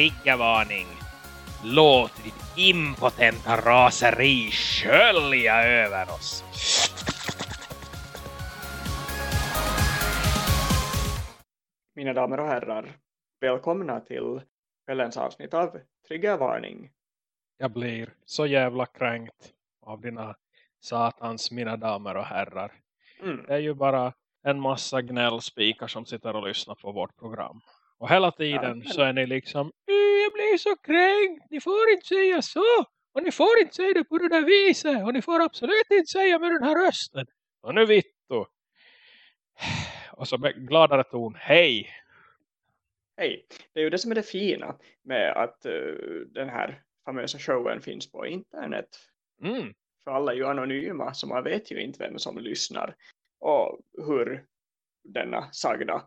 triggervarning. Låt ditt impotenta raseri skölja över oss. Mina damer och herrar, välkomna till kvällens avsnitt av Triggervarning. Jag blir så jävla kränkt av dina satans mina damer och herrar. Mm. Det är ju bara en massa gnällspikar som sitter och lyssnar på vårt program. Och hela tiden Ja, så är ni liksom "Eh, Jag blir så kränkt, ni får inte säga så. Och ni får inte säga det på det där viset. Och ni får absolut inte säga med den här rösten. Och nu vittu. Och så med gladare ton, hej. Hej, det är ju det som är det fina med att eh, den här famösa showen finns på internet. Mm. För alla är ju anonyma så man vet ju inte vem som lyssnar och hur denna sagda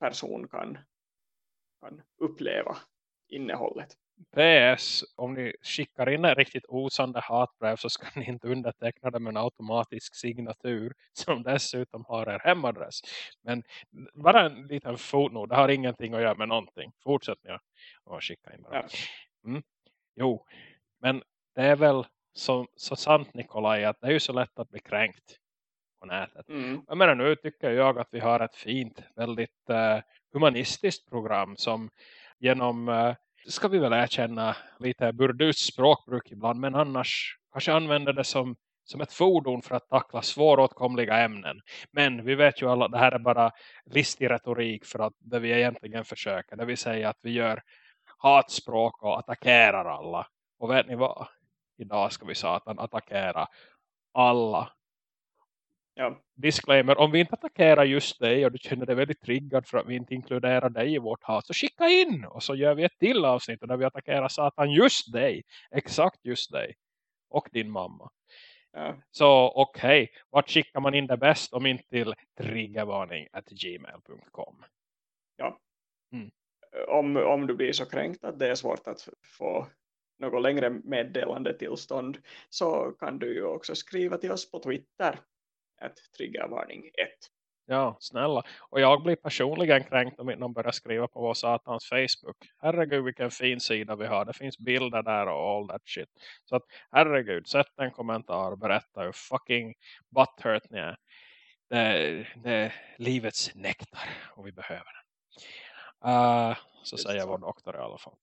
person kan, kan uppleva innehållet. PS, om ni skickar in ett riktigt osande hatbrev så ska ni inte underteckna det med en automatisk signatur som dessutom har er hemadress. Men bara en liten fotnot, det har ingenting att göra med någonting. Fortsätt ni att skicka in. Ja. Mm. Jo, men det är väl så, så sant Nikolaj att det är ju så lätt att bli kränkt på nätet. Mm. Jag menar nu tycker jag att vi har ett fint, väldigt eh, humanistiskt program som genom, eh, ska vi väl erkänna, lite burdust språkbruk ibland. Men annars kanske använder det som, som ett fordon för att tackla svåråtkomliga ämnen. Men vi vet ju alla att det här är bara listig retorik för att det vi egentligen försöker. Det vill säga att vi gör hatspråk och attackerar alla. Och vet ni vad? Idag ska vi satan attackera alla Ja. disclaimer, om vi inte attackerar just dig och du känner dig väldigt triggad för att vi inte inkluderar dig i vårt hat så skicka in och så gör vi ett till avsnitt där vi attackerar satan just dig, exakt just dig. Och din mamma. Ja. Så okej, vart skickar man in det bäst? Om inte till triggervarning at gmail.com Om, om du blir så kränkt att det är svårt att få något längre meddelande tillstånd så kan du ju också skriva till oss på Twitter att triggervarning 1. Ja, snälla. Och jag blir personligen kränkt om någon börjar skriva på vår satans Facebook. Herregud vilken fin sida vi har. Det finns bilder där och all that shit. Så att herregud, sätt en kommentar och berätta hur fucking butthurt ni är. Det, det är livets nektar och vi behöver den. Uh, så Just säger så. vår doktor i alla fall.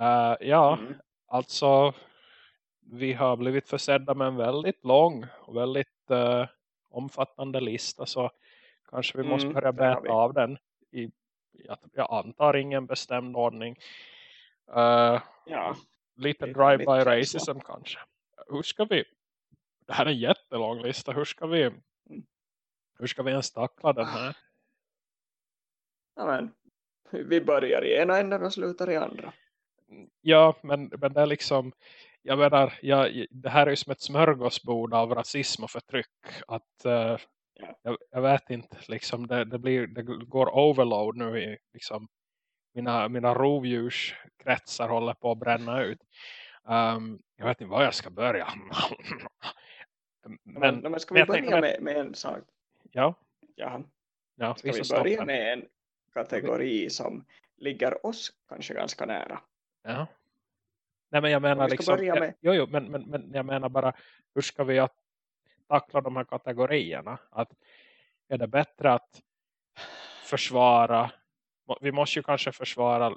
Uh, ja, Mm. alltså vi har blivit försedda med en väldigt lång och väldigt eh, omfattande lista så kanske vi måste Mm, börja har beta vi. av den i, jag, jag antar ingen bestämd ordning. Eh, Ja, lite drive-by racism kanske. Hur ska vi, det här är en jättelång lista, hur ska vi Mm. hur ska vi ens tackla den här? ja men, vi börjar i ena änden och slutar i andra. Ja, men, men det är liksom jag menar, jag, det här är ju som ett smörgåsbord av rasism och förtryck. Att Ja. jag, jag vet inte, liksom det, det, blir, det går overload nu i liksom mina, mina rovdjurskretsar håller på att bränna ut. Um, jag vet inte var jag ska börja. Men, men, men, ska vi jag tänkte börja med- med, en sak? ja, Ja, ja ska vi börja med en kategori som ligger oss kanske ganska nära? Ja. Nej men jag menar liksom, med- jo, jo, men, men, men jag menar bara hur ska vi att tackla de här kategorierna? Att är det bättre att försvara vi måste ju kanske försvara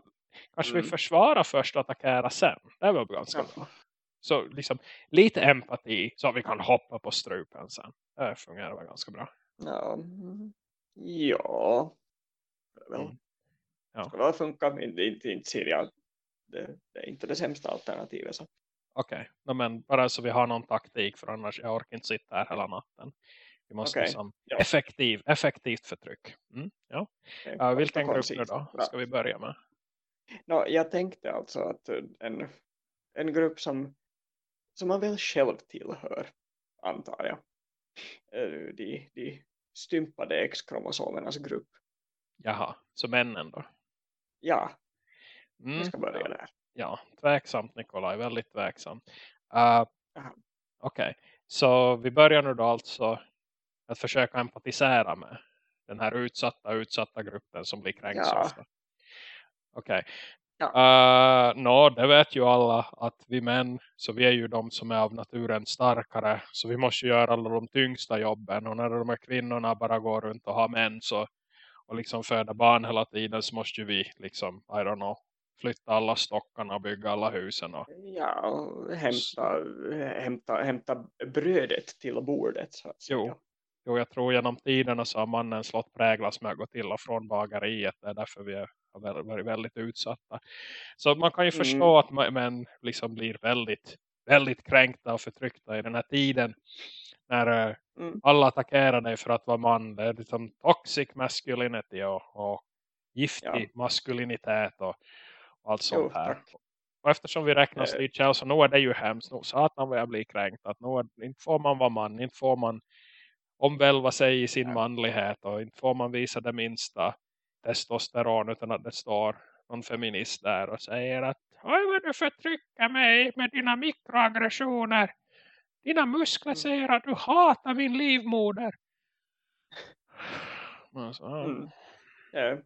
kanske Mm. vi försvarar först och attackera sen. Det väl ganska Ja. bra. Så liksom lite empati så att vi kan hoppa på strupen sen. Det fungerar väl ganska bra. Ja, mm, ja. Mm. Ja. Ska funka. Inte, inte, inte ser jag. Det, det är inte det sämsta alternativet. Så. Okej, okay. men bara så vi har någon taktik för annars jag orkar inte sitta här hela natten. Vi måste Okej, liksom ja. effektiv, effektivt förtryck. Mm, ja. Ja, kort vilken grupp nu då Bra. ska vi börja med? Nå, jag tänkte alltså att eh, en, en grupp som, som man väl själv tillhör, antar jag. De, de stympade X-kromosomernas grupp. Jaha, så männen då? Ja, Mm, jag ska börja ja, där. ja, tveksamt Nikolaj, väldigt tveksamt. Uh. Okej, så vi börjar nu då alltså att försöka empatisera med den här utsatta, utsatta gruppen som blir kränkt Ja. ofta. Okej, Ja. Uh, no, det vet ju alla att vi män, så vi är ju de som är av naturen starkare. Så vi måste göra alla de tyngsta jobben. Och när de här kvinnorna bara går runt och har män så, och liksom föda barn hela tiden så måste ju vi liksom, I don't know, flytta alla stockarna och bygga alla husen. Och... Ja, och hämta, hämta, hämta brödet till bordet så att säga. Jo. jo, jag tror genom tiderna så har mannen slått präglas med att gå till och från bageriet. Det är därför vi har varit väldigt utsatta. Så man kan ju Mm. förstå att män liksom blir väldigt, väldigt kränkta och förtryckta i den här tiden. När eh, Mm. alla attackerar dig för att vara man. Det är liksom toxic masculinity och, och giftig Ja. maskulinitet och allt sånt här. Och eftersom vi räknas dit själv så nu är det ju hemskt. Nu satan vad jag blir kränkt. Att nu är, inte får man vara man. Inte får man omvälva sig i sin Ja. manlighet. Och inte får man visa det minsta testosteron utan att det står någon feminist där och säger att Oj vad du förtrycker mig med dina mikroaggressioner. Dina muskler Mm. säger att du hatar min livmoder. Mm. Ja,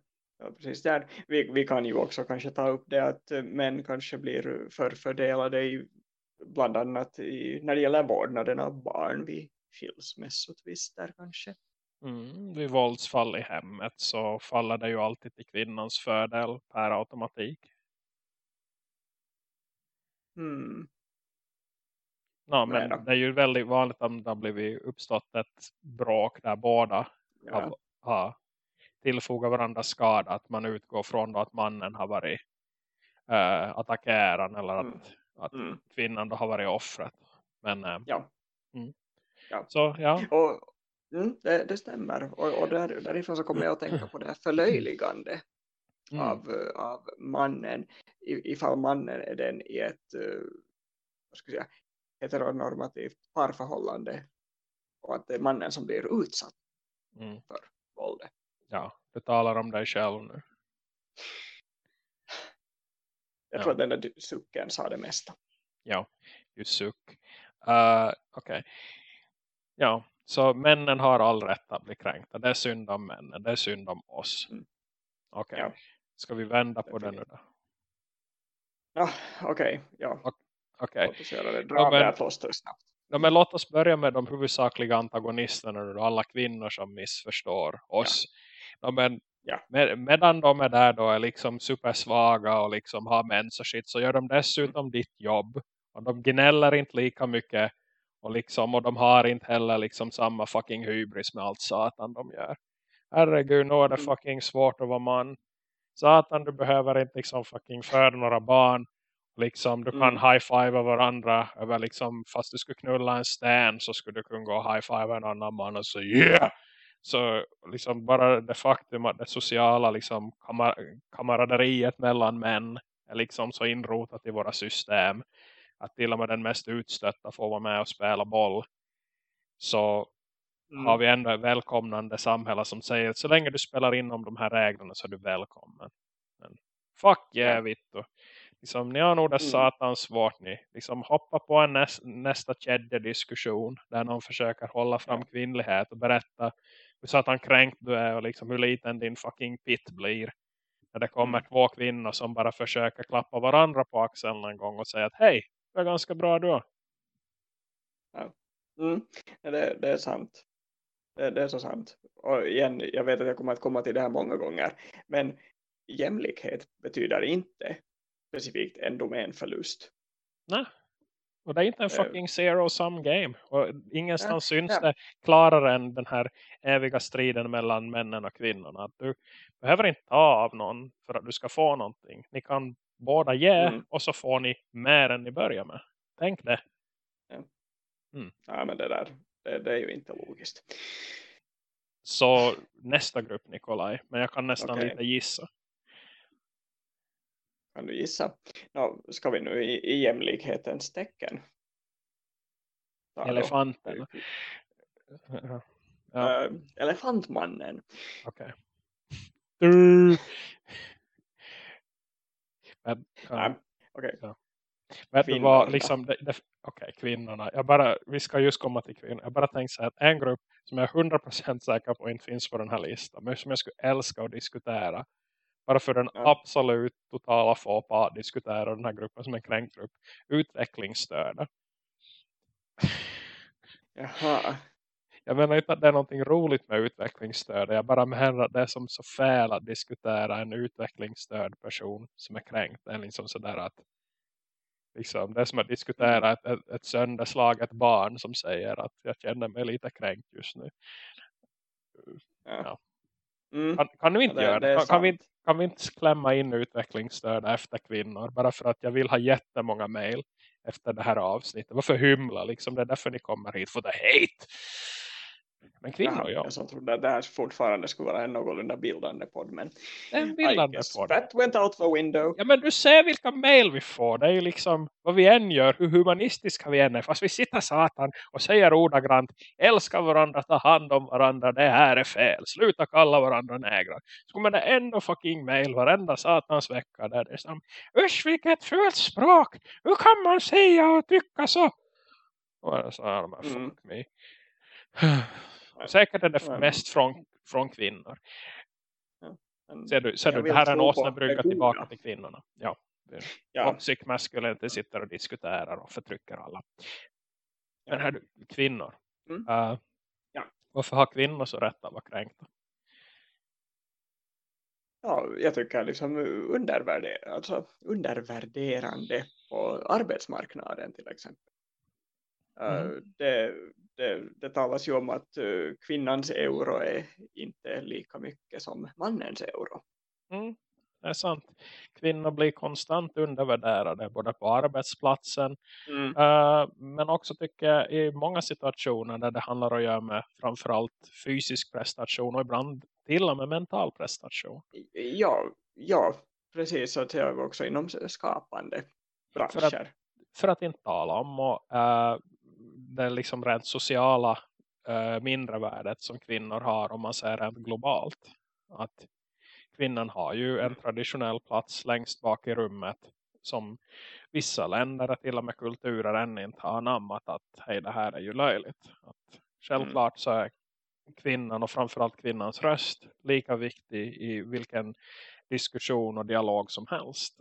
ja, precis där. Vi, vi kan ju också kanske ta upp det att eh, män kanske blir förfördelade i, bland annat i, när det gäller vårdnaden av barn vid skilsmässotvister kanske. Mm, vid våldsfall i hemmet så faller det ju alltid till kvinnans fördel per automatik. Mm. Ja, men det är ju väldigt vanligt om det har blivit uppstått ett bråk där båda Ja. har, har tillfogat varandra skada. Att man utgår från då att mannen har varit äh, attackerad eller att, Mm. att Mm. kvinnan då har varit offret. Men äh, Ja. så ja. Och, mm, det, det stämmer. Och, och där, därifrån så kommer jag att tänka på det här förlöjligande Mm. av, av mannen i, ifall mannen är den i ett eh, vad ska jag säga, heteronormativt parförhållande och att det är mannen som blir utsatt Mm. för våldet. Ja, du talar om dig själv nu. Jag Ja. tror att den där sucken sa det mesta. Ja, you suck. Uh, Okej. Ja, så männen har all rätt att bli kränkta. Det är synd om männen. Det är synd om oss. Mm. Okej. Ja. Ska vi vända på det nu då? Ja, okej. ja. Okej. Ja, Dra av men-. Ja, men låt oss börja med de huvudsakliga antagonisterna. Alla kvinnor som missförstår oss. Ja. Men Ja. med, medan de är där då är liksom supersvaga och liksom har mens och shit så gör de dessutom ditt jobb. Och de gnäller inte lika mycket. Och, liksom, och de har inte heller liksom samma fucking hybris med allt satan de gör. Herregud, nu är det Mm. fucking svårt att vara man. Satan, du behöver inte liksom fucking föda några barn. Liksom, du kan Mm. high-fiva varandra över liksom, fast du skulle knulla en sten så skulle du kunna gå och high-fiva en annan man och säga yeah! Så liksom bara det faktum att det sociala liksom kamar kamaraderiet mellan män är liksom så inrotat i våra system att till och med den mest utstötta får vara med och spela boll. Så Mm. har vi ändå ett välkomnande samhälle som säger att så länge du spelar inom de här reglerna så är du välkommen. Men fuck yeah. Vittu. Liksom, ni har nog det Mm. satans svårt ni. Liksom hoppa på en näs, nästa diskussion där någon försöker hålla fram kvinnlighet och berätta hur satan kränkt du är och liksom hur liten din fucking pit blir. När det kommer Mm. två kvinnor som bara försöker klappa varandra på axeln en gång och säga att hej, du är ganska bra du. Mm. Ja, Det, det är sant. Det, det är så sant. Och igen, jag vet att jag kommer att komma till det här många gånger. Men jämlikhet betyder inte specifikt en domänförlust. Nej. Och det är inte en Eh. fucking zero sum game. Och ingenstans syns ja. det klarare än den här eviga striden mellan männen och kvinnorna. Att du behöver inte ta av någon för att du ska få någonting. Ni kan båda ge Mm. och så får ni mer än ni börjar med. Tänk det. Ja, men det där, det, det är ju inte logiskt. Så nästa grupp Nikolaj. Men jag kan nästan Okej. lite gissa. Kan du gissa? Nå, ska vi nu i, i jämlikhetens tecken? Ta då. Elefanten. Ja, ja Äh, elefantmannen. okej. Men, ja. Nej, okej. Vet du vad, liksom, det, det, okej, kvinnorna. Jag bara, vi ska just komma till kvinnor. Jag bara tänkte säga att en grupp som jag är 100% säker på inte finns på den här listan. Men som jag skulle älska att diskutera. Bara för den Ja. absolut totala få på att diskutera den här gruppen som en kränkt grupp. Utvecklingsstörda. Jaha. Jag menar inte att det är någonting roligt med utvecklingsstörda. Jag bara menar att det är som så fel att diskutera en utvecklingsstörd person som är kränkt. Det är liksom sådär att liksom, det är som att diskutera ett, ett, ett sönderslaget barn som säger att jag känner mig lite kränkt just nu. Ja. Ja. Mm. Kan, kan vi inte Ja, det- göra det det? Kan, kan, vi, inte- kan vi inte klämma in utvecklingsstörda efter kvinnor? Bara för att jag vill ha jättemånga mejl efter det här avsnittet. Varför hymla? Liksom, det är därför ni kommer hit. För the hate! Men kvinnor, ja. Jag som trodde att det här fortfarande skulle vara en någorlunda bildande podd. Men en bildande podd. that went out the window. Ja men du ser vilka mejl vi får. Det är ju liksom vad vi än gör. Hur humanistiska vi än är. Fast vi sitter satan och säger ordagrant. Älska varandra, ta hand om varandra. Det här är fel. Sluta kalla varandra nägrar. Så kommer det ändå fucking mejl varenda satans vecka. Där det är som. Usch vilket fult språk. Hur kan man säga och tycka så? Och jag sa ja, men Mm. fuck me. Säkert är det Men- mest från, från kvinnor. Men Ser du, ser du det här är en åsnebrygga tillbaka till kvinnorna. Ja. Ja, Toxic masculinity sitter och diskuterar och förtrycker alla. Men Ja. här du, kvinnor. Mm. Uh, Ja. Varför har kvinnor så rätt att vara kränkta? ja, jag tycker liksom undervärder, alltså undervärderande på arbetsmarknaden till exempel. Eh, Mm. det, det, det talas ju om att eh, kvinnans euro är inte lika mycket som mannens euro. Mm, det är sant. Kvinnor blir konstant undervärderade både på arbetsplatsen Mm. eh, men också tycker jag i många situationer där det handlar om att göra med framförallt fysisk prestation och ibland till och med mental prestation. Ja, ja, precis. Så att jag också inom skapande branscher. för att inte tala om och, eh, det liksom rent sociala uh, mindre värdet som kvinnor har om man ser rent globalt. Att kvinnan har ju en traditionell plats längst bak i rummet som vissa länder och till och med kulturer ännu inte har anammat att hej det här är ju löjligt. Att självklart så är kvinnan och framförallt kvinnans röst lika viktig i vilken diskussion och dialog som helst.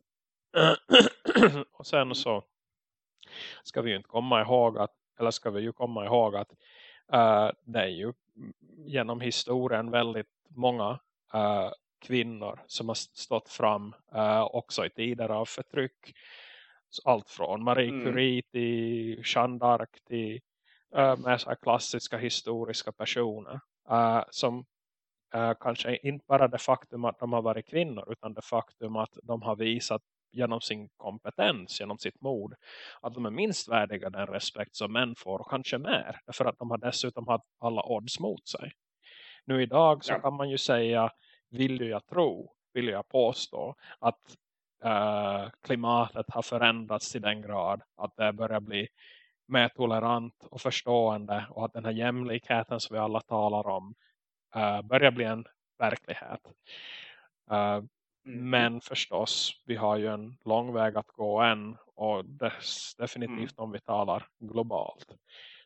och sen så ska vi ju inte komma ihåg att eller ska vi ju komma ihåg att uh, det är ju genom historien väldigt många uh, kvinnor som har stått fram uh, också i tider av förtryck. Allt från Marie Mm. Curie till Jeanne d'Arc till uh, klassiska historiska personer uh, som kanske inte bara det faktum att de har varit kvinnor utan det faktum att de har visat genom sin kompetens, genom sitt mod att de är minst värdiga den respekt som män får och kanske mer. Därför att de har dessutom haft alla odds mot sig. Nu idag så Ja. kan man ju säga, vill ju jag tro, vill jag påstå att eh, klimatet har förändrats till den grad att det börjar bli mer tolerant och förstående och att den här jämlikheten som vi alla talar om eh, börjar bli en verklighet. Eh, Mm. men förstås, vi har ju en lång väg att gå än. Och dess, definitivt om vi talar globalt.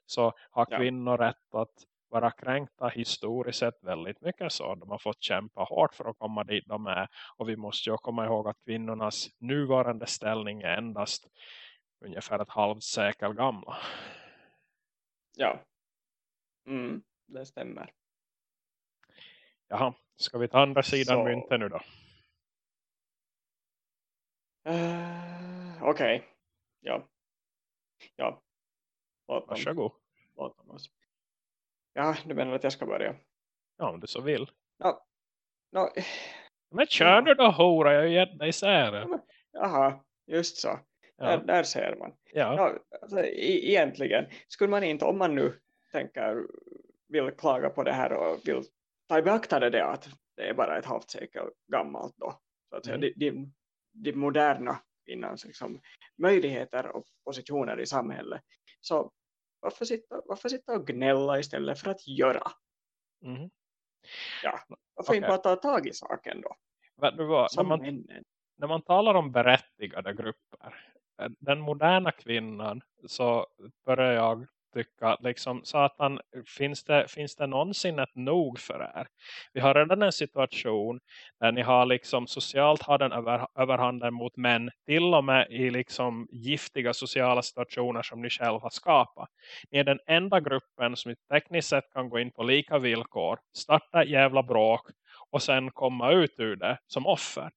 Så har Ja. kvinnor rätt att vara kränkta historiskt sett väldigt mycket så. De har fått kämpa hårt för att komma dit de är. Och vi måste ju komma ihåg att kvinnornas nuvarande ställning är endast ungefär ett halvt sekel gamla. Ja. Mm, det stämmer. Jaha, ska vi ta andra sidan Så- mynten nu då? Uh, Okej. Ja. Ja. Låt Varsågod. låt oss. Ja, du menar att jag ska börja? Ja, om du så vill. Ja. No, Men kör du då hora, jag har gett dig säre. jaha, just så. Där, Ja, där ser man. ja. Ja, alltså, e egentligen, skulle man inte, om man nu tänker, vill klaga på det här och vill ta i beaktande det att det är bara ett halvt sekel gammalt då. Så att Mm. de, de, de moderna kvinnans liksom, möjligheter och positioner i samhället. Så varför sitta, varför sitta och gnälla istället för att göra? Mhm. Varför inte Okej. bara ta tag i saken då? Vad, när man, männen. när man talar om berättigade grupper, den moderna kvinnan så börjar jag tycka liksom, satan, finns det, finns det någonsin ett nog för er? Vi har redan en situation där ni har liksom socialt har den över, överhanden mot män till och med i liksom giftiga sociala situationer som ni själva har skapat. Ni är den enda gruppen som tekniskt sett kan gå in på lika villkor, starta jävla bråk och sen komma ut ur det som offer.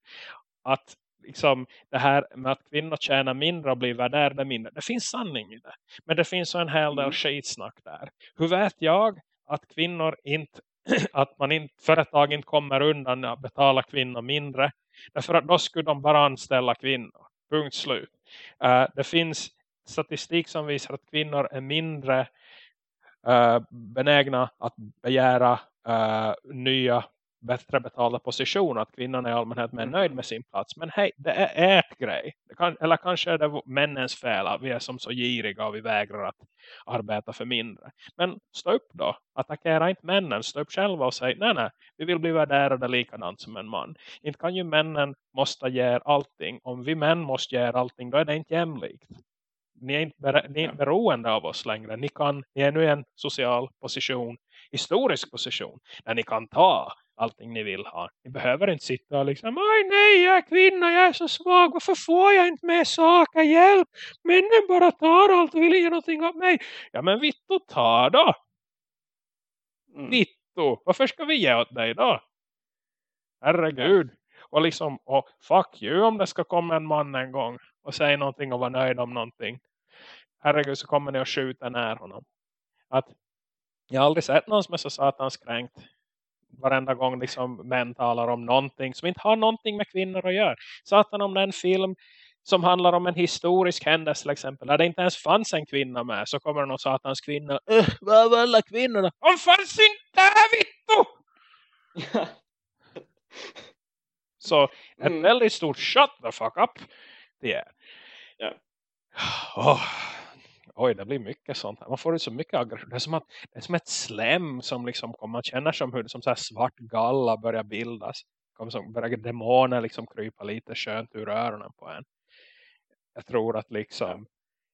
Att liksom det här med att kvinnor tjänar mindre och blir värderade mindre. Det finns sanning i det. Men det finns så en hel del mm. skitsnack där. Hur vet jag att kvinnor inte att man inte, företag inte kommer undan att betala kvinnor mindre. Därför att då skulle de bara anställa kvinnor. Punkt slut. Uh, det finns statistik som visar att kvinnor är mindre uh, benägna att begära uh, nya bättre betalda position att kvinnan är allmänhet mer nöjd med sin plats. Men hej, det är ert grej. Kan, eller kanske är det männens fel att vi är som så giriga och vi vägrar att arbeta för mindre. Men stå upp då. Attackera inte männen. Stå upp själva och säg nej nej, vi vill bli värderade likadant som en man. Inte kan ju männen måste ge allting. Om vi män måste ge allting då är det inte jämlikt. Ni är inte, ber ni är inte beroende av oss längre. Ni, kan, ni är nu i en social position, historisk position, där ni kan ta allting ni vill ha. Ni behöver inte sitta och liksom, oj nej jag är kvinna, jag är så svag, varför får jag inte med saker, hjälp, männen bara tar allt och vill ge någonting av mig. Ja men Vitto, ta då. Mm. Vitto, varför ska vi ge åt dig då? Herregud. Och liksom, och fuck you om det ska komma en man en gång och säga någonting och vara nöjd om någonting. Herregud så kommer ni att skjuta ner honom. Att jag har aldrig sett någon som är så satans kränkt varenda gång liksom män talar om någonting som inte har någonting med kvinnor att göra. Satan om det är en film som handlar om en historisk händelse till exempel. Där det inte ens fanns en kvinna med så kommer någon satans kvinna. Äh, vad var alla kvinnorna? De fanns inte här, Vitto! så ett mm. väldigt stort shut the fuck up. Det är. Ja. Oh, oj det blir mycket sånt här. Man får ju så mycket aggression. Det är som, att, det är som ett slem som liksom kommer. Man känner som hur som så här svart galla börjar bildas. Kommer som börjar demoner liksom krypa lite skönt ur öronen på en. Jag tror att liksom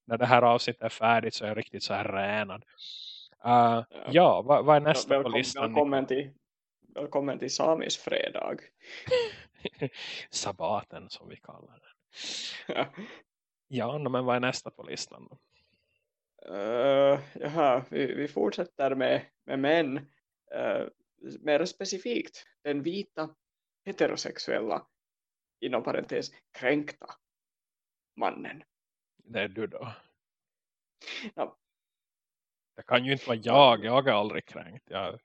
när det här avsnittet är färdigt så är jag riktigt så här ränad. Uh, ja, vad, vad, är nästa ja, välkommen, på listan? Välkommen till, välkommen till Samis fredag. Sabaten som vi kallar den. ja, ja men vad är nästa på listan då? Uh, jaha, vi, vi fortsätter med, med män. Uh, mer specifikt den vita heterosexuella inom parentes kränkta mannen. Det är du då. Ja. Det kan ju inte vara jag. Jag är aldrig kränkt. Jag,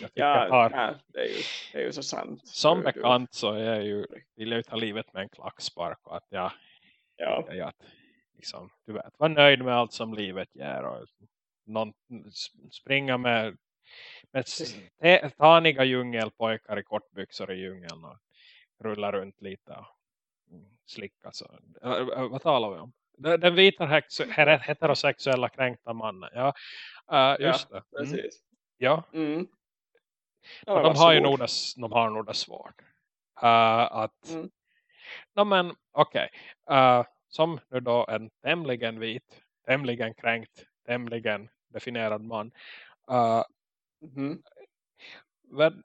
jag ja, har... ja det, är ju, det är ju så sant. Som du, bekant så är jag ju, vill jag ju ta livet med en klackspark. Och att jag, ja. jag, jag liksom, du vet, var nöjd med allt som livet ger och någon, springa med, med taniga djungelpojkar i kortbyxor i djungeln och rulla runt lite och slicka. Så. Vad talar vi om? Den vita heterosexuella kränkta mannen. Ja, uh, just ja, det. Mm. Ja. Mm. ja de, har ju nog det, de har nog det svårt. Uh, att, mm. no, men okej. Okay. Uh, som nu då en tämligen vit, tämligen kränkt, tämligen definierad man. Uh, mm.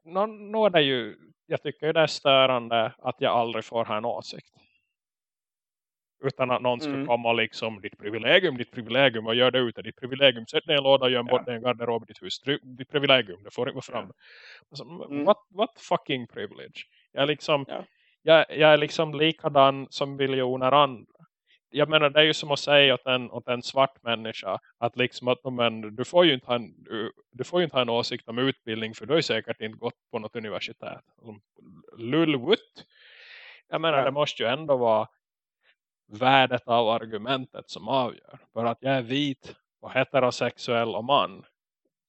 nu, nu är det ju, jag tycker det är störande att jag aldrig får ha en åsikt. Utan att någon skulle mm. komma liksom, ditt privilegium, ditt privilegium, vad gör det ute? Ditt privilegium, sätt ner en låda, göm ja. bort en garderob i ditt hus. Ditt privilegium, det får inte vara fram. Ja. Alltså, mm. what, what fucking privilege? Jag är liksom, ja. jag, jag är liksom likadan som miljoner andra jag menar det är ju som att säga åt en, åt en svart människa att liksom att men, du, får ju inte ha en, du, du får inte ha en åsikt om utbildning för du har ju säkert inte gått på något universitet. Lullwut. Jag menar ja. det måste ju ändå vara värdet av argumentet som avgör. För att jag är vit och heterosexuell och man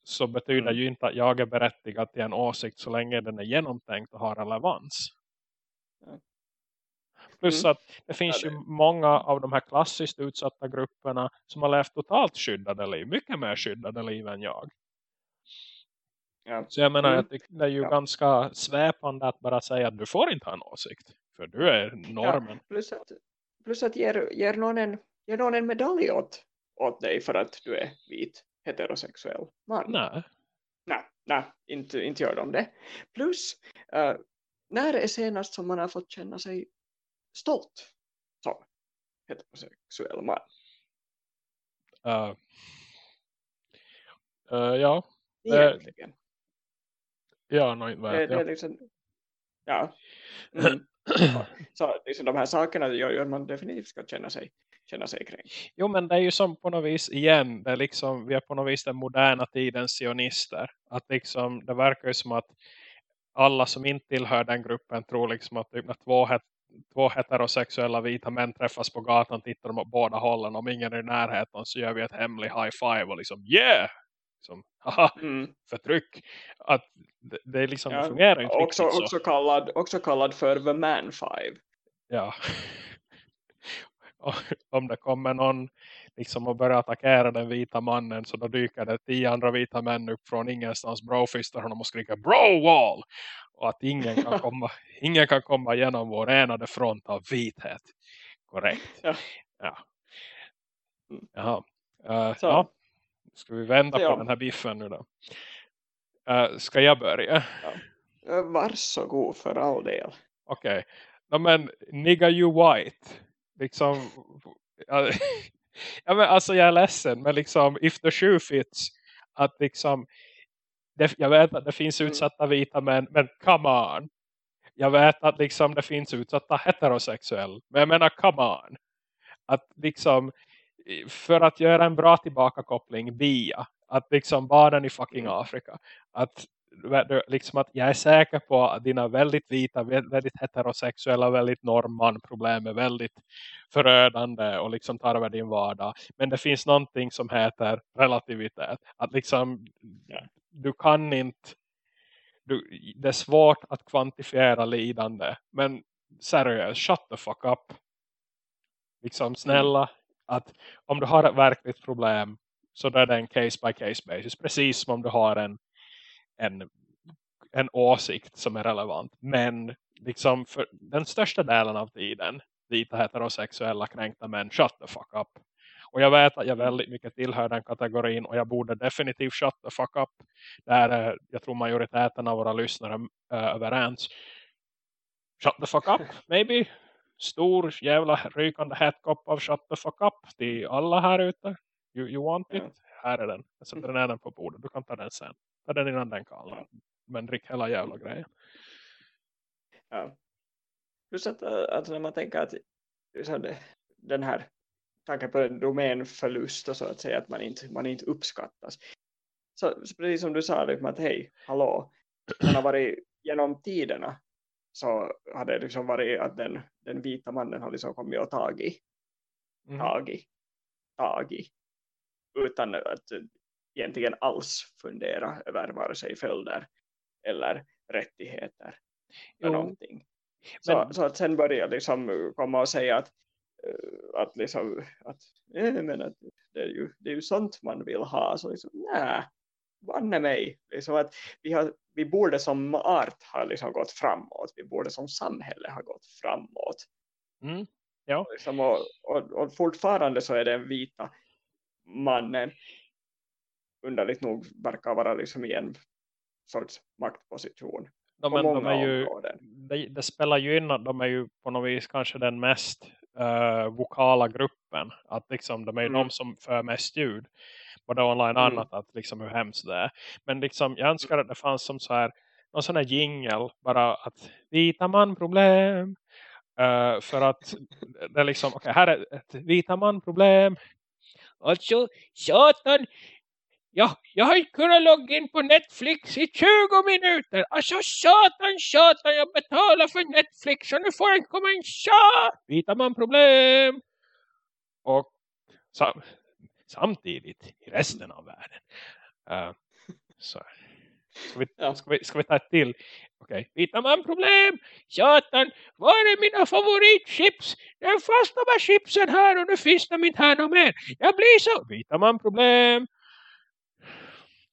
så betyder mm. ju inte att jag är berättigad till en åsikt så länge den är genomtänkt och har relevans. Plus mm. att det finns ja, det... ju många av de här klassiskt utsatta grupperna som har levt totalt skyddade liv. Mycket mer skyddade liv än jag. Ja. Så jag menar, mm. jag det är ju ja. ganska sväpande att bara säga att du får inte ha en åsikt. För du är normen. plus att, plus att ger, ger, någon en, ger någon en medalj åt, åt dig för att du är vit heterosexuell man. Nej. Nej, nej inte, inte gör de det. Plus, uh, när är senast som man har fått känna sig stolt som heterosexuell man? Uh, uh, ja. Egentligen. Ja, no, inte det, det är liksom, ja. Mm. Så liksom, de här sakerna gör ju att man definitivt ska känna sig, känna sig kränkt. Jo men det är ju som på något vis igen, det är liksom, vi är på något vis den moderna tidens sionister. Att liksom, det verkar ju som att alla som inte tillhör den gruppen tror liksom att typ, när två, två heterosexuella vita män träffas på gatan tittar de åt båda hållen. Om ingen är i närheten så gör vi ett hemlig high five och liksom yeah! Liksom, haha, Mm. förtryck. Att det, det är liksom, Ja, fungerar inte Också, riktigt så. också, kallad, också kallad för The Man Five. Ja. Om det kommer någon liksom och börjar attackera den vita mannen så då dyker det tio andra vita män upp från ingenstans brofistar honom och skriker bro wall och att ingen kan komma ingen kan komma genom vår enade front av vithet. Korrekt. Ja. Ja. Jaha. Uh, Så. ja. Ska vi vända Så på ja. den här biffen nu då? Uh, ska jag börja? Eh, Varsågod för all del. Okej. No, men nigga you white. Liksom. Ja, men alltså jag är ledsen. Men liksom if the shoe fits. Att liksom. Det, jag vet att det finns Mm. utsatta vita män. Men come on. Jag vet att liksom det finns utsatta heterosexuell. Men jag menar come on. Att liksom. För att göra en bra tillbakakoppling. Bia. Att liksom barnen i fucking Mm. Afrika. Att liksom att jag är säker på att dina väldigt vita, väldigt heterosexuella, väldigt norman problem är väldigt förödande och liksom tar över din vardag. Men det finns någonting som heter relativitet. Att liksom Ja. du kan inte du, det är svårt att kvantifiera lidande. Men seriöst, shut the fuck up. Liksom snälla. Att om du har ett verkligt problem så då är det en case by case basis. Precis som om du har en en, en åsikt som är relevant. Men liksom för den största delen av tiden vita heterosexuella kränkta män shut the fuck up. Och jag vet att jag väldigt mycket tillhör den kategorin och jag borde definitivt shut the fuck up. Där är, jag tror majoriteten av våra lyssnare är överens. Shut the fuck up, maybe. Stor jävla rykande het kopp av shut the fuck up till alla här ute. You, you want it? Här är den. Sätter den den på bordet. Du kan ta den sen. Ta den innan den kallar. Men drick hela jävla grejen. Ja. Plus att, att när man tänker att den här tanken på en domänförlust och så att säga att man inte, man inte uppskattas. Så, så precis som du sa liksom att hej, hallå, man har varit genom tiderna så har det liksom varit att den, den vita mannen har liksom kommit och tagit, Mhm. tagit, tagit utan att egentligen alls fundera över vare sig följder eller rättigheter Jo, någonting. Så, men- så att sen börjar liksom komma och säga att, eh, att, liksom, att, eh, men att det, är ju, det är ju sånt man vill ha. Så liksom, nej, banne mig. Liksom att vi, har, vi borde som art ha liksom gått framåt. Vi borde som samhälle ha gått framåt. Mm. Ja. Liksom, och, och, och fortfarande så är den vita mannen underligt nog verkar vara liksom i en sorts maktposition. De, men, de är ju, det, det spelar ju in att de är ju på något vis kanske den mest eh, vokala gruppen. Att liksom de är ju Mm. de som för mest ljud. Både online och Mm. annat. Att liksom hur hemskt det är. Men liksom jag önskar att det fanns som så här. Någon sån här jingle. Bara att vita man problem. Eh, för att det är liksom. Okej här är ett vita man problem. Alltså satan. Ja, jag har inte kunnat logga in på Netflix i 20 minuter. Alltså satan, satan, jag betalar för Netflix och nu får jag inte komma in. Tja! Vita man problem. Och sam samtidigt i resten av världen. Uh, så. Ska vi, Ja. ska, vi, ska vi ta ett till? Okej, vita man problem. Satan, var är mina favoritchips? Den fasta med chipsen här och nu finns de inte här någon mer. Jag blir så... Vita man problem.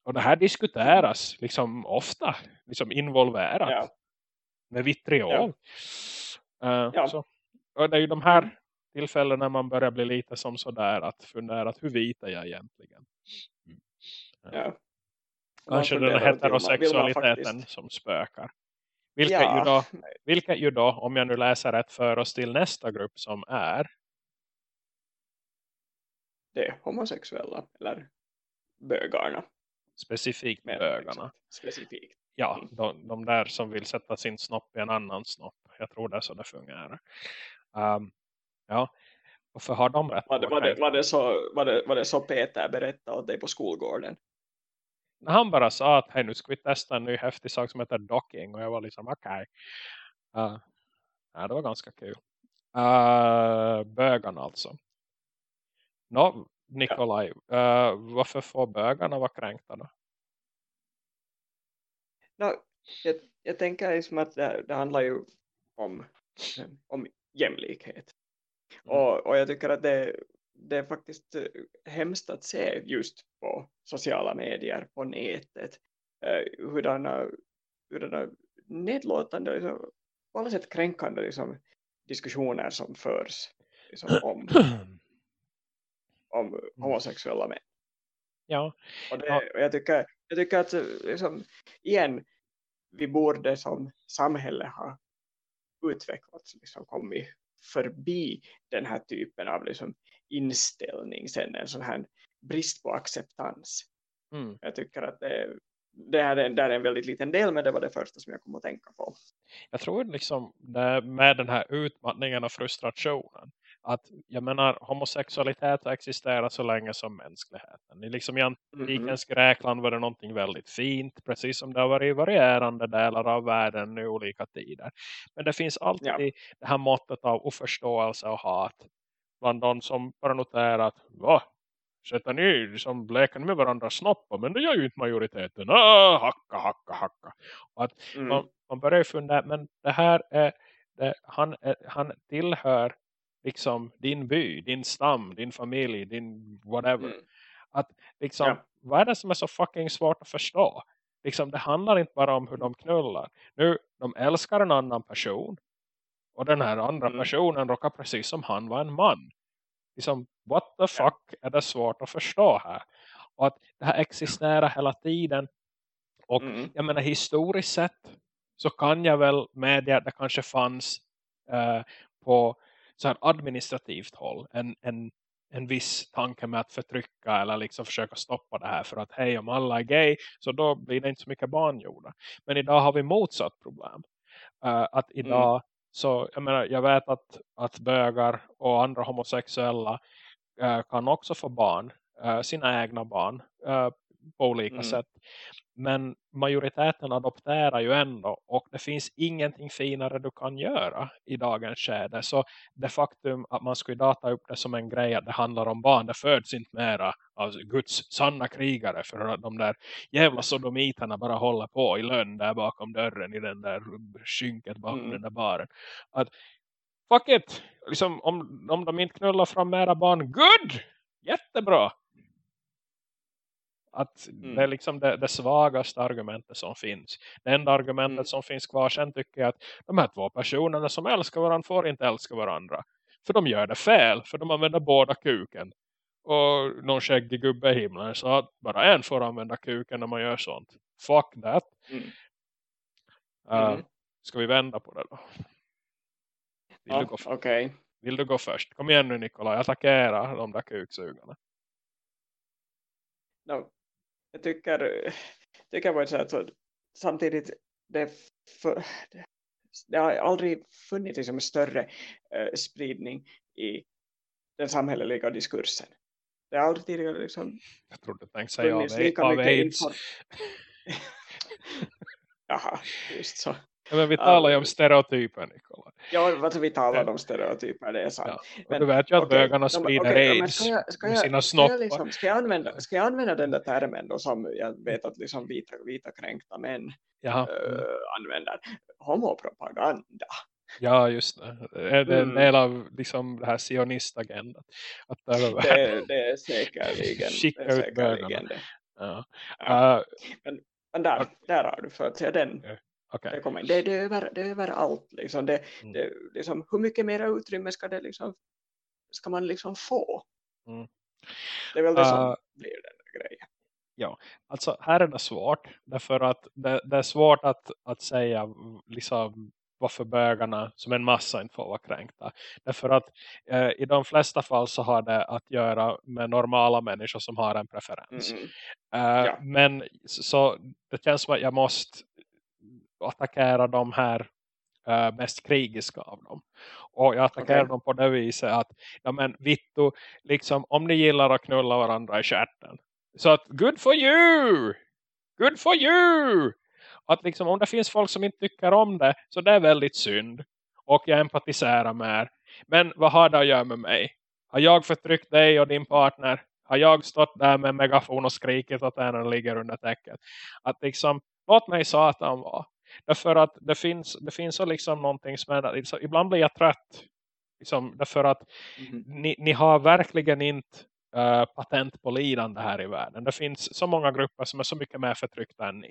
Och det här diskuteras liksom ofta, liksom involverat Ja. med vitriol. Eh, Ja. så. Och det är ju de här tillfällena när man börjar bli lite som sådär att fundera att hur vit är jag egentligen? Mm. Ja. Kanske den heterosexualiteten som spökar. Vilket, Ja. ju då, vilket ju då, om jag nu läser rätt, för oss till nästa grupp som är Det är homosexuella eller bögarna. Specifikt mer bögarna. exakt, Specifikt. Ja, Mm. de, de där som vill sätta sin snopp i en annan snopp. Jag tror det är så det fungerar. Um, ja, varför har de rätt? Var det, var, det, var, det så, var, det, var det så Peter berättade åt dig på skolgården? När han bara sa att hej nu ska vi testa en ny häftig sak som heter docking. Och jag var liksom okej. Okay. Uh, ja, det var ganska kul. Uh, bögarna alltså. Nå, Nikolaj, uh, varför får bögarna vara kränkta då? No, jag, jag tänker liksom att det, det handlar ju om, om jämlikhet. Mm. Och, och jag tycker att det, det är faktiskt eh, hemskt att se just på sociala medier, på nätet, eh, hurdana, hurdana nedlåtande, liksom, på alla sätt kränkande liksom, diskussioner som förs liksom, om, om homosexuella män. ja, Och, det, och jag, tycker, jag tycker att liksom, igen, vi borde som samhälle ha utvecklats, liksom kommit förbi den här typen av liksom, inställning, sen en sån här brist på acceptans. mm. Jag tycker att det, det här är, det här är en väldigt liten del, men det var det första som jag kom att tänka på. jag tror liksom med den här utmattningen och frustrationen att jag menar homosexualitet har existerat så länge som mänskligheten. I liksom i antikens Grekland var det någonting väldigt fint precis som det har varit i varierande delar av världen i olika tider. Men det finns alltid Ja. det här måttet av oförståelse och hat bland de som bara noterar att va? Sätter ni liksom leker ni med varandra snoppar men det gör ju inte majoriteten. Ah, hacka, hacka, hacka. Och att Mm. man, man börjar ju fundera, men det här är, det, han, är, han tillhör liksom din by, din stam, din familj, din whatever. Mm. Att liksom, Ja. vad är det som är så fucking svårt att förstå? Liksom, det handlar inte bara om hur de knullar. Nu, de älskar en annan person. Och den här andra Mm. personen råkar precis som han var en man. Liksom, what the fuck är det svårt att förstå här? Och att det här existerar hela tiden. Och Mm. jag menar historiskt sett så kan jag väl medge att det kanske fanns eh, på så här administrativt håll en, en, en viss tanke med att förtrycka eller liksom försöka stoppa det här för att hej om alla är gay så då blir det inte så mycket barn gjorda. Men idag har vi motsatt problem. Eh, att idag så jag menar jag vet att, att bögar och andra homosexuella eh, kan också få barn, eh, sina egna barn på olika Mm. sätt. Men majoriteten adopterar ju ändå och det finns ingenting finare du kan göra i dagens skede. Så det faktum att man skulle data upp det som en grej att det handlar om barn, det föds inte mera av Guds sanna krigare för att de där jävla sodomiterna bara håller på i lönn där bakom dörren i den där skynket bakom Mm. den där baren. Att fuck it! Liksom, om, om de inte knullar fram mera barn, good! Jättebra! Att Mm. det är liksom det, det svagaste argumentet som finns. Det enda argumentet Mm. som finns kvar sen tycker jag att de här två personerna som älskar varandra får inte älska varandra. För de gör det fel, för de använder båda kuken. Och någon skäggig gubbe i himlen så att bara en får använda kuken när man gör sånt. Fuck that. Mm. Uh. Ska vi vända på det då? Vill, Ja, du, gå, Okej. vill du gå först? Kom igen nu Nikolaj, attackera de där kuksugarna. No, jag tycker, tycker på ett sätt så samtidigt det, för, det, har aldrig funnits liksom större eh, spridning i den samhälleliga diskursen. Det har aldrig tidigare liksom Jag trodde tänkte säga av, lika av mycket AIDS. Jaha, just så. Ja, men vi talar ju om stereotyper Nikolaj. Ja, alltså vi talar om stereotyper, det är sant. Ja. Men- du vet ju att Okej, bögarna men- sprider men AIDS ska jag, ska med sina ska jag, snoppar. liksom, ska, jag använda, ska jag använda den där termen då som jag vet att liksom vita, vita kränkta män äh, använder? Homopropaganda. Ja, just det. Är det en Mm. del av liksom det här sionistagendan. Att det Det, är säkerligen Skicka det. Är ut det. ja. Ja. Uh, Men där, där har du för att säga den. Okej. Det, kommer, det, det, är över, det är överallt. Liksom. Det, Mm. det, liksom, hur mycket mer utrymme ska, det liksom, ska man liksom få? Mm. Det är väl det som Uh, blir den där grejen. Ja, alltså här är det svårt. Därför att det, det är svårt att, att säga liksom, varför bögarna som en massa inte får vara kränkta. Därför att eh, i de flesta fall så har det att göra med normala människor som har en preferens. Mm. Eh, Ja. Men så det känns som att jag måste attackera de här eh, mest krigiska av dem. Och jag attackerar Okej. dem på det viset att ja men Vittu, liksom om ni gillar att knulla varandra i kärten. Så att good for you! Good for you! Att liksom om det finns folk som inte tycker om det så det är väldigt synd. Och jag empatiserar med er. Men vad har det att göra med mig? Har jag förtryckt dig och din partner? Har jag stått där med megafon och skrikit åt en och ligger under täcket? Att liksom, låt mig satan vara. Därför att det finns, det finns så liksom någonting som är, liksom, ibland blir jag trött. Liksom, därför att Mhm. ni, ni har verkligen inte eh, patent på lidande här i världen. Det finns så många grupper som är så mycket mer förtryckta än ni.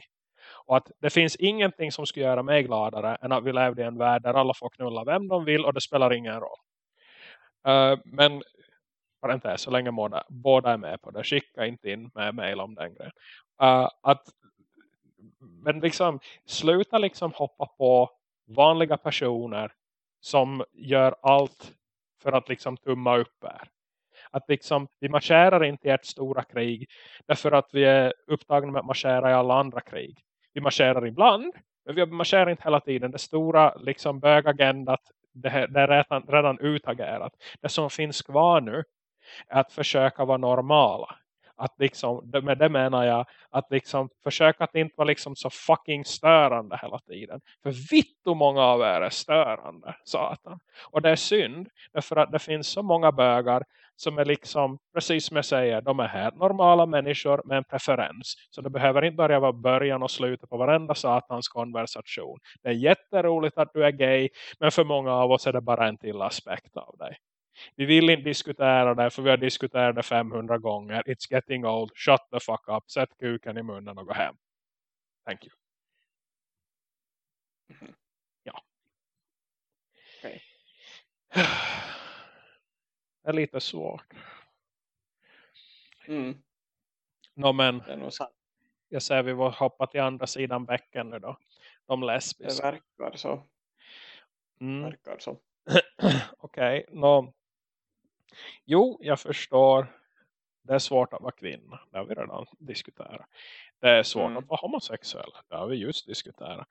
Och att det finns ingenting som skulle göra mig gladare än att vi levde i en värld där alla får knulla vem de vill och det spelar ingen roll. Eh, men parentes, så länge båda, båda är med på det. Skicka inte in med mail om den grejen. Eh, att, men liksom sluta liksom hoppa på vanliga personer som gör allt för att liksom tumma upp er. Att liksom, vi marscherar inte i ett stora krig därför att vi är upptagna med att marschera i alla andra krig. Vi marscherar ibland, men vi marscherar inte hela tiden. Det stora liksom bögagendat, det, här- det är redan, redan utagerat. Det som finns kvar nu är att försöka vara normala. Att liksom, med det menar jag att liksom försöka att inte vara liksom så fucking störande hela tiden. För vitt hur många av er är störande, satan. Och det är synd, därför att det finns så många bögar som är liksom, precis som jag säger, de är här normala människor med en preferens. Så det behöver inte börja vara början och slutet på varenda satans konversation. Det är jätteroligt att du är gay, men för många av oss är det bara en till aspekt av dig. Vi vill inte diskutera det för vi har diskuterat det 500 gånger. It's getting old. Shut the fuck up. Sätt kuken i munnen och gå hem. Thank you. Ja. Okej. Det är lite svårt. Mm. No, men Det är nog sant. jag säger vi var hoppa till andra sidan bäcken nu då. De Det lesbiska. verkar så. Mm. Verkar så. Okej, nå. Jo, jag förstår. Det är svårt att vara kvinna. Det har vi redan diskuterat. Det är svårt Mm. att vara homosexuell. Det har vi just diskuterat.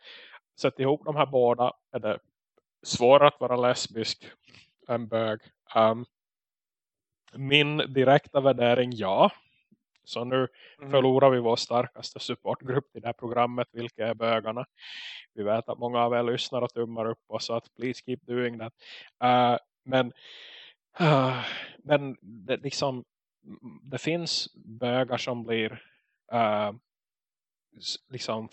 Sätt ihop de här båda är det svårare att vara lesbisk än bög. Um, min direkta värdering, ja. Så nu Mm. förlorar vi vår starkaste supportgrupp i det här programmet, vilka är bögarna. Vi vet att många av er lyssnar och tummar upp oss, så att please keep doing that. Uh, men uh, men det, liksom, det finns bögar som blir uh, liksom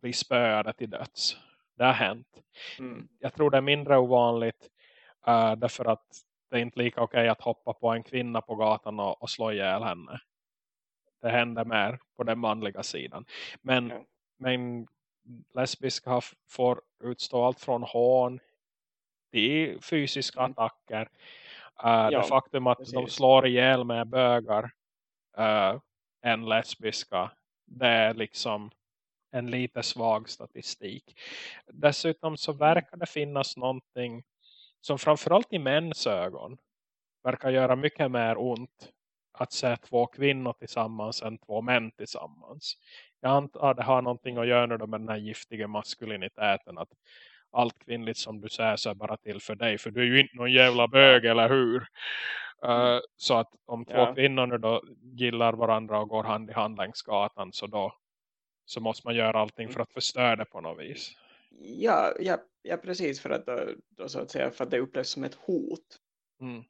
blir spöade till döds. Det har hänt. Mm. Jag tror det är mindre ovanligt uh, därför att det är inte lika okej att hoppa på en kvinna på gatan och, och slå ihjäl henne. Det händer mer på den manliga sidan. Men, Ja. men lesbiska får utstå allt från hån till fysiska Mm. attacker. Uh, Ja, det faktum att de precis. slår ihjäl med bögar uh, än lesbiska det är liksom en lite svag statistik. Dessutom så verkar det finnas någonting som framförallt i mäns ögon verkar göra mycket mer ont att se två kvinnor tillsammans än två män tillsammans. Jag antar att det har någonting att göra med den här giftiga maskuliniteten att allt kvinnligt som du säger så är bara till för dig för du är ju inte någon jävla bög eller hur? Uh, så att om två Ja. kvinnor nu då gillar varandra och går hand i hand längs gatan så då så måste man göra allting för att förstöra det på något vis. Ja, ja, ja, precis för att, då, då så att säga, för att det upplevs som ett hot. Mm.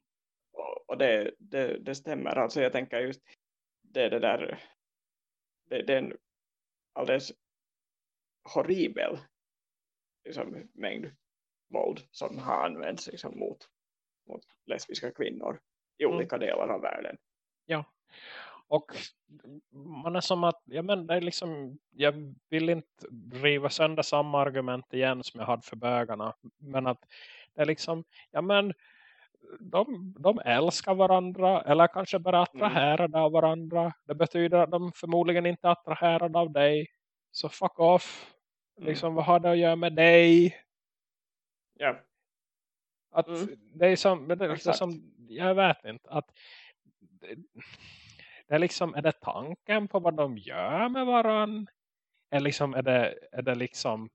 Och, och det, det, det stämmer. Alltså jag tänker just det, är det där det, det är en alldeles horribel liksom, mängd våld som har använts liksom, mot, mot lesbiska kvinnor i Mm. olika delar av världen. Och man är som att, ja men det är liksom, jag vill inte riva sönder samma argument igen som jag hade för bögarna. Men att det är liksom, ja men de, de älskar varandra eller kanske bara attraherade mm. av varandra. Det betyder att de förmodligen inte är attraherade av dig. Så fuck off. Mm. Liksom, vad har det att göra med dig? Ja. Att mm. det är som, det, det som, jag vet inte, att det, det är liksom, är det tanken på vad de gör med varandra? Är, liksom, är, det, är det liksom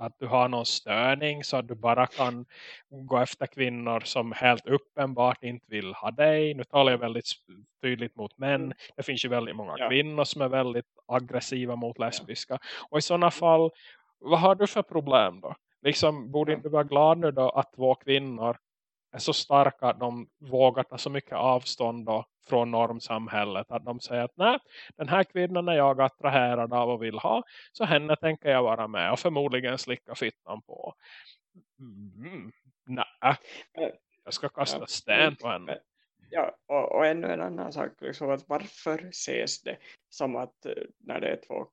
att du har någon störning så att du bara kan gå efter kvinnor som helt uppenbart inte vill ha dig. Nu talar jag väldigt tydligt mot män. Mm. Det finns ju väldigt många ja. kvinnor som är väldigt aggressiva mot lesbiska. Ja. Och i sådana fall, vad har du för problem då? Liksom, borde inte vara glad nu då att två kvinnor är så starka att de vågar ta så mycket avstånd då från normsamhället. Att de säger att nej, den här kvinnan är jag attraherad av och vill ha. Så henne tänker jag vara med och förmodligen slicka fittan på. Mm, nej, jag ska kasta sten på henne. Ja, och, och ännu en annan sak. Liksom att varför ses det som att eh, när det är två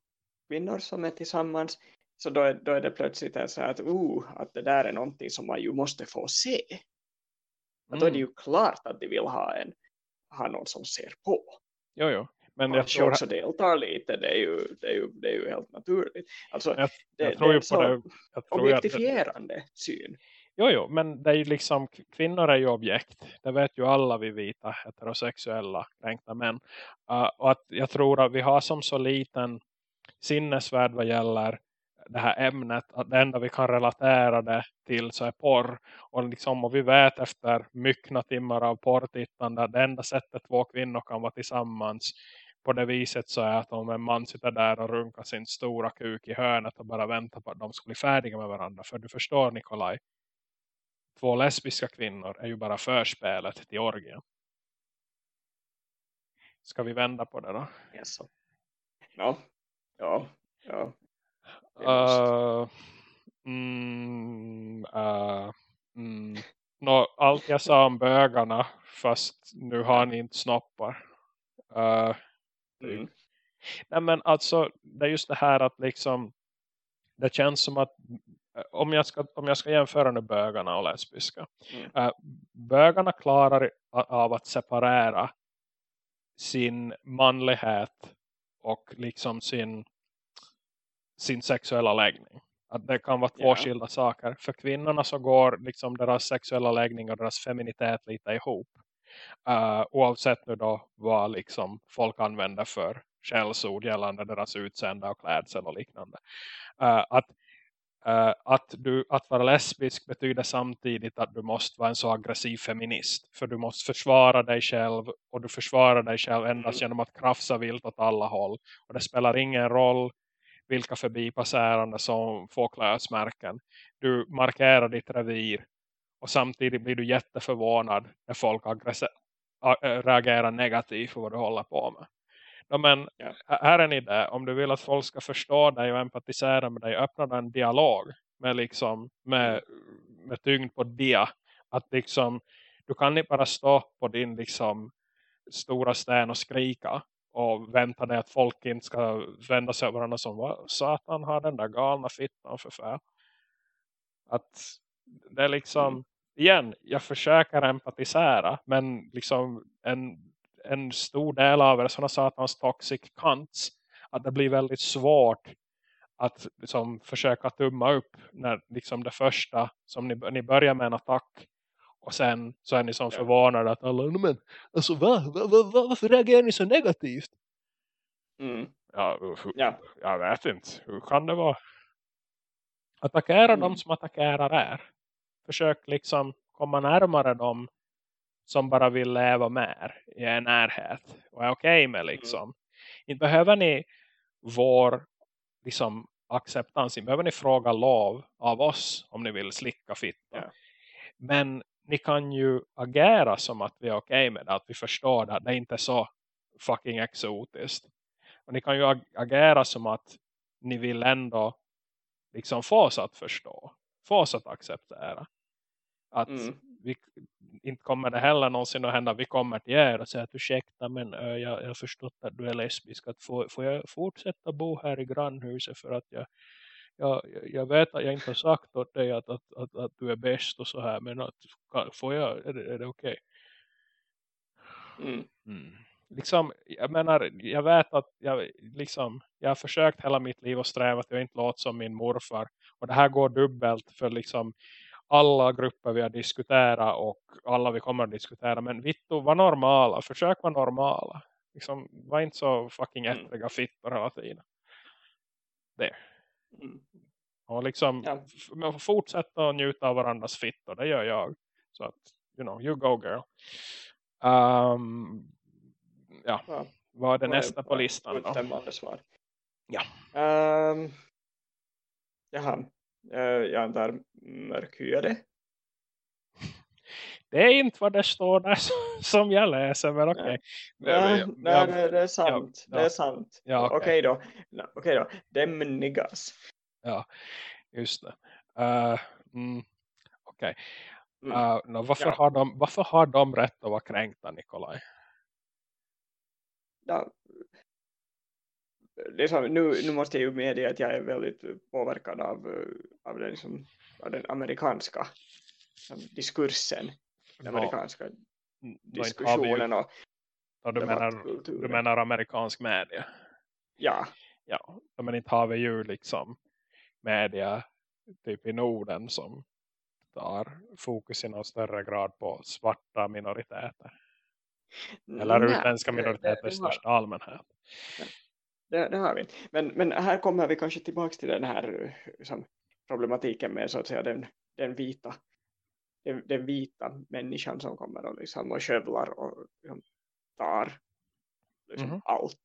kvinnor som är tillsammans så då är, då är det plötsligt så att, uh, att det där är någonting som man ju måste få se. Mm. Då är det mm. ju klart att de vill ha, en, ha någon som ser på. Jo, jo. Men jag tror också deltar lite, det är ju, det är ju, det är ju helt naturligt. Alltså, jag, jag det, tror det är en så objektifierande det, syn. Jo, jo, men det är ju liksom, kvinnor är ju objekt. Det vet ju alla vi vita heterosexuella kränkta män. Uh, och att jag tror att vi har som så liten sinnesvärd vad gäller det här ämnet att det enda vi kan relatera det till så är porr och liksom och vi vet efter myckna timmar av porrtittande att det enda sättet två kvinnor kan vara tillsammans på det viset så är att om en man sitter där och runkar sin stora kuk i hörnet och bara väntar på att de ska bli färdiga med varandra för du förstår Nikolaj två lesbiska kvinnor är ju bara förspelet till orgien ska vi vända på det då? Yes. Ja, ja, ja. Uh, mm, uh, mm. No, allt jag sa om bögarna fast nu har ni inte snoppar. Uh, mm. Nej men alltså det är just det här att liksom det känns som att om jag ska, om jag ska jämföra nu bögarna och lesbiska. Mm. Uh, bögarna klarar av att separera sin manlighet och liksom sin sin sexuella läggning. Att det kan vara två yeah. skilda saker. För kvinnorna så går liksom deras sexuella läggning och deras feminitet lite ihop. Uh, oavsett nu då vad liksom folk använder för källsord gällande deras utseende och klädsel och liknande. Uh, att, uh, att, du, att vara lesbisk betyder samtidigt att du måste vara en så aggressiv feminist. För du måste försvara dig själv och du försvarar dig själv endast mm. genom att krafsa vilt åt alla håll. Och det spelar ingen roll vilka förbipasserande som får klösmärken. Du markerar ditt revir och samtidigt blir du jätteförvånad när folk reagerar negativt för vad du håller på med. Ja, men ja. här är en idé. Om du vill att folk ska förstå dig och empatisera med dig, öppna en dialog med, liksom, med, med tyngd på dia. Att liksom, du kan inte bara stå på din liksom, stora sten och skrika och vänta dig att folk inte ska vända sig över varandra som vad satan har den där galna fittan för fär. Att det är liksom mm. igen, jag försöker empatisera men liksom en, en stor del av det sådana satans toxic cunts att det blir väldigt svårt att liksom, försöka tumma upp när liksom det första som ni, ni börjar med en attack och sen så är ni som förvånade att alla, men alltså va, va, va, varför reagerar ni så negativt? Mm. Ja, ja, jag vet inte. Hur kan det vara? Attackera mm. de som attackerar är. Försök liksom komma närmare dem som bara vill leva mer i en närhet och är okej okay med mm. liksom. Mm. Inte behöver ni vår liksom acceptans, inte behöver ni fråga lov av oss om ni vill slicka fitta. Yeah. Men ni kan ju agera som att vi är okej okay med det. Att vi förstår det. Det är inte så fucking exotiskt. Och ni kan ju ag agera som att ni vill ändå liksom få oss att förstå. Få oss att acceptera. Att mm. vi, inte kommer det heller någonsin att hända. Vi kommer till er och säger att ursäkta men jag, jag har förstått att du är lesbisk. Att får, får jag fortsätta bo här i grannhuset för att jag jag, jag vet att jag inte har sagt åt dig att, att, att, att du är bäst och så här. Men att, får jag, är det, är det okej? Okay? Mm. Mm. Liksom, jag menar, jag vet att jag, liksom, jag har försökt hela mitt liv och sträva att jag inte låter som min morfar. Och det här går dubbelt för liksom alla grupper vi har diskuterat och alla vi kommer att diskutera. Men Vittu, var normala. Försök vara normala. Liksom, var inte så fucking mm. ättriga fittor hela tiden. Det. Mm. Och liksom ja. fortsätta att njuta av varandras fittor. Det gör jag. Så att, you know, you go girl. Um, ja. ja. Vad är det nästa på listan då? svar. Ja. Um, jaha. Uh, jag antar mörkhyade. Det är inte vad det står där som jag läser, men okej. Okay. Nej, nej det, det, är sant. Ja, det är sant. Ja, okej okay. då. Okej okay då. Dämnigas. Ja, just det. Uh, mm, okej. Okay. Uh, no, varför, ja. har de, varför har de rätt att vara kränkta, Nikolaj? Ja, det som, nu, nu måste jag ju medge att jag är väldigt påverkad av, av, den, liksom, av den amerikanska liksom, diskursen den amerikanska mm, diskussionen och, och du, menar, du menar amerikansk media? Ja. Ja, men inte har vi ju liksom media typ i Norden som tar fokus i någon större grad på svarta minoriteter. Eller Nej, utländska minoriteter i största allmänhet. Det, det, har vi. Men, men här kommer vi kanske tillbaka till den här liksom, problematiken med så att säga den, den vita den, den vita människan som kommer och, liksom, och skövlar och liksom, tar liksom, mm -hmm. allt.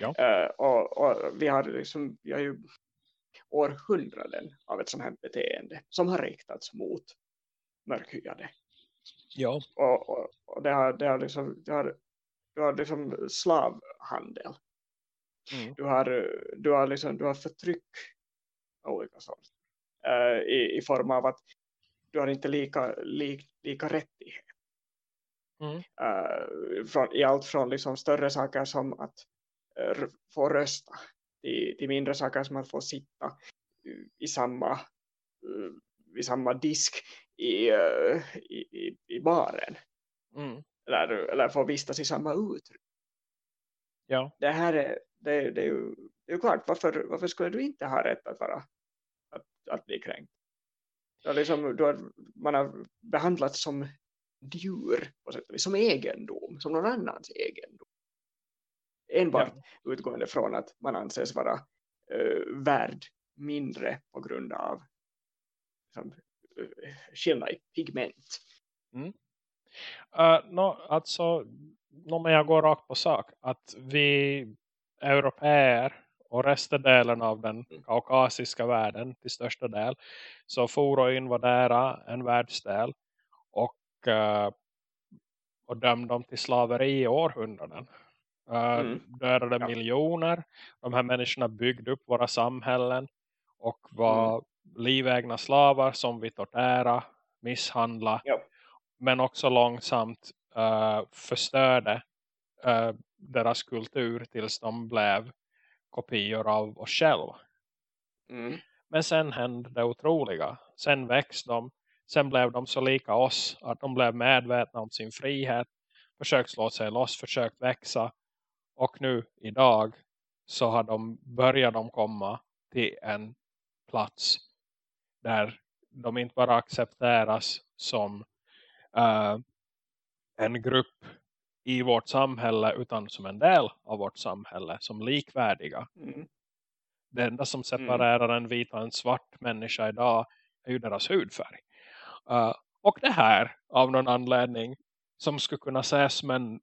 Ja. Uh, och, och, vi har liksom, vi har ju århundraden av ett sånt här beteende som har riktats mot mörkhyade. Ja. Och, och, och det har, det har liksom, det har, du har liksom slavhandel. Mm. Du har, du har liksom, du har förtryck av olika sorter. Uh, i, i form av att du har inte lika, li, lika rättighet. Mm. Uh, från, I allt från liksom större saker som att uh, få rösta till, till mindre saker som att få sitta i samma, uh, i samma disk i, i, i, i baren. Mm. Eller, eller få vistas i samma uttryck. Ja. Det här är, det, det är, ju, det är ju klart, varför, varför skulle du inte ha rätt att, vara, att, att bli kränkt? Ja, liksom, du har, man har behandlats som djur som egendom, som någon annans egendom. Enbart ja. utgående från att man anses vara uh, värd mindre på grund av liksom, uh, skillnad i pigment. Mm. Uh, no, alltså, no, men jag går rakt på sak. Att vi europeer och restedelen av den mm. kaukasiska världen till största del så for och invadera en världsdel och, uh, och dömde dem till slaveri i århundraden. Uh, mm. Dödade ja. miljoner. De här människorna byggde upp våra samhällen och var mm. livägna slavar som vi tortera, misshandla. Ja. Men också långsamt uh, förstörde uh, deras kultur tills de blev kopior av oss själva. Mm. Men sen hände det otroliga. Sen växte de. Sen blev de så lika oss att de blev medvetna om sin frihet. Försökt slå sig loss, försökt växa. Och nu idag så har de börjat de komma till en plats där de inte bara accepteras som uh, en grupp i vårt samhälle utan som en del av vårt samhälle som likvärdiga. Mm. Det enda som separerar mm. en vit och en svart människa idag är ju deras hudfärg. Uh, och det här av någon anledning som skulle kunna ses som en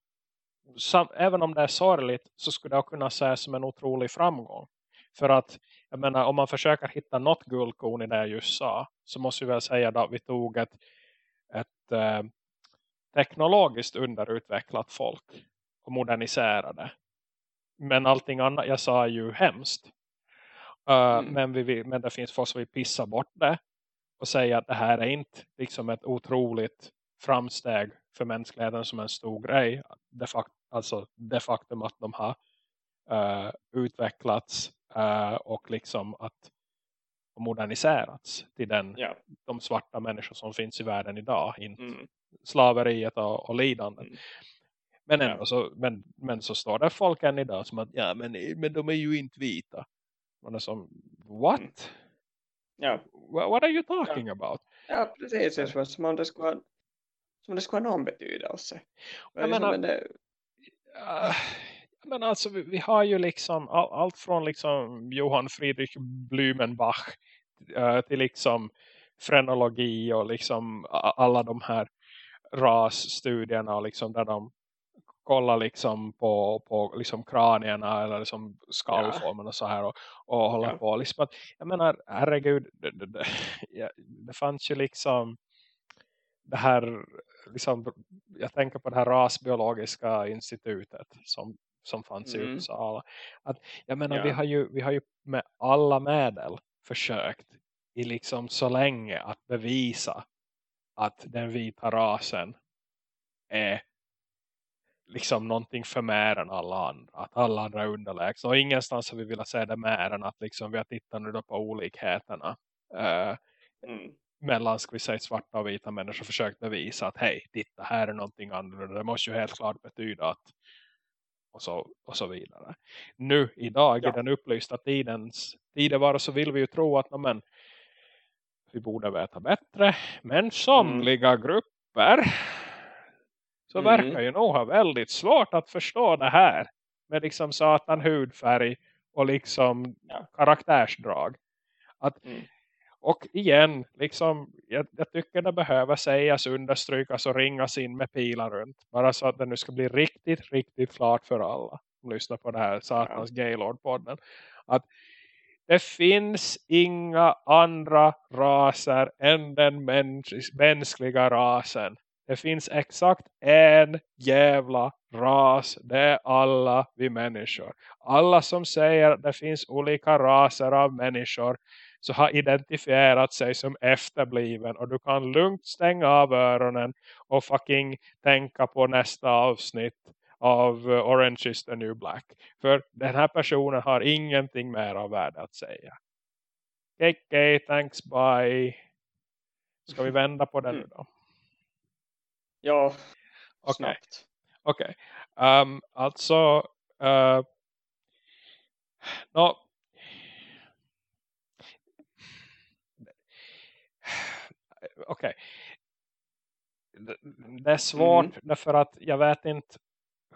som, även om det är sorgligt så skulle det kunna ses som en otrolig framgång. För att jag menar om man försöker hitta något guldkorn i det jag just sa så måste vi väl säga att vi tog ett, ett uh, teknologiskt underutvecklat folk och moderniserade. Men allting annat jag sa ju hemskt. Uh, mm. men, vi, men det finns folk som vill pissa bort det och säga att det här är inte liksom ett otroligt framsteg för mänskligheten som en stor grej. Det fakt alltså det faktum att de har uh, utvecklats uh, och liksom att moderniserats till den, ja. de svarta människor som finns i världen idag. Inte Mm. Slaveriet och, och lidandet. Mm. Men, Ja. ändå så, men, men så står det folk än idag som att ja men, men de är ju inte vita. Man är som, what? Mm. Ja. What, what are you talking about? ja, precis. Det är som om det skulle ha, som om det skulle ha någon betydelse. Jag menar- det, Uh, men alltså vi, vi har ju liksom all, allt från liksom Johann Friedrich Blumenbach eh, till liksom frenologi och liksom alla de här rasstudierna liksom där de kollar liksom på, på liksom kranierna eller liksom skallformen och så här och, och håller Ja. på liksom att, jag menar herregud det, det, det, det fanns ju liksom det här liksom, jag tänker på det här rasbiologiska institutet som, som fanns i Mm. Uppsala. Att, jag menar, Ja. vi, har ju, vi har ju med alla medel försökt i liksom så länge att bevisa att den vita rasen är liksom någonting för mer än alla andra. Att alla andra är underlägsna. Och ingenstans har vi velat se det mer än att liksom vi har tittat nu på olikheterna. eh, mm. mellan ska vi säga svarta och vita människor försökt bevisa att hej, titta här är någonting annorlunda. Det måste ju helt klart betyda att och så, och så vidare. Nu idag Ja. i den upplysta tidens tidevar så vill vi ju tro att men, vi borde veta bättre. Men somliga grupper så Mm. verkar ju nog ha väldigt svårt att förstå det här. Med liksom satan hudfärg och liksom Ja. karaktärsdrag. Att Mm. och igen, liksom, jag, jag tycker det behöver sägas, understrykas och ringas in med pilar runt. Bara så att det nu ska bli riktigt, riktigt klart för alla som lyssnar på det här Satans Gaylord-podden. Att det finns inga andra raser än den mäns mänskliga rasen. Det finns exakt en jävla ras. Det är alla vi människor. Alla som säger att det finns olika raser av människor så har identifierat sig som efterbliven och du kan lugnt stänga av öronen och fucking tänka på nästa avsnitt av eh, Orange is the New Black. För den här personen har ingenting mer av värde att säga. KK, thanks, bye. Ska vi vända på den nu då? Ja, Okej. snabbt. Okej. Ehm, alltså uh, no, okej. Det, det är svårt Mhm. därför att jag vet inte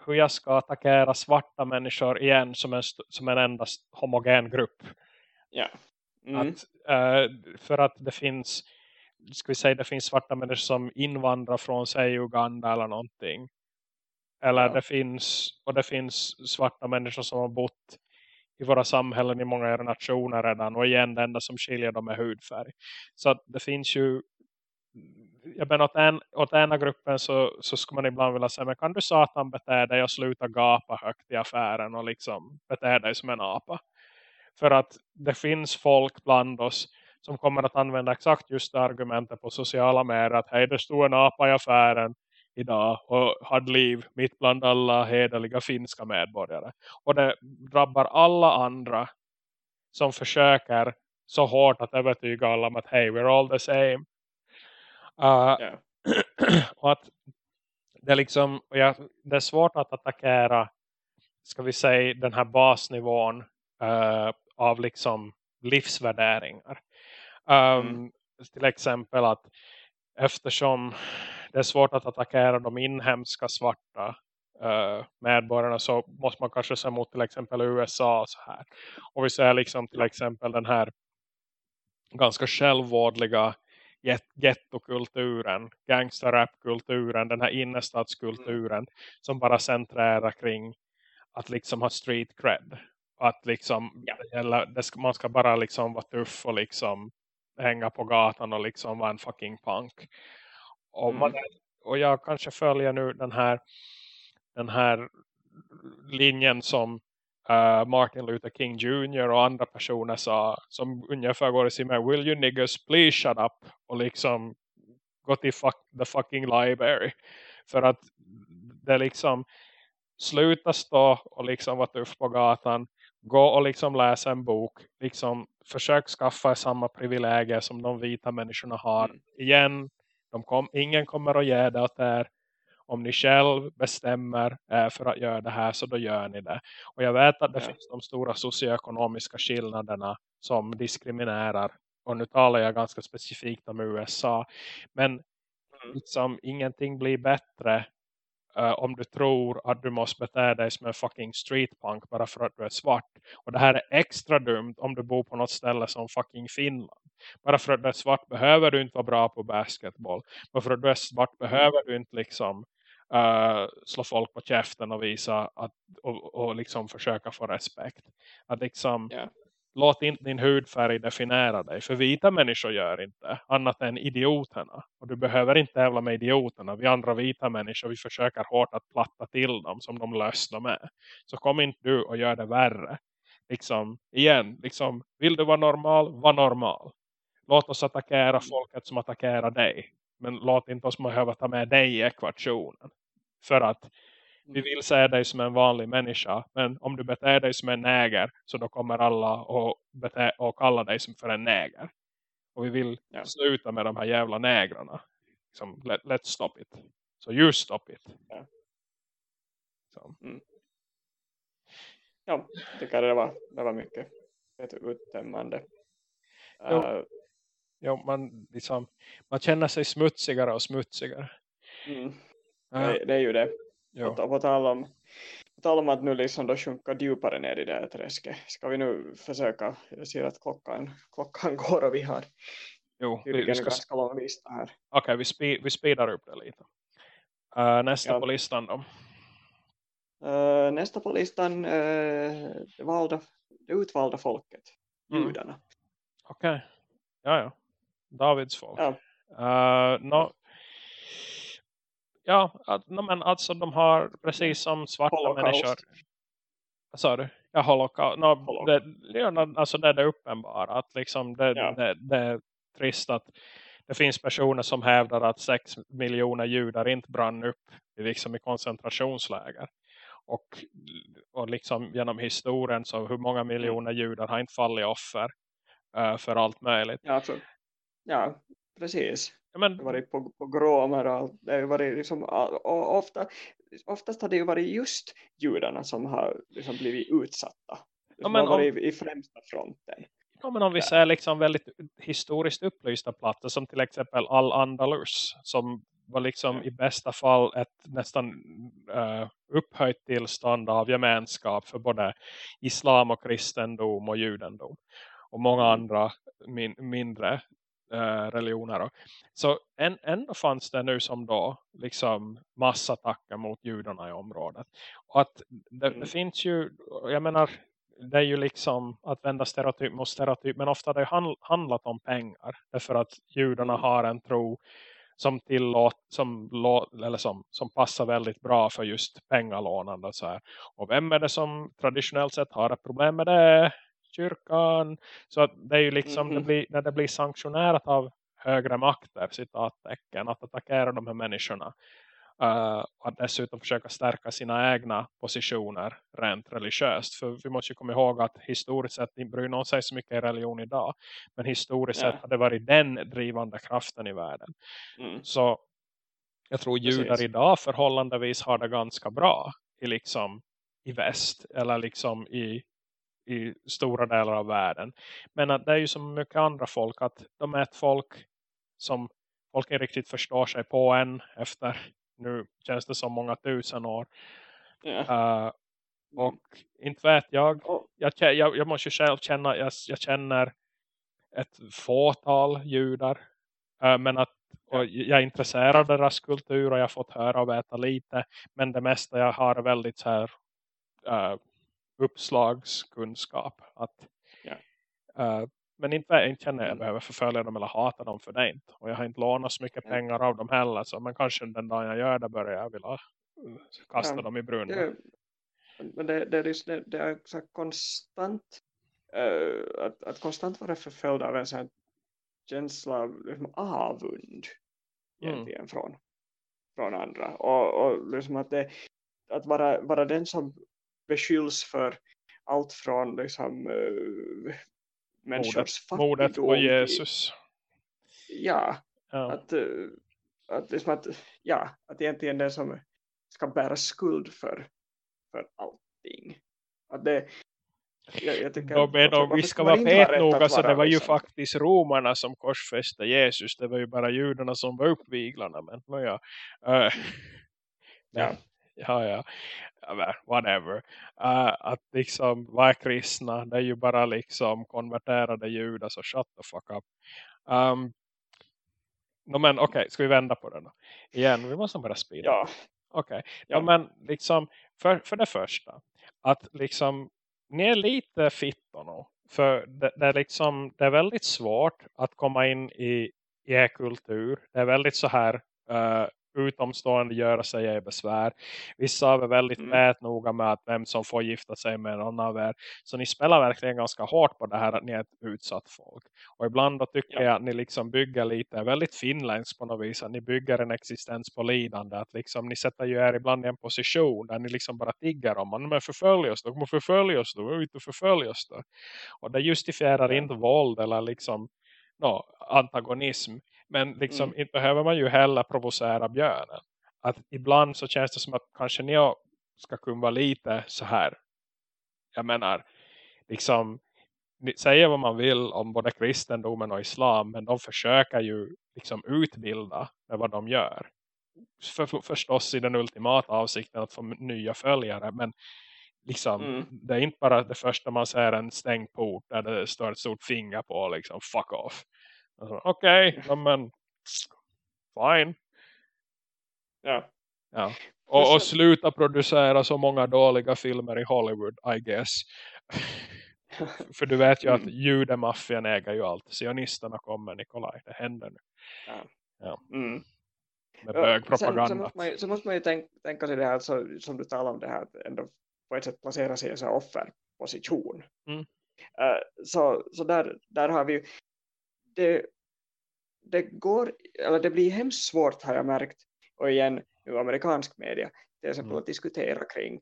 hur jag ska attackera svarta människor igen som en, som en endast homogen grupp. Ja. Mm. Att, eh, för att det finns ska vi säga det finns svarta människor som invandrar från sig Uganda eller någonting. Eller Ja. det finns och det finns svarta människor som har bott i våra samhällen i många nationer redan. Och igen det enda som skiljer dem är hudfärg. Så att det finns ju jag menar åt, en, åt ena gruppen så, så skulle man ibland vilja säga men kan du satan bete dig och sluta gapa högt i affären och liksom bete dig som en apa. För att det finns folk bland oss som kommer att använda exakt just det argumentet på sociala medier att hej det stod en apa i affären idag och hade liv mitt bland alla hederliga finska medborgare. Och det drabbar alla andra som försöker så hårt att övertyga alla om att hej we're all the same. Uh, Ja. och att det är liksom jag, det är svårt att attackera ska vi säga den här basnivån eh, av liksom livsvärderingar. Um, Mm. Till exempel att eftersom det är svårt att attackera de inhemska svarta eh, medborgarna så måste man kanske se mot till exempel USA och så här. Och vi ser liksom till exempel den här ganska självvårdliga gettokulturen, gangsterrapkulturen, den här innerstadskulturen som bara centrerar kring att liksom ha street cred. Att liksom, Ja. man ska bara liksom vara tuff och liksom hänga på gatan och liksom vara en fucking punk. Och, Mm. man, och jag kanske följer nu den här den här linjen som eh, Martin Luther King Jr. och andra personer sa som ungefär går i sin med Will you niggas please shut up och liksom gå till fuck, the fucking library för att det liksom sluta stå och liksom vara tuff på gatan gå och liksom läsa en bok. Liksom försök skaffa samma privilegier som de vita människorna har. Mm. Igen, de kom, ingen kommer att ge det åt er. Om ni själv bestämmer eh, för att göra det här så då gör ni det. Och jag vet att det Ja. finns de stora socioekonomiska skillnaderna som diskriminerar. Och nu talar jag ganska specifikt om USA. Men Mm. liksom ingenting blir bättre eh, om du tror att du måste bete dig som en fucking streetpunk bara för att du är svart. Och det här är extra dumt om du bor på något ställe som fucking Finland. Bara för att du är svart behöver du inte vara bra på basketboll. Bara för att du är svart behöver du inte liksom eh, slå folk på käften och visa att, och, och liksom försöka få respekt. Att liksom Ja. låt inte din hudfärg definiera dig. För vita människor gör inte annat än idioterna. Och du behöver inte tävla med idioterna. Vi andra vita människor, vi försöker hårt att platta till dem som de löst dem med. Så kom inte du och gör det värre. Liksom, igen, liksom, vill du vara normal, var normal. Låt oss attackera folket som attackerar dig. Men låt inte oss behöva ta med dig i ekvationen. För att vi vill se dig som en vanlig människa. Men om du beter dig som en näger. Så då kommer alla och, bete, och kalla dig som för en näger. Och vi vill Ja. sluta med de här jävla nägrarna. Liksom, let, let's stop it. Så you stop it. Ja. Så. Ja, jag tycker det var, det var mycket du, uttömmande. Jo. Eh, Jo, man, liksom, man känner sig smutsigare och smutsigare. mm, Ja, det, det är ju det. jo. Och, på, tal om, på tal om att nu liksom då sjunka djupare ner i det här träsket. Ska vi nu försöka, jag ser att klockan, klockan går och vi har jo tydligen vi ska, ganska lång lista här. Okej, vi, spe, vi speedar upp det lite. Uh, nästa Ja. på listan då. Eh, nästa på listan, uh, det, valda, det utvalda folket, Mm. judarna. Okej. Ja, ja. Davids folk. Ja. Uh, no, ja, att, men alltså de har precis som svarta Holocaust. människor. Vad sa du? Ja, holocaust. No, Holocaust. det, alltså det är det uppenbara. Att liksom det, Ja. det, det är trist att det finns personer som hävdar att sex miljoner judar inte brann upp i, liksom i koncentrationsläger. Och, och liksom genom historien så hur många miljoner judar har inte fallit offer eh, för allt möjligt. Ja, alltså, ja precis. Ja, men, varit på, på gråmer och det har varit liksom, och ofta, oftast har det ju varit just judarna som har liksom blivit utsatta. Som men har om- varit i, i främsta fronten. Ja, men om vi ser liksom väldigt historiskt upplysta platser som till exempel Al-Andalus som var liksom Ja. i bästa fall ett nästan uh, upphöjt tillstånd av gemenskap för både islam och kristendom och judendom och många Mm. andra min, mindre eh, religioner. Då. Så än, ändå fanns det nu som då liksom massattacker mot judarna i området. Och att det, Mm. det finns ju, jag menar det är ju liksom att vända stereotyp mot stereotyp. Men ofta har det handl- handlat om pengar. Därför att judarna Mm. har en tro som tillåt, som, eller som, som passar väldigt bra för just pengalånande. Så här. Och vem är det som traditionellt sett har ett problem med det? Kyrkan. Så att det är ju liksom Mhm. det blir, när det blir sanktionerat av högre makter, citattecken, att attackera de här människorna. Uh, och att dessutom försöka stärka sina egna positioner rent religiöst. För vi måste ju komma ihåg att historiskt sett inte bryr någon sig så mycket i religion idag. Men historiskt Ja. sett har det varit den drivande kraften i världen. Mm. Så jag tror judar Precis. idag förhållandevis har det ganska bra i, liksom, i väst. Eller liksom i, i stora delar av världen. Men att det är ju som mycket andra folk att de är ett folk som folk inte riktigt förstår sig på än efter nu känns det som många tusen år. Ja. Uh, och inte vet jag. Jag, jag, jag måste ju själv känna, jag, jag känner ett fåtal judar. Uh, men att jag är intresserad av deras kultur och jag har fått höra och veta lite. Men det mesta jag har är väldigt så här uh, uppslagskunskap. Att, Ja. uh, men inte, inte känner jag Mm. behöver förfölja dem eller hata dem för det inte. Och jag har inte lånat så mycket pengar av dem heller. Så, men kanske den dagen jag gör det börjar jag vilja uh, kasta Ja, dem i brunnen. det, men det, det, är det, är så konstant eh, att, att konstant vara förföljd av en sån känsla av liksom, avund Mm. egentligen från, från andra och, och liksom att, det, att vara, vara den som beskylls för allt från liksom uh, människors mordet, mordet på Jesus. Ja, ja, att, uh, att, liksom att, ja, att egentligen den som ska bära skuld för, för allting. Att det, jag, jag tycker, men om vi ska vara petnoga så det var ju liksom. faktiskt romarna som korsfäste Jesus. Det var ju bara judarna som var uppviglarna. Men no, ja. Uh, ja. Ja, ja. whatever. Uh, att liksom vara kristna, det är ju bara liksom konverterade judar så shut the fuck up. Um, no, men okej, okay, ska vi vända på det då? Igen, vi måste bara spela. Ja. Okej, okay. ja. ja. men liksom för, för det första att liksom ni är lite fittor. För det, det, är liksom, det är väldigt svårt att komma in i, i er kultur. Det är väldigt så här uh, utomstående göra sig är besvär. Vissa av är väldigt mm. noga med att vem som får gifta sig med någon av er. Så ni spelar verkligen ganska hårt på det här att ni är ett utsatt folk. Och ibland då tycker ja. jag att ni liksom bygger lite, väldigt finländskt på något vis. Att ni bygger en existens på lidande. Att liksom ni sätter ju er ibland i en position där ni liksom bara tigger om. Men förfölj oss, de kommer förfölja oss, de inte förfölja oss. Då. Och det justifierar inte våld eller liksom no, antagonism. Men liksom mm. inte behöver man ju heller provocera björnen. Att ibland så känns det som att kanske ni ska kunna vara lite så här. Jag menar, liksom säga vad man vill om både kristendomen och islam. Men de försöker ju liksom utbilda med vad de gör. För, för, förstås i den ultimata avsikten att få nya följare. Men liksom, mm. det är inte bara det första man ser en stängd port där det står ett stort finger på liksom fuck off. Okej, okay, men fine. Ja. ja. Och, och sluta producera så många dåliga filmer i Hollywood, I guess. För du vet ju att judemaffian äger ju allt. Sionisterna kommer, Nikolaj. Det händer nu. Ja. ja. Mm. Med bögpropaganda. Sen, så, måste man ju, måste man ju tänka, tänka sig det här så, som du talar om det här. Att ändå på ett sätt placera sig i en offerposition. Mm. Uh, så så där, där har vi ju det, det går, eller det blir hemskt svårt har jag märkt och igen nu amerikansk media till exempel mm. att diskutera kring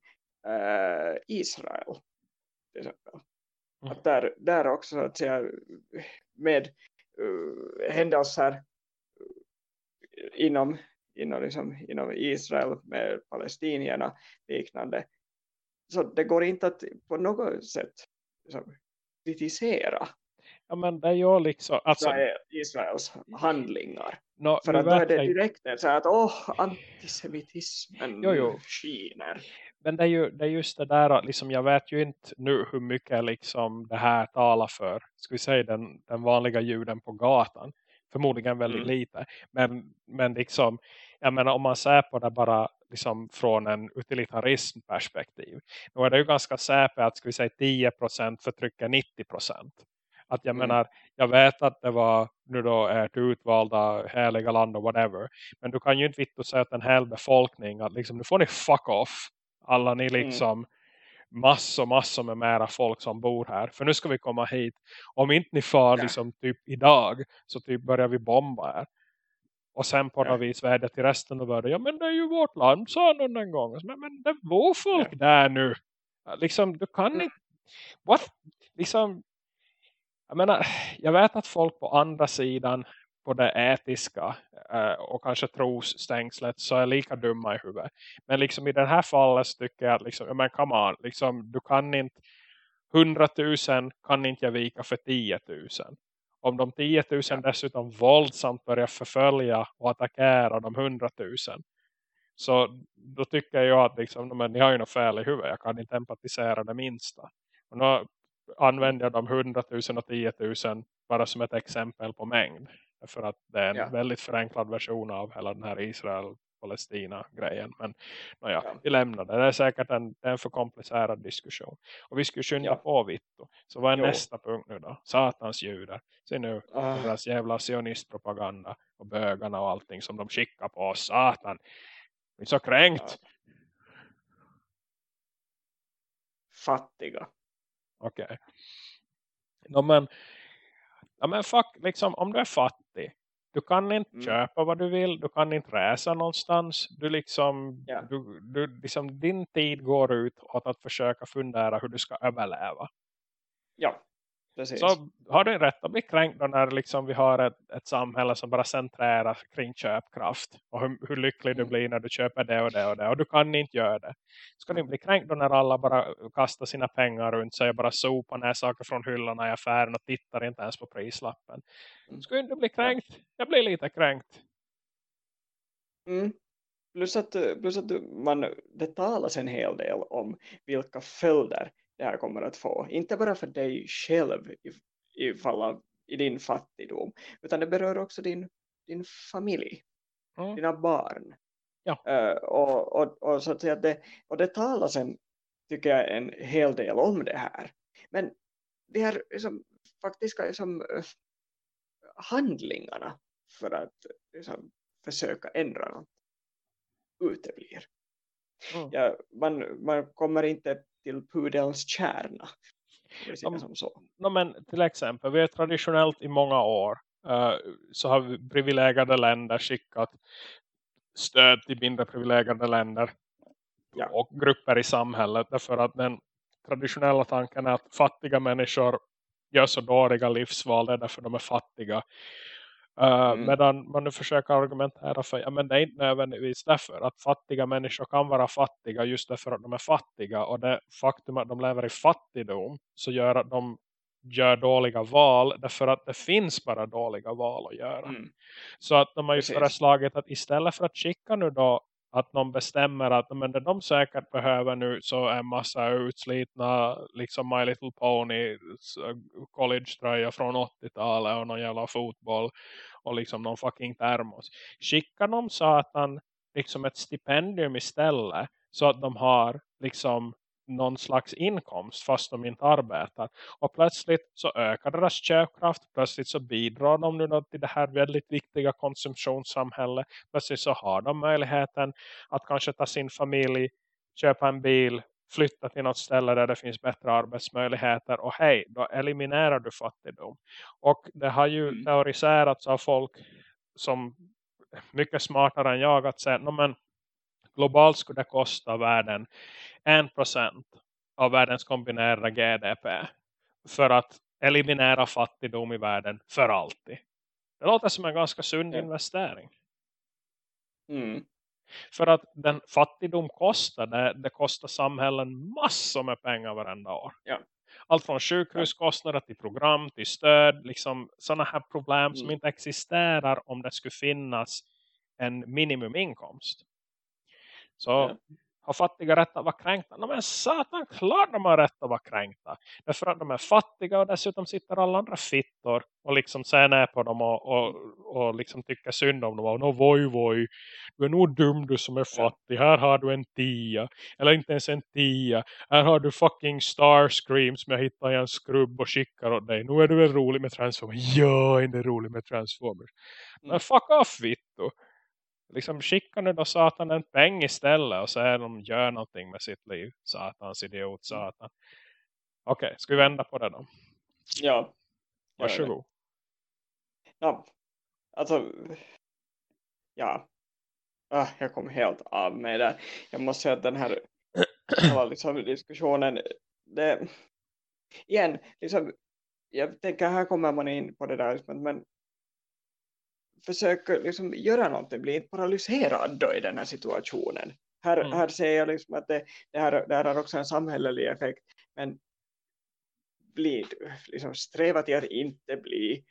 uh, Israel till exempel. Mm. Att där, där också att säga, med uh, händelser inom, inom, liksom, inom Israel med palestinierna liknande så det går inte att på något sätt liksom, kritisera Ja men det är ju liksom... Alltså, Israels handlingar. No, För att då är det direkt så att åh, antisemitismen jo, jo. skiner. Men det är ju det är just det där liksom, jag vet ju inte nu hur mycket liksom det här talar för, ska vi säga den, den vanliga juden på gatan. Förmodligen väldigt mm. lite. Men, men liksom, jag menar om man ser på det bara liksom från en utilitarism perspektiv. Då är det ju ganska säkert att ska vi säga 10% förtrycker 90%. Att jag mm. menar, jag vet att det var nu då ert utvalda heliga land och whatever. Men du kan ju inte vitt säga att en hel befolkning att liksom, nu får ni fuck off. Alla ni mm. liksom mm. massor, massor med mera folk som bor här. För nu ska vi komma hit. Om inte ni far ja. liksom typ idag så typ börjar vi bomba här. Och sen på ja. något vis vädja till resten och världen. Ja men det är ju vårt land sa någon en gång. Men, men det vår folk ja. där nu. Liksom du kan inte. What? Liksom jag menar, jag vet att folk på andra sidan på det etiska eh, och kanske trosstängslet så är lika dumma i huvudet. Men liksom i det här fallet tycker jag att liksom, men come on, liksom, du kan inte hundratusen kan inte jag vika för tiotusen. Om de tiotusen dessutom våldsamt börjar förfölja och attackera de hundratusen så då tycker jag att liksom, men, ni har ju något fel i huvudet. Jag kan inte empatisera det minsta. Och nu använder jag de 100 000 och 10 000 bara som ett exempel på mängd. För att det är en ja. väldigt förenklad version av hela den här Israel-Palestina-grejen. Men naja, ja. vi lämnar det. Det är säkert en, en för komplicerad diskussion. Och vi skulle skynda ja. på Vitto. Så vad är jo. nästa punkt nu då? Satans judar. Se nu, uh. deras jävla sionistpropaganda och bögarna och allting som de skickar på oss. Satan. Vi är så kränkt. Fattiga. Okej. Okay. No, men, ja, men fuck, liksom, om du är fattig. Du kan inte Mm. köpa vad du vill. Du kan inte resa någonstans. Du liksom, Ja. du, du, liksom din tid går ut åt att försöka fundera hur du ska överleva. Ja, precis. Så har du rätt att bli kränkt då när liksom vi har ett, ett samhälle som bara centrerar kring köpkraft. Och hur, hur lycklig du Mm. blir när du köper det och det och det. Och du kan inte göra det. Ska du bli kränkt då när alla bara kastar sina pengar runt sig och bara sopar ner saker från hyllorna i affären och tittar inte ens på prislappen. Mm. Ska inte bli kränkt? Jag blir lite kränkt. Mm. Plus att, plus att du- man, det talas en hel del om vilka följder det här kommer att få. Inte bara för dig själv i, i, fall av, i din fattigdom. Utan det berör också din, din familj. Mm. Dina barn. Ja. Eh, och, och, och, så att säga det, och det talas en, tycker jag en hel del om det här. Men de här liksom, faktiska liksom, eh, handlingarna för att liksom, försöka ändra något uteblir. Mm. Ja, man, man kommer inte till pudelns kärna. om som så. No, men till exempel, vi har traditionellt i många år eh, så har vi privilegierade länder skickat stöd till mindre privilegierade länder Ja. och grupper i samhället. Därför att den traditionella tanken är att fattiga människor gör så dåliga livsval det är därför de är fattiga. Uh, Mm. Medan man nu försöker argumentera för ja, men det är inte nödvändigtvis därför att fattiga människor kan vara fattiga just därför att de är fattiga och det faktum att de lever i fattigdom så gör att de gör dåliga val därför att det finns bara dåliga val att göra. Mm. Så att de har ju föreslagit att istället för att skicka nu då att någon bestämmer att men det de säkert behöver nu så är en massa utslitna liksom My Little Pony college-tröja från 80-talet och någon jävla fotboll och liksom någon fucking termos. Skicka dem satan liksom ett stipendium istället så att de har liksom någon slags inkomst fast de inte arbetar. Och plötsligt så ökar deras köpkraft. Plötsligt så bidrar de nu till det här väldigt viktiga konsumtionssamhället. Plötsligt så har de möjligheten att kanske ta sin familj, köpa en bil, flytta till något ställe där det finns bättre arbetsmöjligheter. Och hej, då eliminerar du fattigdom. Och det har ju Mm. teoriserats av folk som mycket smartare än jag att säga, "Nå, men globalt skulle det kosta världen 1% av världens kombinerade GDP för att eliminera fattigdom i världen för alltid. Det låter som en ganska sund Ja. investering. Mm. För att den fattigdom kostar, det, det kostar samhällen massor med pengar varenda år. Ja. Allt från sjukhuskostnader till program, till stöd. Liksom sådana här problem som Mm. inte existerar om det skulle finnas en minimuminkomst. Så Ja. Har fattiga rätt att vara kränkta? No, men satan, klart de har rätt att vara kränkta. Därför att de är fattiga och dessutom sitter alla andra fittor och liksom ser ner på dem och, och, och liksom tycker synd om dem. Och no, voj, voj, du är nog dum du som är fattig. Här har du en tia. Eller inte ens en tia. Här har du fucking Starscream som jag hittade i en skrubb och skickar åt dig. Nu är du väl rolig med Transformers? Ja, är det rolig med Transformers? Men Mm. fuck off, Vittu liksom skicka nu då satan en peng istället och säga de gör någonting med sitt liv. Satans idiot, satan. Okej, ska vi vända på det då? Ja. Det. Varsågod. Ja. Alltså. Ja. Ah, jag kom helt av mig där. Jag måste säga att den här liksom, diskussionen. Det, igen, liksom, jag tänker här kommer man in på det där. Men, men försök liksom göra någonting. Bli inte paralyserad då i den här situationen. Här, Mm. här ser jag liksom att det, det, här, det här har också en samhällelig effekt. Men bli, liksom, sträva till att inte bli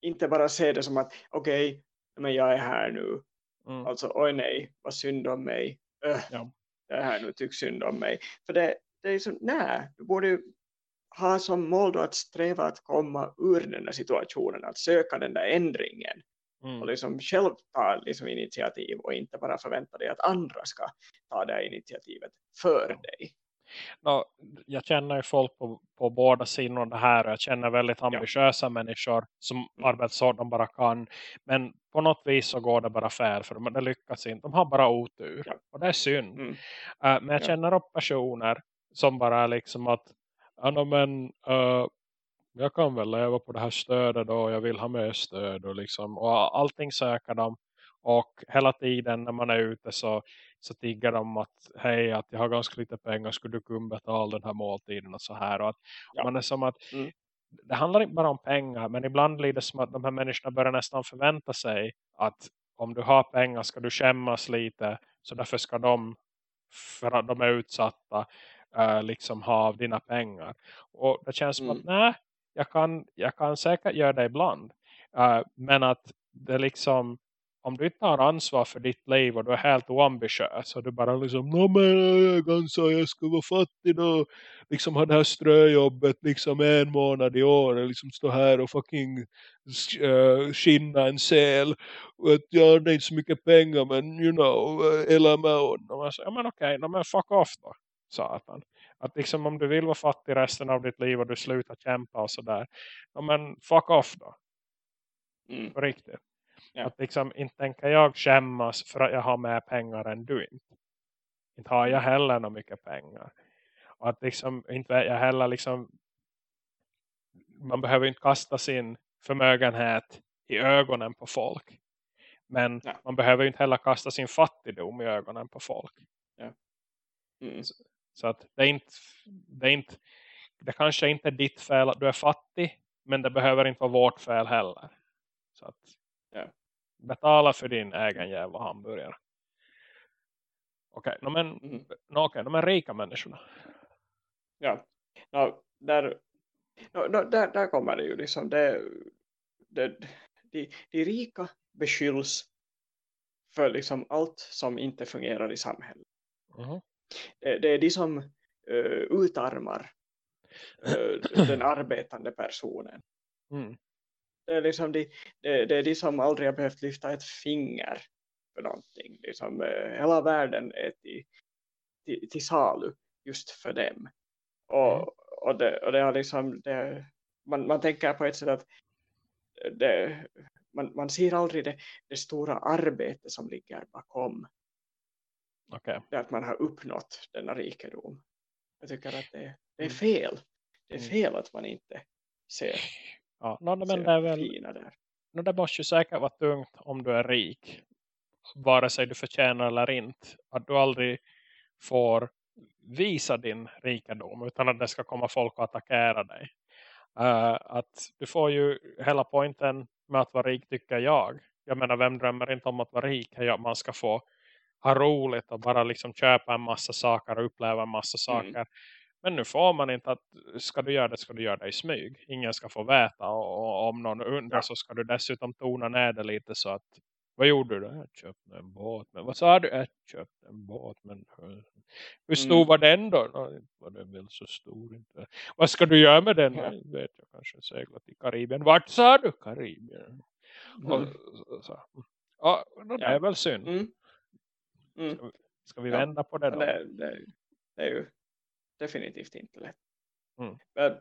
inte bara se det som att okej, men jag är här nu. Mm. Alltså oj nej, vad synd om mig. Öh, Ja. Jag är här nu, tycks synd om mig. För det, det är så, nej, du borde ju ha som mål då att sträva att komma ur den där situationen, att söka den där ändringen och Mm. liksom själv ta liksom initiativ och inte bara förvänta dig att andra ska ta det här initiativet för Ja. dig. Nå, jag känner ju folk på, på båda sidor det här och jag känner väldigt ambitiösa människor som Mm. arbetar så de bara kan. Men på något vis så går det bara fel för dem. Det lyckas inte. De har bara otur. Ja. Och det är synd. Mm. Uh, men jag Ja. känner upp personer som bara liksom att ja, no, men, uh, jag kan väl leva på det här stödet och jag vill ha mer stöd och liksom och allting söker de och hela tiden när man är ute så, så tiggar de att hej att jag har ganska lite pengar skulle du kunna betala den här måltiden och så här och att Ja. man är som att Mm. det handlar inte bara om pengar men ibland blir det som att de här människorna börjar nästan förvänta sig att om du har pengar ska du skämmas lite så därför ska de för att de är utsatta eh, liksom ha av dina pengar och det känns som Mm. att nej jag kan, jag kan säkert göra det ibland. Uh, men att det liksom om du inte har ansvar för ditt liv och du är helt oambitiös och du bara liksom, Nå, men jag kan jag ska vara fattig då. Liksom ha det här ströjobbet liksom en månad i år och liksom stå här och fucking uh, skinna en säl. Och att jag har inte så mycket pengar men you know, uh, eller med honom. Alltså, ja men okej, okay, men fuck off då satan att liksom om du vill vara fattig resten av ditt liv och du slutar kämpa och sådär ja men fuck off då Mm. på riktigt. Ja. Att liksom inte tänker jag skämmas för att jag har mer pengar än du inte. Inte har jag heller något mycket pengar. Och att liksom inte jag heller liksom man behöver inte kasta sin förmögenhet i ögonen på folk. Men Ja. man behöver inte heller kasta sin fattigdom i ögonen på folk. Mm. Så att det är inte, det är inte det kanske inte är ditt fel att du är fattig. Men det behöver inte vara vårt fel heller. Så att Ja. betala för din egen jävla hamburgare. Okej, okay, men, Mm. no, okay, de är rika människorna. Ja, no, där, no, där, där kommer det ju liksom det, det, de, de rika beskylls för liksom allt som inte fungerar i samhället. Mhm. Det, det är de som uh, utarmar uh, den arbetande personen. Mm. Det är, liksom de, det, det är de som aldrig har behövt lyfta ett finger för någonting. Liksom, uh, hela världen är till, till, till salu just för dem. Och, Mm. och, det, och det har liksom det, man, man tänker på ett sätt att det, man, man ser aldrig det, det stora arbete som ligger bakom Okej. det att man har uppnått denna rikedom. Jag tycker att det, det är Mm. fel. Det är Mm. fel att man inte ser, Ja, no, men ser det är väl fina där. no, det måste ju säkert vara tungt om du är rik. Vare sig du förtjänar eller inte. Att du aldrig får visa din rikedom utan att det ska komma folk och attackera dig. Eh, att du får ju hela poängen med att vara rik tycker jag. Jag menar vem drömmer inte om att vara rik? Ja, man ska få ha roligt och bara liksom köpa en massa saker och uppleva en massa Mm. saker. Men nu får man inte att ska du göra det ska du göra det i smyg. Ingen ska få veta och, och om någon undrar Ja. så ska du dessutom tona ner det lite så att vad gjorde du? Jag köpte en båt. Men vad sa du? Jag köpte en båt. Men hur stor Mm. var den då? Var den väl så stor inte. Vad ska du göra med den? Ja. Jag vet jag kanske segla till Karibien. Vart sa du? Karibien. Och, Mm. så, så. Ja, no, det är väl synd. Mm. Mm. Ska vi Ja, vända på det då? Det, det, det är ju definitivt inte lätt. Mm. Men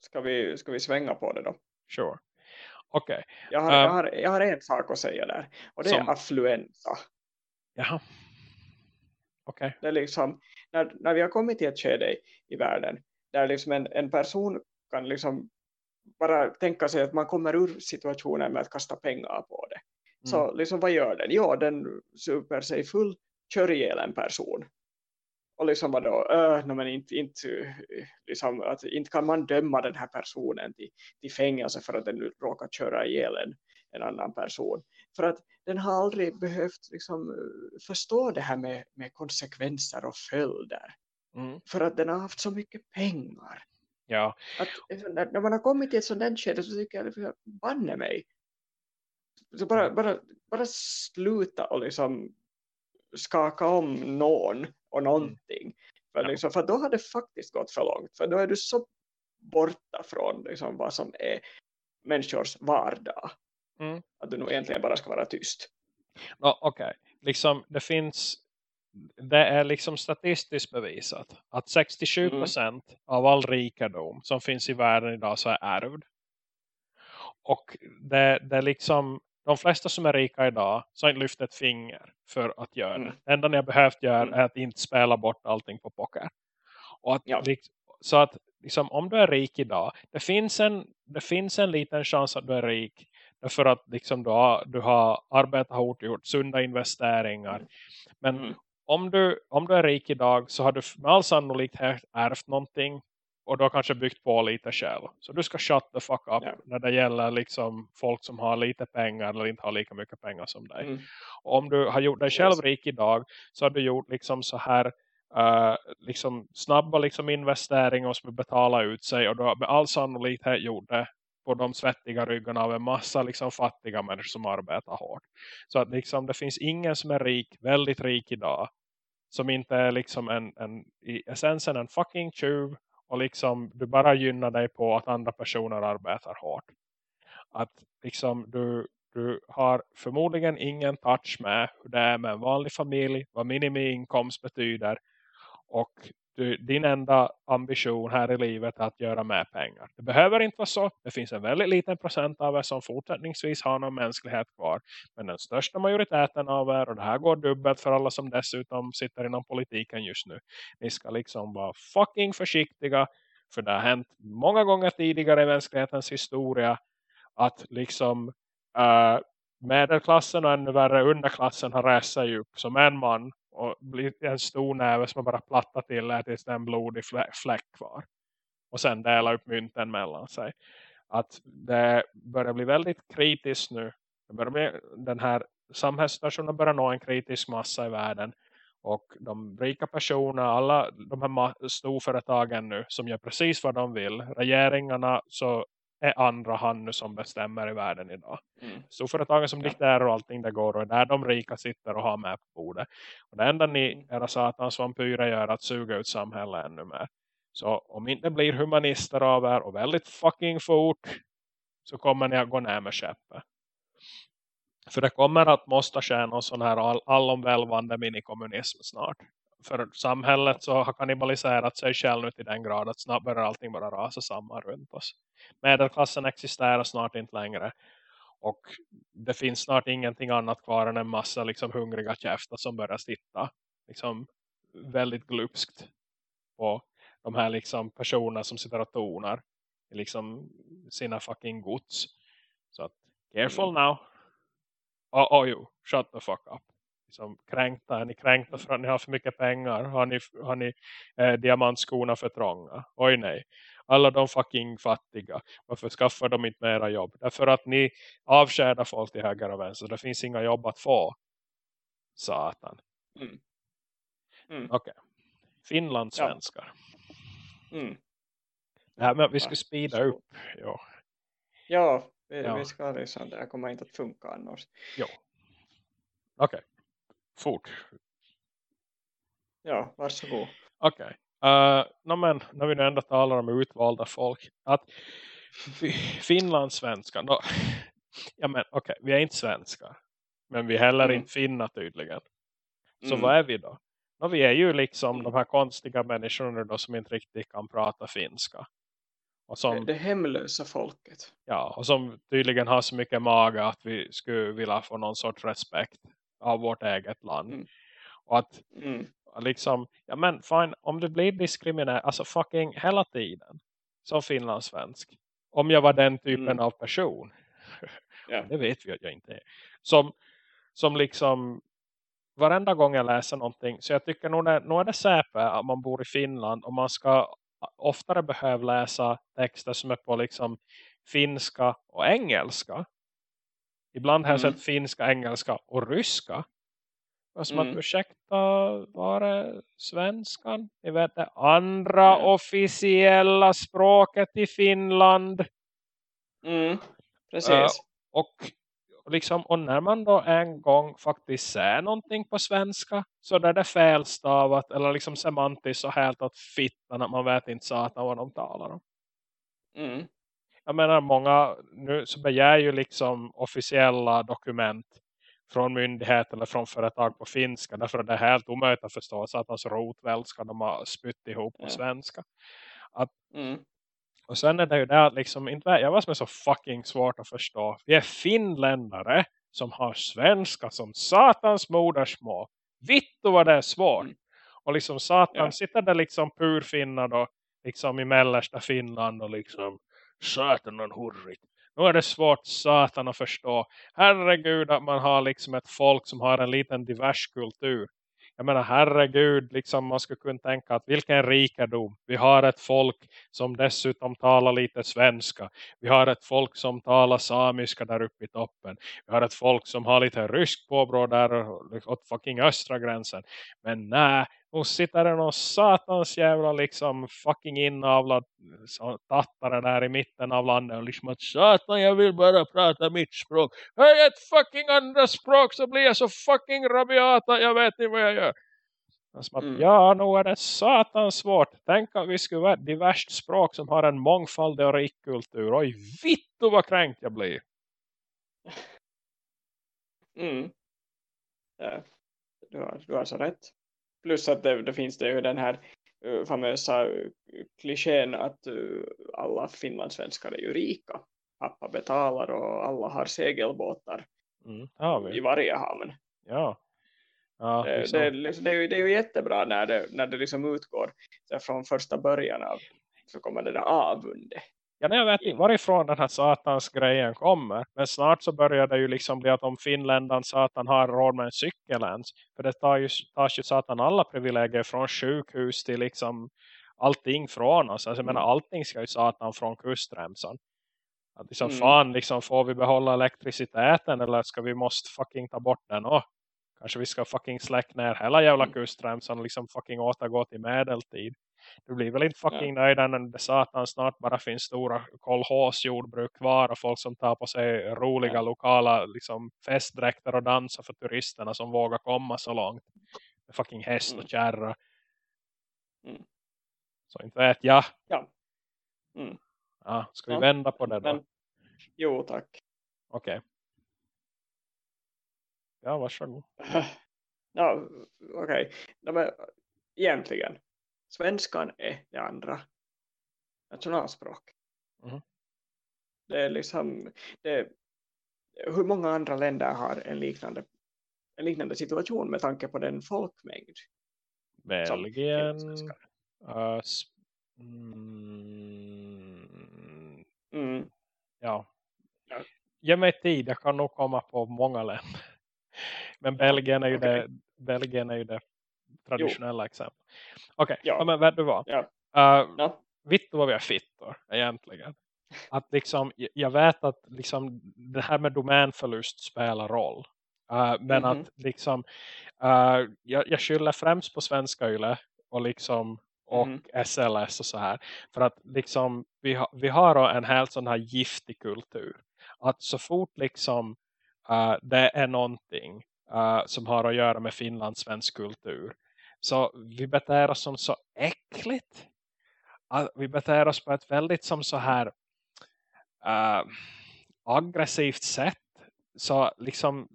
ska vi, ska vi svänga på det då? Sure. Okej. Jag har, Um, jag, har, jag har en sak att säga där. Och det Som- är affluensa. Jaha. Okej. Det är liksom, när, när vi har kommit till ett skede i, i världen där liksom en, en person kan liksom bara tänka sig att man kommer ur situationen med att kasta pengar på det. Så liksom vad gör den? Ja, den super sig full, kör ihjäl en person. Och liksom vadå, äh, nej, men inte, inte, liksom, att, inte kan man döma den här personen till, till fängelse för att den råkar köra ihjäl en, en annan person. För att den har aldrig behövt liksom, förstå det här med, med konsekvenser och följder. Mm. För att den har haft så mycket pengar. Ja. Att, eh, när, man har kommit till ett sådant skede så tycker jag, liksom, banne mig. Så bara, bara, bara sluta och liksom skaka om någon och någonting. För, liksom, för då har det faktiskt gått för långt. För då är du så borta från liksom, vad som är människors vardag. Mm. Att du nog egentligen bara ska vara tyst. No, Okej. Liksom det finns det är liksom statistiskt bevisat att 67% av all rikedom som finns i världen idag så är ärvd. Och det, det är liksom de flesta som är rika idag så har inte lyft ett finger för att göra det. Mm. Det enda ni har behövt göra Mm. är att inte spela bort allting på poker. Och att, Ja. liks- så att liksom, om du är rik idag. Det finns en, det finns en liten chans att du är rik. Därför att liksom, du, har, du har arbetat hårt gjort sunda investeringar. Men Mm. om, du, om du är rik idag så har du med all sannolikhet ärvt någonting. Och du har kanske byggt på lite själv. Så du ska shut the fuck up Ja. när det gäller liksom folk som har lite pengar eller inte har lika mycket pengar som dig. Mm. Och om du har gjort dig Yes. själv rik idag så har du gjort liksom så här eh, liksom snabba liksom investeringar som betalar ut sig och du har med all sannolikhet gjort det på de svettiga ryggarna av en massa liksom fattiga människor som arbetar hårt. Så att liksom det finns ingen som är rik, väldigt rik idag som inte är liksom en, en i essensen en fucking tjuv och liksom du bara gynnar dig på att andra personer arbetar hårt. Att liksom du, du har förmodligen ingen touch med hur det är med en vanlig familj, vad minimiinkomst betyder och du, din enda ambition här i livet är att göra med pengar. Det behöver inte vara så. Det finns en väldigt liten procent av er som fortsättningsvis har någon mänsklighet kvar. Men den största majoriteten av er, och det här går dubbelt för alla som dessutom sitter inom politiken just nu. Ni ska liksom vara fucking försiktiga. För det har hänt många gånger tidigare i mänsklighetens historia att liksom uh, medelklassen och ännu värre underklassen har rest sig upp som en man och blir en stor näve som bara plattar till är tills det är en blodig fläck kvar. Och sen dela upp mynten mellan sig. Att det börjar bli väldigt kritiskt nu. Det börjar bli, den här samhällssituationen börjar nå en kritisk massa i världen. Och de rika personerna, alla de här storföretagen nu som gör precis vad de vill. Regeringarna så är andra hand nu som bestämmer i världen idag. Mm. Storföretagen som dikterar och allting det går och är där de rika sitter och har med på bordet. Och det enda ni, era satans vampyrer gör är att suga ut samhället ännu mer. Så om inte blir humanister av er och väldigt fucking fort så kommer ni att gå ner med käppet. För det kommer att måste ske någon sån här all, allomvälvande minikommunism snart. För samhället så har kannibaliserat sig själv nu till den grad att snart börjar allting bara rasa samman runt oss. Medelklassen existerar snart inte längre. Och det finns snart ingenting annat kvar än en massa liksom hungriga käftar som börjar sitta liksom väldigt glupskt på de här liksom personerna som sitter och tonar liksom sina fucking gods. Så att, careful now. Oh, oh jo, shut the fuck up. Liksom, kränkta, är ni kränkta för att ni har för mycket pengar? Har ni, har ni eh, diamantskorna för trånga? Oj nej. Alla de fucking fattiga. Varför skaffar de inte mera jobb? Därför att ni avskedar folk till höger och vänster. Det finns inga jobb att få. Satan. Mm. Mm. Okej. Finlandssvenskar. Mm. Ja. men vi ska speeda så. upp. Jo. Ja, vi, Ja. vi ska liksom, det här kommer inte att funka annars. jo. Okej. Fort. Ja, varsågod. Okej. Uh, no, men när vi nu ändå talar om utvalda folk. Att fi- finlandssvenskar. No, ja men okej, vi är inte svenskar. Men vi är heller Mm. inte finna tydligen. Så Mm. vad är vi då? No, vi är ju liksom Mm. de här konstiga människorna då som inte riktigt kan prata finska. Och som, Det hemlösa folket. ja, och som tydligen har så mycket mage att vi skulle vilja få någon sorts respekt av vårt eget land. Mm. Och att Mm. liksom, ja men fine, om du blir diskriminerad, alltså fucking hela tiden som finlandssvensk. Om jag var den typen Mm. av person. Ja. Det vet vi att jag inte är. Som, som liksom varenda gång jag läser någonting. Så jag tycker nog det, nog är det säpe att man bor i Finland. Och man ska oftare behöva läsa texter som är på liksom finska och engelska. Ibland har jag Mm. sett finska, engelska och ryska. Och som Mm. att ursäkta, var det svenskan? Ni vet det andra Ja. officiella språket i Finland. Mm. Precis. Ja. Och, liksom, och när man då en gång faktiskt ser någonting på svenska så där det är felstavat eller liksom semantiskt så helt åt fittan att man vet inte satan vad de talar om. Mm. Jag menar många, nu så begär ju liksom officiella dokument från myndighet eller från företag på finska därför att det är helt omöjligt att förstå så att hans rotvälska de har spytt ihop på svenska. Mm. Och sen är det ju det att liksom, inte jag vad som är så fucking svårt att förstå. Vi är finländare som har svenska som satans modersmål. Vittu vad det är svårt. Mm. Och liksom satan Ja. sitter där liksom purfinna då liksom i mellersta Finland och liksom satan och hurrigt. Nu är det svårt satan att förstå. Herregud att man har liksom ett folk som har en liten divers kultur jag menar herregud, liksom man skulle kunna tänka att vilken rikedom. Vi har ett folk som dessutom talar lite svenska. Vi har ett folk som talar samiska där uppe i toppen. Vi har ett folk som har lite rysk påbrå där åt fucking östra gränsen. Men nej, och sitter det någon satans jävla liksom fucking inavlad tattare där i mitten av landet och liksom att satan jag vill bara prata mitt språk. Hör ett fucking andra språk så blir jag så fucking rabiata jag vet inte vad jag gör. Som att, mm. Ja, nu är det satans svårt. Tänk att vi skulle vara diverst språk som har en mångfaldig och rik kultur. Oj, vitt vad kränkt jag blir. Mm. Ja, du, har, du har så rätt. Plus att det, det finns det ju den här uh, famösa uh, klichén att uh, alla finlandssvenskar är ju rika. Pappa betalar och alla har segelbåtar mm, ja, i varje hamn. Ja. ja det, liksom. det, det, det, är ju, det är ju jättebra när det, när det liksom utgår från första början av så kommer det där avundet. Ja, jag vet inte varifrån den här satans grejen kommer. Men snart så börjar det ju liksom bli att om Finländan satan har råd med en cykel ens. För det tar ju, tas ju satan alla privilegier från sjukhus till liksom allting från oss. Alltså, jag menar, mm. allting ska ju satan från kustremsan. Att liksom, mm. fan, liksom, får vi behålla elektriciteten eller ska vi måste fucking ta bort den? Oh, kanske vi ska fucking släcka ner hela jävla mm. kustremsan och liksom fucking återgå till medeltid. Du blir väl inte fucking ja. nöjd när det satan snart bara finns stora kolhåsjordbruk kvar och folk som tar på sig roliga ja. lokala liksom, festdräkter och dansar för turisterna som vågar komma så långt. Med fucking häst och mm. kärra. Mm. Så inte vet jag. Ja. Mm. ja ska vi vända på det då? Men, jo, tack. Okej. Okay. Ja, varsågod. Ja, okej. Okay. egentligen svenskan är det andra nationalspråk. Mm. Det är liksom det, hur många andra länder har en liknande, en liknande situation med tanke på den folkmängd? Belgien. Uh, mm, mm. Ja. ja. Ge mig tid, jag kan nog komma på många länder. Men Belgien är ju, okay. det, Belgien är ju det traditionella jo. exempel. Okej, okay, ja. men vad du var. Ja. Uh, ja. Vitt vad vi har fittor egentligen. Att liksom, jag vet att liksom, det här med domänförlust spelar roll. Uh, men mm -hmm. att liksom, uh, jag, jag skyller främst på svenska yle och liksom och mm. SLS och så här. För att liksom vi, ha, vi har en helt sån här giftig kultur. Att så fort liksom uh, det är någonting uh, som har att göra med Finlands svensk kultur så vi beter oss som så äckligt. Ah, vi beter oss på ett väldigt som så här uh, aggressivt sätt. Så liksom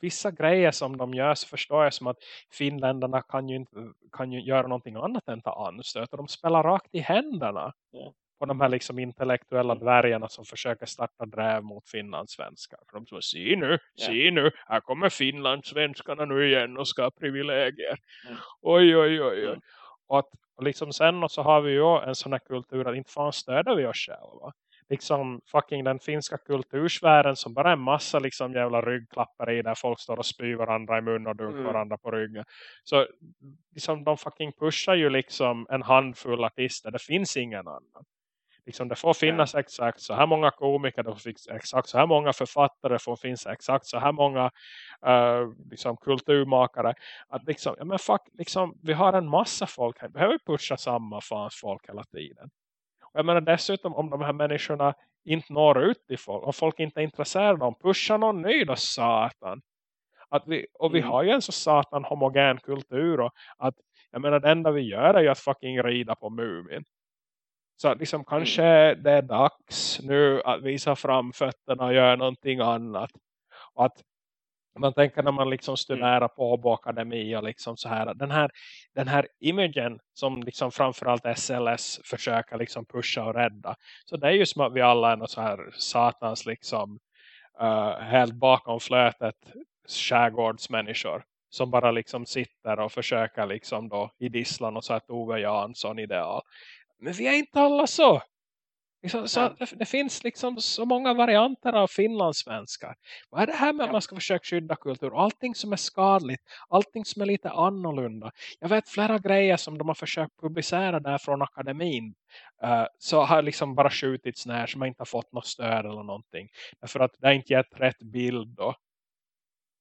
vissa grejer som de gör så förstår jag som att finländarna kan ju, inte, kan ju göra någonting annat än ta anstöt. Och de spelar rakt i händerna. Yeah på de här liksom intellektuella mm. dvärgarna som försöker starta dräv mot finlandssvenskar. För de som se nu, yeah. se nu, här kommer finlandssvenskarna nu igen och ska ha privilegier. Mm. Oj, oj, oj, oj. Mm. Och, att, och liksom sen så har vi ju en sån här kultur att inte fan stöder vi oss själva. Liksom fucking den finska kultursfären som bara är en massa liksom jävla ryggklappar i där folk står och spyr varandra i mun och dunkar mm. varandra på ryggen. Så liksom de fucking pushar ju liksom en handfull artister. Det finns ingen annan liksom det får finnas exakt så här många komiker, det får exakt så här många författare, det får finnas exakt så här många uh, liksom kulturmakare. Att liksom, ja men fuck, liksom, vi har en massa folk här, behöver pusha samma fans folk hela tiden. Och jag menar dessutom om de här människorna inte når ut till folk, om folk inte är intresserade av pusha någon ny då satan. Att vi, och vi mm. har ju en så satan homogen kultur och att jag menar det enda vi gör är ju att fucking rida på Mumin. Så liksom kanske mm. det är dags nu att visa fram fötterna och göra någonting annat. Och att man tänker när man liksom studerar mm. på Åbo Akademi och liksom så här. Den här, den här imagen som liksom framförallt SLS försöker liksom pusha och rädda. Så det är ju som att vi alla är något så här satans liksom uh, helt bakom flötet skärgårdsmänniskor. Som bara liksom sitter och försöker liksom då i Disslan och så ett Ove Jansson ideal Men vi är inte alla så. Liksom, så det, det finns liksom så många varianter av finlandssvenskar. Vad är det här med att man ska försöka skydda kultur? Allting som är skadligt. Allting som är lite annorlunda. Jag vet flera grejer som de har försökt publicera där från akademin. eh, så har liksom bara skjutits ner som inte har fått något stöd eller någonting. Därför att det inte gett rätt bild då.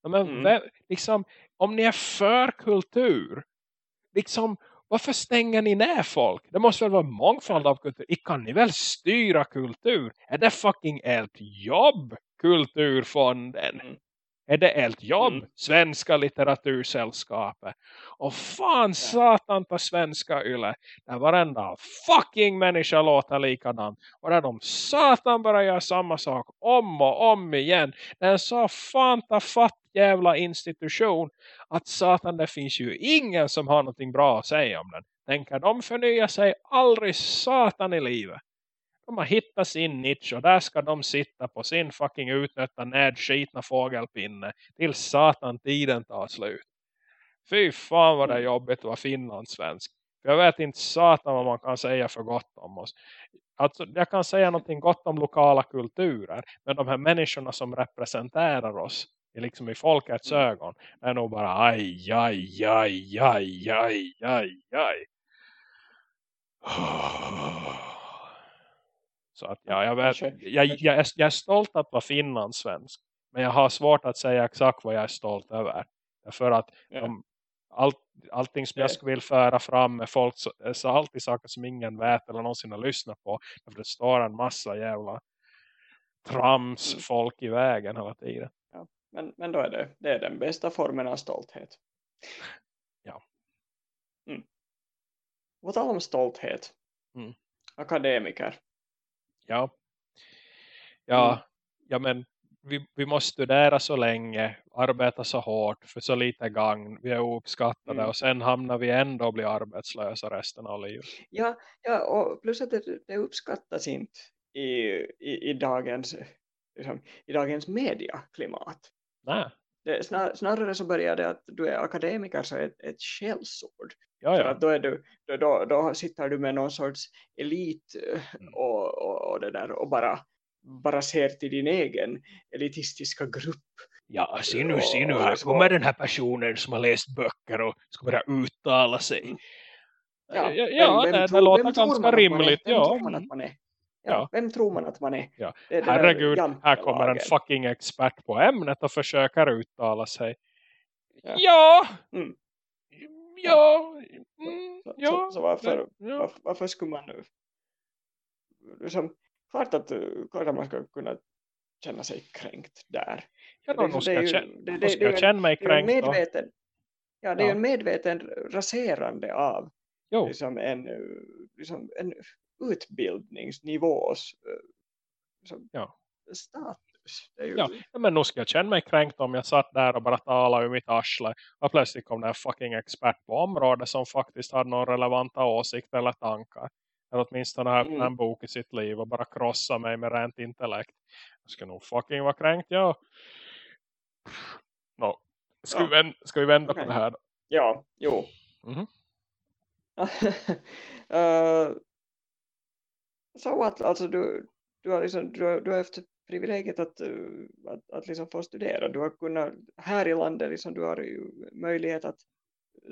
Men Mm. vem, liksom, om ni är för kultur, liksom, varför stänger ni ner folk? Det måste väl vara mångfald av kultur. I kan ni väl styra kultur? Är det fucking ert jobb, kulturfonden? Mm. Är det ert jobb, Mm. Svenska litteratursällskapet? Och fan satan på svenska yle. Där varenda fucking människa låter likadant. Och där de satan bara gör samma sak om och om igen. Det är en så fan ta fatt jävla institution. Att satan det finns ju ingen som har någonting bra att säga om den. Tänker de förnya sig aldrig satan i livet. De har hittat sin nisch och där ska de sitta på sin fucking utnötta nedskitna fågelpinne till satan tiden tar slut. Fy fan vad det är Mm. jobbigt att vara finlandssvensk. För jag vet inte satan vad man kan säga för gott om oss. Alltså, jag kan säga någonting gott om lokala kulturer. Men de här människorna som representerar oss liksom i folkets Mm. ögon. Är nog bara aj, aj, aj, aj, aj, aj, aj. Så att ja, jag, vet, jag, jag, är, jag är stolt att vara finlandssvensk. Men jag har svårt att säga exakt vad jag är stolt över. För att de, allt, allting som jag skulle vilja föra fram med folk så alltid saker som ingen vet eller någonsin har lyssnat på. För det står en massa jävla trams Mm. folk i vägen hela tiden. Men, men då är det, det är den bästa formen av stolthet. Ja. Mm. På tal om stolthet. Mm. Akademiker. Ja. Ja, Mm. ja men vi, vi måste studera så länge, arbeta så hårt för så lite gagn. Vi är ouppskattade Mm. och sen hamnar vi ändå och blir arbetslösa resten av livet. Ja, ja och plus att det, det uppskattas inte i, i, i, dagens, liksom, i dagens mediaklimat. Nej, Det, snar, snarare så börjar det att du är akademiker så är ett, ett skällsord. ja För ja. att då, är du, då, då, sitter du med någon sorts elit Mm. och, och, och, det där, och bara, bara ser till din egen elitistiska grupp. Ja, se nu, se nu, det här kommer den här personen som har läst böcker och ska börja uttala sig. Ja, ja, vem- vem det, det tror- låter vem tror ganska rimligt. Vem Ja. tror man att man är? Ja. Vem tror man att man är? Ja. Det är Herregud, här kommer en fucking expert på ämnet och försöker uttala sig. Ja. Ja! Mm. Ja! Mm, Så, ja. så, så varför, ja. varför, varför skulle man nu... Liksom, klart, att, klart att man ska kunna känna sig kränkt där. Ja, Det- då, det ska är ju- känna, det- det- ska det är känna mig Det är kränkt. då. medveten, ja, det är en medveten raserande av Jo, liksom en, eh, liksom en utbildningsnivås eh, Ja. status. Ju, Ja. men nu ska jag känna mig kränkt om jag satt där och bara talade ur mitt arsle. Och plötsligt kom det en fucking expert på området som faktiskt hade några relevanta åsikter eller tankar. Eller åtminstone har Mm. en bok i sitt liv och bara krossa mig med rent intellekt. Jag ska nog fucking vara kränkt, ja. No. Ska, Ja. vi vända, ska vi vända Okej. på det här? Ja, jo. Mhm. uh, så att alltså du, du har liksom, du har, du har haft privilegiet att, eh, att, att liksom få studera. Du har kunnat, här i landet liksom, du har ju möjlighet att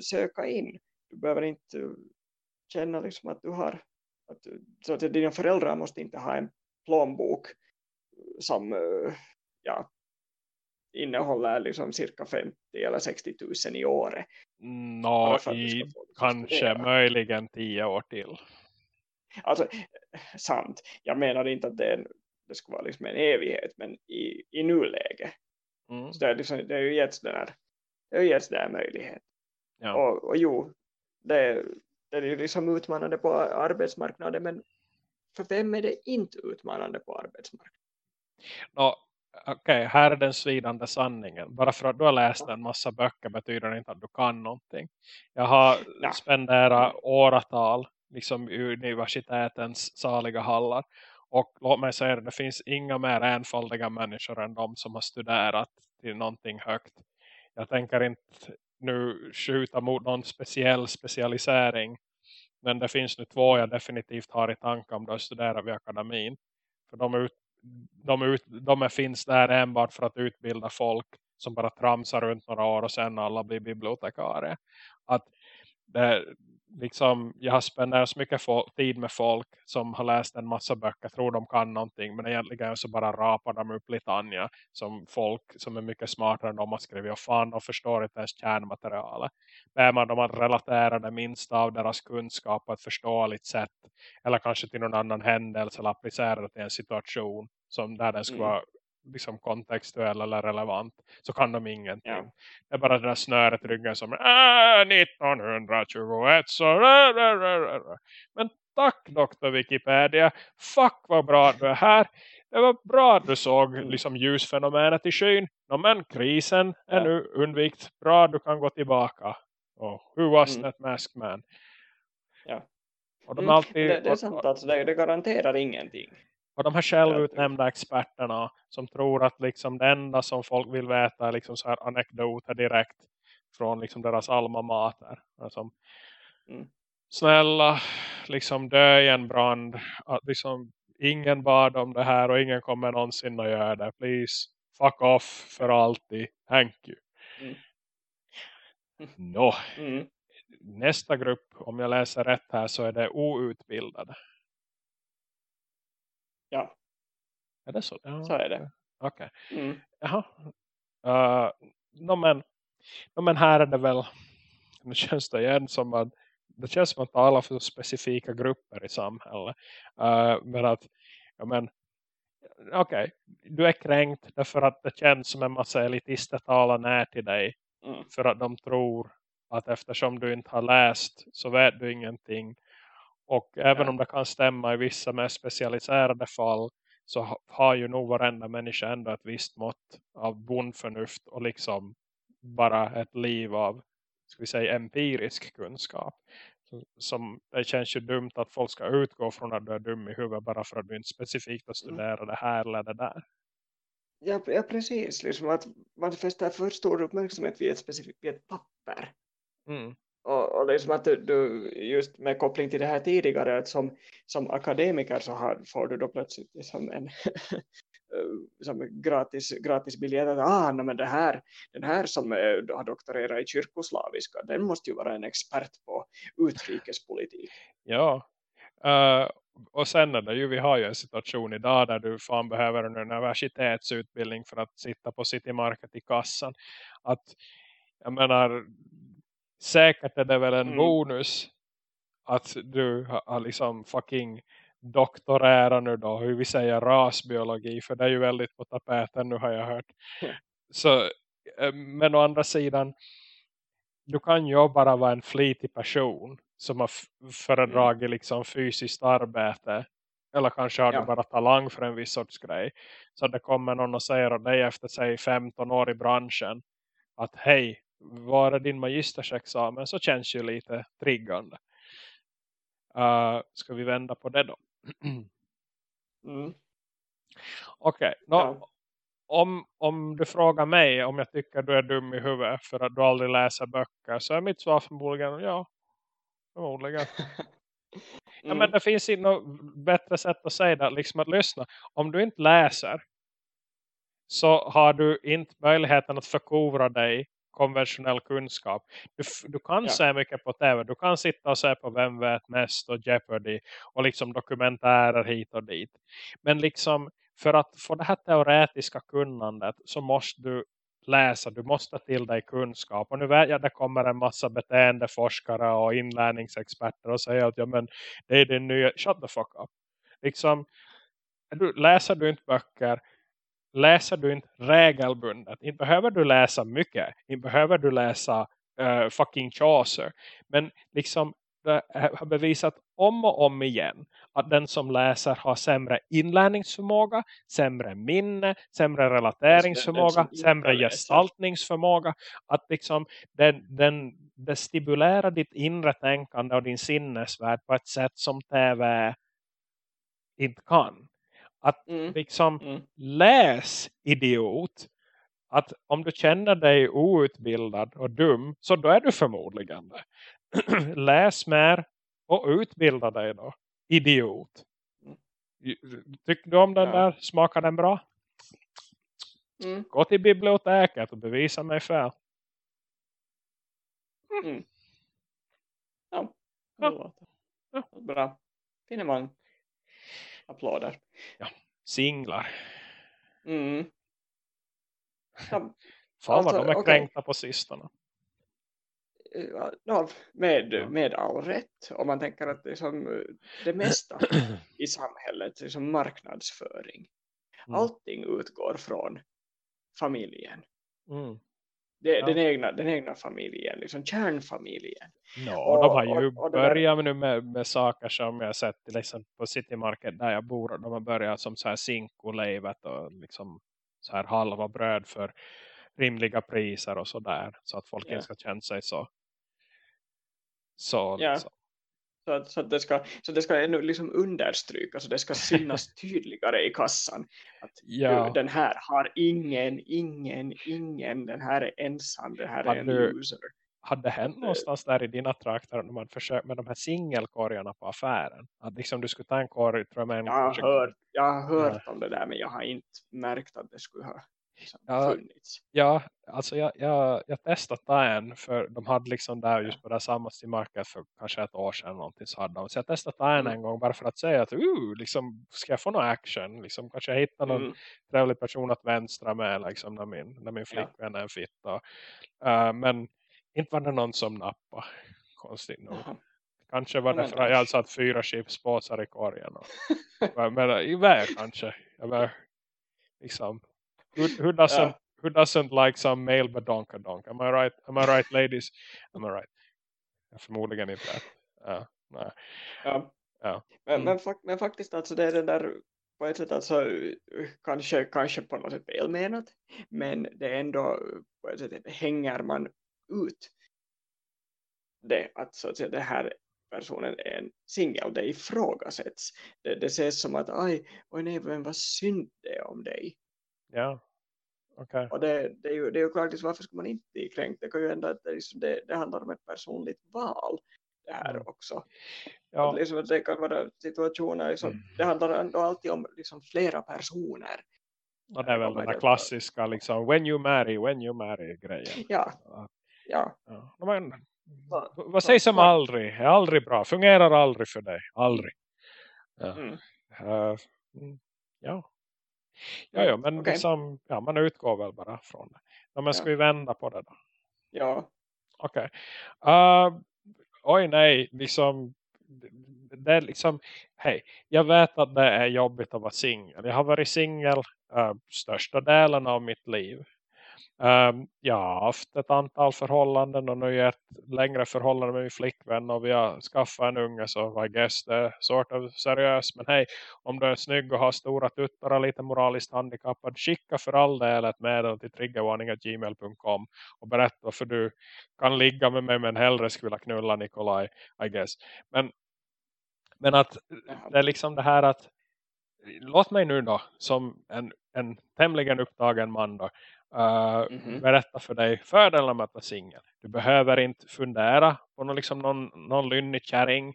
söka in. Du behöver inte känna liksom att du har att, så att dina föräldrar måste inte ha en plånbok som eh, ja, innehåller liksom cirka 50 eller 60 000 i året. Nå, i kanske möjligen tio år till. Alltså, sant. Jag menar inte att det, är, det skulle vara liksom en evighet, men i, i nuläge. Mm. Så det, är liksom, det är ju getts den här, det är getts den här möjlighet. Ja. Och, och jo, det, det är ju liksom utmanande på arbetsmarknaden, men för vem är det inte utmanande på arbetsmarknaden? Nå, Okej, här är den svidande sanningen. Bara för att du har läst en massa böcker betyder det inte att du kan någonting. Jag har Ja. spenderat åratal liksom i universitetens saliga hallar. Och låt mig säga det, det finns inga mer enfaldiga människor än de som har studerat till någonting högt. Jag tänker inte nu skjuta mot någon speciell specialisering. Men det finns nu två jag definitivt har i tanke om då studerar vid akademin. För de, ut, de, ut, de finns där enbart för att utbilda folk som bara tramsar runt några år och sen alla blir bibliotekarier. Att det, liksom, jag har spenderat så mycket tid med folk som har läst en massa böcker, tror de kan någonting men egentligen så bara rapar de upp litania som folk som är mycket smartare än de har skrivit och fan de förstår inte ens kärnmaterialet. Ber man dem att relatera det minsta av deras kunskap på ett förståeligt sätt eller kanske till någon annan händelse eller applicera det till en situation som där den skulle mm. vara liksom kontextuell eller relevant så kan de ingenting. Ja. Det är bara det där snöret ryggen som är 1921 så men tack doktor Wikipedia fuck vad bra du är här det var bra att du såg mm. liksom ljusfenomenet i skyn no, men krisen är ja. nu undvikt bra du kan gå tillbaka och who was mm. that mask man ja. Och de mm. alltid, det, det är sant, alltså, det, det garanterar ingenting. Och de här självutnämnda experterna som tror att liksom det enda som folk vill veta är liksom så här anekdoter direkt från liksom deras alma mater. Alltså, mm. Snälla, liksom dö i en brand. Att liksom, ingen bad om det här och ingen kommer någonsin att göra det. Please, fuck off för alltid. Thank you. Mm. Nå, mm. nästa grupp, om jag läser rätt här så är det outbildade. Ja. Är det så? Ja. Så är det. Okej. Okay. Mm. Jaha. Uh, no, men, no, men här är det väl nu känns det igen som att det känns som att alla för specifika grupper i samhället. Uh, men att ja, men okej, okay, du är kränkt därför att det känns som en massa elitister talar när till dig. Mm. För att de tror att eftersom du inte har läst så vet du ingenting. Och även ja. om det kan stämma i vissa mer specialiserade fall så har ju nog varenda människa ändå ett visst mått av bondförnuft och liksom bara ett liv av ska vi säga empirisk kunskap. Som det känns ju dumt att folk ska utgå från att du är dum i huvudet bara för att du inte specifikt har mm. studerat det här eller det där. Ja, ja precis. Liksom att man fäster för stor uppmärksamhet vid ett specifikt vid ett papper. Mm. Och, och liksom att du, du, just med koppling till det här tidigare att som, som akademiker så har, får du då plötsligt liksom en som gratis, gratis biljett att ah, men det här, den här som eh, är, har doktorerat i kyrkoslaviska den måste ju vara en expert på utrikespolitik. Ja, uh, och sen är det ju, vi har ju en situation idag där du fan behöver en universitetsutbildning för att sitta på City Market i kassan. Att jag menar säkert är det väl en mm. bonus att du har liksom fucking doktorera nu då, hur vi säger rasbiologi, för det är ju väldigt på tapeten nu har jag hört. Mm. Så, eh, men å andra sidan, du kan ju bara vara en flitig person som har föredragit mm. liksom fysiskt arbete eller kanske har ja. du bara talang för en viss sorts grej. Så det kommer någon och säger dig efter sig 15 år i branschen att hej, vara din magistersexamen så känns ju lite triggande. Uh, ska vi vända på det då? mm. Okej, okay, ja. om, om du frågar mig om jag tycker du är dum i huvudet för att du aldrig läser böcker så är mitt svar förmodligen ja, förmodligen. mm. Ja, men det finns inte något bättre sätt att säga det, liksom att lyssna. Om du inte läser så har du inte möjligheten att förkovra dig konventionell kunskap. Du, du kan ja. se mycket på tv. Du kan sitta och se på Vem vet mest och Jeopardy och liksom dokumentärer hit och dit. Men liksom för att få det här teoretiska kunnandet så måste du läsa, du måste till dig kunskap. Och nu vet jag att det kommer en massa beteendeforskare och inlärningsexperter och säger att ja, men det är den nya, shut the fuck up. Liksom, du, läser du inte böcker läser du inte regelbundet. Inte behöver du läsa mycket. Inte behöver du läsa uh, fucking Chaucer. Men liksom det har bevisat om och om igen att den som läser har sämre inlärningsförmåga, sämre minne, sämre relateringsförmåga, sämre gestaltningsförmåga. Att liksom den, den, det stimulerar ditt inre tänkande och din sinnesvärld på ett sätt som tv inte kan. Att mm. liksom mm. läs idiot. Att om du känner dig outbildad och dum så då är du förmodligen det. läs mer, Och utbilda dig då. Idiot. Tycker du om den Ja. där? Smakar den bra? Mm. Gå till biblioteket och bevisa mig fel. Mm. Ja, Ja. det låter Ja. bra. Finemang. Applåder. Singlar. Mm. Ja, Fan Alltså, vad de är okej. kränkta på sistone. ja, med, Ja. med all rätt. Om man tänker att det, som, eh, det mesta i samhället är som marknadsföring. Mm. Allting utgår från familjen. Mm. Det, Ja. den, egna, den egna familjen, liksom kärnfamiljen. No, Och- de har ju och- och börjat nu med, med saker som jag sett exempel på City Market där jag bor. De har börjat som så här sinkolevet och liksom så här halva bröd för rimliga priser och sådär. Så att folk inte ska känna sig så. Så Ja. liksom. Så att, så att det ska, så det ska ännu liksom understrykas och det ska synas tydligare i kassan. Att Ja. du, den här har ingen, ingen, ingen. Den här är ensam. Det här är Hade en du- loser. Hade det hänt någonstans där i dina trakter de hade försökt med de här singelkorgarna på affären? Att liksom du skulle ta en korg tror jag Jag har hört, jag har hört om det där men jag har inte märkt att det skulle ha liksom, Ja. funnits. Ja, alltså jag, jag, jag testade ta en för de hade liksom där just på det samma market för kanske ett år sedan någonting så hade de. Så jag testade ta en Mm. en gång bara för att säga att uh, liksom, ska jag få någon action? Liksom, kanske jag hittar någon Mm. trevlig person att vänstra med liksom, när, min, när min Ja. flickvän är en fitta. Uh, men inte var det någon som nappade. Konstigt nog. Jaha. Kanske var Ja, det för att jag hade satt fyra chipspåsar i korgen. Och, men, i väg kanske. Jag bara, liksom, who, who, doesn't, Ja. who doesn't like some male badonkadonk? Am I right? Am I right ladies? Am I right? Förmodligen inte. Ja, nej. Ja. Ja. Men, Mm. men, men faktiskt alltså det är den där på ett sätt alltså kanske, kanske på något sätt välmenat men det är ändå på ett sätt hänger man ut det att så att säga det här personen är en singel det ifrågasätts det, det ses som att aj, oj nej men vad synd det är om dig Ja. Okej. och det, det är ju, det är ju klart liksom, varför ska man inte bli kränkt det kan ju ändå att det, liksom, det, det handlar om ett personligt val det här Mm. också Ja. att liksom, det kan vara situationer, liksom, Mm. det handlar ändå alltid om liksom, flera personer. Och det är väl den där klassiska liksom, when you marry, when you marry grejen. Ja, Ja. ja. Men, vad sägs om aldrig? Är aldrig bra? Fungerar aldrig för dig? Aldrig. Ja. Mm. Mm, ja. Ja, ja, men Okej. liksom, ja, man utgår väl bara från det. Ja, men ska Ja. vi vända på det då? ja. Okej. Uh, oj nej, liksom det är liksom, hej, jag vet att det är jobbigt att vara singel. Jag har varit singel uh, största delen av mitt liv. Ehm, um, jag har haft ett antal förhållanden och nu är ett längre förhållande med min flickvän och vi har skaffat en unge så I guess det är sort of seriöst. Men hej, om du är snygg och har stora tuttar och lite moraliskt handikappad, skicka för all del ett medel till triggervarning.gmail.com och berätta varför du kan ligga med mig men hellre skulle vilja knulla Nikolaj, I guess. Men, men att det är liksom det här att låt mig nu då som en, en tämligen upptagen man då uh, Mhm. berätta för dig fördelarna med att vara singel. Du behöver inte fundera på någon, liksom någon, någon lynnig kärring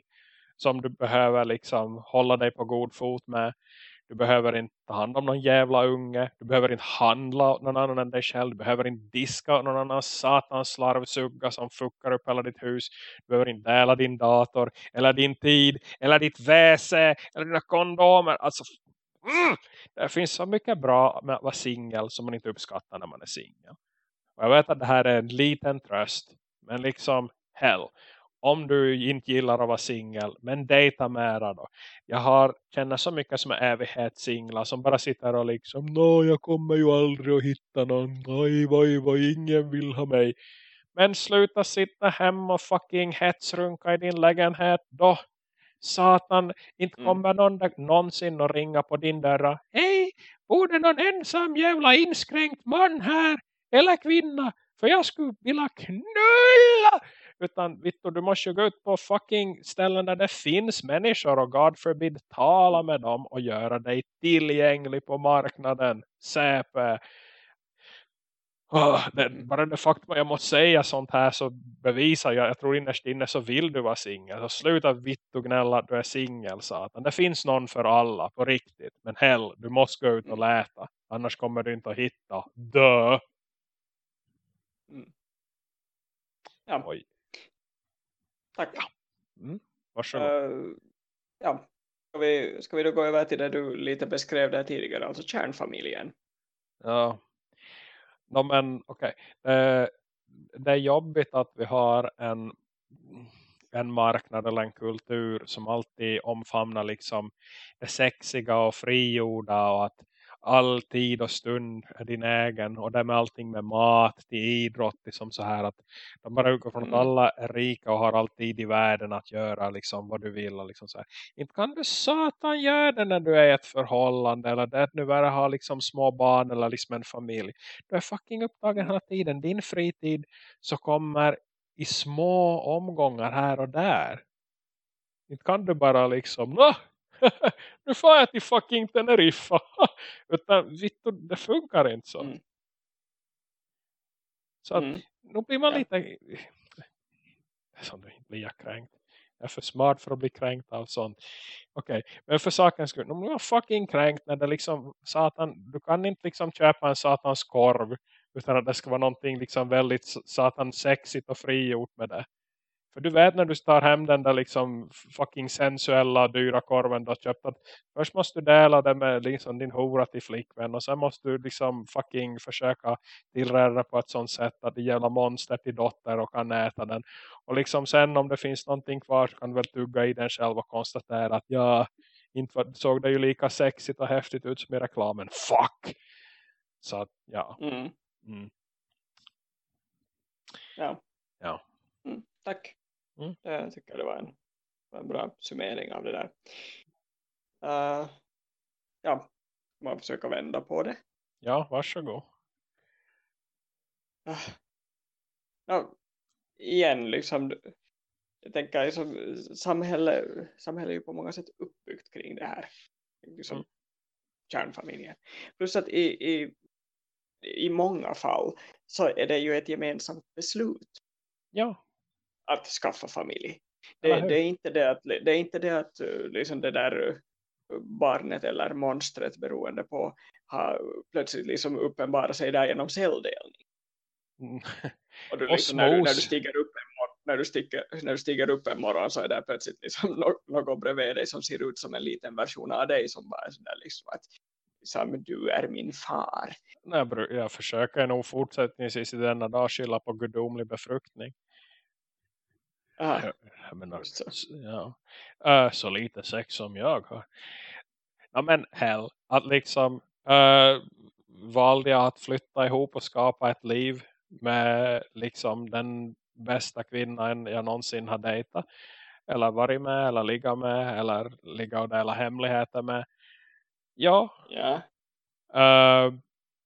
som du behöver liksom hålla dig på god fot med. Du behöver inte ta hand om någon jävla unge. Du behöver inte handla åt någon annan än dig själv. Du behöver inte diska åt någon annan satans slarvsugga som fuckar upp hela ditt hus. Du behöver inte dela din dator eller din tid eller ditt väse eller dina kondomer. Alltså, mm, det finns så mycket bra med att vara singel som man inte uppskattar när man är singel. Och jag vet att det här är en liten tröst. Men liksom, hell. Om du inte gillar att vara singel, men dejta mera då. Jag har känner så mycket som är evighetssinglar som bara sitter och liksom, nå jag kommer ju aldrig att hitta någon. Oj, oj, oj, ingen vill ha mig. Men sluta sitta hemma och fucking hetsrunka i din lägenhet då. Satan, inte Mm. kommer någon där, någonsin att ringa på din dörr. Hej, bor det någon ensam jävla inskränkt man här? Eller kvinna? För jag skulle vilja knulla! Utan Victor, du måste ju gå ut på fucking ställen där det finns människor och God forbid tala med dem och göra dig tillgänglig på marknaden. Säpe. Oh, det, bara det faktum att jag måste säga sånt här så bevisar jag, jag tror innerst inne så vill du vara singel. Så sluta vitt och gnälla att du är singel, satan. Det finns någon för alla, på riktigt. Men hell, du måste gå ut och läta. Annars kommer du inte att hitta. Dö! Mm. Ja. Oj. Tack. Mm. Varsågod. Uh, ja. Ska vi, ska vi då gå över till det du lite beskrev där tidigare, alltså kärnfamiljen? Ja. No, men okej. Okay. Uh, det är jobbigt att vi har en, en marknad eller en kultur som alltid omfamnar liksom det sexiga och frigjorda och att all tid och stund är din egen och det med allting med mat till idrott liksom så här att de bara utgår från att mm. alla är rika och har all tid i världen att göra liksom vad du vill och liksom så här. inte kan du satan göra det när du är i ett förhållande eller det att nu bara ha liksom små barn eller liksom en familj du är fucking upptagen hela tiden din fritid så kommer i små omgångar här och där inte kan du bara liksom nu får jag till fucking Teneriffa. Utan Victor, det funkar inte så. Mm. Så att, mm. nu blir man ja. lite... Som du inte blir jag kränkt. Jag är för smart för att bli kränkt av sånt. Okej, okay. men för sakens skull. Nu blir man fucking kränkt när det liksom... Satan, du kan inte liksom köpa en satans korv. Utan att det ska vara någonting liksom väldigt satan sexigt och frigjort med det. För du vet när du tar hem den där liksom fucking sensuella dyra korven du har köpt. Att först måste du dela det med liksom din hora till flickvän. Och sen måste du liksom fucking försöka tillräda på ett sånt sätt att det gäller monster till dotter och kan äta den. Och liksom sen om det finns någonting kvar så kan du väl tugga i den själv och konstatera att ja, inte såg det ju lika sexigt och häftigt ut som i reklamen. Fuck! Så att ja. Mm. Mm. Ja. Ja. Mm, tack. Mm. Jag tycker det var en, en bra summering av det där. Uh, ja, man försöker vända på det. Ja, varsågod. Uh, ja, igen liksom jag tänker liksom, samhälle, samhälle är ju på många sätt uppbyggt kring det här liksom, mm. kärnfamiljen. Plus att i, i, i många fall så är det ju ett gemensamt beslut. Ja att skaffa familj. Det, det, är inte det att, det är inte det att eh, liksom det där eh, barnet eller monstret beroende på har plötsligt liksom uppenbara sig där genom celldelning. Mm. Och, du, liksom, när, du, när, du stiger upp en morgon, när, du stiger, när du stiger upp en morgon så är det plötsligt liksom något bredvid dig som ser ut som en liten version av dig som bara är sådär liksom att som du är min far. Nej, jag försöker nog fortsättningsvis i denna dag skylla på gudomlig befruktning. Ah, jag menar. Ja. Uh, så lite sex som jag har. Ja men hell, att liksom uh, valde jag att flytta ihop och skapa ett liv med liksom den bästa kvinnan jag någonsin har dejtat. Eller varit med, eller ligga med, eller ligga och dela hemligheter med. Ja. Yeah. Uh,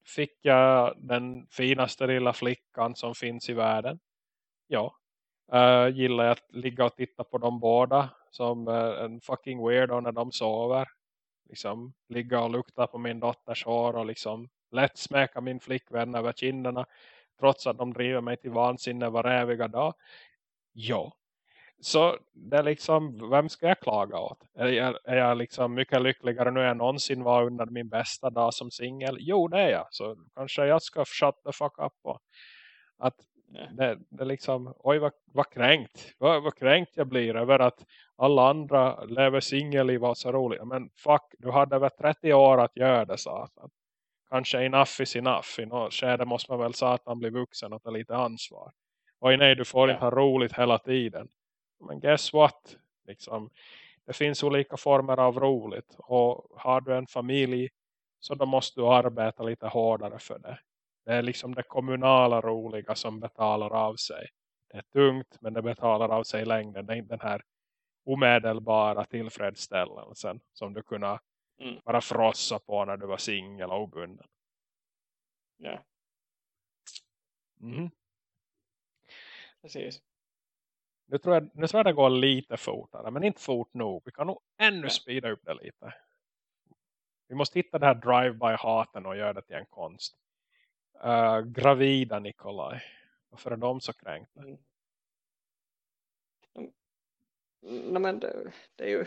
fick jag den finaste lilla flickan som finns i världen. Ja, Uh, gillar jag att ligga och titta på dem båda som uh, en fucking weirdo när de sover. Liksom ligga och lukta på min dotters hår och liksom lätt smäka min flickvän över kinderna trots att de driver mig till vansinne varäviga dag. Ja. Så det är liksom, vem ska jag klaga åt? Är jag, är jag liksom mycket lyckligare nu än jag någonsin var under min bästa dag som singel? Jo, det är jag. Så kanske jag ska shut the fuck up och att det, det liksom, oj vad, vad kränkt. Vad, vad kränkt jag blir över att alla andra lever singel i vad så roligt. Men fuck, du hade väl 30 år att göra det satan. Kanske enough is enough. I något skede måste man väl satan bli vuxen och ta lite ansvar. Oj nej, du får inte ha roligt hela tiden. Men guess what? Liksom, det finns olika former av roligt. Och har du en familj så då måste du arbeta lite hårdare för det. Det är liksom det kommunala roliga som betalar av sig. Det är tungt men det betalar av sig i längden. Det är inte den här omedelbara tillfredsställelsen som du kunde mm. bara frossa på när du var singel och obunden. Ja. Mm. Precis. Nu tror, jag, nu tror jag det går lite fortare. Men inte fort nog. Vi kan nog ännu speeda upp det lite. Vi måste hitta det här drive-by-haten och göra det till en konst. Uh, gravida Nikolaj? Varför är de så kränkta? Mm. Nej, men det, det, är ju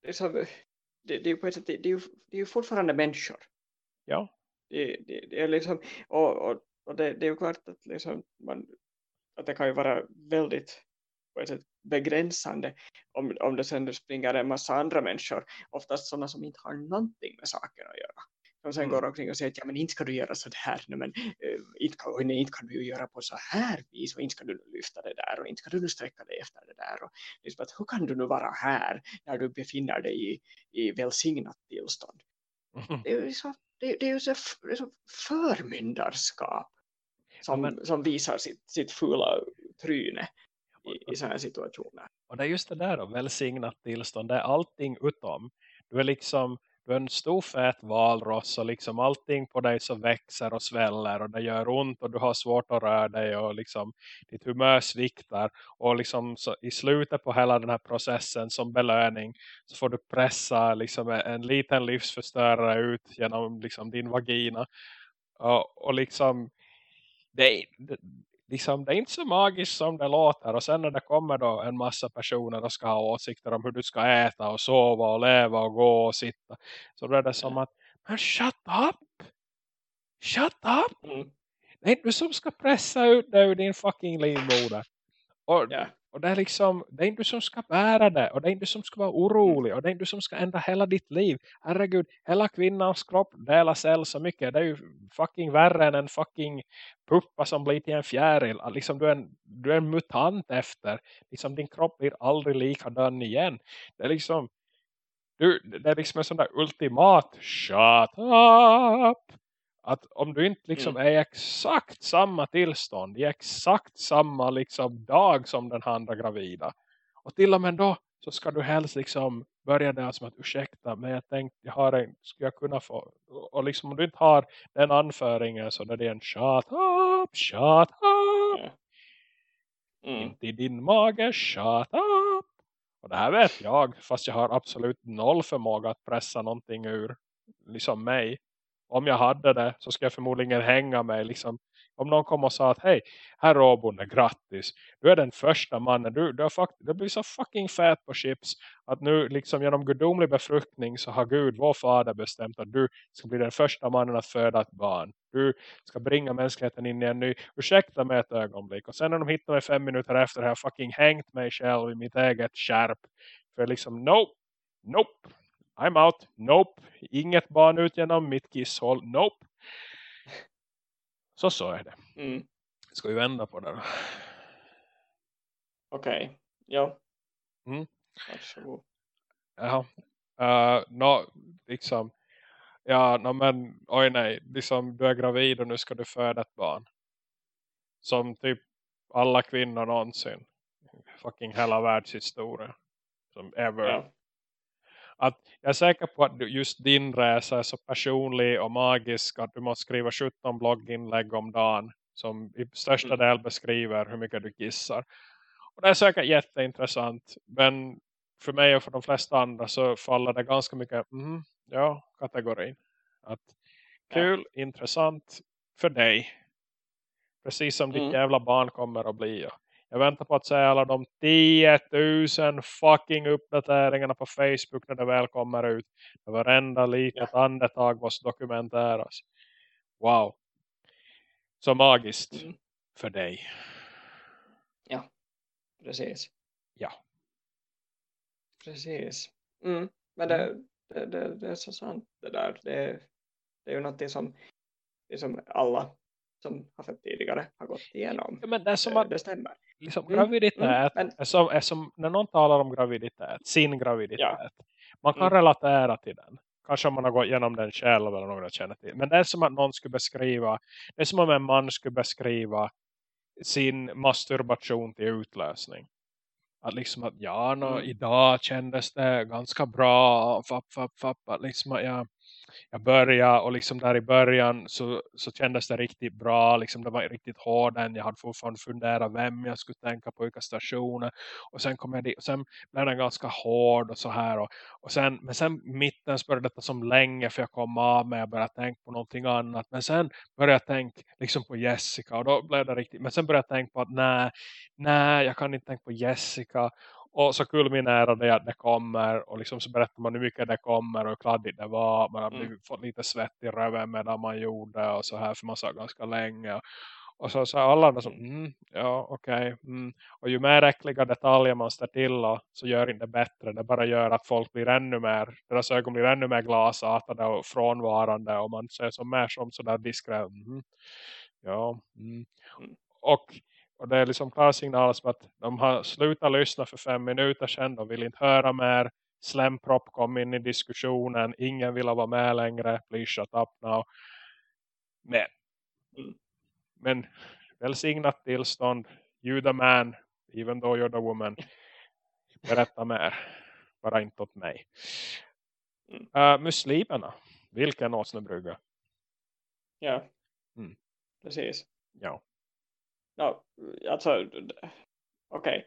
det är, så, det, det, är ju på ett sätt, det, det, är ju, det är ju fortfarande människor. Ja. Det, det, det är liksom, och, och, och det, det är ju klart att, liksom man, att det kan ju vara väldigt på ett sätt begränsande om, om det sen springer en massa andra människor, oftast sådana som inte har någonting med saken att göra som sen mm. går omkring och säger att ja, men inte ska du göra så här nej, men, uh, inte, kan, nej, inte kan du göra på så här vis och inte ska du lyfta det där och inte ska du sträcka dig efter det där och liksom att, hur kan du nu vara här när du befinner dig i, i välsignat tillstånd mm. det är ju så, det, det är så, så förmyndarskap som, men, som visar sitt, sitt fulla tryne i, i sådana situationer. Och det är just det där då, välsignat tillstånd, det är allting utom. Du är liksom du är en stor fet valross och liksom allting på dig så växer och sväller och det gör ont och du har svårt att röra dig och liksom ditt humör sviktar. Och liksom så i slutet på hela den här processen som belöning så får du pressa liksom en liten livsförstörare ut genom liksom din vagina. Och, och liksom det, liksom, det är inte så magiskt som det låter. Och sen när det kommer då en massa personer och ska ha åsikter om hur du ska äta och sova och leva och gå och sitta. Så då är det som att, men shut up! Shut up! Mm. Det är inte du som ska pressa ut det ur din fucking livmoder. Och, yeah och det är liksom, det är inte du som ska bära det. Och det är inte du som ska vara orolig. Och det är inte du som ska ändra hela ditt liv. Herregud, hela kvinnans kropp delar cell så mycket. Det är ju fucking värre än en fucking puppa som blir till en fjäril. Liksom du är en, du är en mutant efter. Liksom din kropp blir aldrig likadan igen. Det är liksom, du, det är liksom en sån där ultimat shut up att om du inte liksom mm. är i exakt samma tillstånd i exakt samma liksom dag som den andra gravida och till och med då så ska du helst liksom börja där som att ursäkta men jag tänkte jag har en, ska jag kunna få och liksom om du inte har den anföringen så är det en shut up, shut up mm. inte i din mage, shut up och det här vet jag fast jag har absolut noll förmåga att pressa någonting ur liksom mig om jag hade det så skulle jag förmodligen hänga mig liksom. Om någon kom och sa att hej, här råbonde, grattis. Du är den första mannen. Du, du, har fakt du blir så fucking fät på chips. Att nu liksom genom gudomlig befruktning så har Gud, vår fader, bestämt att du ska bli den första mannen att föda ett barn. Du ska bringa mänskligheten in i en ny. Ursäkta mig ett ögonblick. Och sen när de hittar mig fem minuter efter har jag fucking hängt mig själv i mitt eget skärp. För liksom, nope, nope. I'm out. Nope. Inget barn ut genom mitt kisshåll. Nope. Så så är det. Mm. Ska vi vända på det då? Okej. Okay. Ja. Mm. Varsågod. Jaha. Uh, no, liksom. Ja, no, men oj nej. Liksom, du är gravid och nu ska du föda ett barn. Som typ alla kvinnor någonsin. Fucking hela världshistoria. Som ever. Ja att jag är säker på att just din resa är så personlig och magisk att du måste skriva 17 blogginlägg om dagen som i största mm. del beskriver hur mycket du kissar. Och det är säkert jätteintressant men för mig och för de flesta andra så faller det ganska mycket mm, ja, kategorin. Att kul, ja. intressant för dig. Precis som mm. ditt jävla barn kommer att bli. Jag väntar på att se alla de 10 000 fucking uppdateringarna på Facebook när det väl kommer ut. Där varenda litet ja. andetag måste dokumenteras. Wow. Så magiskt mm. för dig. Ja, precis. Ja. Precis. Mm. Men det, mm. det, det, det, är så sant det där. Det, det är ju något som, det som alla som har fött tidigare har gått igenom. Ja, men det, är som att, det stämmer liksom, mm. graviditet mm. Är, som, är som när någon talar om graviditet, sin graviditet. Ja. Man kan mm. relatera till den. Kanske om man har gått igenom den själv eller någon känner till. Men det är som att någon skulle beskriva, det är som om en man skulle beskriva sin masturbation till utlösning. Att liksom att ja, no, mm. idag kändes det ganska bra. Fapp, fapp, fapp. Att liksom att jag, jag började och liksom där i början så, så kändes det riktigt bra. Liksom det var riktigt hården. Jag hade fortfarande funderat vem jag skulle tänka på vilka stationer. Och sen kom jag dit och sen blev den ganska hård och så här. Och, och sen, men sen mitten började detta som länge för jag kom av mig Jag började tänka på någonting annat. Men sen började jag tänka liksom på Jessica och då blev det riktigt. Men sen började jag tänka på att nej, nej jag kan inte tänka på Jessica. Och så kulminerade det att det kommer. Och liksom så berättar man hur mycket det kommer. Och hur kladdigt det var. Man har mm. fått lite svett i röven medan man gjorde. Och så här för man sa ganska länge. Och så sa alla andra som, mm, ja okej. Okay, mm. Och ju mer äckliga detaljer man ställer till så gör inte bättre. Det bara gör att folk blir ännu mer, deras ögon blir ännu mer glasartade och frånvarande. Och man ser som mer som sådär diskret. Mm, ja. Mm. mm. Och och det är liksom klara signaler som att de har slutat lyssna för fem minuter sedan. De vill inte höra mer. Slempropp kom in i diskussionen. Ingen vill vara med längre. Please shut up now. Men, men välsignat tillstånd. You the man, even though you're the woman. Berätta mer. Bara inte åt mig. Uh, muslimerna. Vilken åsnebrygga? Ja, mm. precis. Ja. Ja, alltså, okej. Okay.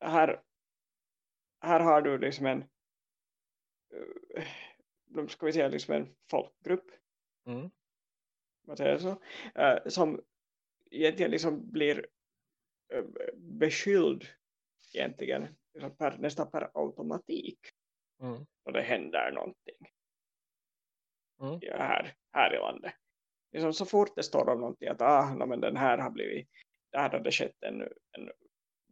Här, här har du liksom en uh, ska vi säga liksom en folkgrupp mm. vad säger så uh, som egentligen liksom blir uh, beskylld egentligen liksom per, nästan per automatik mm. och det händer någonting mm. här, här i landet liksom så fort det står om någonting att ah, no, men den här har blivit, där har det skett en, en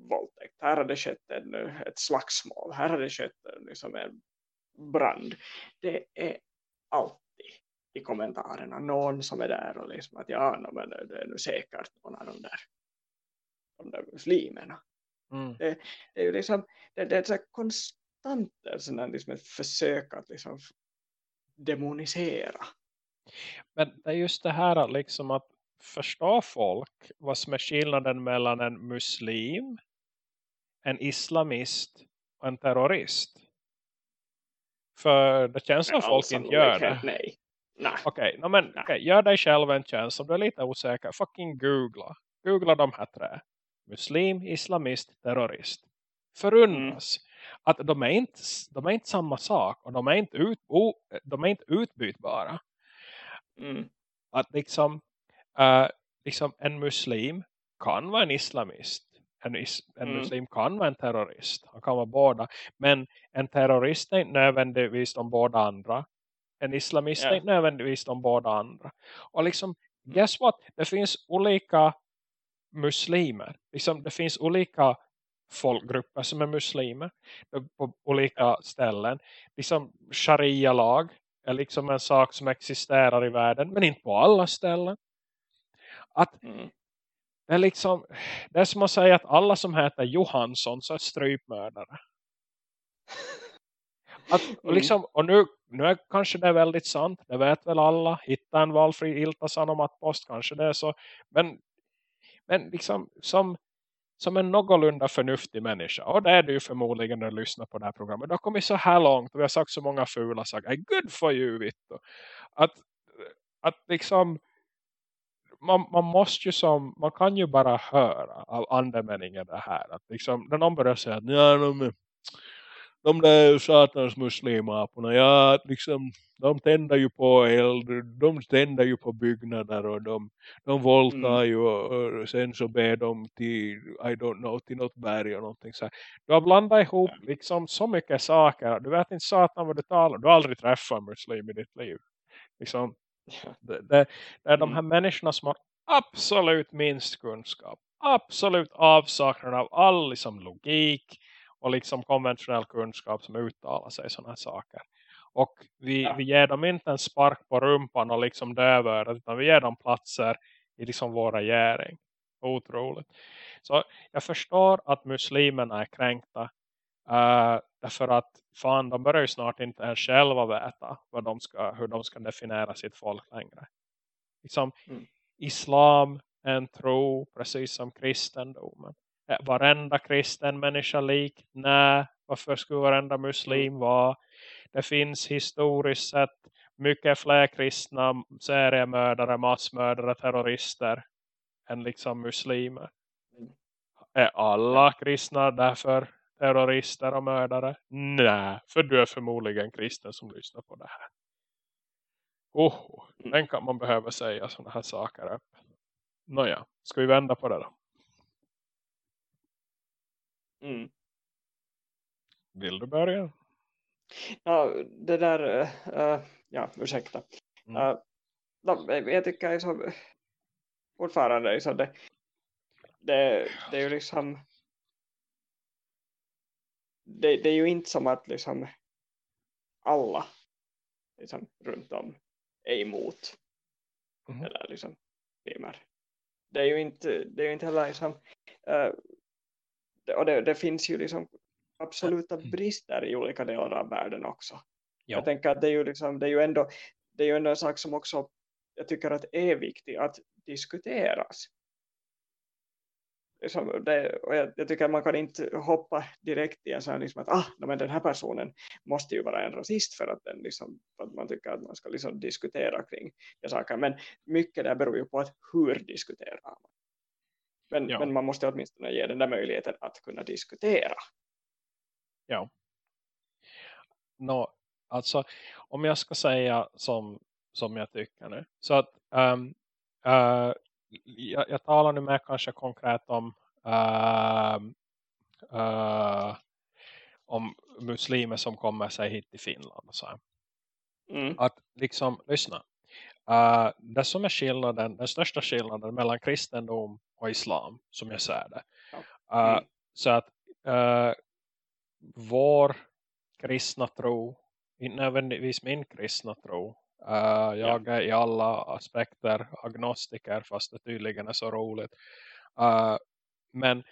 våldtäkt, här har det skett en, ett slagsmål, här har det skett liksom en brand. Det är alltid i kommentarerna någon som är där och liksom att ja, no, men det är nu säkert någon av de där, de där muslimerna. Mm. Det, det, är ju liksom det, det är så konstant sån liksom ett försök att liksom demonisera men det är just det här liksom att förstå folk vad som är skillnaden mellan en muslim, en islamist och en terrorist. För det känns som men folk inte gör det. Nej. Okej, okay, no, men okay, gör dig själv en tjänst om du är lite osäker. Fucking googla. Googla de här tre. Muslim, islamist, terrorist. Förundras. Mm. Att de är, inte, de är inte samma sak. Och de är inte, ut, o, de är inte utbytbara. Mm. Att liksom, uh, liksom en muslim kan vara en islamist. En, is en mm. muslim kan vara en terrorist. Han kan vara båda. Men en terrorist är inte nödvändigtvis de båda andra. En islamist yeah. är inte nödvändigtvis de båda andra. Och liksom, mm. guess what? Det finns olika muslimer. Liksom, det finns olika folkgrupper som är muslimer på olika ställen. Liksom sharia-lag är liksom en sak som existerar i världen men inte på alla ställen. Att mm. det är liksom det är som att säga att alla som heter Johansson så är strypmördare. Att, och, mm. liksom, och nu, nu är kanske det är väldigt sant. Det vet väl alla. Hitta en valfri Iltasan om att post kanske det är så. Men, men liksom som som en någorlunda förnuftig människa. Och det är du förmodligen när du lyssnar på det här programmet. Du har kommit så här långt och vi har sagt så många fula saker. Good for you, Vitto. Att, att liksom man, man måste ju som, man kan ju bara höra av andemeningen det här. Att liksom, när någon börjar säga att de, där satans muslimaporna, ja liksom de tänder ju på eld, de tänder ju på byggnader och de, de våldtar mm. ju och, och, sen så ber de till, I don't know, till något berg och någonting så här. Du har blandat ihop liksom så mycket saker, du vet inte satan vad du talar, du har aldrig träffat en muslim i ditt liv. Liksom, det, det, det är de här mm. människorna som har absolut minst kunskap, absolut avsaknad av all liksom, logik och liksom konventionell kunskap som uttalar sig sådana här saker. Och vi, ja. vi ger dem inte en spark på rumpan och liksom döver utan vi ger dem platser i liksom vår regering. Otroligt. Så jag förstår att muslimerna är kränkta. Uh, därför att fan, de börjar ju snart inte ens själva veta vad de ska, hur de ska definiera sitt folk längre. Liksom, mm. Islam är en tro precis som kristendomen. Varenda kristen människa lik? Nej, varför skulle varenda muslim mm. vara? det finns historiskt sett mycket fler kristna seriemördare, massmördare, terrorister än liksom muslimer. Mm. Är alla kristna därför terrorister och mördare? Nej, för du är förmodligen kristen som lyssnar på det här. Oh, den kan man behöva säga sådana här saker öppet. Nåja, ska vi vända på det då? Mm. Vill du börja? Ja, det där, uh, ja, ursäkta. Mm. Uh, jag tycker så, fortfarande så det, det, det är ju liksom det, det är ju inte som att liksom alla liksom, runt om är emot mm. eller liksom filmer. Det är ju inte, det är ju inte heller liksom, och det, det, finns ju liksom absoluta mm. brister i olika delar av världen också. Ja. Jag tänker att det är ju liksom, det är ju ändå det är ju ändå en sak som också jag tycker att är viktig att diskuteras. Liksom det, och jag, jag, tycker att man kan inte hoppa direkt i en sån liksom att ah, men den här personen måste ju vara en rasist för att, den liksom, för att man tycker att man ska liksom diskutera kring saker. Men mycket där beror ju på att hur diskuterar man. Men, ja. men man måste åtminstone ge den där möjligheten att kunna diskutera. Ja. No, alltså om jag ska säga som, som jag tycker nu. Så att um, uh, jag, jag, talar nu mer kanske konkret om uh, uh, om muslimer som kommer sig hit till Finland. Så mm. Att liksom, lyssna. Uh, det som är skillnaden, den största skillnaden mellan kristendom och islam, som jag ser det. Uh, mm. Så att uh, vår kristna tro, inte nödvändigtvis min kristna tro, Uh, jag ja. är i alla aspekter agnostiker fast det tydligen är så roligt. Uh, men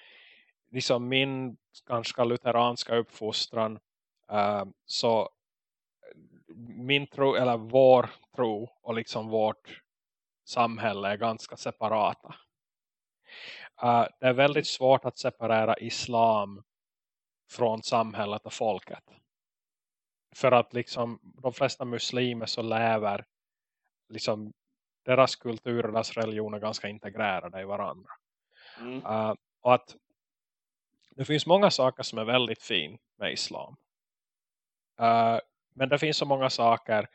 liksom min ganska lutheranska uppfostran så min tro eller vår tro och liksom vårt samhälle är ganska separata. det är väldigt svårt att separera islam från samhället och folket. För att liksom de flesta muslimer så lever liksom deras kultur och deras religion är ganska integrerade i varandra. Mm. Uh, och att det finns många saker som är väldigt fin med islam. Uh, men det finns så många saker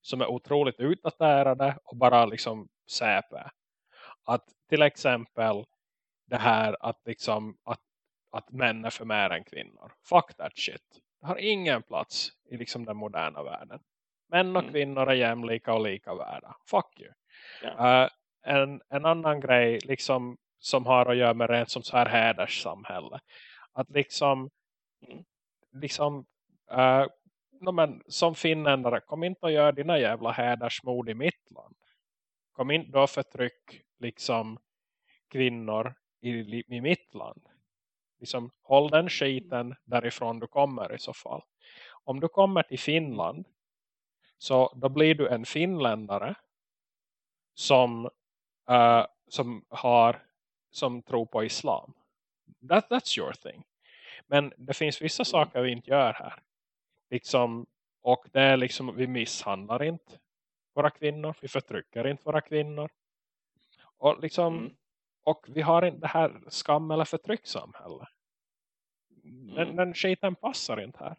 som är otroligt utdaterade och bara liksom säpe. Att till exempel det här att liksom att, att män är för mer än kvinnor. Fuck that shit har ingen plats i liksom den moderna världen. Män och mm. kvinnor är jämlika och lika värda. Fuck you. Yeah. Uh, en, en annan grej liksom som har att göra med rent som så här häderssamhälle. Att liksom mm. liksom uh, no, men, som finländare kom inte och gör dina jävla hädersmord i mitt land. Kom inte då förtryck liksom kvinnor i, i mitt land liksom, håll den skiten därifrån du kommer i så fall. Om du kommer till Finland så då blir du en finländare som, uh, som har som tror på islam. That, that's your thing. Men det finns vissa saker vi inte gör här. Liksom, och det är liksom, vi misshandlar inte våra kvinnor. Vi förtrycker inte våra kvinnor. Och liksom, mm. och vi har inte det här skam- eller förtrycksamhälle. Den, mm. den skiten passar inte här.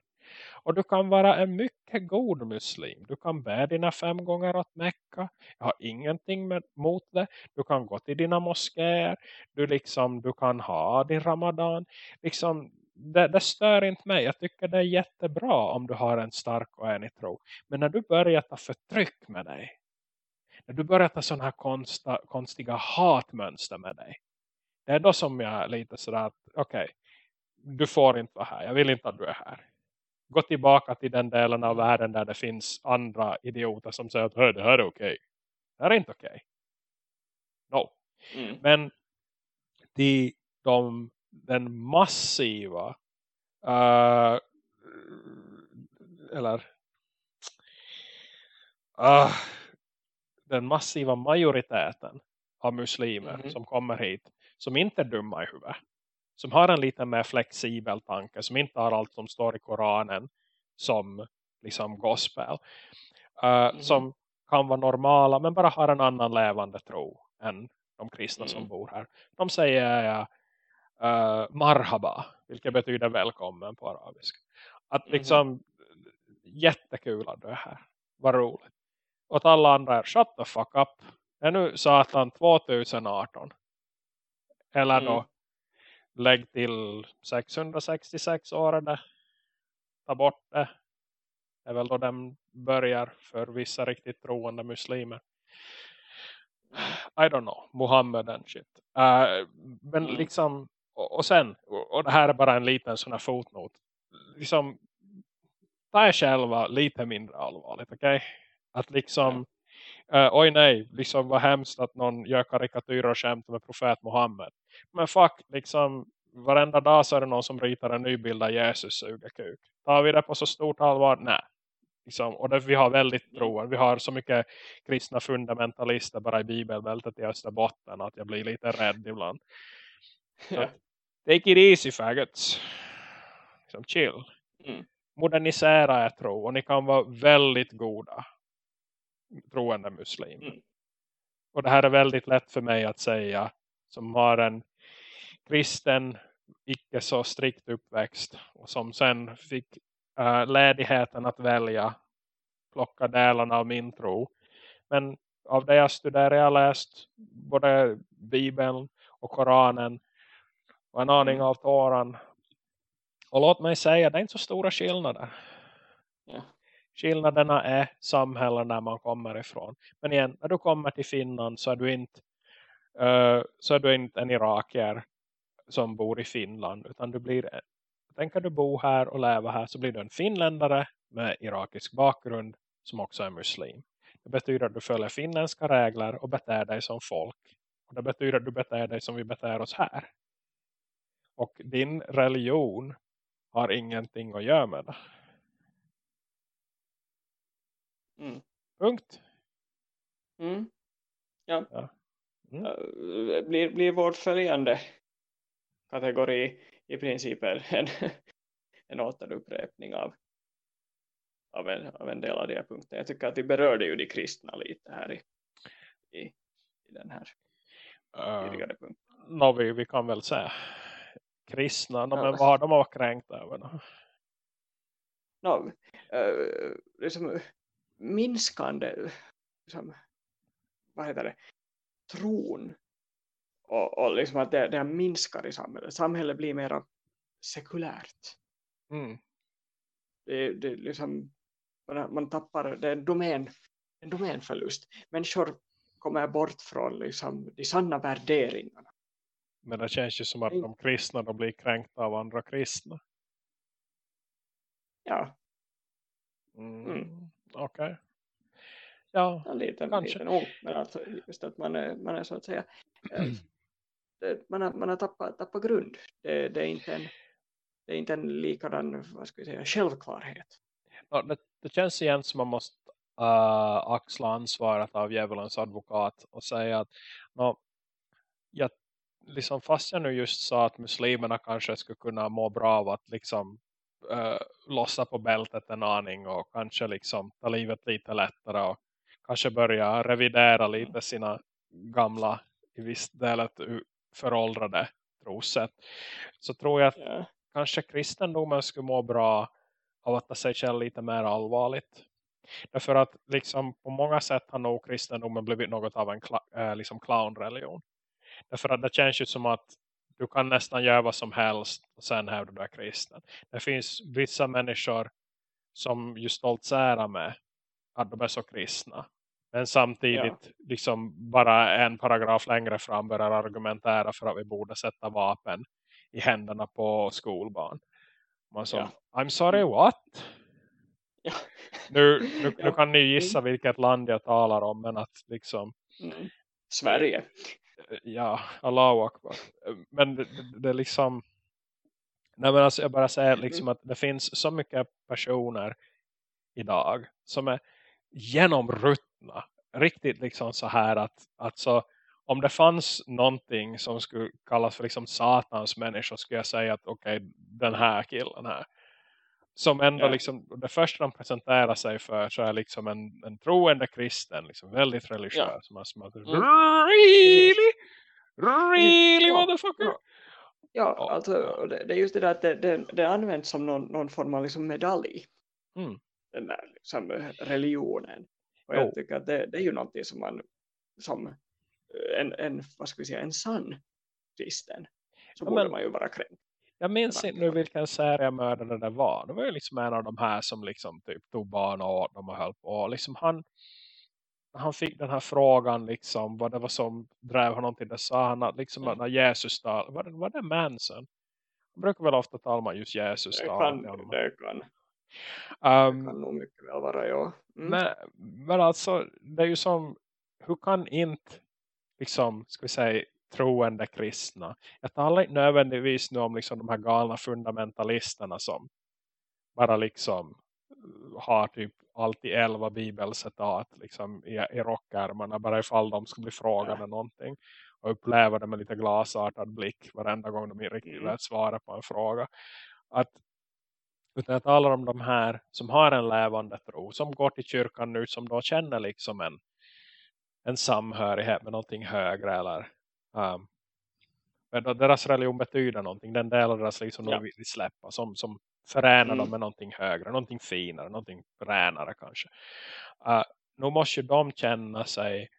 Och du kan vara en mycket god muslim. Du kan bära dina fem gånger åt Mecka. Jag har ingenting med, mot det. Du kan gå till dina moskéer. Du, liksom, du kan ha din ramadan. Liksom, det, det stör inte mig. Jag tycker det är jättebra om du har en stark och enig tro. Men när du börjar ta förtryck med dig. När du börjar ta sådana här konsta, konstiga hatmönster med dig. Det är då som jag lite sådär att okej. Okay, du får inte vara här. Jag vill inte att du är här. Gå tillbaka till den delen av världen där det finns andra idioter som säger att det här är okej. Okay. Det här är inte okej. Okay. No. Mm. Men de, de, den massiva uh, eller uh, den massiva majoriteten av muslimer mm. som kommer hit som inte är dumma i huvudet som har en lite mer flexibel tanke som inte har allt som står i Koranen som liksom gospel Uh, mm. Som kan vara normala men bara har en annan levande tro än de kristna mm. som bor här. De säger ja, uh, marhaba, vilket betyder välkommen på arabiska. Att mm-hmm. liksom, mm. jättekul att du är här. Vad roligt. Och alla andra är, shut the fuck up. Det är nu satan 2018. Eller då, mm. lägg till 666 år det. Ta bort det. Det är väl då den börjar för vissa riktigt troende muslimer. I don't know. Muhammed and shit. Uh, men mm. liksom, och, och sen, och, det här är bara en liten sån här fotnot. Liksom, ta er själva lite mindre allvarligt, okej? Okay? Att liksom, uh, oj nej, liksom vad hemskt att någon gör karikatyrer och skämt med profet Muhammed. Men fuck, liksom, varenda dag så är det någon som ritar en ny bild av Jesus suga kuk. Tar vi det på så stort allvar? Nej. Liksom, och det, vi har väldigt mm. troende. Vi har så mycket kristna fundamentalister bara i bibelbältet i Österbotten att jag blir lite rädd ibland. Så, take it easy faggots. Liksom, chill. Mm. Modernisera er tro och ni kan vara väldigt goda troende muslimer. Mm. Och det här är väldigt lätt för mig att säga som har en kristen icke så strikt uppväxt och som sen fick uh, ledigheten att välja plocka delarna av min tro. Men av det jag studerar jag läst både Bibeln och Koranen och en aning mm. av Toran. Och låt mig säga, det är inte så stora skillnader. Ja. Skillnaderna är samhällen där man kommer ifrån. Men igen, när du kommer till Finland så är du inte, uh, så är du inte en irakier som bor i Finland. Utan du blir tänker du bo här och leva här så blir du en finländare med irakisk bakgrund som också är muslim. Det betyder att du följer finländska regler och beter dig som folk. Och det betyder att du beter dig som vi beter oss här. Och din religion har ingenting att göra med det. Mm. Punkt. Mm. Ja. ja. Mm. Blir, blir vårt följande kategori i princip en, en återupprepning av, av, en, av en del av de här punkterna. Jag tycker att vi berörde ju de kristna lite här i, i, i den här tidigare uh, punkten. No, vi, vi kan väl säga kristna, ja. men vad har de varit kränkt över då? No, uh, liksom minskande liksom, vad heter det, tron och, och liksom att det, det minskar i samhället. Samhället blir mer sekulärt. Mm. Det, det liksom, man, man tappar, det är en, domän, en domänförlust. Människor kommer bort från liksom, de sanna värderingarna. Men det känns ju som att de kristna de blir kränkta av andra kristna. Ja. Mm. mm. Okej. Okay. Ja, en liten, kanske. Liten, oh, men alltså just att man är, man är så att säga eh, man, har, man har tappat, tappat grund. Det, det, är inte en, det är inte en likadan vad ska vi säga, självklarhet. Ja, det, det känns igen som man måste uh, axla ansvaret av djävulens advokat och säga att no, jag, liksom, fast jag nu just sa att muslimerna kanske skulle kunna må bra av att liksom uh, lossa på bältet en aning och kanske liksom ta livet lite lättare och kanske börja revidera lite sina gamla i viss del föråldrade trosätt. Så tror jag att yeah. kanske kristendomen skulle må bra av att ta sig själv lite mer allvarligt. Därför att liksom på många sätt har nog kristendomen blivit något av en äh, liksom clownreligion. Därför att det känns ju som att du kan nästan göra vad som helst och sen hävdar du är kristen. Det finns vissa människor som just stoltserar med att de är så kristna. Men samtidigt ja. liksom bara en paragraf längre fram börjar argumentera för att vi borde sätta vapen i händerna på skolbarn. Man så, ja. I'm sorry, mm. what? Ja. Nu, nu, nu, kan ni gissa vilket land jag talar om, men att liksom... Mm. Sverige. Ja, Allahu Akbar. Men det, är liksom... Nej men alltså jag bara säger liksom mm. att det finns så mycket personer idag som är genomruttna. Riktigt liksom så här att alltså, om det fanns någonting som skulle kallas för liksom satans människa skulle jag säga att okej, okay, den här killen här. Som ändå Ja. liksom, det första de presenterar sig för så är liksom en, en troende kristen, liksom väldigt religiös. Ja. Som har smakat, Mm. really? Really, Ja, motherfucker? ja. Ja, Ja, alltså det, det är just det där att det, det, det används som någon, någon form av liksom medalj. Mm. Den där liksom, eh, religionen. Och jag tycker att det, det är ju någonting som man som eh, en, en, vad ska vi säga, en sann kristen så Ja, borde men- man ju vara kränkt. Jag minns inte nu vilken seriemördare det var. Det var ju liksom en av de här som liksom typ tog barn och åt dem och höll på. Och liksom han, han fick den här frågan liksom vad det var som drev honom till det. Sa han att liksom Mm. när Jesus tal, var det, var det Manson? Han brukar väl ofta tala om just Jesus Det talar kan, det kan, Um, det kan nog mycket väl vara, ja. Mm. men, men alltså det är ju som hur kan inte liksom ska vi säga troende kristna. Jag talar inte nödvändigtvis nu om liksom de här galna fundamentalisterna som bara liksom uh, har typ alltid elva bibelcitat liksom i, i rockärmarna bara ifall de ska bli frågade Ja. någonting och uppleva det med lite glasartad blick varenda gång de inte riktigt Mm. vet svara på en fråga. Att, utan jag talar om de här som har en levande tro som går till kyrkan nu som då känner liksom en, en samhörighet med någonting högre eller um, men då deras religion betyder någonting. Den del av deras liv som Ja. de vill släppa. Som, som förenar Mm. dem med någonting högre. Någonting finare. Någonting renare kanske. Uh, nu måste ju de känna sig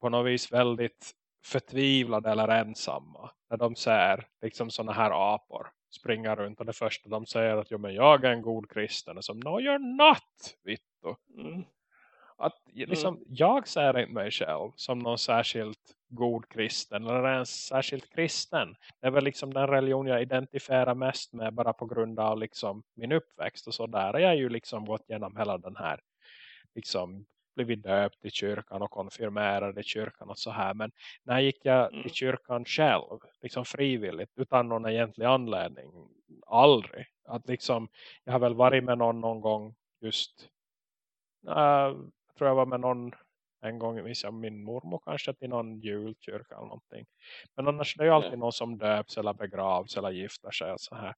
på något vis väldigt förtvivlade eller ensamma. När de ser liksom sådana här apor springa runt. Och det första de säger att jo, men jag är en god kristen. Och som, no you're not, Vittu Mm. Att liksom, jag ser inte mig själv som någon särskilt god kristen eller ens särskilt kristen. Det är väl liksom den religion jag identifierar mest med bara på grund av liksom min uppväxt och sådär. Jag har ju liksom gått igenom hela den här liksom blivit döpt i kyrkan och konfirmerad i kyrkan och så här. Men när gick jag Mm. till kyrkan själv, liksom frivilligt, utan någon egentlig anledning? Aldrig. Att liksom, jag har väl varit med någon någon gång just Uh, jag tror jag var med någon en gång jag min mormor kanske till någon julkyrka eller någonting. Men annars det är ju alltid någon som döps eller begravs eller gifter sig och så här.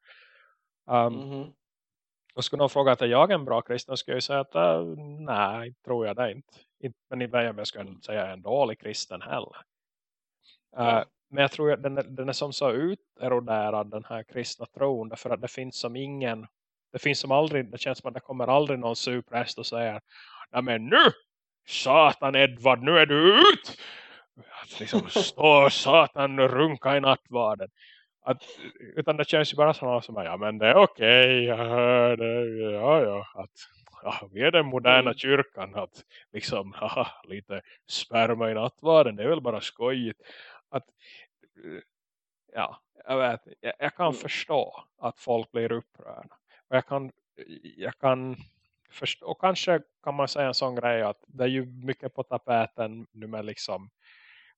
Um, Mhm. Och skulle någon fråga att är jag en bra kristen skulle jag ju säga att uh, nej, tror jag det inte. men inte jag ska inte säga jag är en dålig kristen heller. Uh. Men jag tror att den är, den är som så uteroderad den här kristna tron. Därför att det finns som ingen det finns som aldrig, det känns som att det kommer aldrig någon supräst och säger Nej men nu, satan Edvard, nu är du ut! Att liksom stå satan och runka i nattvarden. Att, utan det känns ju bara som som ja men det är okej, hör det, ja ja. Att, ja, vi är den moderna Mm. kyrkan att liksom haha, lite sperma i nattvarden, det är väl bara skojigt. Att, ja, jag vet, jag, jag kan Mm. förstå att folk blir upprörda. Och jag kan, jag kan förstå, och kanske kan man säga en sån grej att det är ju mycket på tapeten nu med liksom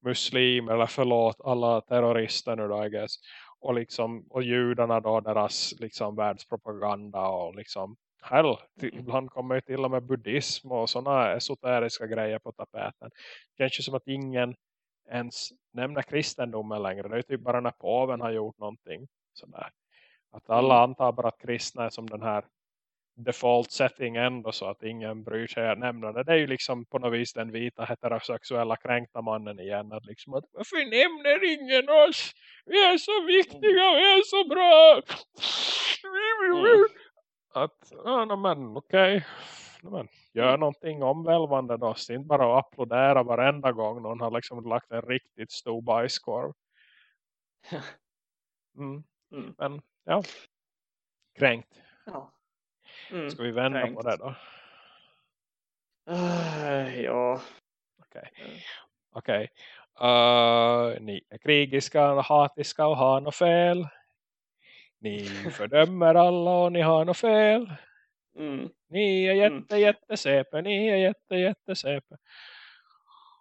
muslimer eller förlåt alla terrorister nu då I guess. Och liksom och judarna då deras liksom världspropaganda och liksom hell, till, Mm. ibland kommer ju till och med buddhism och sådana esoteriska grejer på tapeten. Det känns ju som att ingen ens nämner kristendomen längre. Det är typ bara när påven har gjort någonting sådär. Att alla Mm. antar bara att kristna är som den här default setting ändå så att ingen bryr sig att nämna det. Det är ju liksom på något vis den vita heterosexuella kränkta mannen igen. Att liksom att varför nämner ingen oss? Vi är så viktiga, vi är så bra. Mm. Att, ja no, men okej. No, men, gör Mm. någonting omvälvande då. Så inte bara att applådera varenda gång någon har liksom lagt en riktigt stor bajskorv. Mm. Mm. Men ja. Kränkt. Ja. Mm. Ska vi vända på kränkt. det då? Ah, ja. Okej. Mm. Okej. Uh, ni är krigiska och hatiska och har något fel. Ni fördömer alla och ni har något fel. Mm. Ni är jätte, Mm. jättesäpe. Ni är jätte, jättesäpe.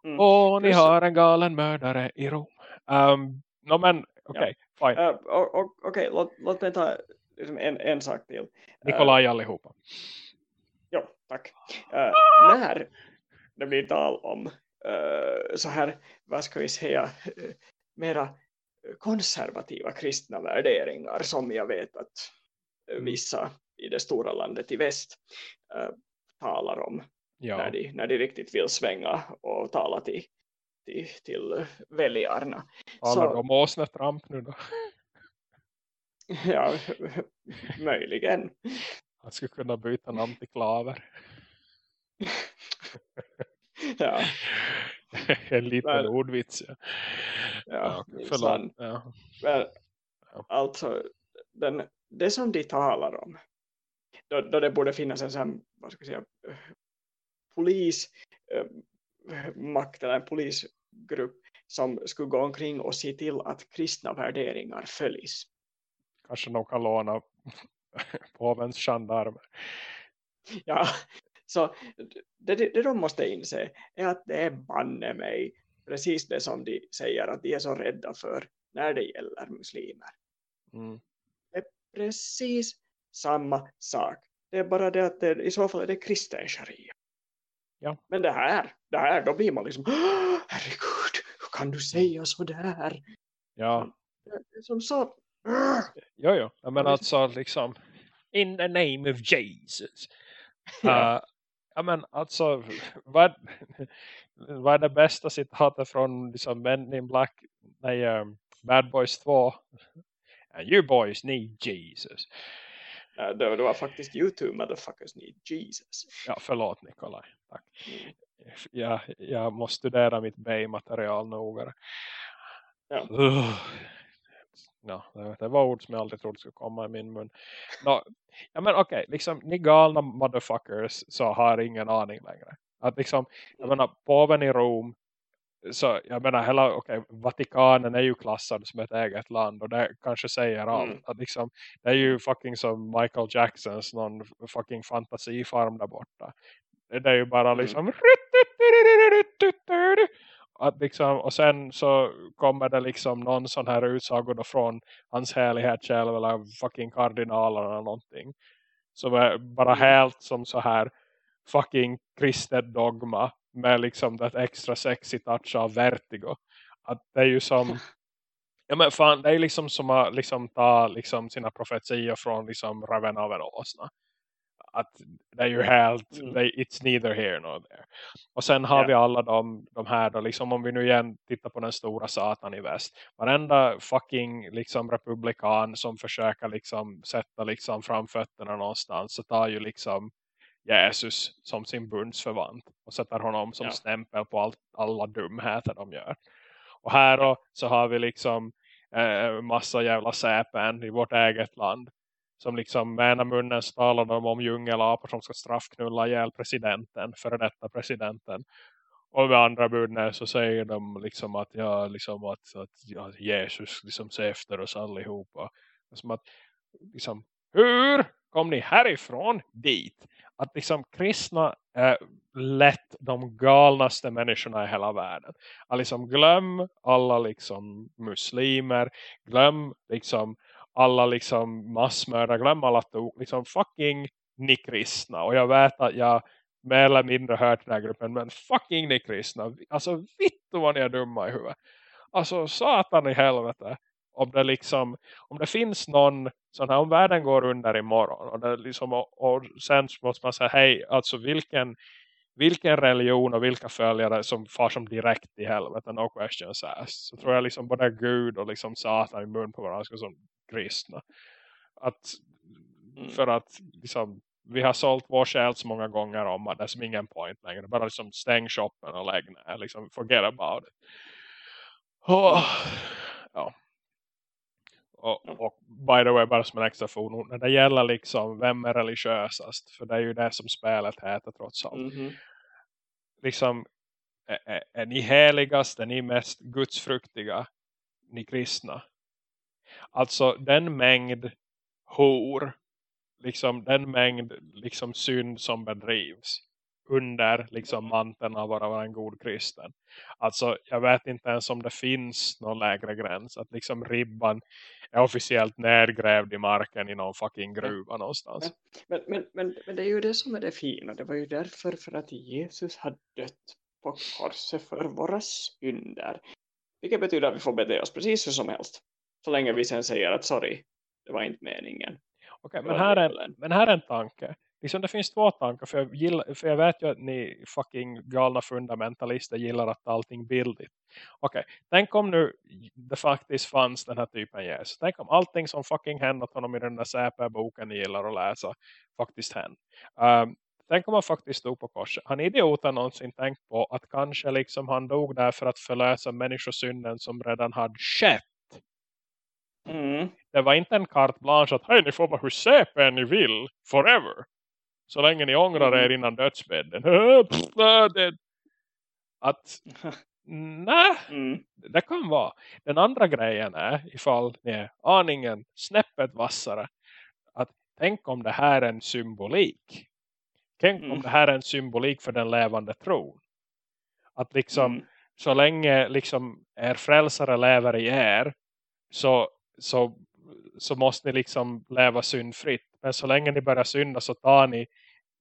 Mm. Och ni Plus- har en galen mördare i Rom. Um, no, men okej, fine. Uh, och, och, Okej, låt, låt mig ta en, en sak till. Nikolaj allihopa. Ja, tack. Uh, när det blir tal om uh, så här, vad ska vi säga, uh, mera konservativa kristna värderingar som jag vet att uh, Mm. vissa i det stora landet i väst talar om Ja. när, de, när de riktigt vill svänga och tala till, till, till väljarna. Talar Så- du om åsnetramp nu då? Ja, möjligen. Han skulle kunna byta namn till Klaver. Ja, en liten Men- ordvits. Ja. ja, förlåt. Ja. Men, alltså, den, det som de talar om, då, då det borde finnas en sån, vad ska jag säga, eh, polis, eh, makt eller en polisgrupp som skulle gå omkring och se till att kristna värderingar följs. Kanske de kan låna påvens gendarmer. Ja, så det, det, det de måste inse är att det är banne mig precis det som de säger att de är så rädda för när det gäller muslimer. Mm. Precis samma sak. Det är bara det att det, i så fall är det kristen sharia. Ja. Men det här, det här, då blir man liksom "Åh, herregud, hur kan du säga så där? Ja, som så "Åh." jo. Jag menar Ja, alltså liksom in the name of Jesus. Ja. Uh, ja men alltså vad, vad är det bästa citatet från liksom Men in Black nej, um, Bad Boys 2 And you boys need Jesus. Det, det var faktiskt you two motherfuckers need Jesus. Ja, förlåt Nikolaj. Tack. Mm. Jag, jag måste studera mitt Bay-material nogare. Ja. Uh. Det- var ord som jag aldrig trodde skulle komma i min mun. Nå, ja men okej, liksom ni galna motherfuckers så har ingen aning längre. Att liksom, jag menar, påven i Rom så jag menar hela, okej, Vatikanen är ju klassad som ett eget land och det kanske säger allt. Mm. Att liksom, det är ju fucking som Michael Jacksons någon fucking fantasifarm där borta. Det är ju bara Mm. liksom att liksom, och sen så kommer det liksom någon sån här utsago då från hans härlighet själv eller fucking kardinaler eller någonting. Som är bara Mm. helt som så här fucking kristet dogma med liksom det extra sexy touch av vertigo. Att det är ju som ja men fan det är liksom som att liksom ta liksom sina profetior från liksom Raven av en åsna. Att det är ju helt Mm. det, it's neither here nor there. Och sen har Ja. vi alla de, de här då liksom om vi nu igen tittar på den stora satan i väst. Varenda fucking liksom republikan som försöker liksom sätta liksom framfötterna någonstans så tar ju liksom Jesus som sin bundsförvant och sätter honom som Ja. stämpel på allt, alla dumheter de gör. Och här då så har vi liksom eh, massa jävla säpen i vårt eget land som liksom med ena munnen talar de om djungelapor som ska straffknulla ihjäl presidenten, före detta presidenten. Och med andra munnen så säger de liksom att, ja, liksom att, att ja, Jesus liksom ser efter oss allihopa. Som att, liksom, hur kom ni härifrån dit? Att liksom kristna är lätt de galnaste människorna i hela världen. Att liksom glöm alla liksom muslimer, glöm liksom alla liksom massmördare, glöm alla to, liksom fucking ni kristna. Och jag vet att jag mer eller mindre hört den här gruppen, men fucking ni kristna. Alltså vittu vad ni är dumma i huvudet. Alltså satan i helvete. Om det liksom, om det finns någon sån här, om världen går under imorgon och, det liksom, och, och sen måste man säga, hej, alltså vilken vilken religion och vilka följare som far som direkt i helvete, no questions asked. Så tror jag liksom både Gud och liksom Satan i mun på varandra som kristna. Att, Mm. För att liksom, vi har sålt vår själ så många gånger om att det är som ingen point längre. Bara liksom stäng shoppen och lägg ner. Liksom forget about it. Och, ja. Och, och by the way, bara som en extra fordon. När det gäller liksom vem är religiösast. För det är ju det som spelet heter trots allt. Mhm. Liksom, är, är ni heligast? Är ni mest gudsfruktiga? Ni kristna? Alltså den mängd hor. Liksom den mängd liksom synd som bedrivs. Under liksom manteln av att vara en god kristen. Alltså jag vet inte ens om det finns någon lägre gräns. Att liksom ribban är officiellt nedgrävd i marken i någon fucking gruva någonstans. Men, men, men, men det är ju det som är det fina. Det var ju därför för att Jesus har dött på korset för våra synder. Vilket betyder att vi får bete oss precis hur som helst. Så länge vi sen säger att sorry, det var inte meningen. okay, men, här är, men här är en tanke. Liksom det finns två tankar. För jag, gillar, för jag vet ju att ni fucking galna fundamentalister gillar att allting bildigt. Okej, okay, tänk om nu det faktiskt fanns den här typen Jesus. Tänk om allting som fucking hände åt honom i den där säpa-boken ni gillar att läsa faktiskt hände. Um, tänk om han faktiskt stod på korset. Han idioten någonsin tänkt på att kanske liksom han dog där för att förlösa människosynden som redan hade skett. Mm. Det var inte en carte blanche att hej ni får vara hur säpe ni vill forever. Så länge ni ångrar mm. er innan dödsbädden. att nej, mm. det kan vara. Den andra grejen är ifall ni är aningen snäppet vassare. Att tänk om det här är en symbolik. Tänk mm. om det här är en symbolik för den levande tron. Att liksom mm. så länge liksom er frälsare lever i er så, så, så måste ni liksom leva syndfritt. Men så länge ni börjar synda så tar ni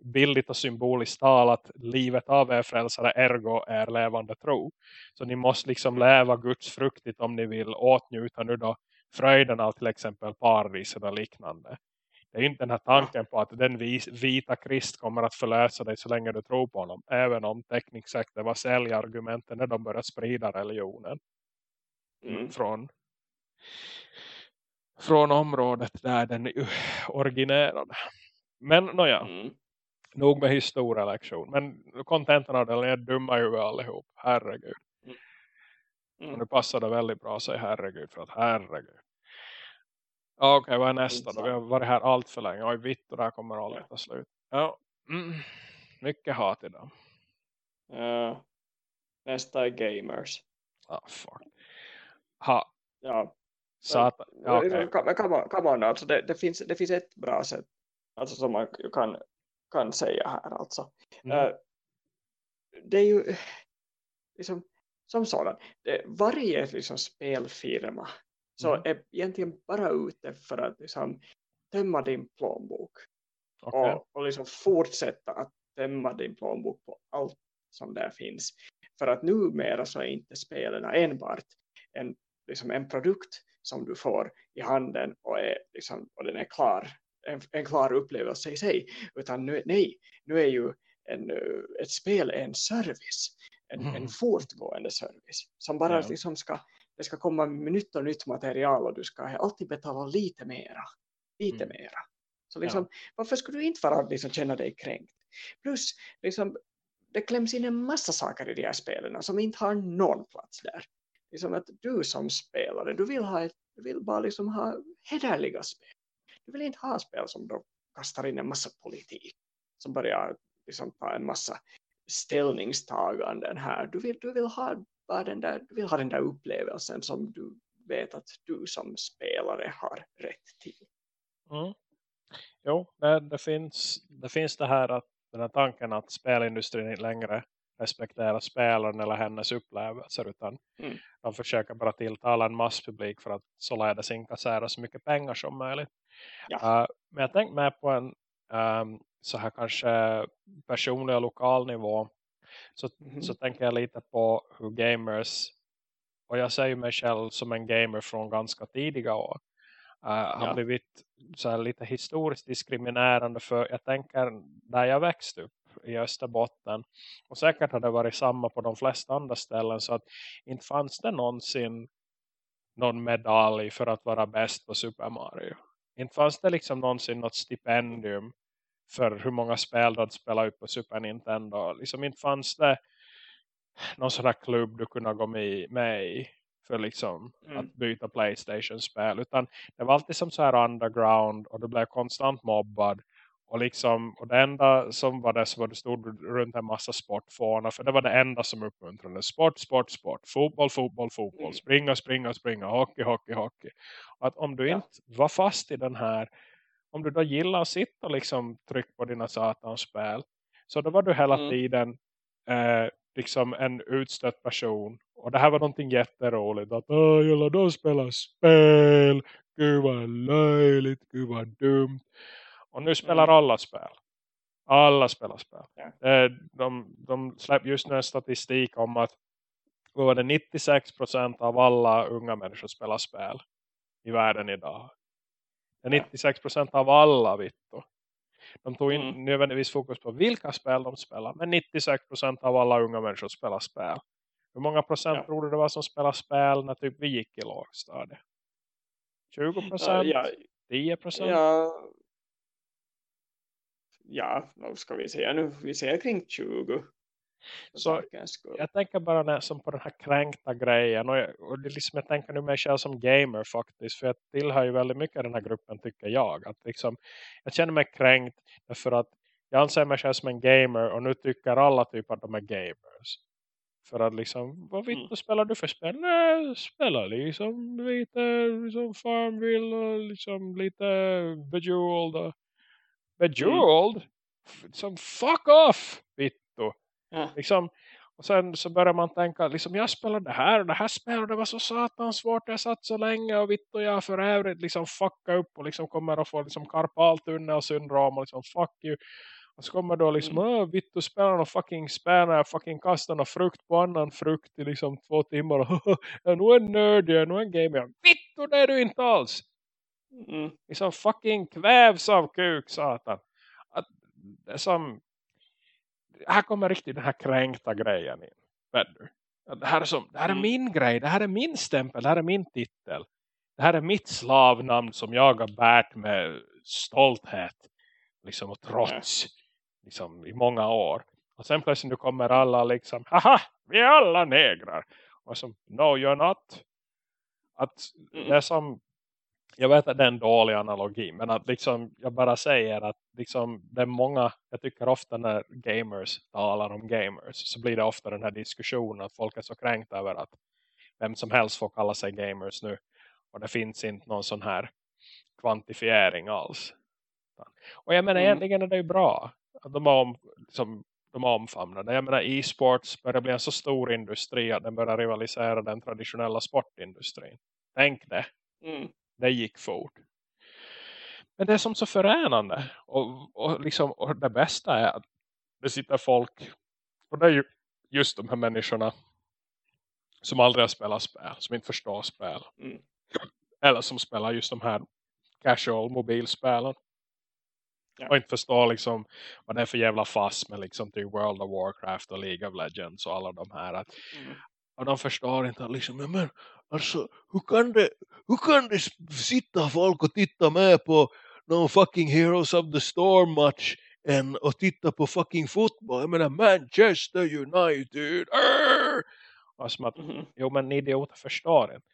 billigt och symboliskt talat livet av er frälsare ergo är levande tro. Så ni måste liksom leva Guds fruktigt om ni vill åtnjuta nu då fröjden av till exempel paradis eller liknande. Det är inte den här tanken på att den vita krist kommer att förlösa dig så länge du tror på honom. Även om tekniskt sett det var säljargumenten när de började sprida religionen. Mm. Från, från området där den originerade. Men nåja. Mm. Nog med historielektion. Men kontentan av den är dumma ju allihop. Herregud. Mm. Och nu passar det väldigt bra att säga herregud. För att herregud. Okej, okay, vad är nästa då? Vi har varit här allt för länge. Oj, vitt och där kommer aldrig ja. ta slut. Ja, mm. mycket hat idag. Uh, nästa är gamers. Ah, fuck. Ha. Ja. Ja, okay. on, come on alltså det, det, finns, det finns ett bra sätt alltså som man kan, kan säga här alltså. Mm. Uh, det är ju liksom som sådan. Det, varje liksom, spelfirma så mm. är egentligen bara ute för att liksom, tömma din plånbok. Okay. Och, och liksom fortsätta att tömma din plånbok på allt som där finns. För att numera så är inte spelen enbart en, liksom en produkt som du får i handen och, är, liksom, och den är klar. En, en klar upplevelse i sig. Utan nu, nej, nu är ju en, ett spel en service. En, mm. en fortgående service. Som bara ja. liksom ska det ska komma med nytt och nytt material och du ska alltid betala lite mera. Lite mm. mera. Så liksom, ja. varför skulle du inte vara, liksom, känna dig kränkt? Plus, liksom, det kläms in en massa saker i de här spelen som inte har någon plats där. Liksom att du som spelare, du vill, ha ett, du vill bara liksom ha hederliga spel. Du vill inte ha spel som då kastar in en massa politik. Som börjar liksom ta en massa ställningstaganden här. Du vill, du vill ha bara den där, du vill ha den där upplevelsen som du vet att du som spelare har rätt till. Mm. Jo, det, det, finns, det finns det här att den här tanken att spelindustrin inte längre respekterar spelaren eller hennes upplevelser utan mm. de försöker bara tilltala en masspublik för att således inkassera så mycket pengar som möjligt. Ja. Uh, men jag tänkte med på en um, så här kanske personlig och lokal nivå så, mm. så tänker jag lite på hur gamers, och jag säger mig själv som en gamer från ganska tidiga år, uh, har ja. blivit så lite historiskt diskriminerande för jag tänker där jag växte upp i Österbotten och säkert har det varit samma på de flesta andra ställen så att inte fanns det någonsin någon medalj för att vara bäst på Super Mario. Inte fanns det liksom någonsin något stipendium för hur många spel du hade spelat upp på Super Nintendo. Liksom inte fanns det någon sån här klubb du kunde gå med, med i för liksom mm. att byta Playstation-spel. Utan det var alltid som så här underground och du blev konstant mobbad. Och, liksom, och det enda som var det så var det stod runt en massa sportfåna. För det var det enda som uppmuntrade. Sport, sport, sport. Fotboll, fotboll, fotboll. Mm. Springa, springa, springa. Hockey, hockey, hockey. Att om du ja. inte var fast i den här om du då gillar att sitta och liksom trycka på dina satans spel så då var du hela mm. tiden eh, liksom en utstött person och det här var någonting jätteroligt att jag gillar de spelar spel gud vad löjligt, gud vad dumt och nu spelar mm. alla spel alla spelar spel yeah. de, de släpper just nu en statistik om att var det 96% av alla unga människor spelar spel i världen idag Men 96% av alla vittu. De tog inte Mm. nödvändigtvis fokus på vilka spel de spelar. Men 96% av alla unga människor spelar spel. Hur många procent Ja. tror du det var som spelar spel när typ vi gick i lågstadiet? 20%? Ja, 10%? ja, ja, vad ska vi säga nu? Vi säger kring 20. för Så- jag tänker bara när, som på den här kränkta grejen och, jag, och det liksom, jag tänker nu mig själv som gamer faktiskt för jag tillhör ju väldigt mycket den här gruppen tycker jag att liksom, jag känner mig kränkt därför att jag anser mig själv som en gamer och nu tycker alla typ att de är gamers för att liksom, vad vitt Mm. spelar du för spel? Nej, spelar liksom lite liksom Farmville och liksom lite Bejeweled och Bejeweled? Som fuck off, vittu! Ja. liksom, och sen så börjar man tänka liksom, jag spelade det här och det här och det var så satans svårt jag satt så länge och vitt och jag för övrigt liksom fucka upp och liksom kommer att få liksom karpaltunnelsyndrom och liksom fuck you och så kommer då liksom Mm. mm. vitt och spelar och fucking spänna jag fucking kastar någon frukt på annan frukt i liksom två timmar och jag är nog en nörd jag är nog en gamer vitt och det är du inte alls Mm. liksom fucking kvävs av kuk satan. Att det som här kommer riktigt den här kränkta grejen in? Att Det här, är som, det här är Mm. min grej, det här är min stämpel, det här är min titel. Det här är mitt slavnamn som jag har bärt med stolthet liksom och trots liksom i många år. Och sen plötsligt nu kommer alla liksom haha, vi är alla negrar. Och som, no you're not. Att Mm. det som jag vet att det är en dålig analogi men att liksom jag bara säger att liksom det är många, jag tycker ofta när gamers talar om gamers så blir det ofta den här diskussionen att folk är så kränkta över att vem som helst får kalla sig gamers nu och det finns inte någon sån här kvantifiering alls och jag menar Mm. egentligen är det ju bra att de om, liksom, de det. Jag menar e-sports börjar bli en så stor industri att den börjar rivalisera den traditionella sportindustrin. Tänk det Mm. Det gick fort. Men det är som så föränande. Och, och, liksom, och det bästa är att det sitter folk. Och det är ju just de här människorna. Som aldrig har spelat spel. Som inte förstår spel. Mm. Eller som spelar just de här casual mobilspelen. Ja. Och inte förstår liksom vad det är för jävla fass med liksom till World of Warcraft och League of Legends och alla de här. Att Mm. Och de förstår inte liksom, "Men, men alltså, hur kan det, hur kan det sitta folk och titta med på någon fucking Heroes of the Storm match än att titta på fucking fotboll? Jag menar Manchester United. Arr! Som att, Mhm. jo men idioter förstår inte.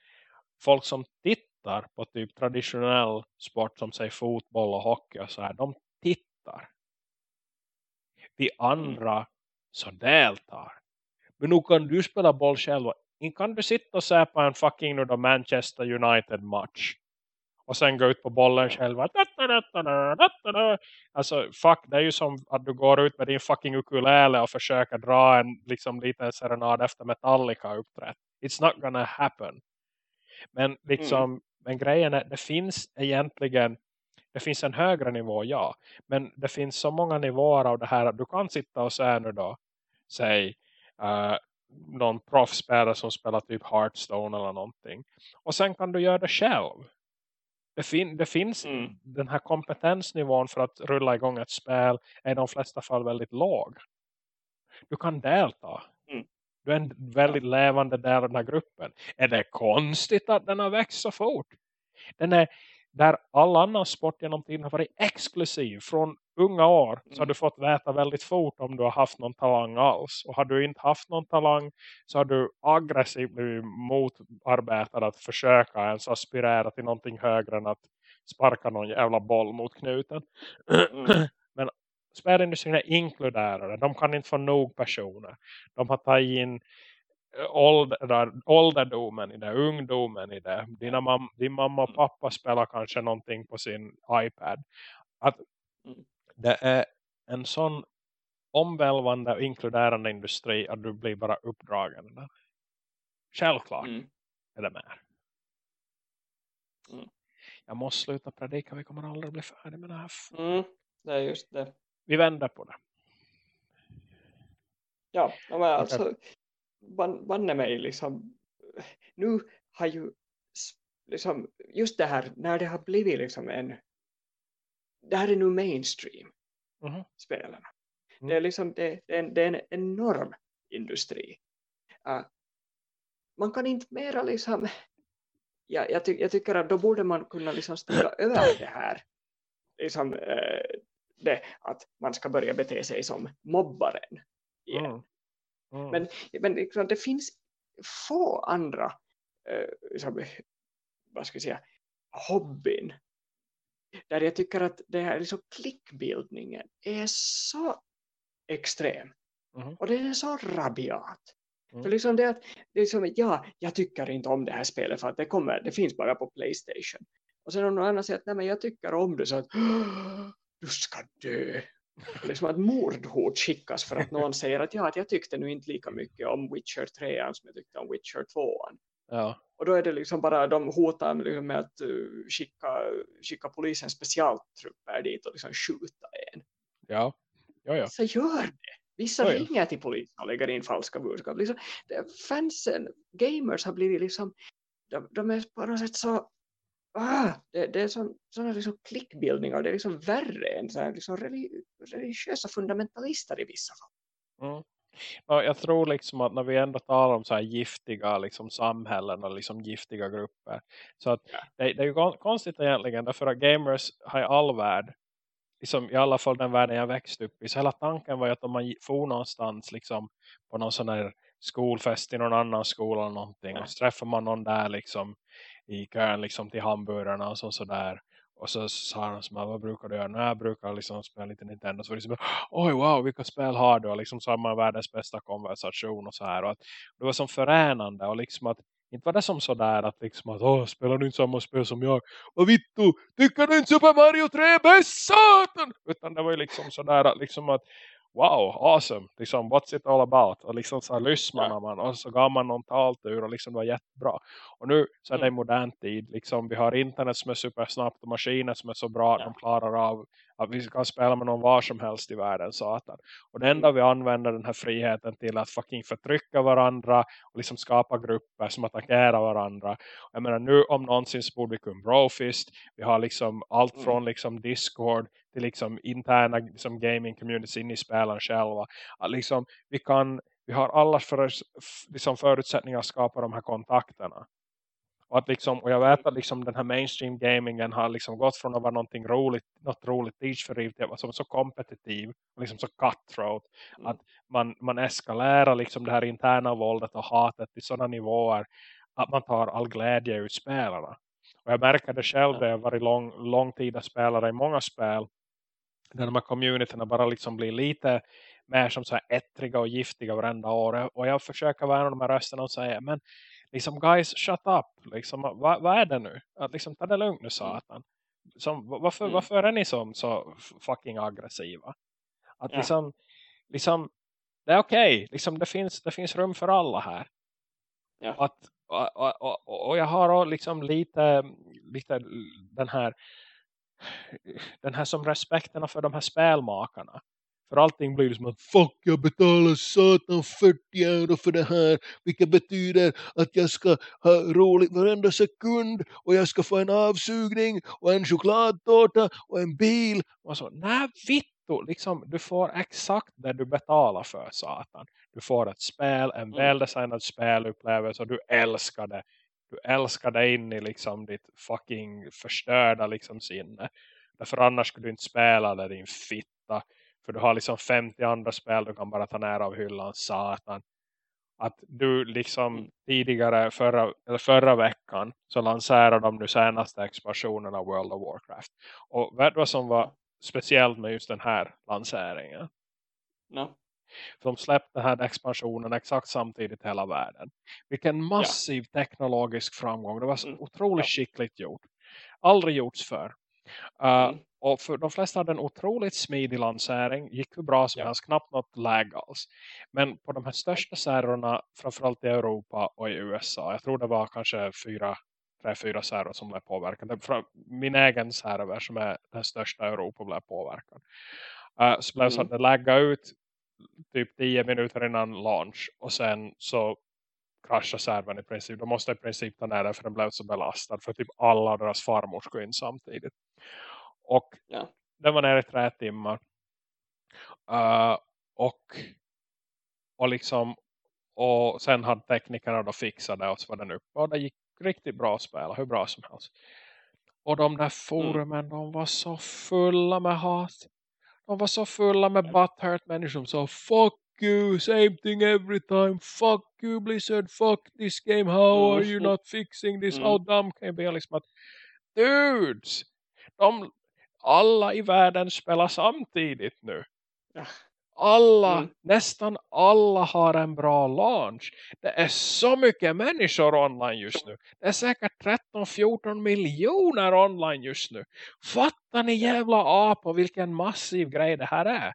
Folk som tittar på typ traditionell sport som säger fotboll och hockey och så här, de tittar. Vi andra så deltar. Men nu kan du spela boll själv. Inte kan du sitta och se på en fucking då Manchester United match. Och sen gå ut på bollen själv. Alltså fuck, det är ju som att du går ut med din fucking ukulele och försöker dra en liksom liten serenad efter Metallica uppträtt. It's not gonna happen. Men liksom, men grejen är, det finns egentligen det finns en högre nivå, ja. Men det finns så många nivåer av det här att du kan sitta och säga nu då, säg uh, någon proffsspelare som spelar typ Hearthstone eller någonting. Och sen kan du göra det själv. Det, fin det finns Mm. den här kompetensnivån för att rulla igång ett spel är i de flesta fall väldigt låg. Du kan delta. Mm. Du är en väldigt levande del av den här gruppen. Är det konstigt att den har växt så fort? Den är där all annan sport genom tiden har varit exklusiv. Från unga år så har Mm. du fått veta väldigt fort om du har haft någon talang alls. Och har du inte haft någon talang så har du aggressivt blivit motarbetad att försöka ens aspirera till någonting högre än att sparka någon jävla boll mot knuten. Mm. Spelindustrin är inkluderade. De kan inte få nog personer. De har tagit in eh, ålder, ålderdomen i det, ungdomen i det. Dina mam, din mamma och pappa spelar kanske någonting på sin iPad. Att Mm. Det är en sån omvälvande och inkluderande industri att du blir bara uppdragen. där. Självklart Mm. är det med. Mm. Jag måste sluta predika, vi kommer aldrig bli färdiga med det här. Mm. Det är just det. Vi vänder på det. Ja, men alltså ban- banne mig liksom nu har ju liksom just det här när det har blivit liksom en det här är nu mainstream Mhm. spelarna. Mm. Det är liksom det, det, är en, det är en enorm industri. Uh, man kan inte mera liksom ja, jag, ty, jag tycker att då borde man kunna liksom stiga över det här liksom, eh, det att man ska börja bete sig som mobbaren igen. Mm. Mm. Men, men liksom, det finns få andra eh, liksom, vad ska jag säga, hobbyn där jag tycker att det här liksom, klickbildningen är så extrem Mhm. och det är så rabiat. Mm. För liksom det att, det är som, ja, jag tycker inte om det här spelet för att det, kommer, det finns bara på Playstation. Och sen om någon annan säger att nej men jag tycker om det så att du ska dö. Liksom att mordhot skickas för att någon säger att ja, att jag tyckte nu inte lika mycket om Witcher 3 som jag tyckte om Witcher 2. Ja. Och då är det liksom bara, de hotar liksom med att uh, skicka, skicka polisen specialtrupper dit och liksom skjuta en. Ja. Ja, ja. Så gör det. Vissa ja. ringer till polisen och lägger in falska budskap. Liksom, fansen, gamers har blivit liksom, de, de är på något sätt så, ah, det, det är sån, sådana liksom klickbildningar, det är liksom värre än så här, liksom religi, religiösa fundamentalister i vissa fall. Mm. Ja, jag tror liksom att när vi ändå talar om så här giftiga liksom samhällen och liksom giftiga grupper. Så att Ja. det, det är ju kon- konstigt egentligen därför att gamers har i all värld liksom i alla fall den världen jag växte upp i. Så hela tanken var ju att om man får någonstans liksom på någon sån här skolfest i någon annan skola eller någonting. Ja. Och så träffar man någon där liksom i kön liksom till hamburgarna och så, sådär. Och så sa han som vad brukar du göra? Nej, jag brukar liksom spela lite Nintendo. Så var det liksom, oj wow, vilka spel har du? Och liksom så man världens bästa konversation och så här. Och att det var som föränande och liksom att inte var det som sådär att liksom att åh, spelar du inte samma spel som jag? Och Vittu, tycker du inte Super Mario 3 är bäst satan? Utan det var ju liksom sådär att liksom att wow, awesome, liksom what's it all about? Och liksom så här lyssnade Ja. man och så gav man någon taltur och liksom det var jättebra. Och nu så är det Mm. modern tid, liksom vi har internet som är supersnabbt och maskiner som är så bra att Ja. de klarar av att vi kan spela med någon var som helst i världen, satan. Och det enda vi använder den här friheten till att fucking förtrycka varandra och liksom skapa grupper som attackerar varandra. Jag menar nu om någonsin så borde vi kunna brofist. Vi har liksom allt Mm. från liksom Discord till liksom interna liksom gaming communities in i spelen själva. Att liksom vi kan vi har alla för, liksom förutsättningar att skapa de här kontakterna. Och, att liksom, och jag vet att liksom den här mainstream gamingen har liksom gått från att vara någonting roligt, något roligt tidsfördriv till att vara så, kompetitiv och liksom så cutthroat. Mm. Att man, man eskalerar liksom det här interna våldet och hatet till sådana nivåer att man tar all glädje ut spelarna. Och jag märker det själv när jag varit lång, lång tid att spelare i många spel där de här communityna bara liksom blir lite mer som så här ettriga och giftiga varenda år. Och jag försöker vara en av de här rösterna och säga, men liksom guys, shut up. Liksom, vad, vad är det nu? Att liksom, ta det lugnt nu, satan. Som, va- varför, Mm. varför är ni som så fucking aggressiva? Att Ja. liksom, liksom, det är okej. Liksom, det, finns, det finns rum för alla här. Ja. Att, och, och, och, och jag har liksom lite, lite den här den här som respekterna för de här spelmakarna. För allting blir som att fuck jag betalar satan 40 euro för det här. Vilket betyder att jag ska ha roligt varenda sekund. Och jag ska få en avsugning och en chokladtårta och en bil. Och så, nej vittu. Liksom, du får exakt det du betalar för satan. Du får ett spel, en Mm. väldesignad spelupplevelse och du älskar det. Du älskar det in i liksom ditt fucking förstörda liksom sinne. Därför annars skulle du inte spela det din fitta. För du har liksom 50 andra spel du kan bara ta ner av hyllan, satan. Att du liksom Mm. tidigare, förra, eller förra veckan, så lanserade de nu senaste expansionen av World of Warcraft. Och vet du vad som var speciellt med just den här lanseringen? No. För de släppte den här expansionen exakt samtidigt i hela världen. Vilken massiv teknologisk framgång. Det var så Mm. otroligt Ja. skickligt gjort. Aldrig gjorts för. Uh, Mm. Och för de flesta hade en otroligt smidig lansering. Gick hur bra som Ja. helst. Knappt något lag alls. Men på de här största serverna. Framförallt i Europa och i USA. Jag tror det var kanske fyra tre, fyra server som blev påverkade. Min egen server som är den största i Europa blev påverkad. Uh, så blev det så Mm. att det laggade ut typ 10 minuter innan launch. Och sen så kraschade servern i princip. De måste i princip ta ner den för den blev så belastad. För typ alla deras farmor skulle in samtidigt. Och Ja. den var nere i tre timmar. Uh, och och liksom och sen hade teknikerna då fixat det och så var den uppe och det gick riktigt bra att spela, hur bra som helst. Och de där forumen, mm. de var så fulla med hat. De var så fulla med butthurt människor som sa fuck you, same thing every time, fuck you Blizzard, fuck this game, how are you mm. not fixing this, how mm. dumb can you be? Liksom att, dudes, de, alla i världen spelar samtidigt nu. Alla, mm. nästan alla har en bra launch. Det är så mycket människor online just nu. Det är säkert 13-14 miljoner online just nu. Fattar ni jävla apor vilken massiv grej det här är?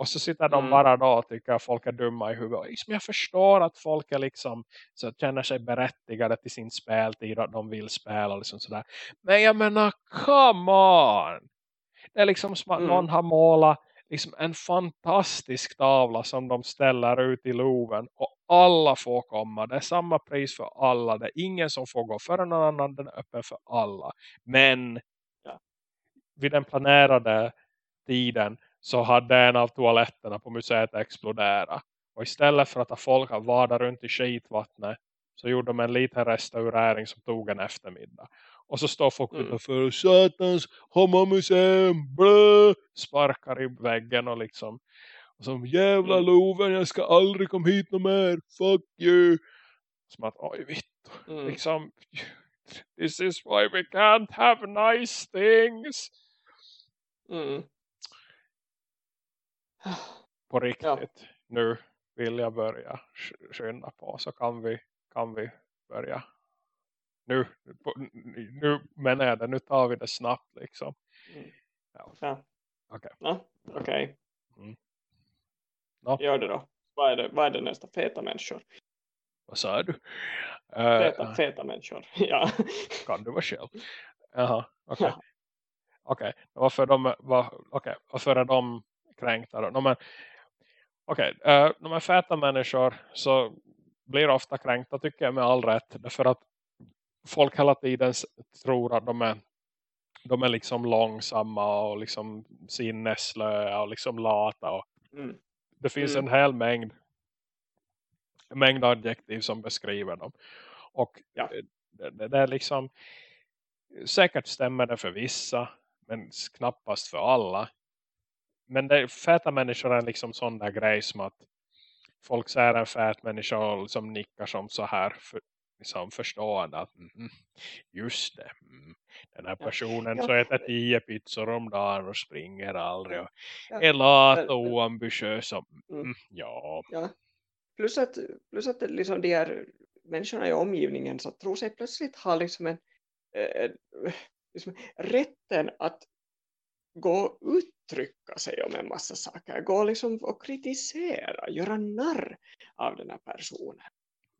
Och så sitter de mm. bara då och tycker att folk är dumma i huvudet. Liksom jag förstår att folk är liksom så känner sig berättigade till sin speltid och att de vill spela. Liksom sådär. Men jag menar, come on! Det är liksom som att mm. någon har målat liksom en fantastisk tavla som de ställer ut i loven och alla får komma. Det är samma pris för alla. Det är ingen som får gå före någon annan. Den är öppen för alla. Men ja. vid den planerade tiden så hade en av toaletterna på museet exploderat. Och istället för att folk har vadat runt i skitvattnet så gjorde de en liten restaurering som tog en eftermiddag. Och så står folk mm. utanför satans homomuseum blö, sparkar i väggen och liksom och som jävla mm. loven jag ska aldrig komma hit någon mer fuck you som att oj vitt mm. liksom this is why we can't have nice things mm. På riktigt ja. nu vill jag börja skynda på så kan vi kan vi börja nu, nu menar jag det, nu tar vi det snabbt liksom. Mm. Ja. ja. Okej. Okay. Ja, okay. Mm. No. Gör det då. Vad är det, vad är det nästa? Feta människor. Vad sa du? Feta, uh, feta människor, ja. Kan du vara själv? Jaha, okej. Okay. Ja. Okej, okay. varför, de, var, okay. varför är de kränkta då? No, men, okay. uh, de är feta människor så blir ofta kränkta tycker jag med all rätt. Därför att folk hela tiden tror att de är, de är liksom långsamma och liksom sinneslöa och liksom lata. Och mm. Det finns mm. en hel mängd en mängd adjektiv som beskriver dem. Och ja. det, det, det, är liksom säkert stämmer det för vissa men knappast för alla. Men det, feta människor är liksom sån där grej som att folk ser en fät människa som nickar som så här för, liksom förstående att mm, just det, mm, den här personen ja. så äter tio pizzor om dagen och springer aldrig och ja. är lat och oambitiös och, mm, mm, ja. ja. Plus att, plus att liksom de här människorna i omgivningen så tror sig plötsligt ha liksom en eh, liksom rätten att gå och uttrycka sig om en massa saker. Gå liksom och kritisera, göra narr av den här personen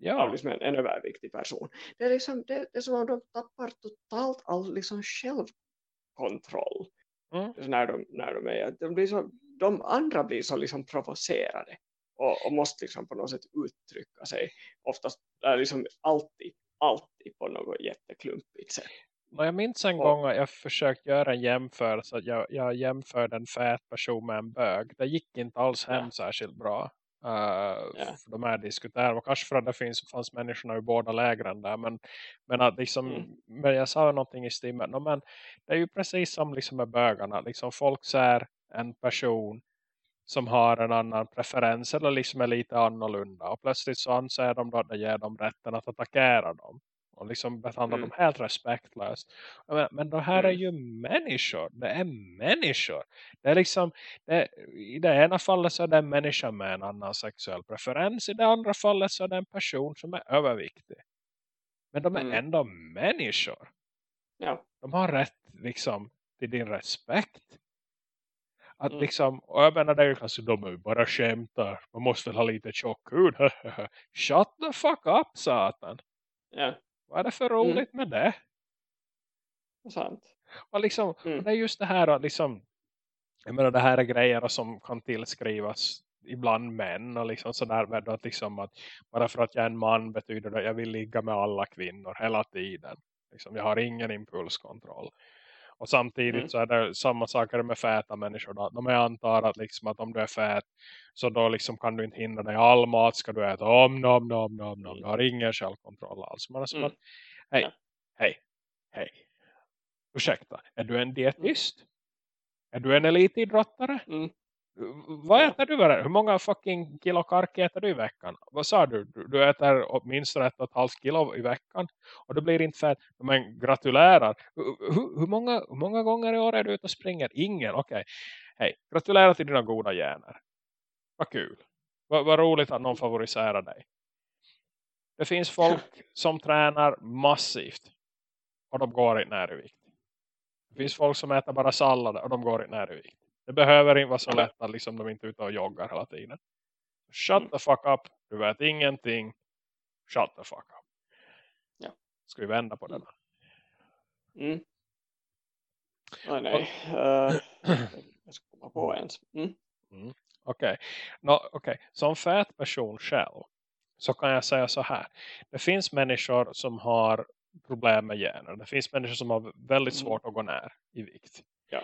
ja. av liksom en, en överviktig person. Det är, liksom, det, det är som om de tappar totalt all liksom självkontroll mm. när, de, när de är. De, blir så, de andra blir så liksom provocerade och, och måste liksom på något sätt uttrycka sig. Oftast är liksom alltid, alltid på något jätteklumpigt sätt. Jag minns en och, gång att jag försökt göra en jämförelse. Att jag, jag jämförde en fät person med en bög. Det gick inte alls hem ja. särskilt bra. Uh, yeah. för de här diskuterar och kanske för att det finns, fanns människorna i båda lägren där men, men att liksom mm. men jag sa någonting i stimmen no, men det är ju precis som liksom med bögarna liksom folk ser en person som har en annan preferens eller liksom är lite annorlunda och plötsligt så anser de då att det ger dem rätten att attackera dem och liksom behandla mm. dem helt respektlöst. Men, men det här är mm. ju människor. Det är människor. Det är liksom, det, i det ena fallet så är det en människa med en annan sexuell preferens. I det andra fallet så är det en person som är överviktig. Men de är mm. ändå människor. Ja. De har rätt liksom till din respekt. Att mm. liksom, och jag menar det är ju kanske de är bara skämtar. Man måste väl ha lite tjock hud. Shut the fuck up, satan. Ja. Vad är det för mm. roligt mm. med det? Sant. Och liksom, mm. det är just det här att liksom, jag menar det här är grejer som kan tillskrivas ibland män och liksom sådär med att liksom att bara för att jag är en man betyder det att jag vill ligga med alla kvinnor hela tiden. Liksom, jag har ingen impulskontroll. Och samtidigt Mm. så är det samma saker med fäta människor. Då. De antar att, liksom, att om du är fät så då liksom kan du inte hindra dig. All mat ska du äta om, nom, nom, nom, nom. Du har ingen självkontroll alls. Man är som Mm. att, hej, Ja. hej, hej. Ursäkta, är du en dietist? Är du en elitidrottare? Mm. Vad äter du? Hur många fucking kilo kark äter du i veckan? Vad sa du? Du, du äter åtminstone ett och ett halvt kilo i veckan. Och du blir inte fett. Men gratulerar. Hur, hur, många, hur många gånger i år är du ute och springer? Ingen. Okej. Hej. Gratulerar till dina goda gener. Vad kul. Vad, vad roligt att någon favoriserar dig. Det finns folk som tränar massivt. Och de går inte ner i vikt. Det finns folk som äter bara sallad och de går inte ner i vikt. Det behöver inte vara så lätt att liksom de inte är ute och joggar hela tiden. Shut Mm. the fuck up. Du vet ingenting. Shut the fuck up. Ja. Ska vi vända på den? Mm. Oh, nej. Uh, jag ska komma på ens. Mm. Okej. Nå, okej. Som fät person själv så kan jag säga så här. Det finns människor som har problem med hjärnan. Det finns människor som har väldigt Mm. svårt att gå ner i vikt. Ja.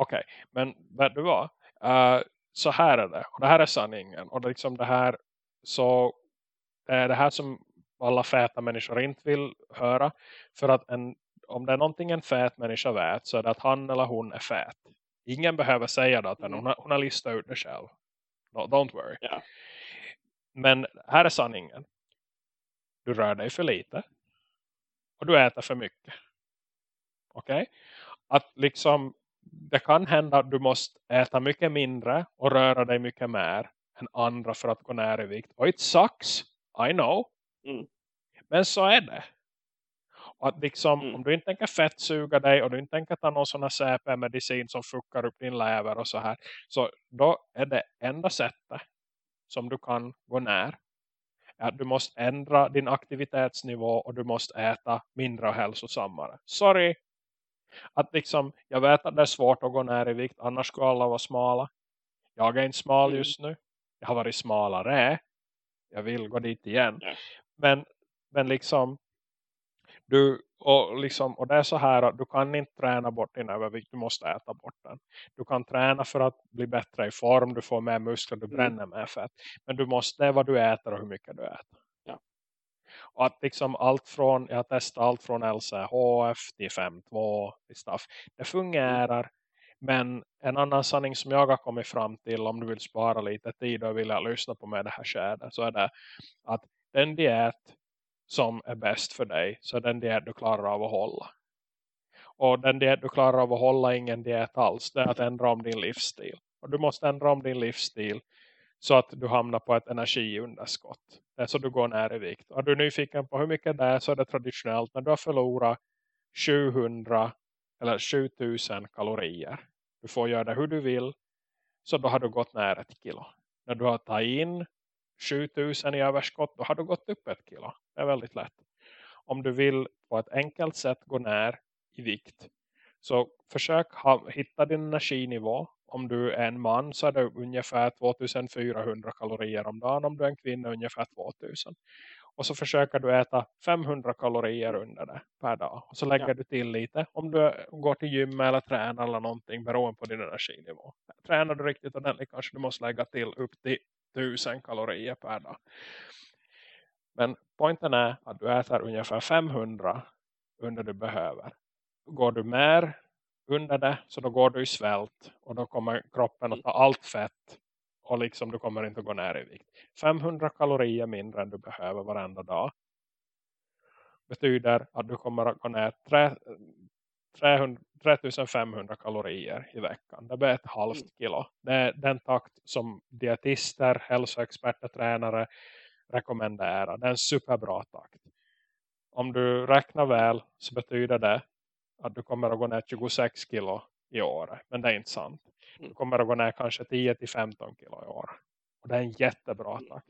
Okej, men vet du vad? Eh, så här är det. Och det här är sanningen. Och det, liksom det här så det är det här som alla fäta människor inte vill höra. För att en, om det är någonting en fät människa vet så är det att han eller hon är fät. Ingen behöver säga det. Mm. Hon, har, hon har listat ut det själv. No, don't worry. Ja. Men här är sanningen. Du rör dig för lite. Och du äter för mycket. Okej? Att liksom det kan hända att du måste äta mycket mindre och röra dig mycket mer än andra för att gå ner i vikt. Och it sucks. I know. Mm. Men så är det. Och att liksom, Mm. om du inte tänker fettsuga dig och du inte tänker ta någon sån här CP-medicin som fuckar upp din lever och så här. Så då är det enda sättet som du kan gå ner. Att du måste ändra din aktivitetsnivå och du måste äta mindre och hälsosammare. Sorry. Att liksom, jag vet att det är svårt att gå ner i vikt. Annars skulle alla vara smala. Jag är inte smal Mm. just nu. Jag har varit smalare. Jag vill gå dit igen. Men, men liksom du, och, liksom, och det är så här att du kan inte träna bort din övervikt, du måste äta bort den. Du kan träna för att bli bättre i form, du får mer muskler, du Mm. bränner mer fett. Men du måste, det är vad du äter och hur mycket du äter. Och att liksom allt från, jag har testat allt från LCHF till 5.2 till stuff. Det fungerar. Men en annan sanning som jag har kommit fram till om du vill spara lite tid och vill lyssna på mig det här skedet så är det att den diet som är bäst för dig så är den diet du klarar av att hålla. Och den diet du klarar av att hålla är ingen diet alls. Det är att ändra om din livsstil. Och du måste ändra om din livsstil så att du hamnar på ett energiunderskott. Det är så du går ner i vikt. Och du nyfiken på hur mycket det är så är det traditionellt när du har förlorat 700 eller 7000 kalorier. Du får göra det hur du vill. Så då har du gått ner ett kilo. När du har tagit in 7000 i överskott då har du gått upp ett kilo. Det är väldigt lätt. Om du vill på ett enkelt sätt gå ner i vikt. Så försök ha, hitta din energinivå. Om du är en man så är det ungefär 2400 kalorier om dagen. Om du är en kvinna ungefär 2000. Och så försöker du äta 500 kalorier under det per dag. Och så lägger Ja. du till lite. Om du går till gym eller tränar eller någonting beroende på din energinivå. Tränar du riktigt ordentligt kanske du måste lägga till upp till 1000 kalorier per dag. Men poängen är att du äter ungefär 500 under du behöver. Går du mer under det så då går du i svält och då kommer kroppen att ta allt fett och liksom du kommer inte att gå ner i vikt. 500 kalorier mindre än du behöver varenda dag betyder att du kommer att gå ner tre- 300, 3500 kalorier i veckan. Det blir ett halvt kilo. Det är den takt som dietister, hälsoexperter, tränare rekommenderar. Det är en superbra takt. Om du räknar väl så betyder det att du kommer att gå ner 26 kilo i år. Men det är inte sant. Du kommer att gå ner kanske 10-15 kilo i år. Och det är en jättebra takt.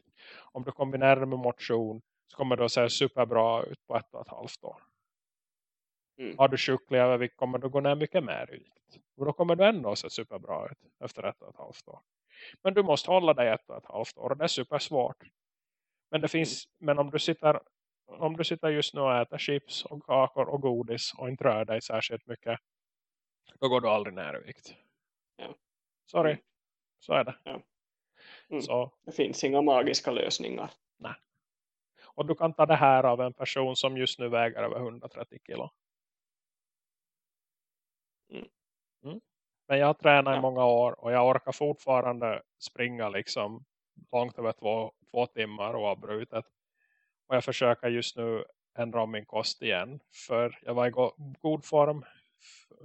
Om du kombinerar det med motion så kommer det att se superbra ut på ett och ett halvt år. Mm. Har du sjuklig övervikt kommer du gå ner mycket mer vikt. Och då kommer du ändå att se superbra ut efter ett och ett halvt år. Men du måste hålla dig ett och ett halvt år och det är supersvårt. Men det finns, men om du sitter om du sitter just nu och äter chips och kakor och godis och inte rör dig särskilt mycket Då går du aldrig ner i vikt. Ja. Sorry. Mm. Så är det. Ja. Mm. Så, Det finns inga magiska lösningar. och du kan ta det här av en person som just nu väger över 130 kilo. Mm. Mm. Men jag har tränat Ja. i många år och jag orkar fortfarande springa liksom långt över två, två timmar oavbrutet. Och jag försöker just nu ändra om min kost igen. För jag var i go god form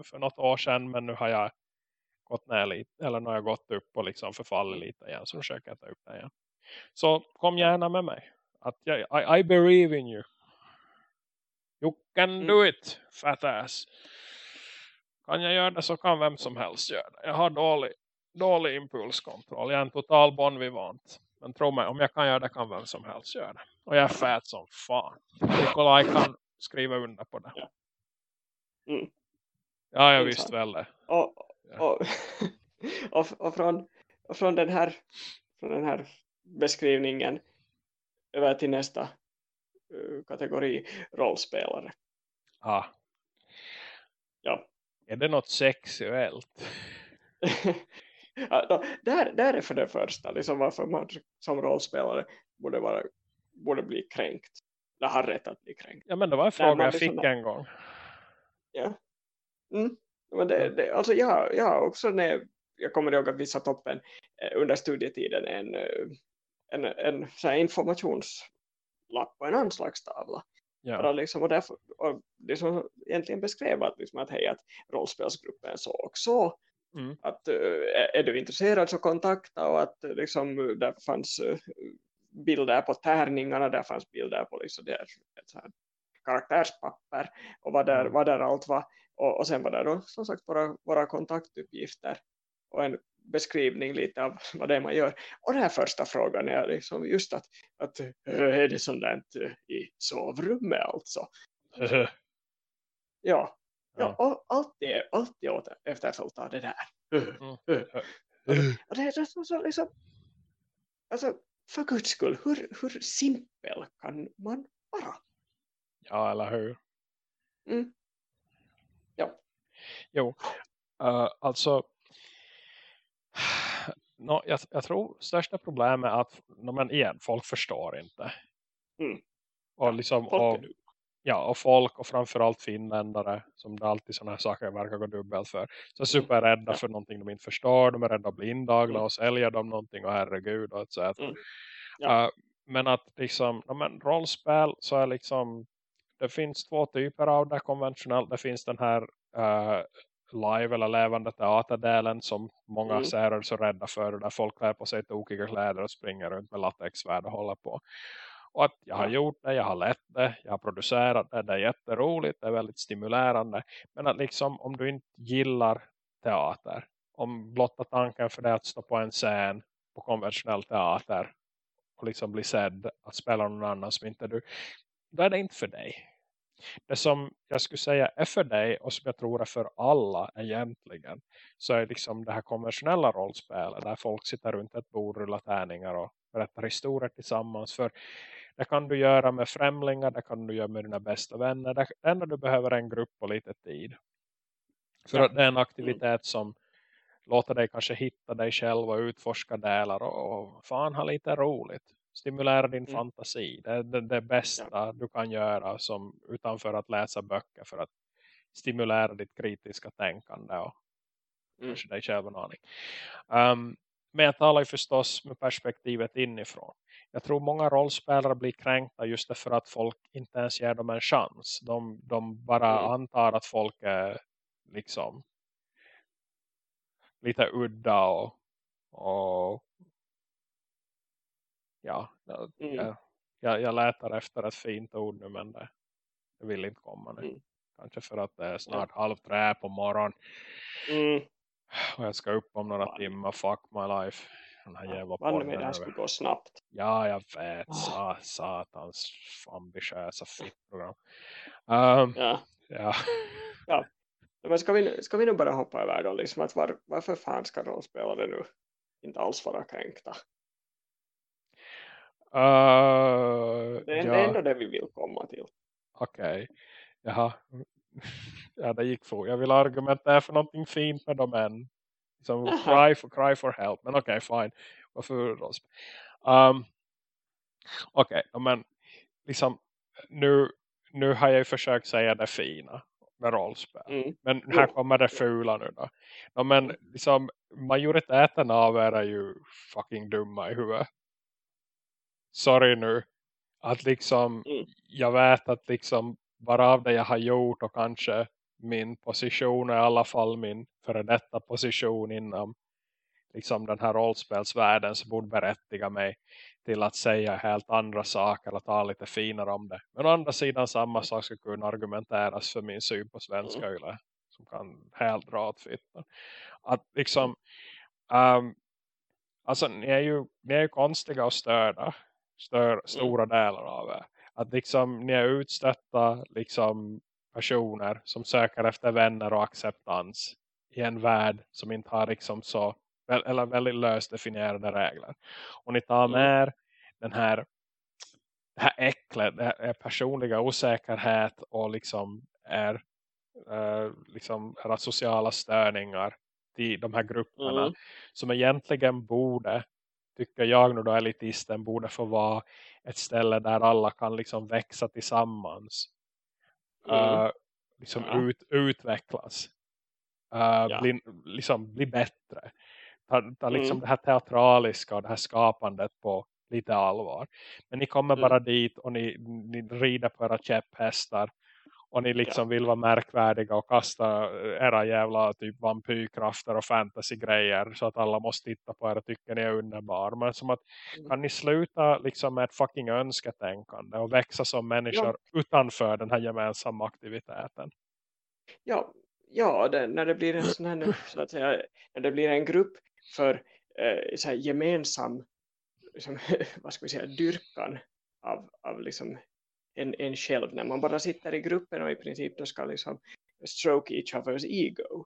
för något år sedan men nu har jag gått ner lite. Eller nu har jag gått upp och liksom förfallit lite igen. Så försöker jag ta upp det igen. Så kom gärna med mig. Att jag, I, I believe in you. You can Mm. do it, fat ass. Kan jag göra det så kan vem som helst göra det. Jag har dålig, dålig impulskontroll. Jag är en total bon vivant. Men tro mig, om jag kan göra det kan vem som helst göra det. Och jag är fät som fan. Nikolaj kan skriva under på det. Ja. Mm. Ja, jag visste väl det. Och, Ja. och, och, och, från, och från, den här, från den här beskrivningen över till nästa eh, kategori rollspelare. Ah. Ja. Är det något sexuellt? Då, där, där är för det första liksom varför man som rollspelare borde, vara, borde bli kränkt. Eller har rätt att bli kränkt. Ja, men det var en fråga man jag blir fick en gång. Ja. Mm. Men det, det, alltså jag, jag också när jag kommer ihåg att vi satt upp en, eh, under studietiden en, eh, en, en så här informationslapp på en anslagstavla. Ja. liksom, och därför, och det som egentligen beskrev att, liksom att, hej, att rollspelsgruppen så och så. Mm. Att eh, är du intresserad så kontakta och att eh, liksom, där fanns eh, bilder på tärningarna, där fanns bilder på liksom, det, här karaktärspapper och vad där, Mm. vad där allt var. Och, och sen var det då som sagt våra, våra kontaktuppgifter och en beskrivning lite av vad det är man gör. Och den här första frågan är liksom just att, att är det sånt där i sovrummet alltså? Ja, ja. Ja. och allt är alltid åt av det där. Mm. Och det är så, så liksom, alltså för guds skull, hur, hur simpel kan man vara? ja, eller hur? Mm. Ja. Jo, uh, alltså no, jag, jag tror största problemet är att no, men igen, folk förstår inte. Mm. Och, liksom, Folk och. Ja, och folk och framförallt finländare som det alltid sådana här saker verkar gå dubbelt för. Så är superrädda Ja. för någonting de inte förstår. De är rädda att bli indagla Mm. och sälja dem någonting och herregud och etc. Mm. Ja. Uh, men att liksom, no, men rollspel så är liksom det finns två typer av det konventionellt. Det finns den här uh, live eller levande teaterdelen som många Mm. ser är så rädda för. Där folk klär på sig tokiga kläder och springer runt med latexvärd och håller på. Och att jag har gjort det, jag har lett det, jag har producerat det, det är jätteroligt, det är väldigt stimulerande. Men att liksom om du inte gillar teater, om blotta tanken för det att stå på en scen på konventionell teater och liksom bli sedd att spela någon annan som inte du, då är det inte för dig. Det som jag skulle säga är för dig och som jag tror är för alla egentligen så är liksom det här konventionella rollspelet där folk sitter runt ett bord, rullar tärningar och berättar historier tillsammans. För det kan du göra med främlingar, det kan du göra med dina bästa vänner. Det enda du behöver en grupp och lite tid. För Ja. att det är en aktivitet som låter dig kanske hitta dig själv och utforska delar och, fan ha lite roligt. Stimulera din Mm. fantasi. Det är det, det bästa du kan göra som, utanför att läsa böcker för att stimulera ditt kritiska tänkande och Mm. kanske dig själv en aning. Um, men jag talar ju förstås med perspektivet inifrån. Jag tror många rollspelare blir kränkta just därför att folk inte ens ger dem en chans. De, de bara Mm. antar att folk är liksom lite udda och, och ja, jag, Mm. jag, jag, jag letar efter ett fint ord nu men det, det vill inte komma nu. Mm. Kanske för att det är snart halv trä på morgon Mm. och jag ska upp om några timmar. Fuck my life. Den här jävla Vann podden med det över. skulle gå snabbt. Ja, jag vet. Sa, satans ambitiösa fittprogram. Um, Ja. ja. Men ska vi, ska vi nu bara hoppa över då? Liksom att var, varför fan ska rollspelare nu inte alls vara kränkta? Uh, Det är, ja. det ändå det vi vill komma till. Okej. Jaha. ja, det gick för. Jag vill argumentera för någonting fint med dem än. Som cry for, cry for help. Men okej, okay, fine. Varför? Um, okej, okay, men liksom nu, nu har jag ju försökt säga det fina med rollspel. Mm. Men här kommer det fula nu då. Ja, men liksom, majoriteten av er är ju fucking dumma i huvudet. Sorry nu. Att liksom, mm. jag vet att liksom bara av det jag har gjort och kanske min position i alla fall min före detta position inom liksom den här rollspelsvärlden som borde berättiga mig till att säga helt andra saker eller ta lite finare om det. Men å andra sidan samma sak ska kunna argumenteras för min syn på svenska mm. som kan helt dra åt fittan. Att liksom um, alltså ni är ju, ni är ju konstiga och störda stör, mm. stora delar av er. Att liksom ni är utstötta liksom personer som söker efter vänner och acceptans i en värld som inte har liksom så eller väldigt löst definierade regler. Och ni tar mm. med den här det här äcklet, det här personliga osäkerhet och liksom är uh, liksom era sociala störningar till de här grupperna mm. som egentligen borde tycker jag nu då elitisten borde få vara ett ställe där alla kan liksom växa tillsammans mm. uh, liksom ja. ut, utvecklas uh, ja. bli, liksom bli bättre ta, ta liksom mm. det här teatraliska och det här skapandet på lite allvar. Men ni kommer mm. bara dit och ni, ni rider på era käpphästar och ni liksom vill vara märkvärdiga och kasta era jävla typ vampyrkrafter och fantasy-grejer så att alla måste titta på er och tycker ni är underbar. Men som att mm. kan ni sluta liksom med ett fucking önsketänkande och växa som människor ja. utanför den här gemensamma aktiviteten? Ja, ja det, när det blir en sån här så att säga, när det blir en grupp för eh, så här gemensam liksom, vad ska vi säga, dyrkan av, av liksom en, en själv. När man bara sitter i gruppen och i princip då ska liksom stroke each other's ego.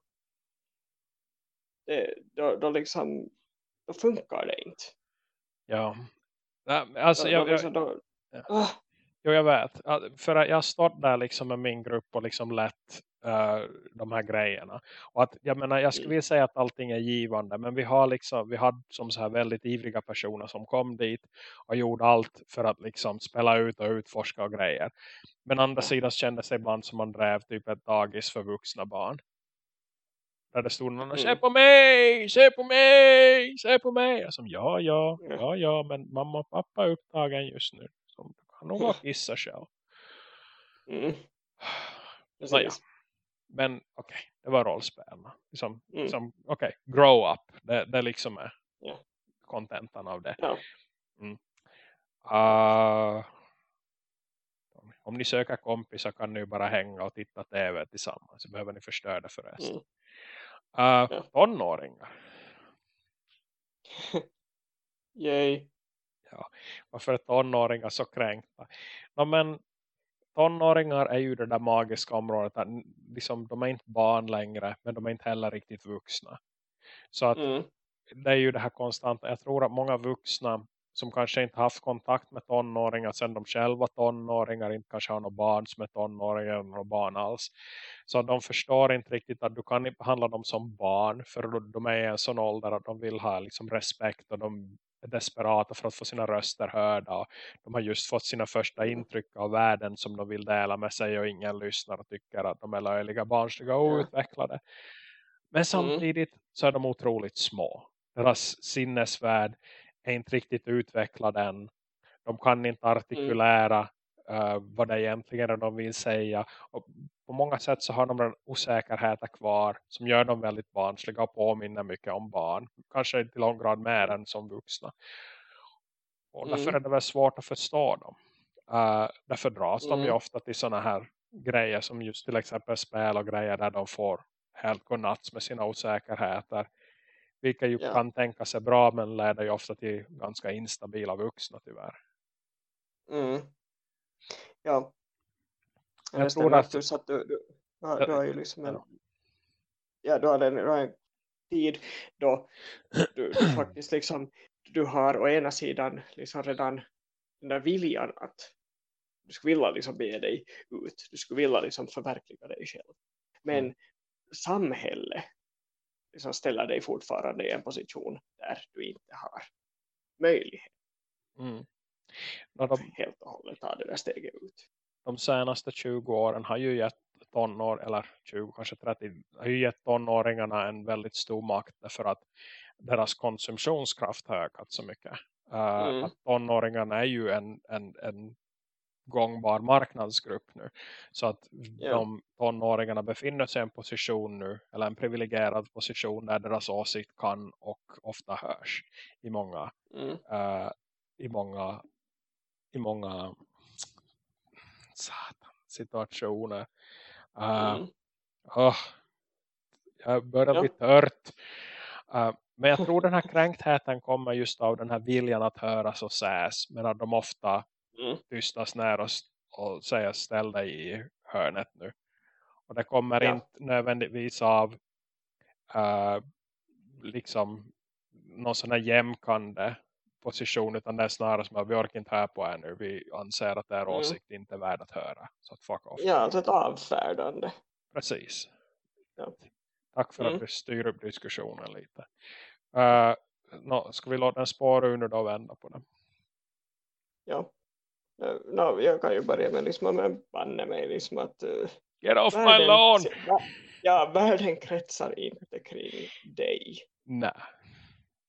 Det, då, då, liksom, då funkar det inte. Ja. Alltså, då, jag, då, liksom, då, ja. Ah. Jo, jag vet. För jag stått där liksom med min grupp och liksom lätt uh, de här grejerna. Och att, jag menar, jag skulle mm. vilja säga att allting är givande. Men vi har liksom, vi hade som så här väldigt ivriga personer som kom dit och gjorde allt för att liksom spela ut och utforska och grejer. Men andra sidan kändes det ibland som man drev typ ett dagis för vuxna barn. Där det stod någon och mm. se på mig, se på mig, se på mig. Jag som ja, ja, ja, ja, men mamma och pappa är upptagen just nu. Du kan nog vara kissa själv. Mm. Naja. Men okej, okay, det var rollspel. Liksom, mm. liksom, okej, okay, grow up. Det, det liksom är yeah. kontentan av det. Ja. Mm. Uh, om ni söker kompisar kan ni bara hänga och titta tv tillsammans. Så behöver ni förstöra det förresten. Mm. Uh, ja. Tonåringar. Yay. Ja, varför är tonåringar så kränkta? No, men tonåringar är ju det där magiska området att liksom, de är inte barn längre men de är inte heller riktigt vuxna. Så att mm. det är ju det här konstanta. Jag tror att många vuxna som kanske inte haft kontakt med tonåringar sedan de själva tonåringar inte kanske har några barn som är tonåringar eller några barn alls. Så de förstår inte riktigt att du kan behandla dem som barn för de är i en sån ålder att de vill ha liksom respekt och de är desperata för att få sina röster hörda. De har just fått sina första intryck av världen som de vill dela med sig och ingen lyssnar och tycker att de är löjliga, barnsliga och outvecklade. Men mm. samtidigt så är de otroligt små. Deras sinnesvärld är inte riktigt utvecklad än. De kan inte artikulera uh, vad det egentligen är de vill säga. Och på många sätt så har de en osäkerhet kvar som gör dem väldigt barnsliga och påminner mycket om barn. Kanske i lång grad mer än som vuxna. Och mm. därför är det väl svårt att förstå dem. Uh, därför dras mm. de ju mm. ofta till sådana här grejer som just till exempel spel och grejer där de får helt godnatt med sina osäkerheter. Vilket ju ja. kan tänka sig bra men leder ju ofta till ganska instabila vuxna tyvärr. Mm. Ja. Jag, tror att... Du, att du, du, du, du har ju liksom en... Ja, du har en, du har en tid då du, du faktiskt liksom du har å ena sidan liksom redan den där viljan att du skulle vilja liksom bege dig ut. Du skulle vilja liksom förverkliga dig själv. Men mm. samhället liksom ställer dig fortfarande i en position där du inte har möjlighet. Mm. De, helt och hållet ta det där steget ut. De senaste 20 åren har ju gett tonår eller 20, kanske 30 har ju gett tonåringarna en väldigt stor makt för att deras konsumtionskraft har ökat så mycket. Uh, mm. att tonåringarna är ju en, en, en gångbar marknadsgrupp nu. Så att yeah. de tonåringarna befinner sig i en position nu, eller en privilegierad position där deras åsikt kan och ofta hörs i många, mm. uh, i många, i många satan, situationer. Uh, mm. oh, jag börjar ja. bli tört. Uh, men jag tror den här kränktheten kommer just av den här viljan att höras och säs. Medan de ofta mm. tystas ner och, och säger ställ dig i hörnet nu. Och det kommer ja. inte nödvändigtvis av uh, liksom någon sån här jämkande position utan det är snarare som att vi orkar inte höra på er nu. Vi anser att er mm. åsikt inte är värd att höra. Så att fuck off. Ja, alltså ett avfärdande. Precis. Ja. Tack för mm. att du styr upp diskussionen lite. Uh, no, ska vi låta den spåra ur nu då och vända på den? Ja. Uh, no, jag kan ju börja med liksom med banne mig liksom att uh, Get off världen, my lawn! Ja, världen kretsar inte kring dig. Nej.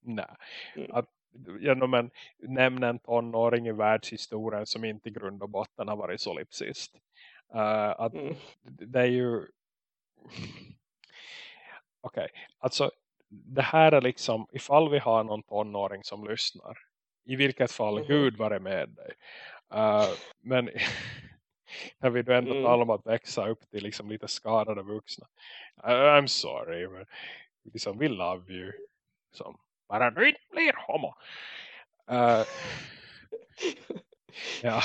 Nej. Mm. Att genom en, nämna en tonåring i världshistorien som inte i grund och botten har varit solipsist. Uh, att mm. det är ju okej, okay. alltså det här är liksom, ifall vi har någon tonåring som lyssnar, i vilket fall mm. Gud var med dig. Uh, men när vi då ändå mm. talar om att växa upp till liksom lite skadade vuxna. Uh, I'm sorry, men liksom, we love you. Som, bara du inte blir homo. Uh, ja.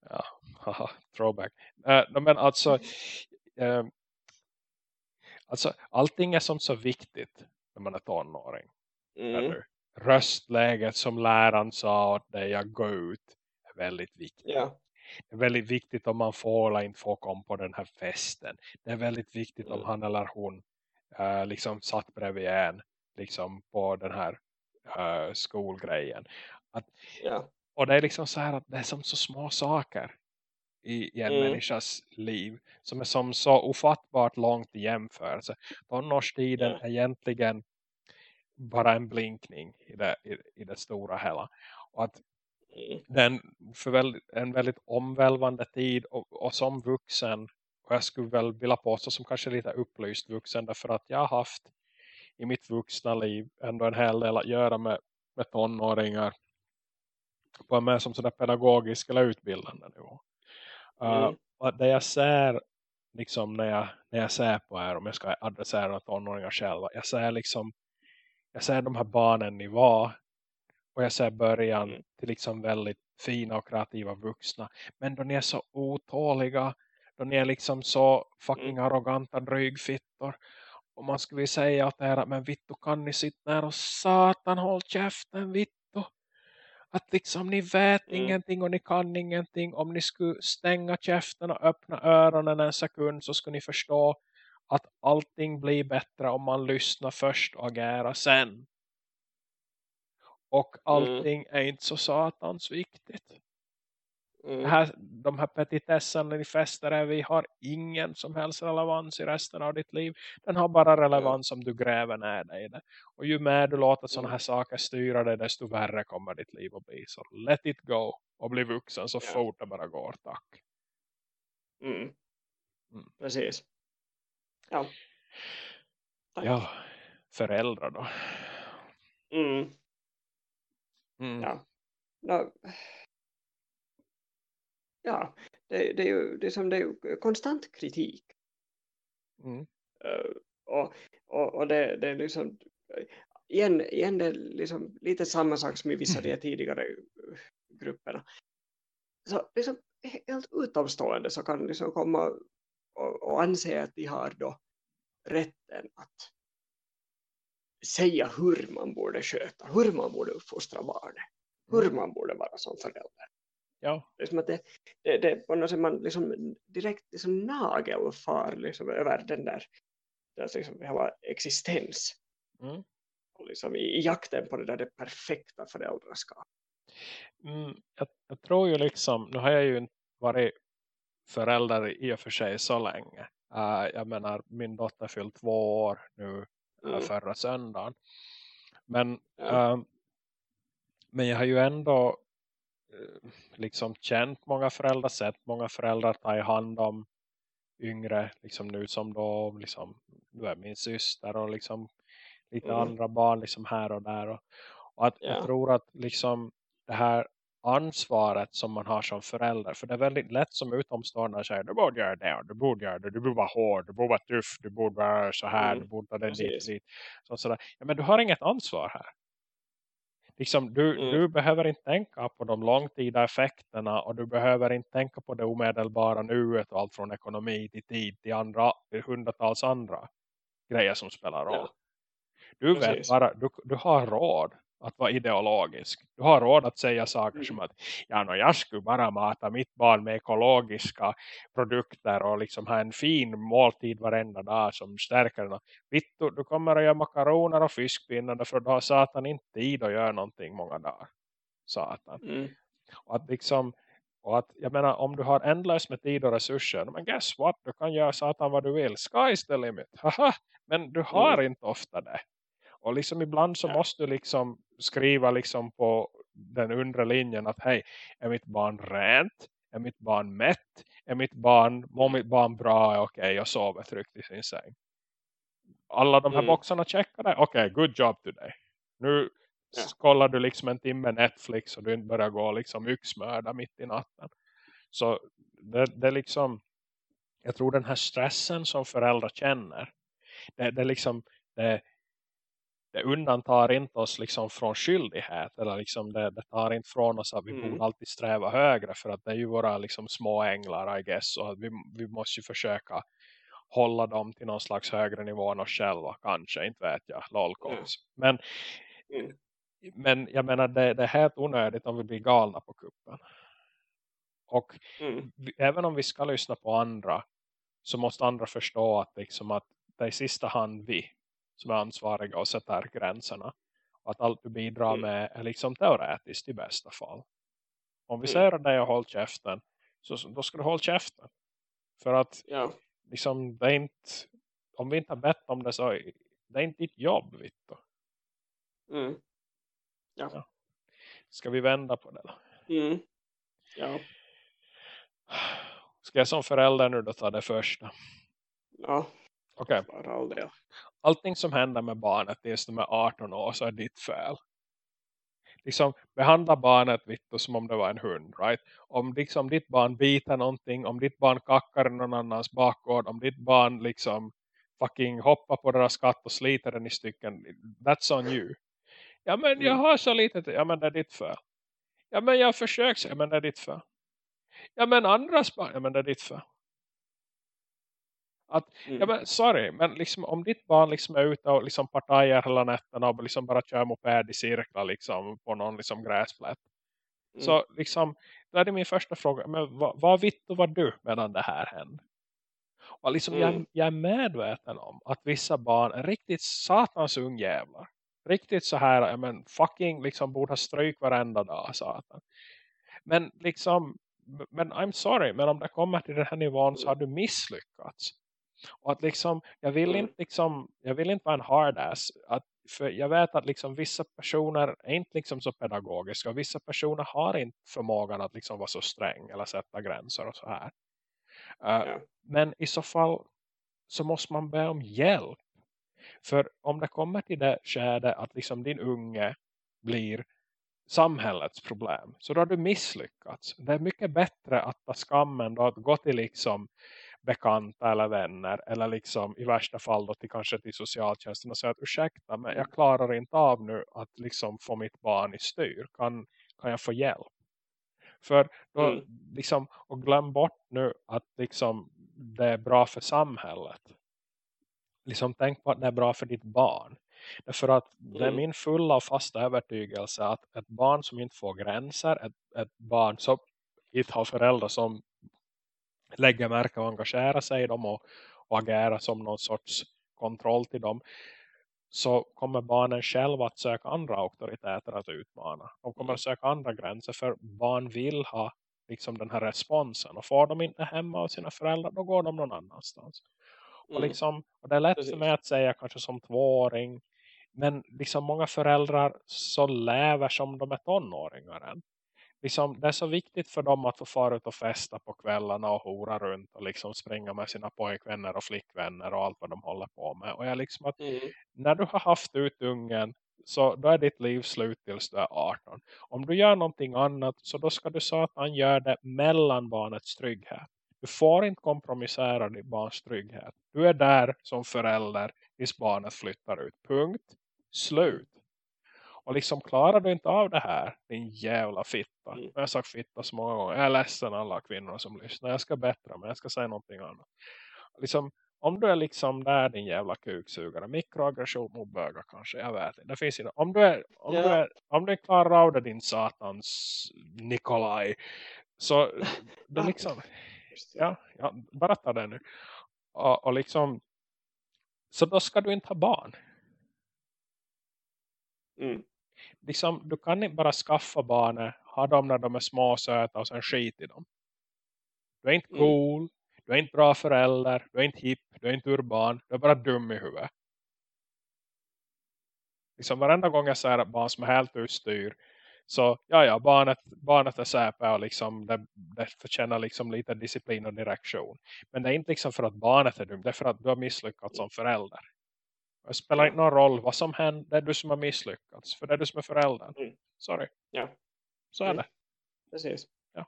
ja, haha, throwback. Uh, men alltså, uh, Alltså allting är som så viktigt när man är tonåring. Mm. Röstläget som läraren sa åt dig att gå ut är väldigt viktigt. Ja. Det är väldigt viktigt om man får eller inte får komma på den här festen. Det är väldigt viktigt mm. om han eller hon uh, liksom satt bredvid en liksom på den här uh, skolgrejen. Att, ja. Och det är liksom så här att det är som så små saker i, i en mm. människas liv som är som så ofattbart långt i jämförelse. Tonårstiden mm. är egentligen bara en blinkning i det, i, i det stora hela. Och att mm. den för väldigt, en väldigt omvälvande tid och, och, som vuxen och jag skulle väl vilja påstå som kanske lite upplyst vuxen därför att jag har haft i mitt vuxna liv ändå en hel del att göra med, med tonåringar på en mer som sådär pedagogisk eller utbildande nivå. Uh, och det jag ser liksom när jag, när jag ser på er om jag ska adressera tonåringar själva. Jag ser liksom jag ser de här barnen i var och jag ser början mm. till liksom väldigt fina och kreativa vuxna. Men då ni är så otåliga, då ni är liksom så fucking mm. arroganta drygfittor. Och man skulle säga att er, men Vittu kan ni sitta där och satan håll käften Vittu att liksom ni vet mm. ingenting och ni kan ingenting. Om ni skulle stänga käften och öppna öronen en sekund så skulle ni förstå att allting blir bättre om man lyssnar först och agerar sen. Och mm. allting mm. är inte så satans viktigt. Mm. Här, de här petitesserna ni fäster vi har ingen som helst relevans i resten av ditt liv. Den har bara relevans mm. om du gräver ner dig i det. Och ju mer du låter sådana mm. här saker styra dig desto värre kommer ditt liv att bli. Så let it go och bli vuxen så ja. fort det bara går, tack. Mm. Mm. Precis. Ja. Tack. Ja, föräldrar då. Mm. Mm. Ja. No ja, det, det, är ju, det, är som, det är ju konstant kritik. Mm. Uh, och, och, och det, det är liksom igen, igen det är liksom lite samma sak som i vissa mm. de tidigare grupperna. Så liksom, helt utomstående så kan liksom komma och, och anse att de har då rätten att säga hur man borde sköta, hur man borde uppfostra barnet, hur mm. man borde vara som förälder. Ja. Det är som att det, det, det på något sätt man liksom direkt liksom nagelfar liksom över den där, där liksom hela existens. Mm. Och liksom i, i jakten på det där det perfekta föräldraskapet. Mm, jag, jag, tror ju liksom, nu har jag ju inte varit förälder i och för sig så länge. Uh, jag menar, min dotter fyllt två år nu uh, mm. förra söndagen. Men, ja. uh, men jag har ju ändå liksom känt många föräldrar, sett många föräldrar ta i hand om yngre, liksom nu som då liksom, du är min syster och liksom lite mm. andra barn liksom här och där. Och, och att ja. jag tror att liksom det här ansvaret som man har som förälder. För det är väldigt lätt som utomstående säga du borde göra det, du borde göra det, du borde vara hård, du borde vara tuff, du borde vara så här, mm. du borde vara det dit, dit. Så, sådär. Ja, men du har inget ansvar här. Liksom, du, mm. du behöver inte tänka på de långtida effekterna och du behöver inte tänka på det omedelbara nuet och allt från ekonomi till tid till andra, hundratals andra grejer som spelar roll. Ja. Du Precis. vet bara, du, du har råd att vara ideologisk. Du har råd att säga saker mm. som att ja, no, jag skulle bara mata mitt barn med ekologiska produkter och liksom ha en fin måltid varenda dag som stärker den. Vittu, du kommer att göra makaroner och fiskpinnar för då har satan inte tid att göra någonting många dagar. Satan. Mm. Och att liksom och att, jag menar, om du har ändlöst med tid och resurser, men guess what? Du kan göra satan vad du vill. Sky's the limit. Haha. Men du har mm. inte ofta det. Och liksom ibland så ja. måste du liksom skriva liksom på den undre linjen att hej, är mitt barn rent? Är mitt barn mätt? Är mitt barn, mår mitt barn bra? Okej, okay, jag sover tryggt i sin säng. Alla de här mm. boxarna checkade. Okej, okay, good job today. Nu ja. kollar du liksom en timme Netflix och du inte börjar gå liksom yxmörda mitt i natten. Så det, det är liksom jag tror den här stressen som föräldrar känner det, det, liksom, det, det undantar inte oss liksom från skyldighet eller liksom det, det tar inte från oss att vi mm. borde alltid sträva högre för att det är ju våra liksom små änglar I guess och att vi, vi måste ju försöka hålla dem till någon slags högre nivå än oss själva kanske, inte vet jag lolkoms. Mm. Men, mm. men jag menar det, det är helt onödigt om vi blir galna på kuppen. Och mm. vi, även om vi ska lyssna på andra så måste andra förstå att, liksom att det är i sista hand vi som är ansvariga och sätter gränserna. Och att allt du bidrar mm. med är liksom teoretiskt i bästa fall. Om vi mm. säger dig och håll käften så då ska du hålla käften. För att ja. liksom, det är inte, om vi inte har bett om det så det är inte ditt jobb, Vitto. Mm. Ja. ja. Ska vi vända på det då? Mm. Ja. Ska jag som förälder nu då ta det första? Ja. Okej. Okay. Allting som händer med barnet tills de är 18 år så är ditt fel. Liksom behandla barnet Vittu som om det var en hund. Right? Om liksom ditt barn biter någonting. Om ditt barn kackar i någon annans bakgård. Om ditt barn liksom fucking hoppar på deras katt och sliter den i stycken. That's on you. Ja men jag mm. har så lite. Ja men det är ditt fel. Ja men jag försöker. Ja men det är ditt fel. Ja men andras barn. Ja men det är ditt fel. Att, mm. ja, men, sorry, men liksom, om ditt barn liksom är ute och liksom partajer hela nätterna och liksom bara kör moped i cirklar liksom, på någon liksom gräsplätt. Mm. Så liksom, då är det min första fråga. Men vad, vad vitt var du medan det här hände? Och liksom, mm. jag, jag, är medveten om att vissa barn är riktigt satans ungjävlar. Riktigt så här, men fucking liksom borde ha stryk varenda dag, satan. Men liksom, men I'm sorry, men om det kommer till den här nivån så har du misslyckats. Och att liksom, jag vill mm. inte liksom, jag vill inte vara en hardass. Att, för jag vet att liksom vissa personer är inte liksom så pedagogiska. Och vissa personer har inte förmågan att liksom vara så sträng eller sätta gränser och så här. Uh, ja. Men i så fall så måste man be om hjälp. För om det kommer till det skäde att liksom din unge blir samhällets problem. Så då har du misslyckats. Det är mycket bättre att ta skammen då att gå till liksom bekanta eller vänner eller liksom i värsta fall då till kanske till socialtjänsten och säga att ursäkta men jag klarar inte av nu att liksom få mitt barn i styr. Kan, kan jag få hjälp? För då mm. liksom och glöm bort nu att liksom det är bra för samhället. Liksom tänk på att det är bra för ditt barn. Därför att det är mm. min fulla och fasta övertygelse att ett barn som inte får gränser, ett, ett barn som inte har föräldrar som lägger märke och engagerar sig i dem och, och agerar som någon sorts kontroll till dem så kommer barnen själva att söka andra auktoriteter att utmana. De kommer att söka andra gränser för barn vill ha liksom den här responsen. Och får de inte hemma av sina föräldrar då går de någon annanstans. Mm. Och, liksom, och det är lätt Precis. för mig att säga kanske som tvååring. Men liksom många föräldrar så lever som de är tonåringar än liksom, det är så viktigt för dem att få fara ut och festa på kvällarna och hora runt och liksom springa med sina pojkvänner och flickvänner och allt vad de håller på med. Och jag liksom att mm. när du har haft ut ungen så då är ditt liv slut tills du är 18. Om du gör någonting annat så då ska du säga att han gör det mellan barnets trygghet. Du får inte kompromissera ditt barns trygghet. Du är där som förälder tills barnet flyttar ut. Punkt. Slut. Och liksom klarar du inte av det här, din jävla fitta. Mm. Jag har sagt fitta så många gånger. Jag är ledsen alla kvinnor som lyssnar. Jag ska bättra men jag ska säga någonting annat. Liksom, om du är liksom där din jävla kuksugare. Mikroaggression mot bögar kanske. Jag vet inte. Det finns inte. Om du är, om ja. du är, om du klarar av det din satans Nikolaj. Så det liksom. Ja, ja, bara ta det nu. Och, och liksom. Så då ska du inte ha barn. Mm liksom, du kan inte bara skaffa barnen, ha dem när de är små och söta och sen skit i dem. Du är inte mm. cool, mm. du är inte bra förälder, du är inte hip, du är inte urban, du är bara dum i huvudet. Liksom varenda gång jag ser ett barn som är helt utstyr så ja, ja, barnet, barnet är säpe och liksom det, det förtjänar liksom lite disciplin och direktion. Men det är inte liksom för att barnet är dumt, det är för att du har misslyckats som förälder. Det spelar inte någon roll vad som händer. Det är du som har misslyckats. För det är du som är föräldern. Mm. Sorry. Ja. Så är mm. det. Precis. Ja.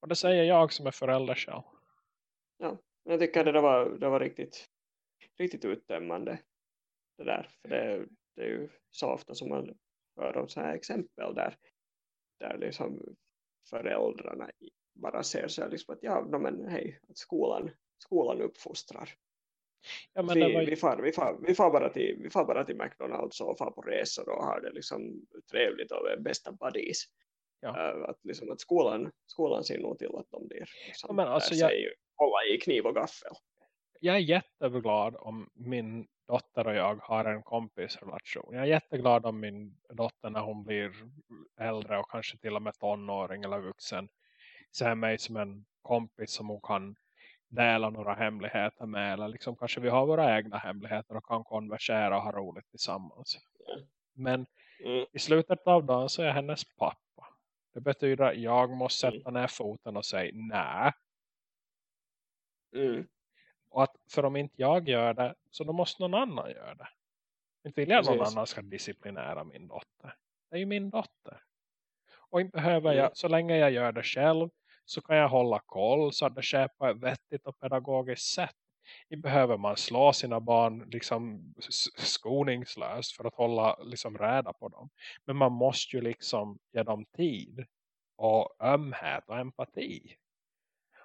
Och det säger jag som är förälder själv. Ja. Jag tycker det var, det var riktigt, riktigt uttömmande. Det där. För det, det är ju så ofta som man hör om så här exempel där, där liksom föräldrarna bara ser sig liksom att ja, men hej, att skolan, skolan uppfostrar. Ja, vi, var... vi, far, vi, far, vi, far bara till, vi far bara till McDonalds och far på resor och har det liksom trevligt och är bästa buddies. Ja. Uh, att, liksom, att skolan, skolan ser nog till att de blir liksom, ja, men alltså, jag... sig hålla i kniv och gaffel. Jag är jätteglad om min dotter och jag har en kompisrelation. Jag är jätteglad om min dotter när hon blir äldre och kanske till och med tonåring eller vuxen ser mig som en kompis som hon kan dela några hemligheter med. Eller liksom kanske vi har våra egna hemligheter och kan konversera och ha roligt tillsammans. Men mm. i slutet av dagen så är jag hennes pappa. Det betyder att jag måste sätta mm. ner foten och säga nej. Mm. Och att för om inte jag gör det så då måste någon annan göra det. Inte vill jag att någon annan ska disciplinera min dotter. Det är ju min dotter. Och inte behöver jag, mm. så länge jag gör det själv så kan jag hålla koll så att det sker på ett vettigt och pedagogiskt sätt. I behöver man slå sina barn liksom skoningslöst för att hålla liksom räda på dem. Men man måste ju liksom ge dem tid och ömhet och empati.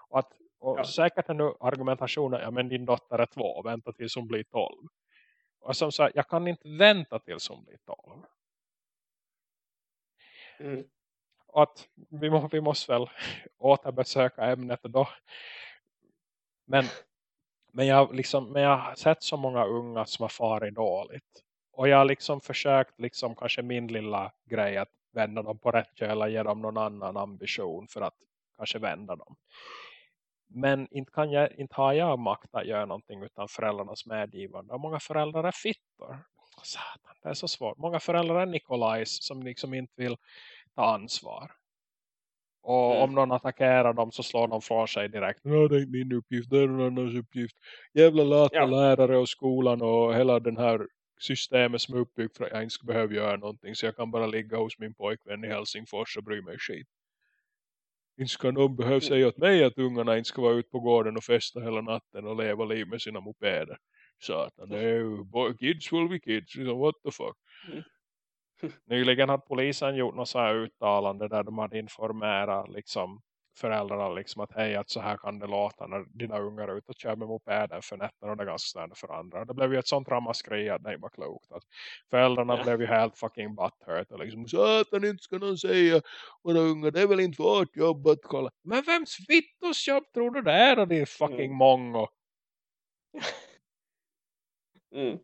Och, att, och ja. säkert är nu argumentationen, ja men din dotter är två, vänta tills hon blir tolv. Och som sagt, jag kan inte vänta tills hon blir tolv. Mm att vi, må, vi måste väl återbesöka ämnet då. Men, men, jag liksom, men jag har sett så många unga som har farit dåligt. Och jag har liksom försökt liksom kanske min lilla grej att vända dem på rätt köl och ge dem någon annan ambition för att kanske vända dem. Men inte, kan jag, inte har jag makt att göra någonting utan föräldrarnas medgivande. Och många föräldrar är fittor. Satan, det är så svårt. Många föräldrar är Nikolajs som liksom inte vill ta ansvar. Och mm. om någon attackerar dem så slår de från sig direkt. Ja, det är inte min uppgift, det är någon annans uppgift. Jävla lata ja. lärare och skolan och hela den här systemet som är uppbyggt för att jag inte ska behöva göra någonting. Så jag kan bara ligga hos min pojkvän i Helsingfors och bry mig skit. Inte ska någon behöva mm. säga åt mig att ungarna inte ska vara ute på gården och festa hela natten och leva liv med sina mopeder. Satan, no, kids will be kids. What the fuck. Mm. Nyligen har polisen gjort något så här uttalande där de hade informerat liksom föräldrarna liksom att hej att så här kan det låta när dina ungar är ute och kör med mopeden för nätter och det är ganska snöande för andra. Det blev ju ett sånt ramaskri att det var klokt. Att föräldrarna Ja. blev ju helt fucking butthurt och liksom satan inte ska någon säga våra ungar det är väl inte vårt jobb att kolla. Men vems vittos jobb tror du det är då din fucking Mm. mongo? Mm.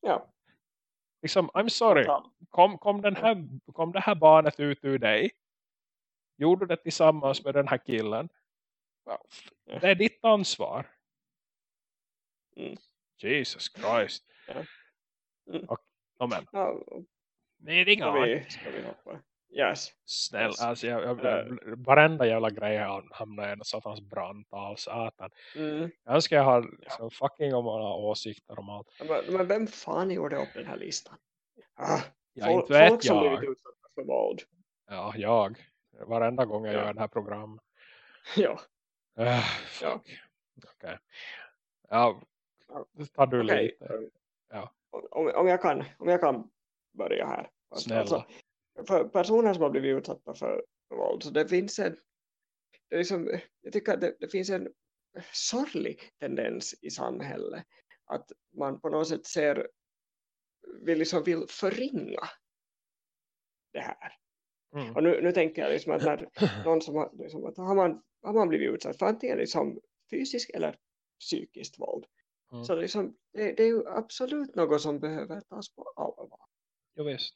Ja. Liksom I'm sorry. Kom, kom, den här, kom det här barnet ut ur dig? Gjorde du det tillsammans med den här killen? Det är ditt ansvar. Mm. Jesus Christ. Mm. Och, ja, men, Ja, det är inga vi, ska vi hoppa? Yes. Snäll, Yes. alltså jag, jag, Äh. varenda jävla grej ham- hamnar i en satans brandtal, satan. Mm. Jag önskar jag har liksom, fucking om alla åsikter om allt. Men, men vem fan gjorde upp den här listan? Ah, Ja, folk, inte vet folk som jag. blivit utsatta för våld. Ja, jag. Varenda gång jag Ja. gör det här programmet. Ja. Äh, fuck. Okej. Ja, Ja. tar du Okej. lite. Ja. Om, om, jag kan, om jag kan börja här. Alltså, Snälla. För personer som har blivit utsatta för, våld så det finns en det liksom, jag tycker att det, det finns en sorglig tendens i samhället att man på något sätt ser vill, liksom vill förringa det här. Mm. Och nu, nu tänker jag liksom att när någon som har, liksom, att har, man, har man blivit utsatt för antingen liksom fysiskt eller psykiskt våld Mm. så liksom, det, det är ju absolut något som behöver tas på allvar. Jo, visst.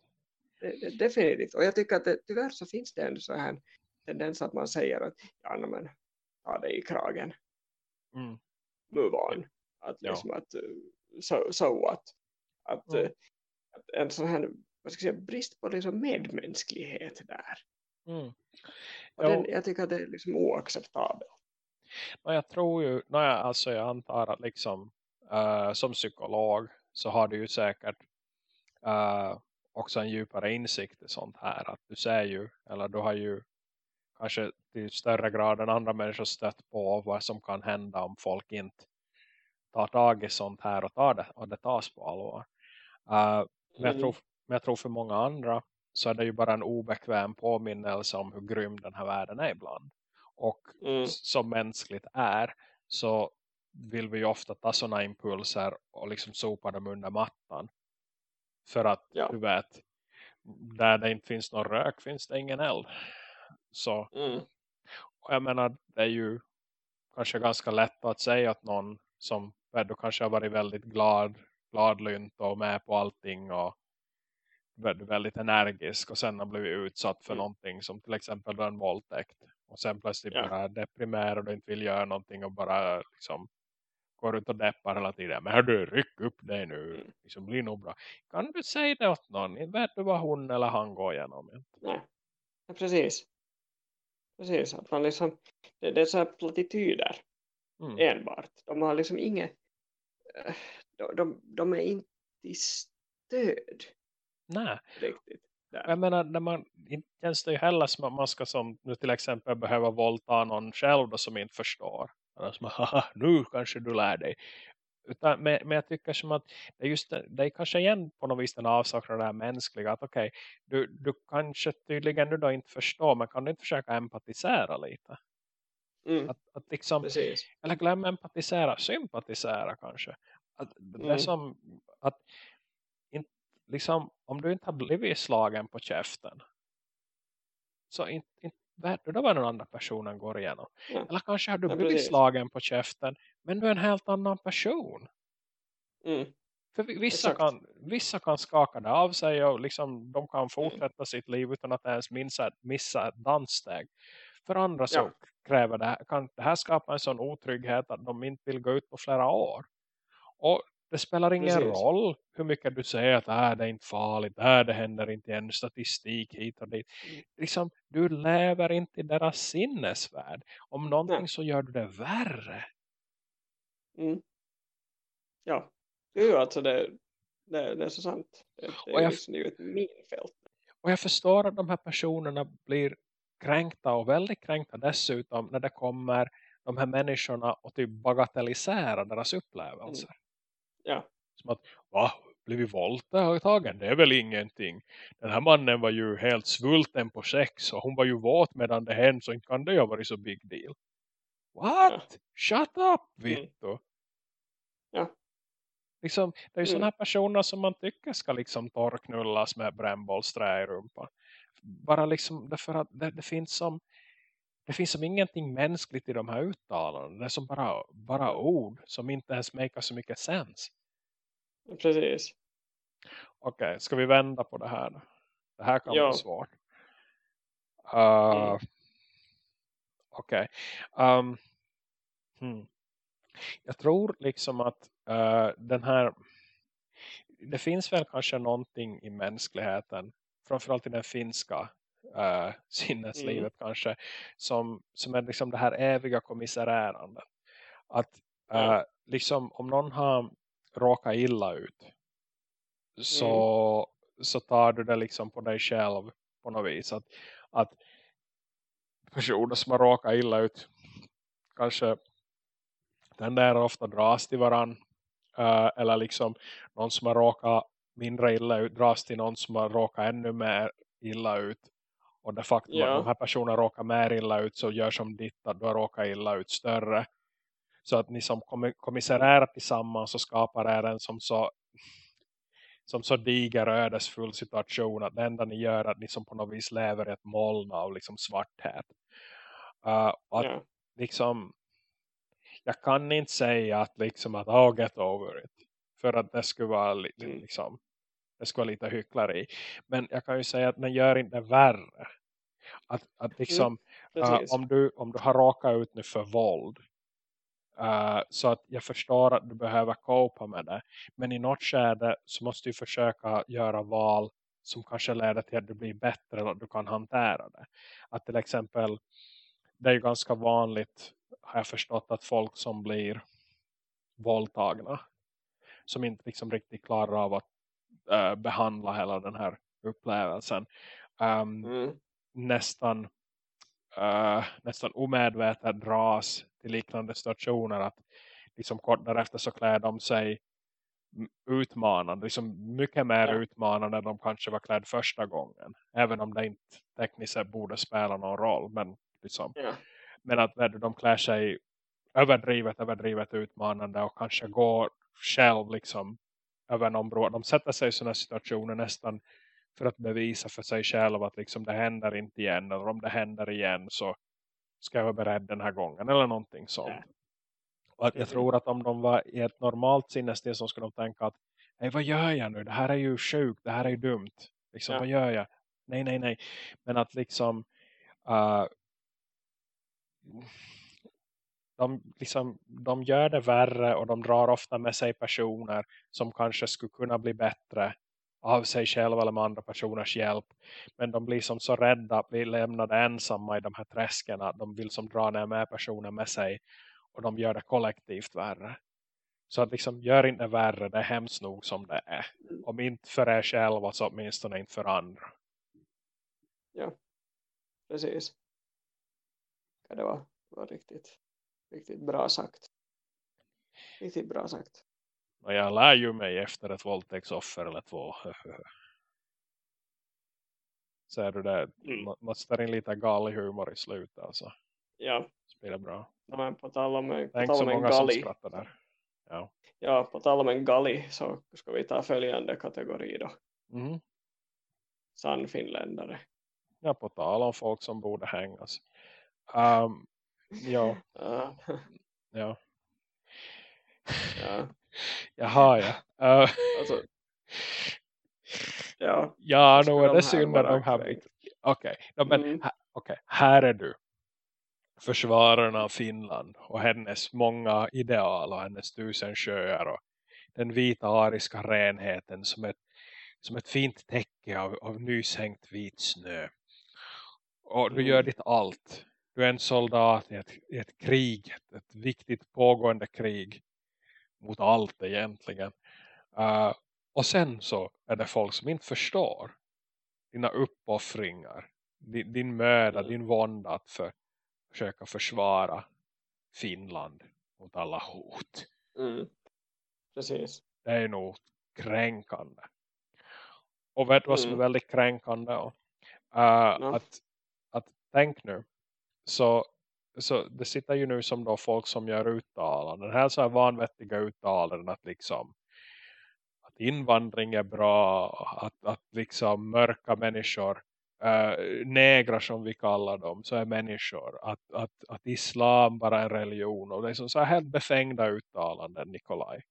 Definitivt. Och jag tycker att det, tyvärr så finns det en så här tendens att man säger att ja, men ta det i kragen, Mm. move on. Att Ja. liksom att, uh, so, so what? Att, Mm. uh, att en sån här vad ska jag säga, brist på liksom medmänsklighet där. Mm. Och den, jag tycker att det är liksom oacceptabelt. Och jag tror ju, no, jag, alltså jag antar att liksom eh, som psykolog så har du ju säkert eh, också en djupare insikt i sånt här. Att du ser ju, eller du har ju kanske till större grad än andra människor stött på vad som kan hända om folk inte tar tag i sånt här och tar det, och det tas på allvar. Eh, men, jag Mm. tror, men jag tror för många andra så är det ju bara en obekväm påminnelse om hur grym den här världen är ibland. Och Mm. som mänskligt är så vill vi ju ofta ta sådana impulser och liksom sopa dem under mattan. För att Ja. du vet, där det inte finns någon rök finns det ingen eld. Så Mm. jag menar, det är ju kanske ganska lätt att säga att någon som du kanske har varit väldigt glad, gladlynt och med på allting och väldigt, energisk och sen har blivit utsatt för Mm. någonting som till exempel en våldtäkt och sen plötsligt Ja. bara deprimerad och inte vill göra någonting och bara liksom går runt och deppar hela tiden. Men du, ryck upp dig nu. Liksom, blir nog bra. Kan du säga det åt någon? Vet du vad hon eller han går igenom? Nej. Ja, precis. Precis, att man liksom, det, det är så här plattityder Mm. enbart. De har liksom inget, eh, de, de, de är inte i stöd Nej. riktigt. Där. Jag menar, när man, inte känns det ju heller som att man ska som nu till exempel behöva våldta någon själv då som inte förstår. Eller som, haha, nu kanske du lär dig. Utan, men, men jag tycker som att det är just det, är kanske igen på något vis den avsaknaden här mänskliga. Att okej, du, du kanske tydligen nu då inte förstår men kan du inte försöka empatisera lite? Mm, Att, att liksom, precis. eller glöm empatisera, sympatisera kanske. Att, Det är Mm. som att inte, liksom, om du inte har blivit slagen på käften så inte, inte du då vad den andra personen går igenom. Ja. Eller kanske har du Ja, blivit precis. slagen på käften men du är en helt annan person. Mm, För vi- vissa Exakt. kan, vissa kan skaka det av sig och liksom, de kan fortsätta sitt liv utan att ens missa, missa ett danssteg. För andra så Ja. kräver det här, kan det här skapa en sån otrygghet att de inte vill gå ut på flera år. Och det spelar ingen Precis. roll hur mycket du säger att äh, det är inte farligt, äh, det händer inte igen, statistik hit och dit. Mm. Liksom, du lever inte i deras sinnesvärld. Om någonting Nej. så gör du det värre. mm. Ja, det är ju alltså det, det, det är så sant. Det, det, Och jag- liksom, det är ju ett minfält. Och jag förstår att de här personerna blir kränkta och väldigt kränkta dessutom när det kommer de här människorna och typ bagatelliserar deras upplevelser. Ja, Som att, va? blivit våldtagen, det är väl ingenting. Den här mannen var ju helt svulten på sex och hon var ju våt medan det hände så inte kan det ju ha varit så big deal. What? Shut up, Vitto. Mm. Ja. Liksom, det är ju mm. sådana här personer som man tycker ska liksom torrknullas med brännbollsträ i rumpan. Bara liksom därför att det, det, finns som det finns som ingenting mänskligt i de här uttalanden. Det är som bara, bara ord som inte ens makar så mycket sens. Precis. Okej, okay, ska vi vända på det här? Det här kan ja. vara svårt. Uh, mm. Okej. Okay. Um, hmm. Jag tror liksom att uh, den här det finns väl kanske någonting i mänskligheten framförallt i den finska uh, sinneslivet mm. kanske som, som är liksom det här eviga kommissarärandet att uh, liksom om någon har råkat illa ut så, mm. så tar du det liksom på dig själv på något vis att, att personer som har råkat illa ut kanske den där ofta dras till varann uh, eller liksom någon som har råkat mindre illa ut dras till någon som har råkat ännu mer illa ut och det faktum ja. att de här personerna råkar mer illa ut så gör som ditt att du har råkat illa ut större så att ni som kommissarärer tillsammans och skapar är en som så som så diger ödesfull situation att det enda ni gör är att ni som på något vis lever i ett moln av liksom svarthet. Uh, att yeah. liksom jag kan inte säga att liksom att oh, get over it. För att det skulle vara li mm. liksom det skulle vara lite hyckleri. Men jag kan ju säga att den gör inte värre. Att, att mm, liksom mm, uh, om, du, om du har råkat ut nu för våld Uh, så att jag förstår att du behöver kopa med det. Men i något skede så måste du försöka göra val som kanske leder till att du blir bättre och att du kan hantera det. Att till exempel, det är ju ganska vanligt har jag förstått att folk som blir våldtagna som inte liksom riktigt klarar av att uh, behandla hela den här upplevelsen um, mm. nästan uh, nästan omedvetet dras till liknande situationer att liksom kort därefter så klär de sig utmanande, liksom mycket mer ja. utmanande än de kanske var klädd första gången. Även om det inte tekniskt sett borde spela någon roll. Men, liksom, ja. men att de klär sig överdrivet, överdrivet utmanande och kanske går själv liksom över någon bro. De sätter sig i sådana situationer nästan för att bevisa för sig själv att liksom det händer inte igen. Eller om det händer igen så ska jag vara beredd den här gången. Eller någonting sånt. Och att jag tror att om de var i ett normalt sinnestil så skulle de tänka att Hej, vad gör jag nu? Det här är ju sjukt. Det här är ju dumt. Liksom, ja. vad gör jag? Nej, nej, nej. Men att liksom uh, de, liksom, de gör det värre och de drar ofta med sig personer som kanske skulle kunna bli bättre av sig själva eller med andra personers hjälp. Men de blir som så rädda att bli lämnade ensamma i de här träskarna. De vill som dra ner med personer med sig. Och de gör det kollektivt värre. Så att liksom gör inte värre, det är hemskt nog som det är. Om inte för er själva så åtminstone inte för andra. Ja, precis. det var, det var riktigt, riktigt bra sagt. Riktigt bra sagt. Och jag lär ju mig efter ett våldtäktsoffer eller två. Så du det. Mm. Måste in lite galig humor i slutet. Alltså. Ja. Spelar bra. Ja, men på tal om, på Tänk tal om skrattar där. Ja. ja, på tal om en gali så ska vi ta följande kategori då. Mm. Sann finländare. Ja, på tal om folk som borde hängas. Um, ja. ja. Ja. Jaha, ja. Uh, alltså, ja, ja nu är det synd de här... Okej, okay. no, men mm. ha, okay. här är du. Försvararna av Finland och hennes många ideal och hennes tusen sjöar och den vita ariska renheten som ett, som ett fint täcke av, av nyshängt vit snö. Och du gör mm. ditt allt. Du är en soldat i ett, i ett krig, ett viktigt pågående krig mot allt egentligen. Uh, och sen så är det folk som inte förstår dina uppoffringar, din, din möda, mm. din vånda att för, försöka försvara Finland mot alla hot. Mm. Precis. Det är nog kränkande. Och vet du vad som är Mm. väldigt kränkande? Uh, Ja. att, att tänk nu. Så, så det sitter ju nu som då folk som gör uttalanden. Den här så här vanvettiga uttalanden att liksom att invandring är bra. Att, att liksom mörka människor uh, negrar som vi kallar dem så är människor. Att, att, att islam bara är en religion. Och det är som så här helt befängda uttalanden Nikolaj.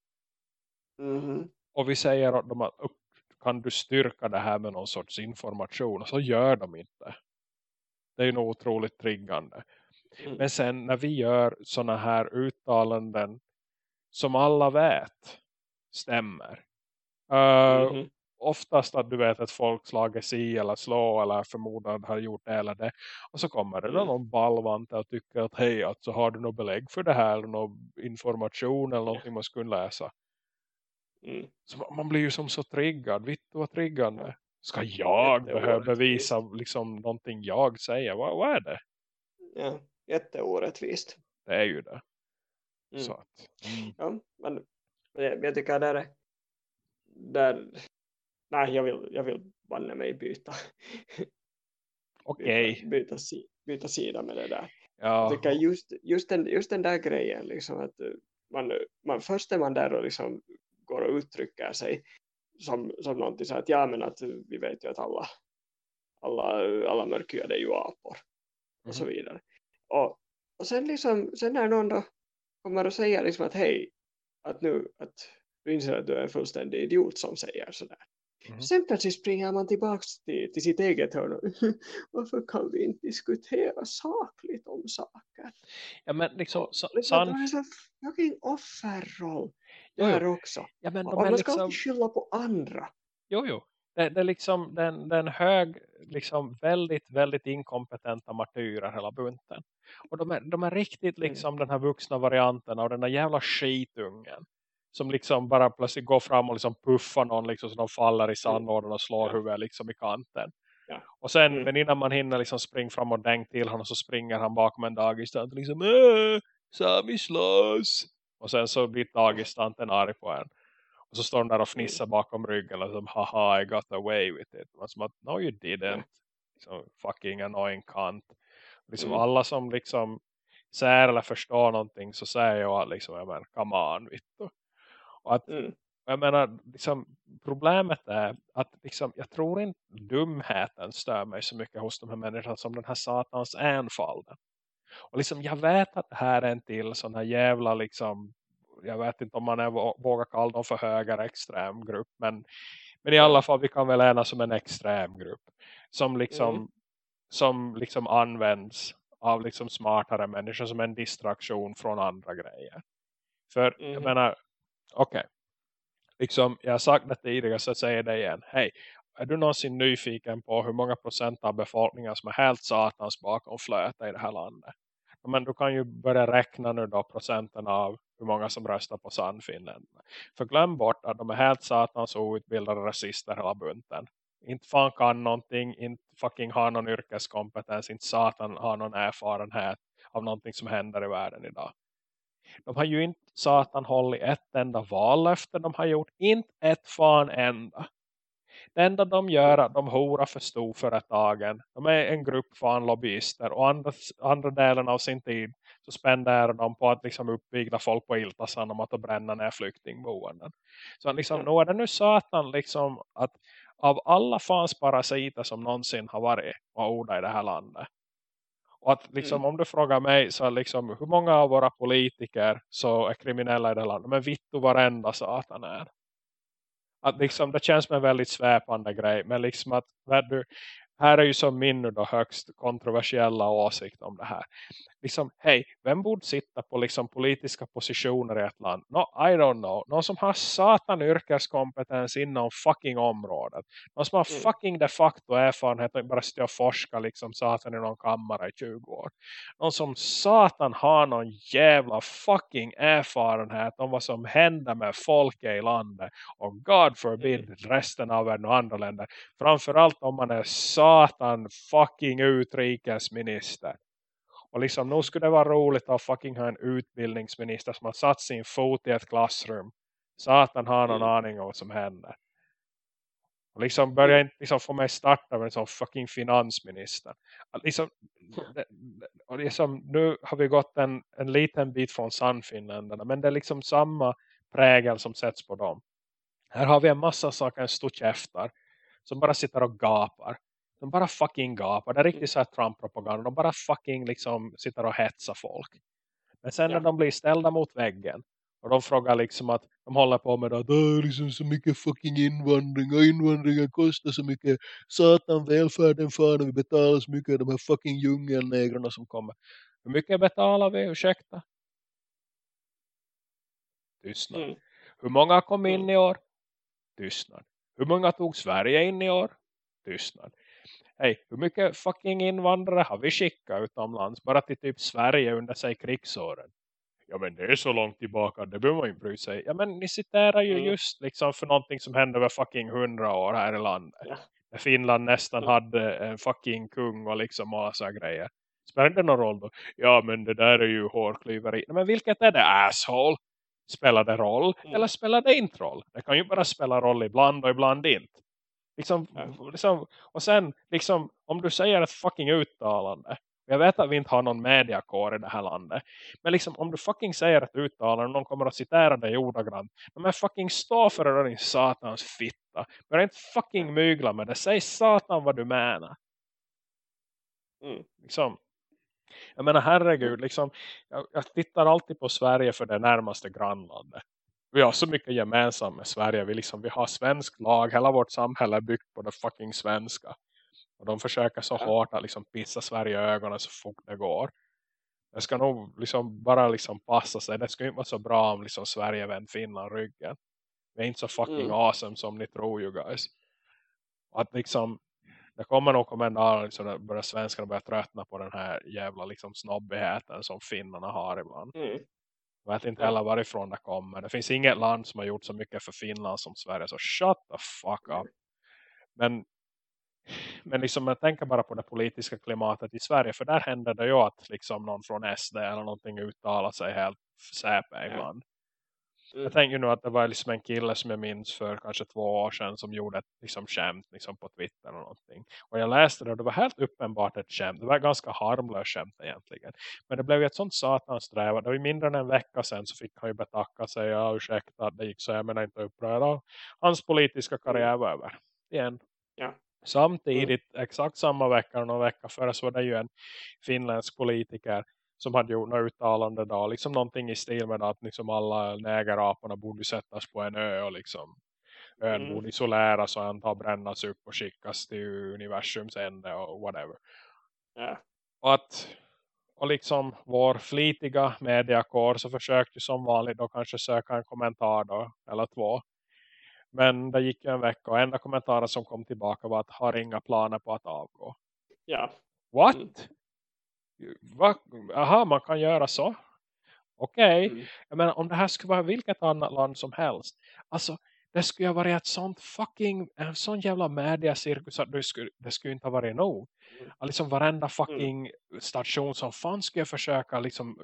Mhm. Och vi säger åt dem att "Upp, kan du styrka det här med någon sorts information? Och så gör de inte. Det är ju nog otroligt triggande. Mm. Men sen när vi gör såna här uttalanden som alla vet stämmer. Uh, Mhm. Oftast att du vet att folk slager si eller slå eller förmodligen har gjort det eller det. Och så kommer det Mm. någon balvante och tycker att hej, alltså, har du något belägg för det här? Någon information eller någonting man skulle läsa? Mm. Så man- blir ju som så triggad. Vitt vad triggande. Ska jag behöva bevisa liksom någonting jag säger? Vad, vad är det? Ja, jätteorättvist. Det är ju det. Mm. Så att, mm. Ja, men jag, tycker där är där, nej jag vill, jag vill banne mig byta Okej. byta, byta, si, byta sida med det där. Ja. Jag tycker just, just, den, just den där grejen liksom att eh, man, man, först är man där och liksom går och uttrycker sig som, som någonting så att ja men att vi vet ju att alla alla, alla mörkhyade är ju apor och så Mhm. vidare. Och, och sen liksom, sen när någon då kommer och säger liksom att hej, att nu att du inser att du är en fullständig idiot som säger sådär. Mhm. Sen plötsligt springer man tillbaks till, till sitt eget hörn och varför kan vi inte diskutera sakligt om saker? Ja men liksom, sa- Liksom, san, det är en fucking offerroll Jo, jo. där också. ja men Och man ska liksom, alltid skylla på andra. jo jo. Det, det är liksom den, den hög, liksom väldigt, väldigt inkompetenta martyrer hela bunten. Och de är, de är riktigt Mm. liksom den här vuxna varianten av den där jävla skitungen. Som liksom bara plötsligt går fram och liksom puffar någon liksom så de faller i sandlådan och slår huvudet liksom i kanten. Ja. Och sen, Mm. men innan man hinner liksom springa fram och dänga till honom så springer han bakom en dagistant och liksom äh, Sami slåss. Och sen så blir dagistanten arg på en. Och så står de där och fnissar bakom ryggen och liksom, haha I got away with it. Man som att, no you didn't. Liksom, fucking annoying cunt. Liksom Mm. alla som liksom ser eller förstår någonting så säger jag att liksom, jag menar, come on, vittu. Och att, Mm. jag menar, liksom, problemet är att liksom, jag tror inte dumheten stör mig så mycket hos de här människorna som den här satans enfalden. Och liksom, jag vet att det här är en till sån här jävla liksom, jag vet inte om man är, vå- vågar kalla dem för höger extrem grupp, men, men i alla fall vi kan väl enas som en extrem grupp som liksom, Mm. som liksom används av liksom smartare människor som en distraktion från andra grejer. För jag Mhm. menar, okej. Liksom, jag har sagt det tidigare så jag säger det igen. Hej, är du någonsin nyfiken på hur många procent av befolkningen som är helt satans bakom flöta i det här landet? Men du kan ju börja räkna nu då procenten av hur många som röstar på Sannfinnen. För glöm bort att de är helt satans outbildade rasister hela bunten. Inte fan kan någonting, inte fucking har någon yrkeskompetens, inte satan har någon erfarenhet av någonting som händer i världen idag. De har ju inte satan hållit ett enda vallöfte. De har gjort inte ett fan enda. Det enda de gör är att de horar för storföretagen. De är en grupp fan lobbyister. Och andra, andra delen av sin tid så spenderar de på att liksom uppvigla folk på Iltasan om att bränna ner flyktingboenden. Så liksom, nog är det nu satan liksom att av alla fans parasiter som någonsin har varit och ordat i det här landet. Och att liksom, Mm. om du frågar mig så liksom, hur många av våra politiker så är kriminella i det här landet? Men vittu varenda satan är. Att liksom, det känns som en väldigt sväpande grej. Men liksom att, vad du, här är ju som min nu då högst kontroversiella åsikt om det här. Liksom, hej, vem borde sitta på liksom politiska positioner i ett land? No, I don't know. Någon som har satan yrkeskompetens inom fucking området. Någon som har Mm. fucking de facto erfarenhet och bara sitter och forskar liksom satan i någon kammare i 20 år. Någon som satan har någon jävla fucking erfarenhet om vad som händer med folk i landet. Och God forbid resten av världen och andra länder. Framförallt om man är satan fucking utrikesminister. Och liksom, nu skulle det vara roligt att fucking ha en utbildningsminister som har satt sin fot i ett klassrum Satan har någon Mm. aning om vad som händer. Och liksom börjar inte liksom få mig starta med en sån fucking finansminister. Liksom, och liksom, nu har vi gått en, en liten bit från Sannfinländarna. Men det är liksom samma prägel som sätts på dem. Här har vi en massa saker, en stor käftar. Som bara sitter och gapar. De bara fucking gapar. Det är riktigt så här Trump-propaganda. De bara fucking liksom sitter och hetsar folk. Men sen Ja. när de blir ställda mot väggen. Och de frågar liksom att de håller på med att det är liksom så mycket fucking invandring. Och invandringen kostar så mycket. Satan välfärden och vi betalar så mycket. De här fucking djungelnegrarna som kommer. Hur mycket betalar vi? Ursäkta? Tystnad. Mm. Hur många kom in Mm. i år? Tystnad. Hur många tog Sverige in i år? Tystnad. Hej, hur mycket fucking invandrare har vi skickat utomlands? Bara till typ Sverige under sig krigsåren. Ja men det är så långt tillbaka, det behöver man ju bry sig. Ja men ni citerar ju Mm. just liksom för någonting som hände över fucking hundra år här i landet. Ja. När Finland nästan Mm. hade en fucking kung och liksom alla så grejer. Spelar det någon roll då? Ja men det där är ju hårklyveri. Men vilket är det asshole? Spelar det roll? Mm. Eller spelar det inte roll? Det kan ju bara spela roll ibland och ibland inte. Liksom, Ja. liksom, och sen liksom, om du säger ett fucking uttalande. Jag vet att vi inte har någon mediakår i det här landet. Men liksom om du fucking säger ett uttalande och någon kommer att citera dig ordagrant. Men fucking stå för det din satans fitta. Börja inte fucking mygla med det. Säg satan vad du menar. Mm. Liksom. Jag menar herregud, liksom, jag, jag tittar alltid på Sverige för det närmaste grannlandet. Vi har så mycket gemensamt med Sverige. Vi, liksom, vi har svensk lag. Hela vårt samhälle är byggt på det fucking svenska. Och de försöker så Ja. hårt att liksom pissa Sverige i ögonen så fort det går. Det ska nog liksom bara liksom passa sig. Det skulle inte vara så bra om liksom Sverige vänt Finland ryggen. Vi är inte så fucking Mm. awesome som ni tror you guys. Att liksom det kommer nog komma en dag liksom, där börjar svenskarna börja tröttna på den här jävla liksom snobbigheten som finnarna har ibland. Mm. Jag vet inte heller varifrån det kommer. Det finns inget land som har gjort så mycket för Finland som Sverige. Så shut the fuck up. Men, men liksom jag tänker bara på det politiska klimatet i Sverige. För där händer det ju att liksom någon från SD eller någonting uttalar sig helt säpe ibland. Mm. Jag tänker nu att det var liksom en kille som jag minns för kanske två år sedan som gjorde ett liksom skämt liksom på Twitter eller någonting. Och jag läste det och det var helt uppenbart ett skämt. Det var ett ganska harmlöst skämt egentligen. Men det blev ju ett sånt satans sträva. Det var ju mindre än en vecka sedan så fick han ju betacka sig. Ja ursäkta att det gick så jag menar inte uppröra. Hans politiska karriär var över. Igen. Ja. Samtidigt, exakt samma vecka och någon vecka före så var det ju en finländsk politiker som hade gjort något uttalande då. Liksom någonting i stil med att liksom alla nägeraporna borde sättas på en ö och liksom ön Mm. borde isoleras och antar brännas upp och skickas till universums ände och whatever. Ja. Och att och liksom vår flitiga mediakår så försökte som vanligt då kanske söka en kommentar då, eller två. Men det gick ju en vecka och enda kommentaren som kom tillbaka var att har inga planer på att avgå. Ja. What? Mm. Va? Aha, man kan göra så. Okej. Mm. Jag menar, om det här skulle vara vilket annat land som helst. Alltså, det skulle ha varit ett sånt fucking, en sån jävla mediacirkus att det skulle, det skulle inte ha varit nog. Mm. Att liksom varenda fucking station som fanns skulle jag försöka liksom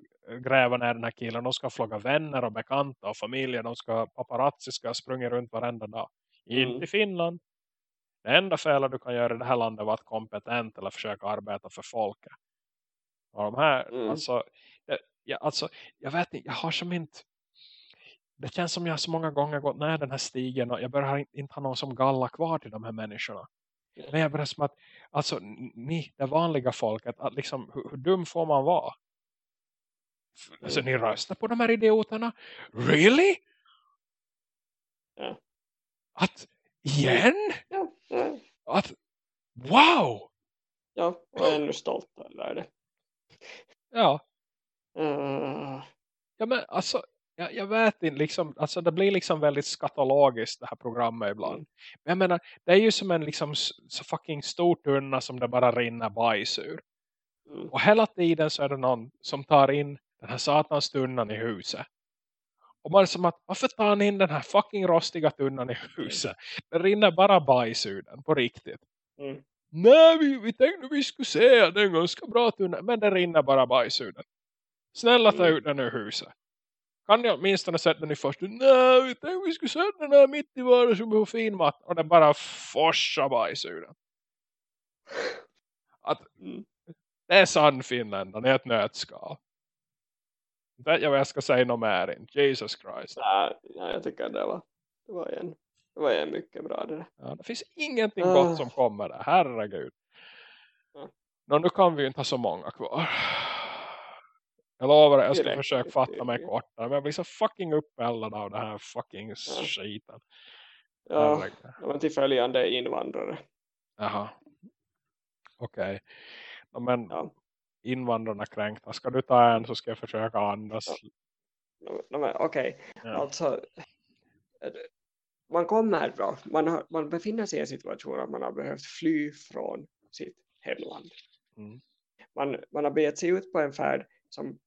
gräva ner den här killen. De ska fråga vänner och bekanta och familjer. De ska, paparazzi ska springa runt varenda dag. Mm. Inte i Finland. Det enda felet du kan göra i det här landet var att kompetent eller försöka arbeta för folket. Och de här, Mm. alltså, jag, jag, alltså, jag vet inte, jag har som inte, det känns som jag så många gånger gått ner den här stigen och jag börjar inte, inte ha någon som galla kvar till de här människorna. Men jag börjar som att, alltså ni, det vanliga folket, att liksom, hur, hur dum får man vara? Alltså ni röstar på de här idioterna? Really? Ja. Att, igen? Att, wow! ja. Och ännu stoltare är det. Ja, Uh, Ja men alltså, jag, jag vet inte liksom, alltså det blir liksom väldigt skatologiskt det här programmet ibland. Mm. Men jag menar, det är ju som en liksom så fucking stor tunna som det bara rinner bajs ur. mm. Och hela tiden så är det någon som tar in den här satans tunnan i huset. Och man är som att, varför tar ni in den här fucking rostiga tunnan i huset? Det rinner bara bajs ur den, på riktigt. Mm. Nej, vi, vi tänkte vi skulle se att det är en ganska bra tunna. Men det rinner bara bajs ur den. Snälla ta Mm. ut den ur huset. kan ni åtminstone sätta den i först? Nej, vi tänkte vi skulle sätta den här mitt i vardagsrummet på fin mat. Och det bara forsar bajs ur den. Att, Mm. det är sann finländare, det är ett nötskal. Vet jag vad jag ska säga något mer. Jesus Christ. Nej, jag tycker det var, det var en, det var en mycket bra det där. Ja, det finns ingenting Ah. gott som kommer där. Herregud. Ja. Nå, nu kan vi ju inte ha så många kvar. Jag lovar att jag ska försöka fatta mig kortare. Men jag blir så fucking uppeldad av det här fucking skiten. Ja, Herregud. det var till följande invandrare. Jaha. Okej. Ja, Men Ja. invandrarna kränkta. Ska du ta en så ska jag försöka andas. Men Okej, Ja. alltså man kommer då, man, har, man befinner sig i en situation att man har behövt fly från sitt hemland. Mm. Man, man har begett sig ut på en färd som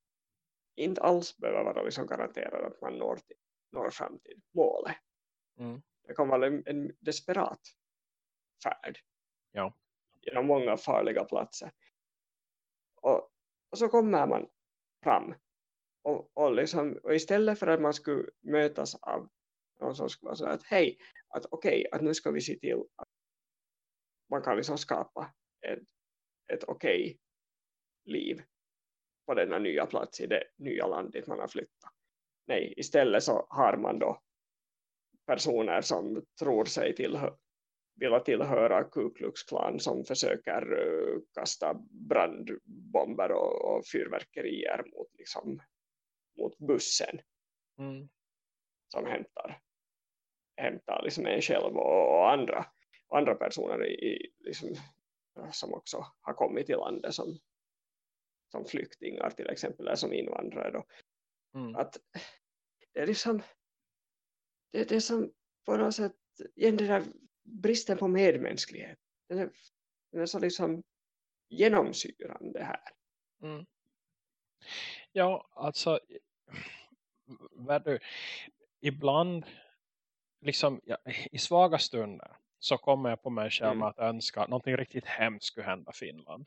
inte alls behöver vara liksom garanterad att man når, till, når fram till målet. Mm. Det kommer vara en, en desperat färd Ja. genom många farliga platser. Och, och så kommer man fram och, och, liksom, och istället för att man skulle mötas av någon som skulle vara så att hej, att okej, att nu ska vi se till att man kan liksom skapa ett, ett okej liv på denna nya plats i det nya land dit man har flyttat. Nej, istället så har man då personer som tror sig tillhö vilja tillhöra Ku Klux Klan som försöker uh, kasta brandbomber och, och fyrverkerier mot, liksom, mot bussen Mm. som hämtar, hämtar liksom en själv och, och andra, och andra personer i, i, liksom, som också har kommit till landet som, som flyktingar till exempel eller som invandrare. Då. Mm. Att det är liksom det, det är som på något sätt igen det där bristen på medmänsklighet. Den är, den är så liksom genomsyrande här. Mm. Ja, alltså vad du, ibland liksom ja, i svaga stunder så kommer jag på mig själv Mm. att önska att någonting riktigt hemskt skulle hända Finland.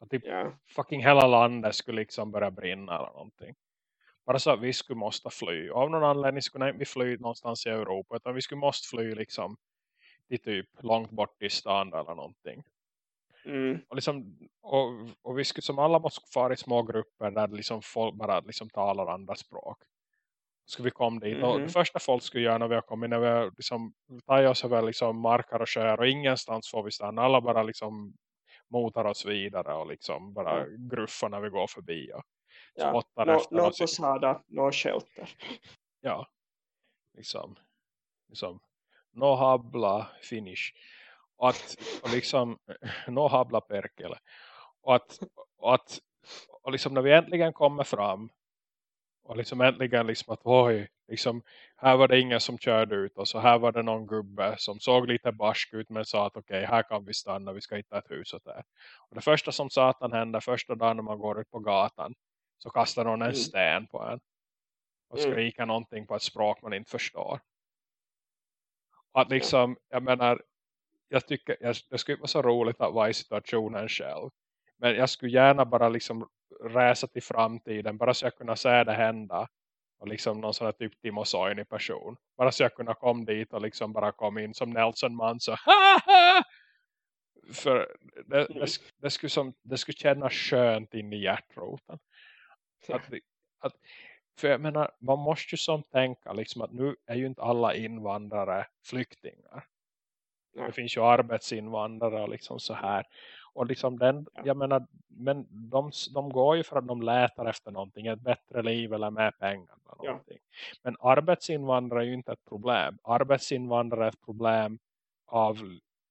Att typ Ja, fucking hela landet skulle liksom börja brinna eller någonting. Bara så att vi skulle måste fly. Och av någon anledning skulle inte vi fly någonstans i Europa. Utan vi skulle måste fly liksom till typ långt bort i stan eller någonting. mm, Och, liksom, och, och vi skulle som alla måste fara i små grupper där liksom folk bara liksom talar andra språk. Skulle vi komma dit. Och Mhm. det första folk skulle göra när vi har kommit. När vi liksom, tar oss över liksom marker och sjöar. Och ingenstans får vi stanna. Alla bara liksom motar oss vidare. Och liksom bara Ja. gruffar när vi går förbi. Och ja. No, efter no oss. i- posada, no shelter. ja, liksom, liksom no habla finish och att och liksom no habla perkele och att, och att och liksom när vi äntligen kommer fram och liksom äntligen liksom att oj, liksom här var det ingen som körde ut och så här var det någon gubbe som såg lite barsk ut men sa att okej, här kan vi stanna, vi ska hitta ett hus åt där. Och det första som satan händer första dagen när man går ut på gatan så kastar någon en Mm. sten på en och Mm. skriker någonting på ett språk man inte förstår. Att liksom, jag menar, jag tycker, jag, det skulle vara så roligt att vara i situationen själv. Men jag skulle gärna bara liksom resa till framtiden, bara så jag kunna se det hända. Och liksom någon sån här typ Timo Soini person. Bara så jag kunna komma dit och liksom bara komma in som Nelson Manso. För det, det, sk- det, skulle som, det skulle kännas skönt in i hjärtroten. Att, det- att, för jag menar, man måste ju som tänka liksom att nu är ju inte alla invandrare flyktingar. Det finns ju arbetsinvandrare och liksom så här. Och liksom den, Ja. jag menar, men de, de går ju för att de letar efter någonting, ett bättre liv eller mer pengar. Eller Ja. någonting. Men arbetsinvandrare är ju inte ett problem. Arbetsinvandrare är ett problem av,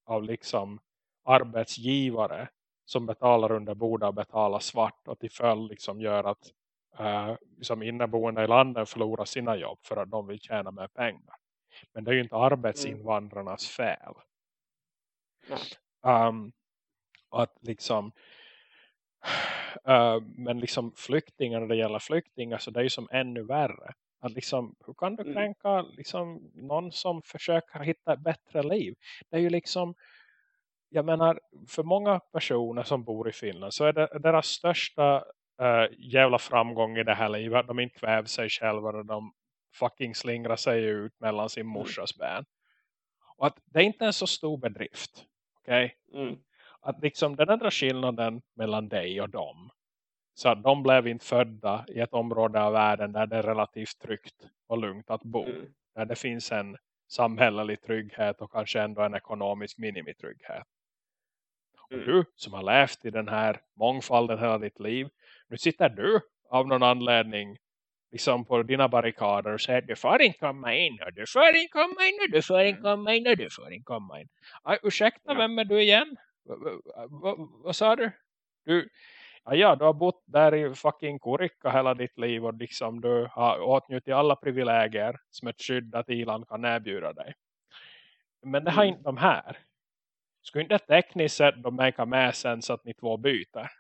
av liksom arbetsgivare som betalar under bordet och betalar svart och till följd liksom gör att uh, liksom inneboende i landet förlorar sina jobb för att de vill tjäna mer pengar. Men det är ju inte arbetsinvandrarnas fel. Nej. Um, att liksom uh, men liksom flyktingar när det gäller flyktingar så det är ju som ännu värre. Att liksom, hur kan du Mm. kränka liksom någon som försöker hitta ett bättre liv? Det är ju liksom jag menar, för många personer som bor i Finland så är det deras största uh, jävla framgång i det här livet. De inte kväv sig själva och de fucking slingrar sig ut mellan sin Mm. morsas ben. Och att det är inte en så stor bedrift. Okej? Mm. Att liksom den enda skillnaden mellan dig och dem. Så att de blev inte födda i ett område av världen där det är relativt tryggt och lugnt att bo. Mm. Där det finns en samhällelig trygghet och kanske ändå en ekonomisk minimitrygghet. Och Mm. du som har levt i den här mångfalden hela ditt liv. Nu sitter du av någon anledning liksom på dina barrikader och säger du får inte komma in och du får inte komma in och du får inte komma in och du får inte komma in. Aj, ursäkta, vem är du igen? Va- va- va- Vad sa du? Du, ja, ja, du har bott där i fucking Kurikka hela ditt liv och liksom du har åtnjutit alla privilegier som ett skyddat iland kan erbjuda dig. Men det har Mm. inte de här. Skulle inte tekniskt sett de mäka med sen så att ni två byter?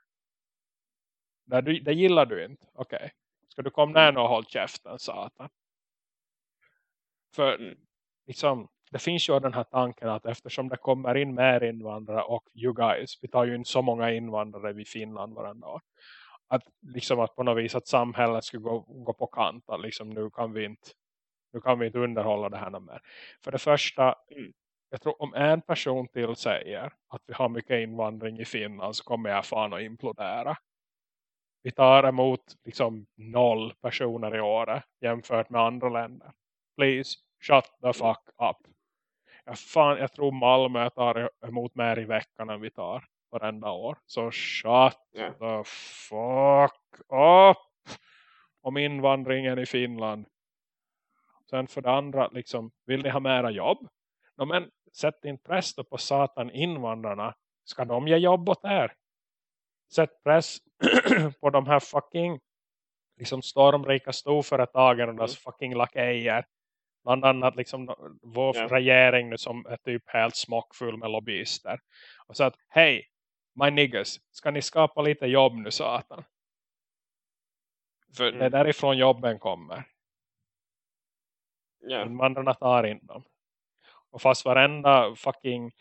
Det, du- det gillar du inte. Okej. Ska du komma ner och hålla käften, satan? För Mm. liksom, det finns ju den här tanken att eftersom det kommer in mer invandrare och you guys, vi tar ju in så många invandrare vid Finland varenda år. Att liksom att på något vis att samhället skulle gå, gå på kant. Att liksom nu kan vi inte nu kan vi inte underhålla det här mer. För det första, Mm. jag tror om en person till säger att vi har mycket invandring i Finland så kommer jag fan att implodera. Vi tar emot liksom noll personer i året jämfört med andra länder. Please, shut the fuck up. Jag, fan, jag tror Malmö tar emot mer i veckan än vi tar varenda år. Så shut Ja. the fuck up om invandringen i Finland. Sen för det andra, liksom, vill ni ha mera jobb? No, men sätt in press på satan invandrarna. Ska de ge jobb åt er? Sätt press på de här fucking liksom stormrika storföretagen och deras fucking lakejer. Bland annat liksom vår Ja. regering nu som är typ helt smockfull med lobbyister. Och så att, hej, my niggas, ska ni skapa lite jobb nu satan? För det är Mm. därifrån jobben kommer. Ja. Invandrarna tar in dem. Och fast varenda fucking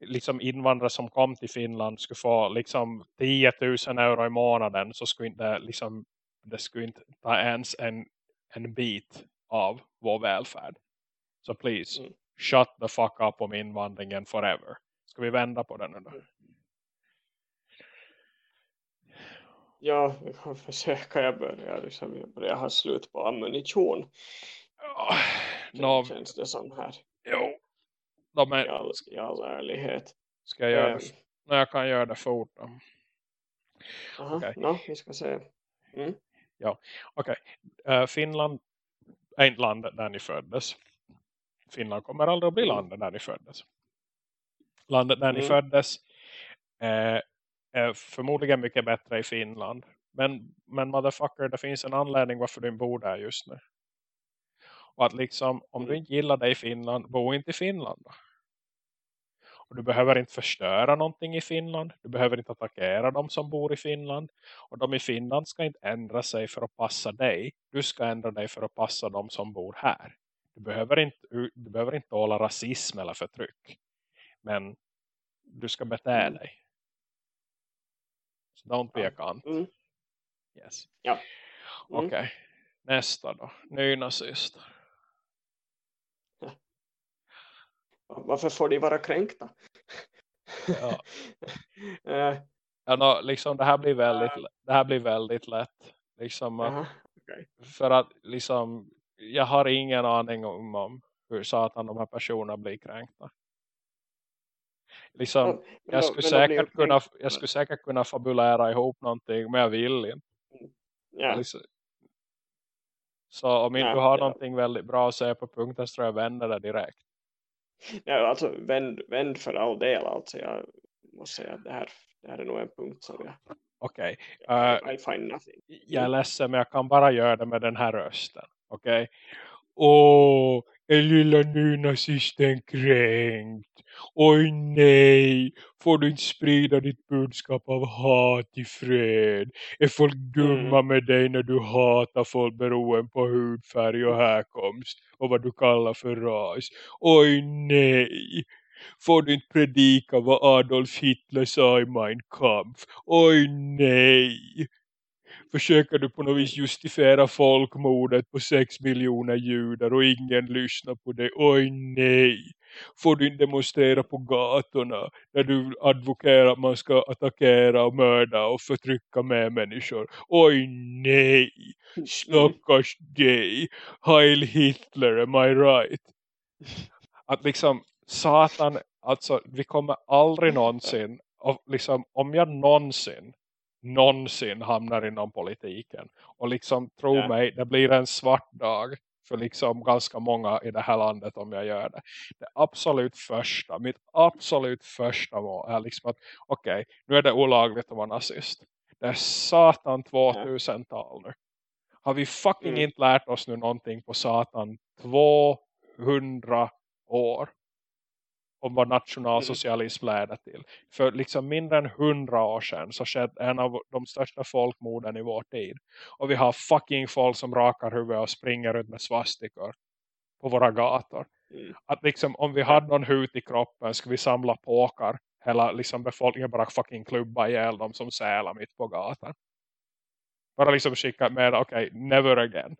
liksom invandrare som kom till Finland skulle få liksom 10 000 euro i månaden så skulle inte liksom det skulle inte ta ens en, en bit av vår välfärd. Så please, Mm. shut the fuck up om invandringen forever. Ska vi vända på den nu då? Ja, vi kan försöka. Jag börjar, liksom, jag börjar ha slut på ammunition. Ja, Nå, Känns det som här. jo. De I är, all, i all ärlighet. ska jag göra Ehm, det? Nej, jag kan göra det fort då. Aha, Okej. nå, vi ska se. Mm. Okej, eh, Finland är inte landet där ni föddes. Finland kommer aldrig att bli Mm. landet där ni föddes. Landet där ni Mm. föddes eh, är förmodligen mycket bättre i Finland. Men, men motherfucker, det finns en anledning varför du bor där just nu. Och att liksom, om du Mm. inte gillar dig i Finland, bo inte i Finland då. Och du behöver inte förstöra någonting i Finland. Du behöver inte attackera de som bor i Finland. Och de i Finland ska inte ändra sig för att passa dig. Du ska ändra dig för att passa de som bor här. Du behöver inte, du behöver inte tåla rasism eller förtryck. Men du ska bete Mm. dig. Så don't be a cunt. Mm. Yes. Ja. Mm. Okej. Nästa då. Nynazister. Varför får de vara kränkta? Ja. Eh, Ja, nå, liksom, det, här blir väldigt, det här blir väldigt lätt. Liksom aha, okej. för att liksom jag har ingen aning om, om hur satan de här personerna blir kränkta. Liksom, men jag, skulle säkert kunna, jag skulle säkert kunna fabulera ihop någonting men jag vill inte. Ja, Liksom. Så om inte du har ja. någonting väldigt bra att säga på punkten så tror jag vänder det direkt. Ja, alltså vänd, vänd för all del. Alltså, jag måste säga att det här, det här är nog en punkt som jag, Okej, eh, I find nothing. jag är ledsen men jag kan bara göra det med den här rösten. Okej? Åh, är lilla nynazisten kränkt? Oj nej, får du inte sprida ditt budskap av hat i fred? Är folk dumma Mm. med dig när du hatar folk beroende på hudfärg och härkomst och vad du kallar för ras? Oj nej, får du inte predika vad Adolf Hitler sa i Mein Kampf? Oj nej. försöker du på något vis justifiera folkmordet på sex miljoner judar och ingen lyssnar på dig. Oj nej! Får du inte demonstrera på gatorna när du advokerar att man ska attackera och mörda och förtrycka med människor. Oj nej! Stackars gay! Heil Hitler, am I right? Att liksom, satan, alltså vi kommer aldrig någonsin, liksom, om jag någonsin någonsin hamnar inom politiken. Och liksom, tro Ja. mig, det blir en svart dag för liksom ganska många i det här landet om jag gör det. Det absolut första, mitt absolut första mål är liksom att okej, nu är det olagligt att vara nazist. Det är satan 2000-tal nu. Har vi fucking Mm. inte lärt oss nu någonting på satan 200 år om vad nationalsocialism lärde till. För liksom mindre än hundra år sedan så skedde en av de största folkmorden i vår tid. Och vi har fucking folk som rakar huvudet och springer runt med svastikor på våra gator. Mm. Att liksom om vi hade någon hut i kroppen skulle vi samla påkar. Hela liksom befolkningen bara fucking klubba ihjäl dem som sälar mitt på gatan. Bara liksom skicka med, okej, never again.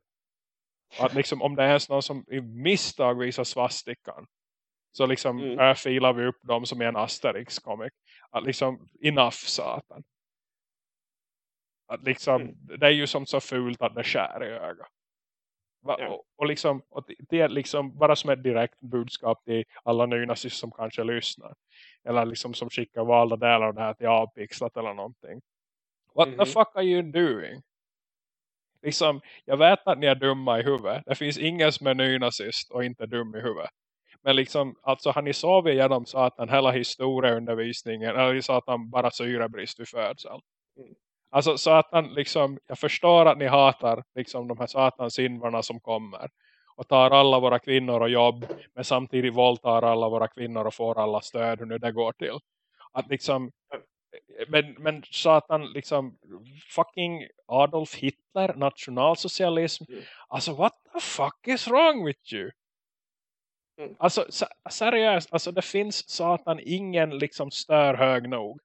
Att liksom om det är ens någon som i misstag visar svastikan så liksom Mm. örfilar vi upp dem som är en Asterix-comic. Att liksom, enough satan. Att liksom, Mm. det är ju som så fult att det skär i ögat. Ja. och, och liksom, och det- är liksom bara som ett direkt budskap till alla nynazister som kanske lyssnar. Eller liksom som skickar valda delar av det här till avpixlat eller någonting. What Mhm. the fuck are you doing? Liksom, jag vet att ni är dumma i huvudet. Det finns ingen som är nynazist och inte dum i huvudet. Men liksom, alltså har ni sovit igenom satan hela historieundervisningen eller satan bara syrebrist vid födseln? Mm. Alltså satan liksom, jag förstår att ni hatar liksom de här satans invarna som kommer. Och tar alla våra kvinnor och jobb. Men samtidigt våldtar alla våra kvinnor och får alla stöd hur nu det går till. Att liksom, men, men satan liksom, fucking Adolf Hitler, nationalsocialism. Mm. Alltså what the fuck is wrong with you? Mm. Alltså se- seriöst, alltså det finns satan ingen liksom stör hög nog.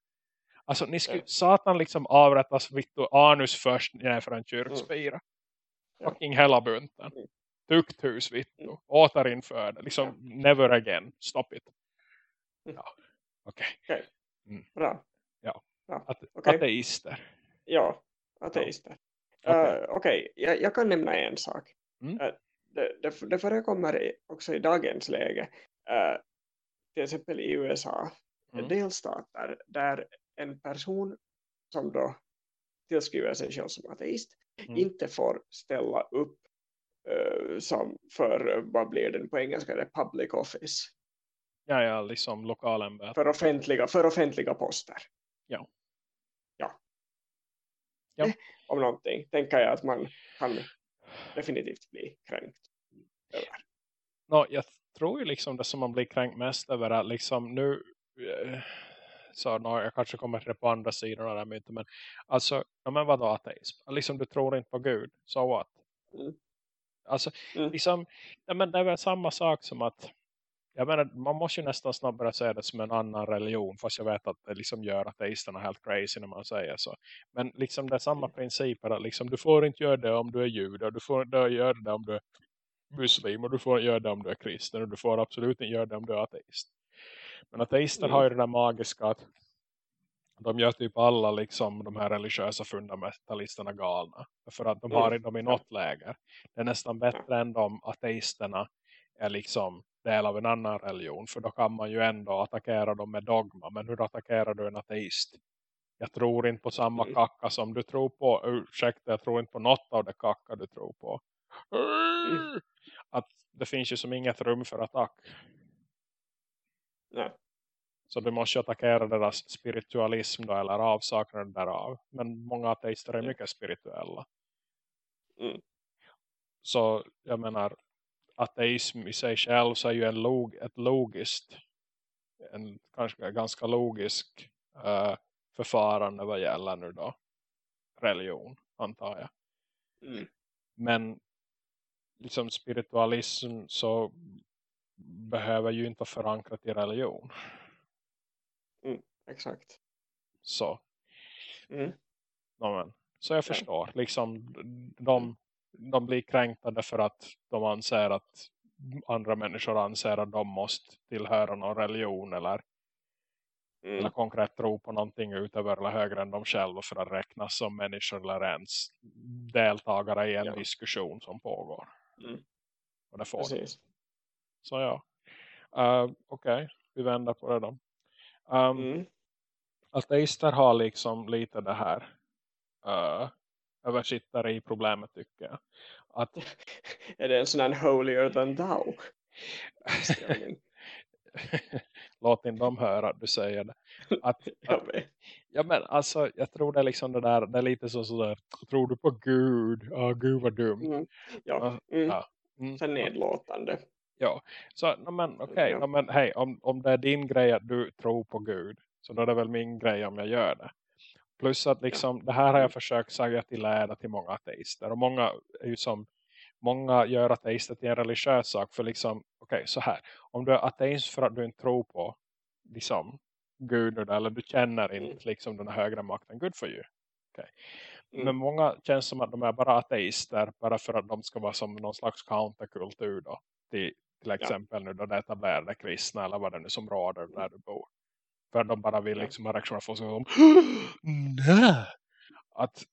Alltså ni skulle Mm. satan liksom avrättas Victor Anus först för en kyrkspira. Ja. Fucking hela bunten. Mm. Tukthus Vittu. Mm. Återinför det. Liksom never again. Stop it. Mm. Ja. Okej. Bra. Ja. Bra. Att, Okej. Ateister. Ja, ateister. Okej. Eh, Okej, jag, jag kan nämna en sak. Mm. Eh, det, det, det förekommer också i dagens läge. eh, till exempel i USA. Mm. Delstater där en person som då tillskriver sig själv som ateist Mm. inte får ställa upp eh, som för, eh, vad blir den på engelska, det public office. Ja, ja, liksom lokalämbete. För offentliga, för offentliga poster. Ja. Ja. Ja. Om någonting tänker jag att man kan definitivt bli kränkt över. Nå, jag tror ju liksom det som man blir kränkt mest över att liksom nu eh, så nå, jag kanske kommer till det på andra sidan av det här myntet, men alltså, ja, men vadå ateism? Liksom du tror inte på Gud, so what? Mm. Alltså, Mm. liksom, ja, men det är väl samma sak som att jag menar, man måste ju nästan snabbt börja säga det som en annan religion fast jag vet att det liksom gör ateisterna helt crazy när man säger så. Men liksom det är samma principer att liksom, du får inte göra det om du är jude du får inte göra det om du är muslim och du får inte göra det om du är kristen och du får absolut inte göra det om du är ateist. Men ateister Mm. har ju det där magiska att de gör typ alla liksom de här religiösa fundamentalisterna galna. För att de Mm. har dem i något läger. Det är nästan bättre än de ateisterna är liksom del av en annan religion. För då kan man ju ändå attackera dem med dogma. Men hur attackerar du en ateist? Jag tror inte på samma Mm. kacka som du tror på. Ursäkta, jag tror inte på något av det kacka du tror på. Mm. Att det finns ju som inget rum för attack. Nej. Så du måste attackera deras spiritualism då, eller avsaknaden därav. Men många ateister är mycket spirituella. Mm. Så jag menar, ateism i sig själv så är ju en log, ett logiskt, en kanske ganska logisk eh, förfarande vad gäller nu då religion, antar jag. Mm. Men liksom spiritualism så behöver ju inte vara förankrat i religion. Exakt. Så, Mm. ja, men, Så jag förstår. Liksom, de, de blir kränkta därför att de anser att andra människor anser att de måste tillhöra någon religion eller, Mm. eller konkret tro på någonting utöver eller högre än de själva för att räknas som människor eller ens deltagare i en Ja. diskussion som pågår. Mm. Och det får. Precis. Så ja. Uh, Okej, vi vänder på det då. Um, Mm. Ateister har liksom lite det här uh, översittare i problemet tycker jag. Att Är det en sån här holier than thou? låt inte dem höra att du säger det. Att, vet. ja men alltså jag tror det är liksom det där, det är lite så sådär, tror du på Gud? Ja, Gud vad dumt. Mm. Ja. Mm. ja. Mm. Så nedlåtande. Ja, så no, men okej, Ja. no, men hej, om, om det är din grej att du tror på Gud så då är det väl min grej om jag gör det. Plus att liksom, det här har jag försökt säga till lära till många ateister och många är ju som många gör ateister till en religiös sak för liksom, okej så här, om du är ateist för att du inte tror på liksom Gud eller du känner Mm. inte liksom den högre makten, good for you. Mm. Men många känns som att de är bara ateister bara för att de ska vara som någon slags counterkultur då. Till, till exempel nu då det etablerade kristna eller vad det nu som råder där du bor. För de bara vill liksom ha reaktioner från sig som nej. Att,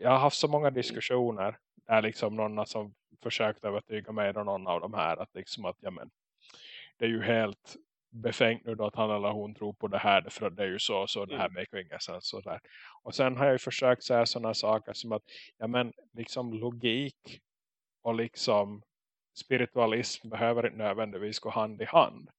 jag har haft så många diskussioner där liksom någon som försökt övertyga mig och någon av de här att liksom att ja men det är ju helt befängt nu då att han eller hon tror på det här för det är ju så så det här Mm. make inga sens så där. Och sen har jag ju försökt säga sådana saker som att ja men liksom logik och liksom spiritualism behöver inte nödvändigtvis gå hand i hand.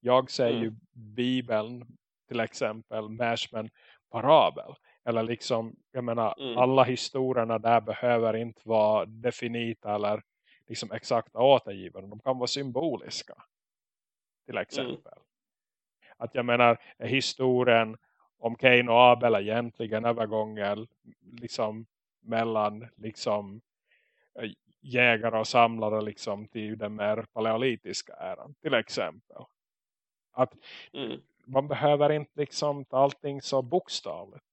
Jag ser Mm. ju Bibeln till exempel mer som en parabel. Eller liksom, jag menar, Mm. alla historierna där behöver inte vara definita eller liksom exakta återgivande. De kan vara symboliska. Till exempel. Att jag menar, är historien om Cain och Abel egentligen övergången liksom mellan liksom eh, jägare och samlare liksom till den mer paleolitiska eran till exempel. Att Mm. man behöver inte liksom ta allting så bokstavligt.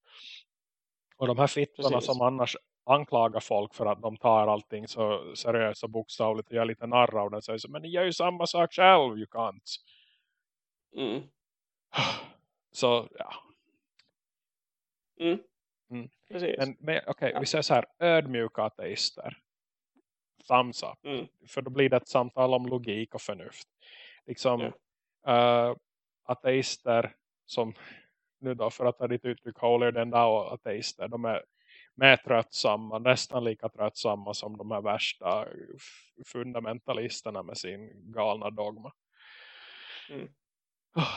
Och de här fittorna Precis. som annars anklagar folk för att de tar allting så seriöst och bokstavligt och gör lite narr av det. Säger så, men ni gör ju samma sak själv, you can't. Mm. Så ja. Mm. Mm. Men, men okej, Ja. vi säger så här. Ödmjuka ateister. Thumbs up. Mm. För då blir det ett samtal om logik och förnuft. Liksom Ja. Eh, ateister som nu då för att ha ditt uttryck holier than thou ateister. De är mer tröttsamma, nästan lika tröttsamma som de här värsta fundamentalisterna med sin galna dogma. Mm.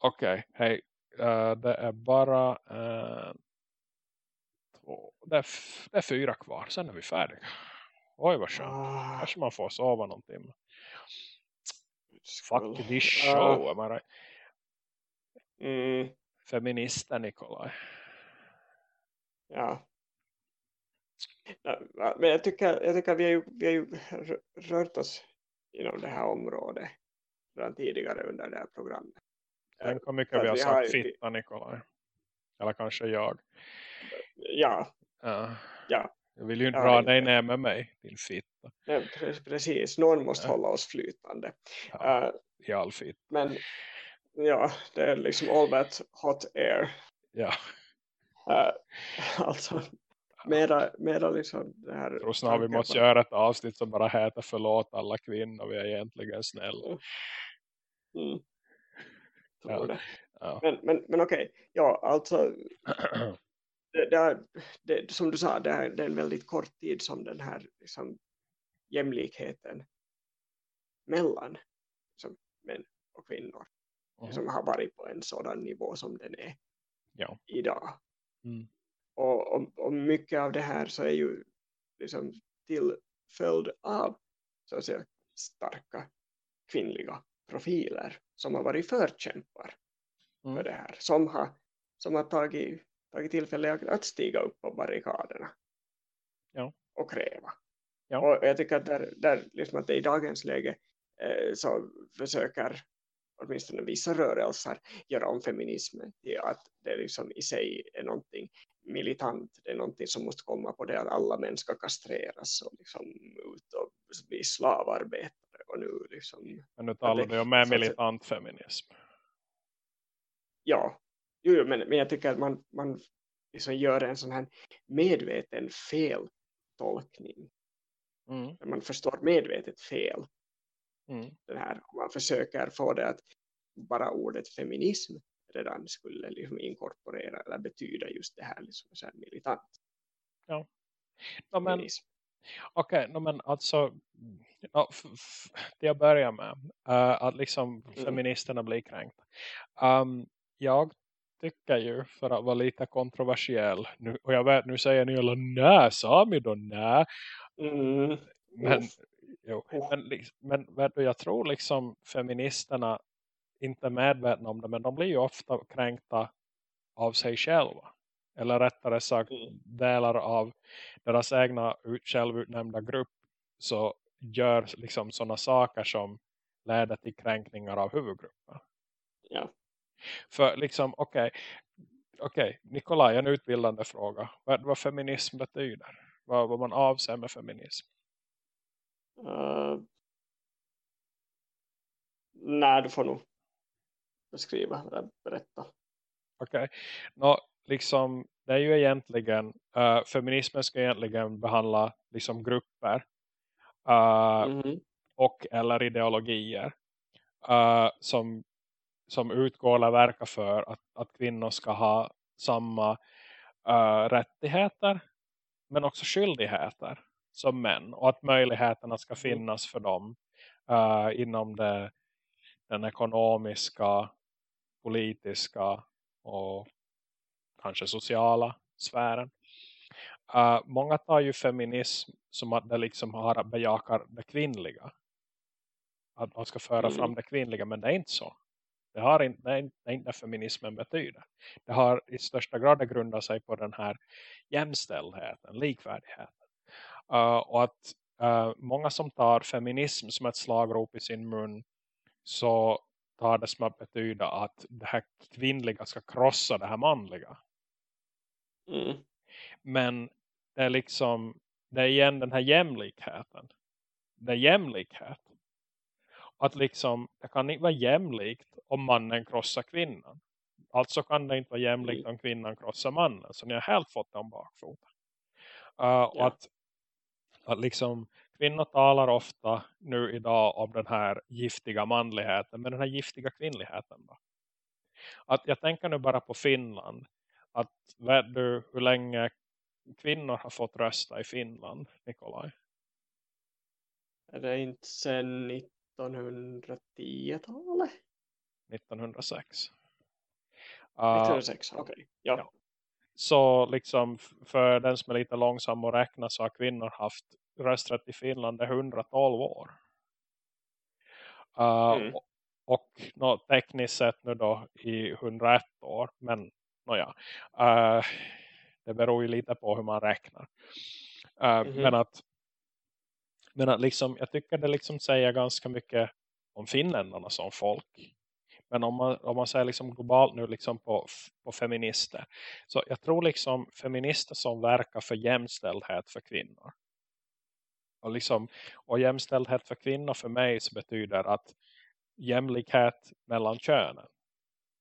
Okej, hej. Eh, det är bara eh, två, det är, det är fyra kvar, sen är vi färdiga. Oj vad skönt. Ah, Kanske man får sova någon timme. Fuck this Ah, show, am I right? Mm. Feminister Nikolaj. Ja. Men jag tycker, jag tycker vi har ju, vi har ju rö- rört oss inom det här området redan tidigare under det här programmet. Tänk hur mycket vi har har sagt ju- fitta Nikolaj. Eller kanske jag. Ja, Ja. Ja. Jag vill ju inte Ja, dra dig ner med mig, din fitta. Nej, pre- precis. Någon måste Ja. hålla oss flytande. Ja, Eh, I all fitta. men ja, det är liksom all that hot air. Ja, Uh, alltså, mera, mera liksom det här... jag tror vi måste göra ett avsnitt som bara heter förlåt alla kvinnor. Vi är egentligen snälla. Mm. Tror Ja. Ja. Men, men, men okej, ja alltså det, det, det, som du sa, det är en väldigt kort tid som den här liksom, jämlikheten mellan liksom, män och kvinnor Mhm. som har varit på en sådan nivå som den är Ja. idag. Mm. Och, och, och mycket av det här så är ju liksom till följd av så att säga, starka kvinnliga profiler som har varit förkämpar Mm. för det här. Som har, som har tagit, tagit tillfälle att- att stiga upp på barrikaderna Ja. och kräva. Ja. Och jag tycker att, där, där, liksom att det i dagens läge eh, så försöker åtminstone vissa rörelser göra om feminismen till att det liksom i sig är någonting militant. Det är någonting som måste komma på det att alla män ska kastreras och liksom ut och bli slavarbetare. Och nu liksom, men nu talar du om militant feminism. Ja, jo, men, men jag tycker att man, man liksom gör en sån här medveten feltolkning. Mm. Man förstår medvetet fel. Mm. Den här, man försöker få det att bara ordet feminism redan skulle liksom inkorporera eller betyda just det här liksom så här militant. Ja. No, men, Okej, okay, men alltså no, det jag börjar med uh, att liksom mm. feministerna blir kränkta. Um, jag tycker ju för att vara lite kontroversiell nu, och jag vet, nu säger ni alla nej, Sami då nej mm. men, jo, men, men vet du, jag tror liksom feministerna inte är medvetna om det men de blir ju ofta kränkta av sig själva eller rättare sagt mm. delar av deras egna självutnämnda grupp så gör liksom sådana saker som leder till kränkningar av huvudgruppen. Ja. För liksom, okej, okay, okay, Nikolaj, en utbildande fråga. Vad, vad feminism betyder? Vad, vad man avser med feminism? Uh, nej, du får nog beskriva berätta. Okej, okay. liksom, det är ju egentligen, uh, feminismen ska egentligen behandla liksom grupper uh, mm och eller ideologier uh, som som utgår eller verkar för att, att kvinnor ska ha samma rättigheter men också skyldigheter som män och att möjligheterna ska mm. finnas för dem uh, inom det, den ekonomiska, politiska och kanske sociala sfären. Uh, många tar ju feminism som att det liksom har bejakar det kvinnliga. Att man ska föra mm. fram det kvinnliga, men det är inte så. Det, har inte, det, är inte, det är inte feminismen betyder. Det har i största grad grundat sig på den här jämställdheten, likvärdigheten. Uh, och att uh, många som tar feminism som ett slagrop i sin mun så tar det som att betyda att det här kvinnliga ska krossa det här manliga. Mm. Men det är liksom det är igen den här jämlikheten. Det är jämlikhet att liksom, det kan inte vara jämlikt om mannen krossar kvinnan. Alltså kan det inte vara jämlikt mm. om kvinnan krossar mannen. Så ni har helt fått den bakfoten. Uh, ja. Och att, att liksom kvinnor talar ofta nu idag om den här giftiga manligheten. Men den här giftiga kvinnligheten då? Att jag tänker nu bara på Finland. Att vet du hur länge kvinnor har fått rösta i Finland, Nikolaj? Är det inte sen 1910-talet? 1906. 1906, uh, okej. Okay. Ja. ja. Så liksom för den som är lite långsam att räkna så har kvinnor haft rösträtt i Finland i 112 år. Uh, mm. Och, no, tekniskt sett nu då i 101 år. Men no, ja, uh, det beror ju lite på hur man räknar. Uh, mm -hmm. Men att men att liksom, jag tycker det liksom säger ganska mycket om finländarna som folk. Men om man, om man säger liksom globalt nu liksom på, på feminister. Så jag tror liksom feminister som verkar för jämställdhet för kvinnor. Och, liksom, och jämställdhet för kvinnor för mig så betyder att jämlikhet mellan könen.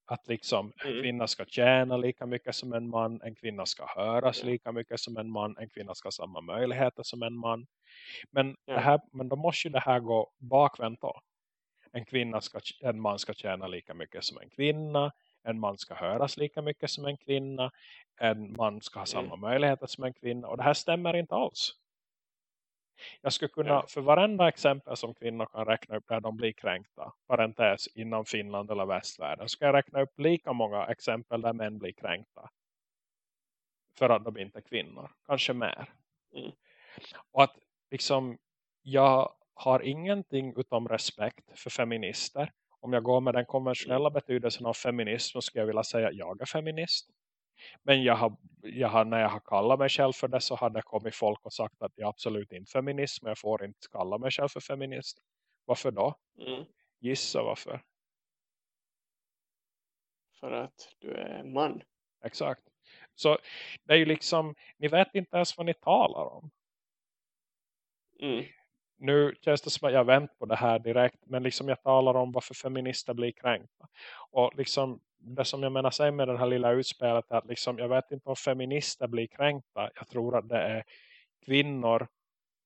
Att liksom mm. en kvinna ska tjäna lika mycket som en man. En kvinna ska höras lika mycket som en man. En kvinna ska ha samma möjligheter som en man. Men, det här, men då måste ju det här gå bakvänt då. En, kvinna ska, en man ska tjäna lika mycket som en kvinna. En man ska höras lika mycket som en kvinna. En man ska ha samma mm. möjligheter som en kvinna. Och det här stämmer inte alls. Jag skulle kunna, ja. för varenda exempel som kvinnor kan räkna upp där de blir kränkta, parentes inom Finland eller västvärlden, ska jag räkna upp lika många exempel där män blir kränkta. För att de inte är kvinnor. Kanske mer. Mm. Och att liksom, jag har ingenting utom respekt för feminister. Om jag går med den konventionella betydelsen av feminism så skulle jag vilja säga att jag är feminist. Men jag har, jag har, när jag har kallat mig själv för det så har det kommit folk och sagt att jag absolut inte är feminist. Men jag får inte kalla mig själv för feminist. Varför då? Mm. Gissa varför. För att du är man. Exakt. Så det är ju liksom, ni vet inte ens vad ni talar om. Mm. Nu känns det som att jag vänt på det här direkt. Men liksom jag talar om varför feminister blir kränkta. Och liksom det som jag menar sig med den här lilla utspelet är att liksom, jag vet inte om feminister blir kränkta. Jag tror att det är kvinnor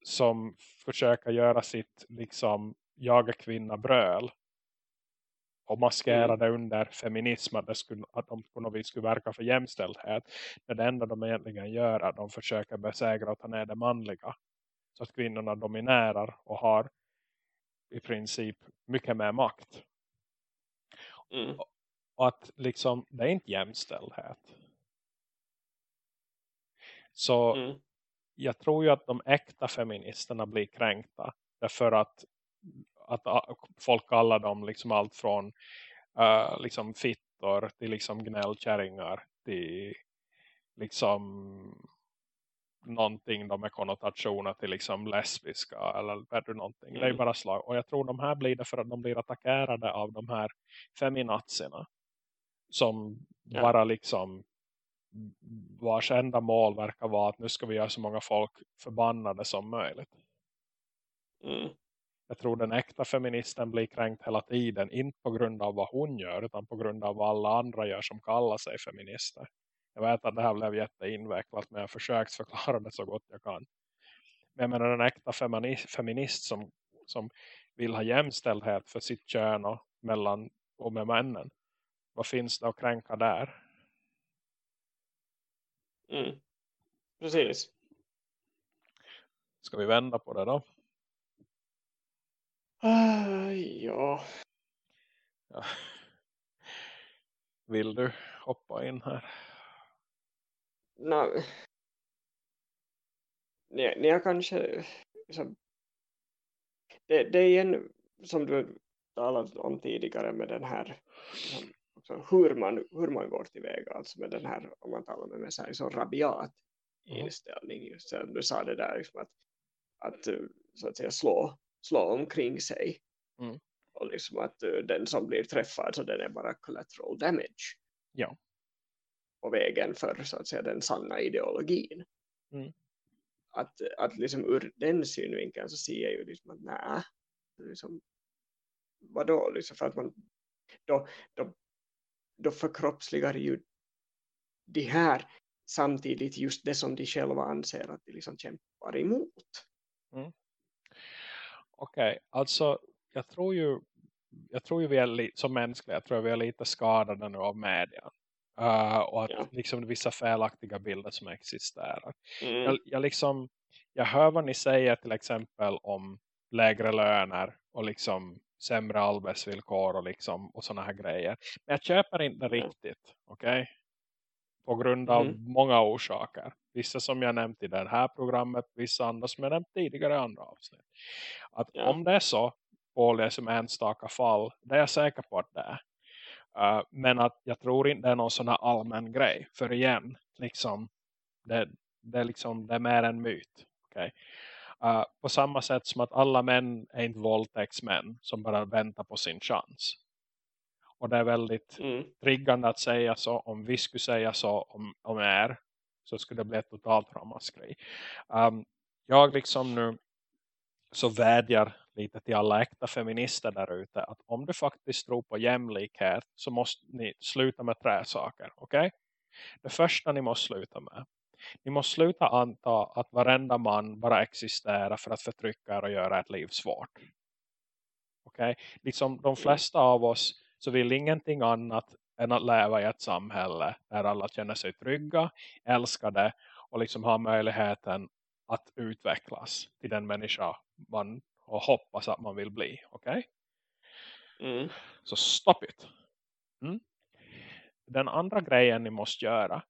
som försöker göra sitt liksom jaga kvinna bröl och maskera Mm. det under feminism att, det skulle, att de på något vis skulle verka för jämställdhet. Men det enda de egentligen gör är att de försöker besegra och ta ner det manliga. Så att kvinnorna dominerar och har i princip mycket mer makt. Mm. Och att liksom, det är inte jämställdhet. Så Mm. jag tror ju att de äkta feministerna blir kränkta. Därför att, att folk kallar dem liksom allt från uh, liksom fittor till liksom gnällkärringar till liksom någonting de med konnotationer till liksom lesbiska eller du någonting. Det är Mm. bara slag. Och jag tror de här blir det för att de blir attackerade av de här feminazierna. Som Ja. bara liksom vars enda mål verkar vara att nu ska vi göra så många folk förbannade som möjligt. Mm. Jag tror den äkta feministen blir kränkt hela tiden. Inte på grund av vad hon gör utan på grund av vad alla andra gör som kallar sig feminister. Jag vet att det här blev jätteinvecklat men jag har försökt förklara det så gott jag kan. Men jag menar en äkta feminist, feminist som, som vill ha jämställdhet för sitt kön och, mellan, och med männen. Vad finns det att kränka där? Mm. Precis. Ska vi vända på det då? Ah, ja. Ja. Vill du hoppa in här? Ni, ni har kanske liksom, det, det är igen som du talat om tidigare med den här liksom, också hur, man, hur man går tillväga alltså med den här om man talar med, med så, här, så rabiat Mm. inställning just som du sa det där liksom att, att eh, så att säga slå, slå omkring sig Mm. och liksom att eh, den som blir träffad så den är bara collateral damage Ja. på vägen för så att säga den sanna ideologin Mm. att, att liksom ur den synvinkeln så ser jag ju liksom att nej liksom, vadå liksom för att man då, då, då förkroppsligar ju de här samtidigt just det som de själva anser att de liksom kämpar emot Okej, alltså jag tror ju jag tror ju vi är som mänskliga, jag tror vi är lite skadade nu av media. Uh, och att Ja. liksom vissa felaktiga bilder som existerar. mm. Jag, jag liksom jag hör vad ni säger till exempel om lägre löner och liksom sämre arbetsvillkor och liksom och såna här grejer. Men jag köper inte riktigt, okej? På grund av Mhm. många orsaker. Vissa som jag nämnt i det här programmet, vissa andra som jag nämnt tidigare i andra avsnitt. Att Ja. om det är så, på som enstaka fall, det är jag säker på att det är. Uh, men att jag tror inte det är någon sån här allmän grej. För igen, liksom, det, det, är, liksom, det är mer en myt. Okay? Uh, på samma sätt som att alla män är inte våldtäktsmän som bara väntar på sin chans. Och det är väldigt Mm. triggande att säga så. Om vi skulle säga så om, om er så skulle det bli ett totalt ramaskri. Um, jag liksom nu så vädjar lite till alla äkta feminister där ute att om du faktiskt tror på jämlikhet så måste ni sluta med tre saker, okej? Det första ni måste sluta med. Ni måste sluta anta att varenda man bara existerar för att förtrycka er och göra ett liv svårt. Okej? Liksom de flesta av oss så vill ingenting annat än att leva i ett samhälle där alla känner sig trygga, älskade och liksom har möjligheten att utvecklas till den människa man och hoppas att man vill bli. Okej? Mm. Så stop it. Mm. Den andra grejen ni måste göra.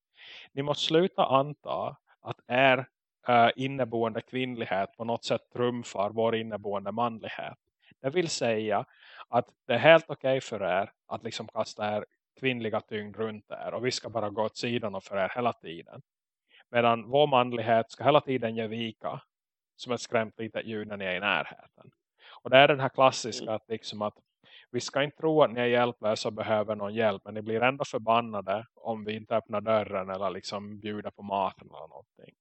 Ni måste sluta anta att er uh, inneboende kvinnlighet på något sätt trumfar vår inneboende manlighet. Det vill säga att det är helt okej för er att liksom kasta er kvinnliga tyngd runt er. Och vi ska bara gå åt sidan och för er hela tiden. Medan vår manlighet ska hela tiden ge vika. Som ett skrämt litet ljud när ni är i närheten. Och det är den här klassiska att, liksom att vi ska inte tro att ni är hjälplösa och behöver någon hjälp. Men ni blir ändå förbannade om vi inte öppnar dörren eller liksom bjuder på maten eller någonting.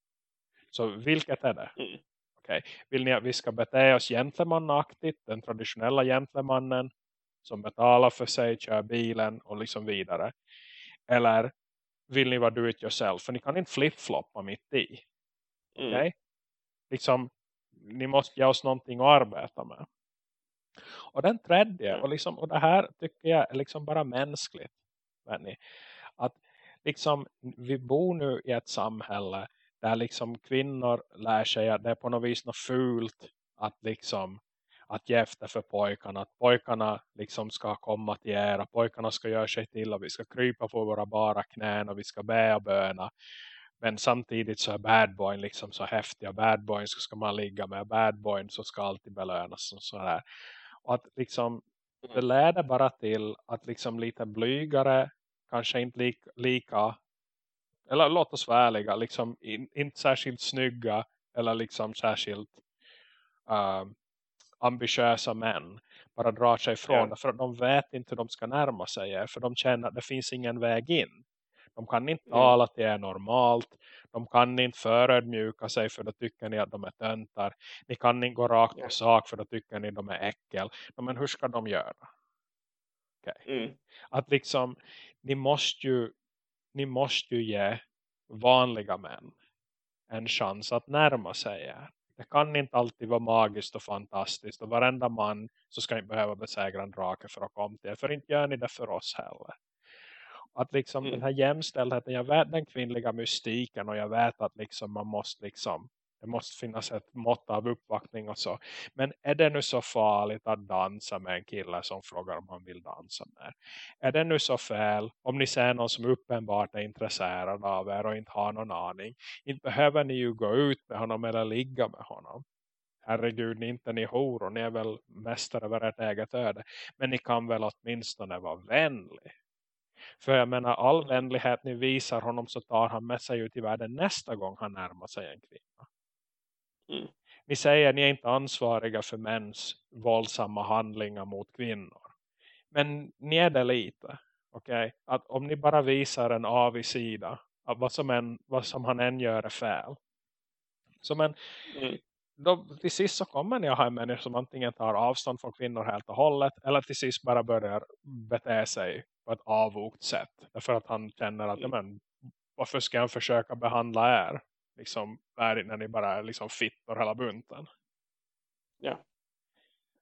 Så vilket är det? Mm. Okay. Vill ni att vi ska bete oss gentlemanaktigt, den traditionella gentlemannen som betalar för sig, kör bilen och liksom vidare. Eller vill ni vara do it yourself? För ni kan inte flip-floppa mitt i. Mm. Okay? Liksom, ni måste ge oss någonting att arbeta med. Och den tredje, och, liksom, och det här tycker jag är liksom bara mänskligt. Ni, att liksom, vi bor nu i ett samhälle där liksom kvinnor lär sig att det är på något vis något fult att liksom att ge efter för pojkarna. Att pojkarna liksom ska komma till er. Att pojkarna ska göra sig till. Och vi ska krypa på våra bara knän. Och vi ska be och böna. Men samtidigt så är bad boy liksom så häftiga. Bad boy så ska man ligga med. Bad boy så ska alltid belönas. Och sådär. Och att liksom det leder bara till att liksom lite blygare. Kanske inte lika, lika eller låt oss vara ärliga. Liksom in, inte särskilt snygga. Eller liksom särskilt uh, ambitiösa män bara drar sig ifrån ja. för de vet inte hur de ska närma sig er, för de känner att det finns ingen väg in. De kan inte mm. tala till er normalt. De kan inte förödmjuka sig för då tycker ni att de är töntar. Ni kan inte gå rakt på sak för då tycker ni att de är äckel. Men hur ska de göra? Okay. Mm. Att liksom, ni måste ju ni måste ju ge vanliga män en chans att närma sig er. Det kan inte alltid vara magiskt och fantastiskt. Och varenda man så ska inte behöva besegra en drake för att komma till. För inte gör ni det för oss heller. Att liksom mm. den här jämställdheten. Jag vet den kvinnliga mystiken. Och jag vet att liksom man måste liksom. Det måste finnas ett mått av uppvaktning och så. Men är det nu så farligt att dansa med en kille som frågar om han vill dansa med? Är det nu så fel om ni ser någon som uppenbart är intresserad av er och inte har någon aning? Inte behöver ni ju gå ut med honom eller ligga med honom. Herregud, ni är inte ni horor. Ni är väl mästare över ert eget öde. Men ni kan väl åtminstone vara vänlig. För jag menar, all vänlighet ni visar honom så tar han med sig ut i världen nästa gång han närmar sig en kvinna. Mm. Ni säger ni är inte ansvariga för mäns våldsamma handlingar mot kvinnor. Men ni är det lite. Okay? Att om ni bara visar en avig sida. Att vad som, en, vad som han än gör är fel. Så men, mm. då, till sist så kommer ni att ha en människa som antingen tar avstånd från kvinnor helt och hållet. Eller till sist bara börjar bete sig på ett avvokt sätt. Därför att han känner att mm. men, varför ska jag försöka behandla er? liksom när ni bara är liksom fittor hela bunten. Ja.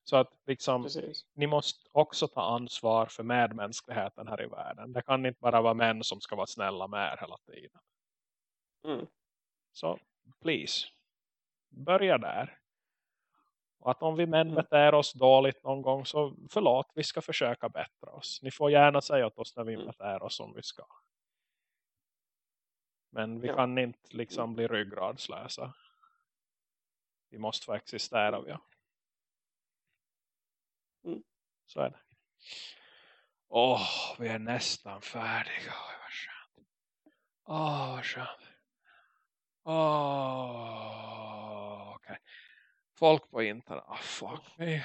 Så att liksom ni måste också ta ansvar för medmänskligheten här i världen. Det kan inte bara vara män som ska vara snälla med er hela tiden. Mm. Så please. Börja där. Att om vi män mm. beter oss dåligt någon gång så förlåt, vi ska försöka bättra oss. Ni får gärna säga åt oss när vi mm. beter oss som vi ska. Men vi ja. kan inte liksom bli ryggradslösa. Vi måste få existera. Ja. Mm. Så är det. Åh, oh, vi är nästan färdiga. Åh, vad skönt. Åh, vad skönt. Åh. Folk på internet. Oh, fuck me.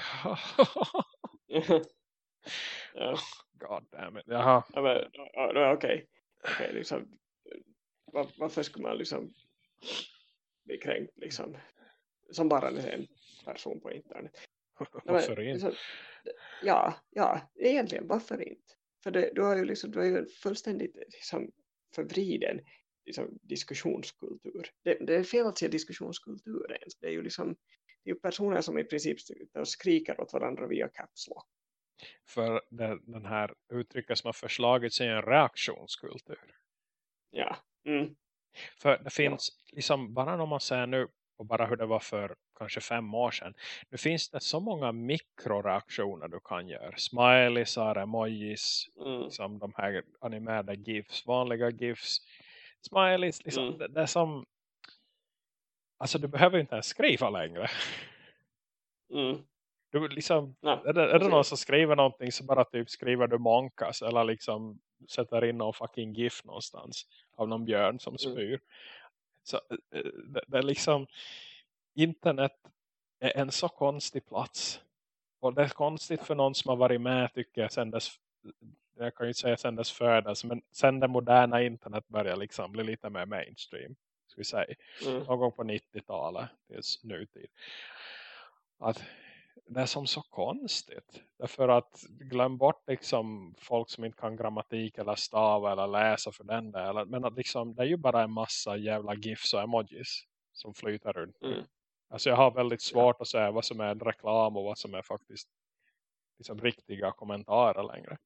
ja. God damn it. Jaha. Ja, men, okej. Okay. okay, liksom var, varför skulle man liksom bli kränkt liksom som bara en person på internet varför men, liksom, ja, ja, egentligen varför inte för det, du har ju liksom, du har ju fullständigt liksom, förvriden liksom, diskussionskultur det, det är fel att säga diskussionskultur ens det är ju liksom ju personer som i princip skriker åt varandra via caps lock för den här uttrycket som har förslagits är en reaktionskultur ja Mm. För det finns ja. liksom, bara när man ser nu och bara hur det var för kanske fem år sedan. Nu finns det så många mikroreaktioner du kan göra. Smileysar, emojis, mm. liksom de här animerade gifs, vanliga gifs. Smileys, liksom, mm. det, det, är som... Alltså du behöver inte ens skriva längre. Mm. Du liksom, är det, är det någon som skriver någonting så bara typ skriver du monkas eller liksom sätter in någon fucking gif någonstans av någon björn som mm. spyr. Mm. Så eh, eh, det, det, är liksom internet är en så konstig plats och det är konstigt för någon som har varit med tycker jag sen dess jag kan ju inte säga sen dess födelse men sen det moderna internet börjar liksom bli lite mer mainstream ska vi säga. Mm. Någon gång på 90-talet tills nutid. Att det är som så konstigt. Därför att glöm bort liksom folk som inte kan grammatik eller stava eller läsa för den delen. Men att liksom, det är ju bara en massa jävla gifs och emojis som flyter runt. Mm. Alltså jag har väldigt svårt ja. att säga vad som är en reklam och vad som är faktiskt liksom riktiga kommentarer längre.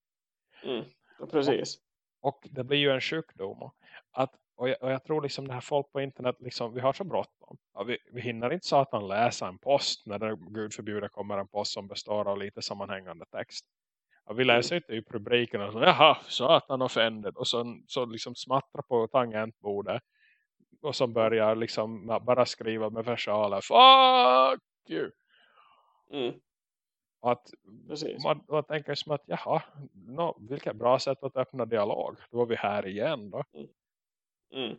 Mm. Precis. Och, och, det blir ju en sjukdom. Att och jag, och jag, tror liksom det här folk på internet liksom, vi har så bråttom. Ja, vi, vi hinner inte satan läsa en post när det gud förbjuder kommer en post som består av lite sammanhängande text. Ja, vi läser inte typ rubriken och så, jaha, satan offended. Och så, så liksom smattra på tangentbordet. Och så börjar liksom bara skriva med versaler. Fuck you! Mm. Och att man, man tänker som att, jaha, no, vilket bra sätt att öppna dialog. Då var vi här igen då. Mm. Mm.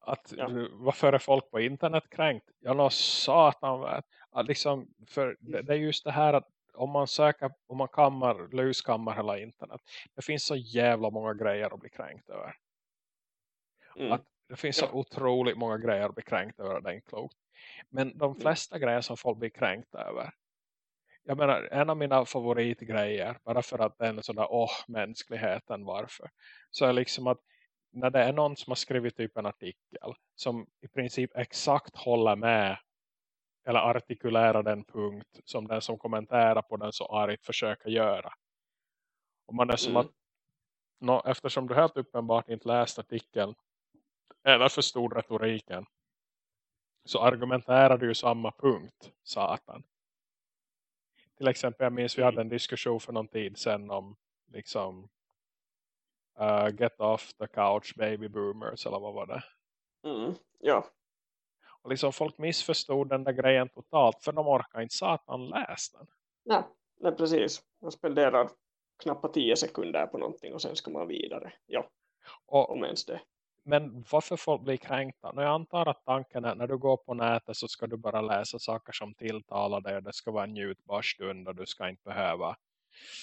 Att, ja. Varför är folk på internet kränkt? Jag nå satan. Att liksom, för det, det, är just det här att om man söker, om man kammar, luskammar hela internet. Det finns så jävla många grejer att bli kränkt över. Mm. Att det finns ja. så otroligt många grejer att bli kränkt över den klokt. Men de mm. flesta mm. grejer som folk blir kränkt över. Jag menar, en av mina favoritgrejer, bara för att den är sådär, åh, mänskligheten, varför? Så är liksom att när det är någon som har skrivit typ en artikel som i princip exakt håller med eller artikulerar den punkt som den som kommenterar på den så argt försöker göra. Och man är som mm. att no, eftersom du helt uppenbart inte läst artikeln eller förstod retoriken så argumenterar du ju samma punkt, satan. Till exempel, jag minns vi hade en diskussion för någon tid sedan om liksom uh, Get Off the Couch Baby Boomers eller vad var det? Mm, ja. Och liksom folk missförstod den där grejen totalt för de orkar inte satan läsa den. Nej, nej precis. Man spenderar knappt tio sekunder på någonting och sen ska man vidare. Ja, och, om ens det. Men varför folk blir kränkta? Jag antar att tanken är när du går på nätet så ska du bara läsa saker som tilltalar dig och det ska vara en njutbar stund och du ska inte behöva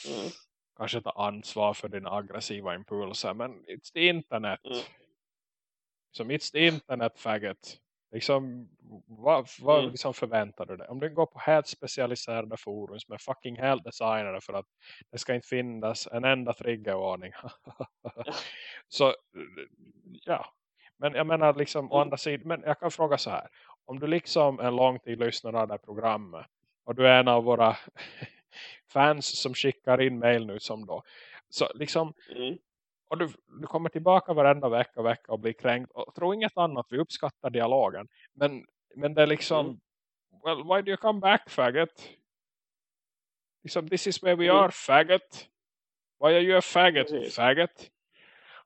mm kanske ta ansvar för dina aggressiva impulser. Men it's the internet. Mm. Som it's the internet faggot. Liksom, vad, vad mm. liksom förväntar du dig? Om du går på helt specialiserade forum som är fucking helt designade för att det ska inte finnas en enda triggervarning. Så, ja. Men jag menar liksom, å mm. andra sidan, men jag kan fråga så här. Om du liksom en lång tid lyssnar av det här programmet och du är en av våra fans som skickar in mail nu som då. Så liksom, mm. och du, du kommer tillbaka varenda vecka och vecka och blir kränkt. Och tro inget annat, vi uppskattar dialogen. Men, men det är liksom, mm. well, why do you come back, faggot? Liksom, this is where we mm. are, faggot. Why are you a faggot, Precis. faggot?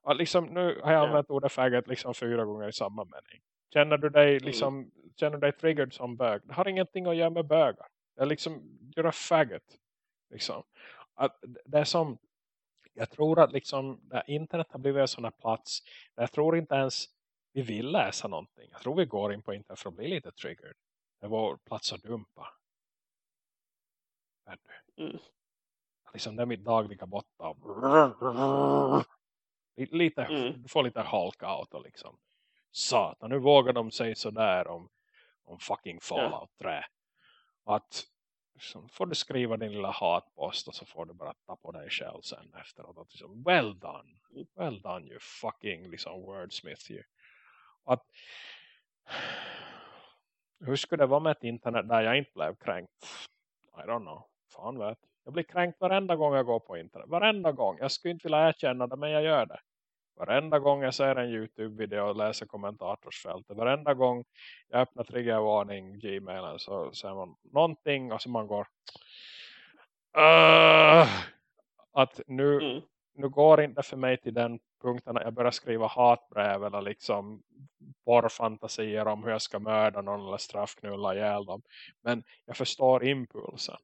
Och liksom, nu har jag använt ja. ordet faggot liksom fyra gånger i samma mening. Känner du dig mm. liksom, mm. känner du dig triggered som bög? Det har ingenting att göra med bögar. Det är liksom, you're a faggot. Liksom. Att det är som, jag tror att liksom, internet har blivit en sån här plats. Jag tror inte ens vi vill läsa någonting. Jag tror vi går in på internet för att bli lite triggered. Det är vår plats att dumpa. Mm. Liksom det är mitt dagliga botta. Lite, mm. Du får lite halka out och liksom. Satan, nu vågar de säga sådär om, om fucking Fallout 3. Att liksom, får du skriva din lilla hatpost och så får du bara ta på dig själv sen efteråt. Att liksom, well done. Well done you fucking liksom wordsmith you. Att, hur skulle det vara med ett internet där jag inte blev kränkt? I don't know. Fan vet. Jag blir kränkt varenda gång jag går på internet. Varenda gång. Jag skulle inte vilja erkänna det men jag gör det. Varenda gång jag ser en Youtube-video och läser kommentatorsfältet. Varenda gång jag öppnar triggervarning Gmailen så ser man någonting och så man går uh, att nu, mm. nu går inte för mig till den punkten att jag börjar skriva hatbrev eller liksom porrfantasier om hur jag ska mörda någon eller straffknulla ihjäl dem. Men jag förstår impulsen.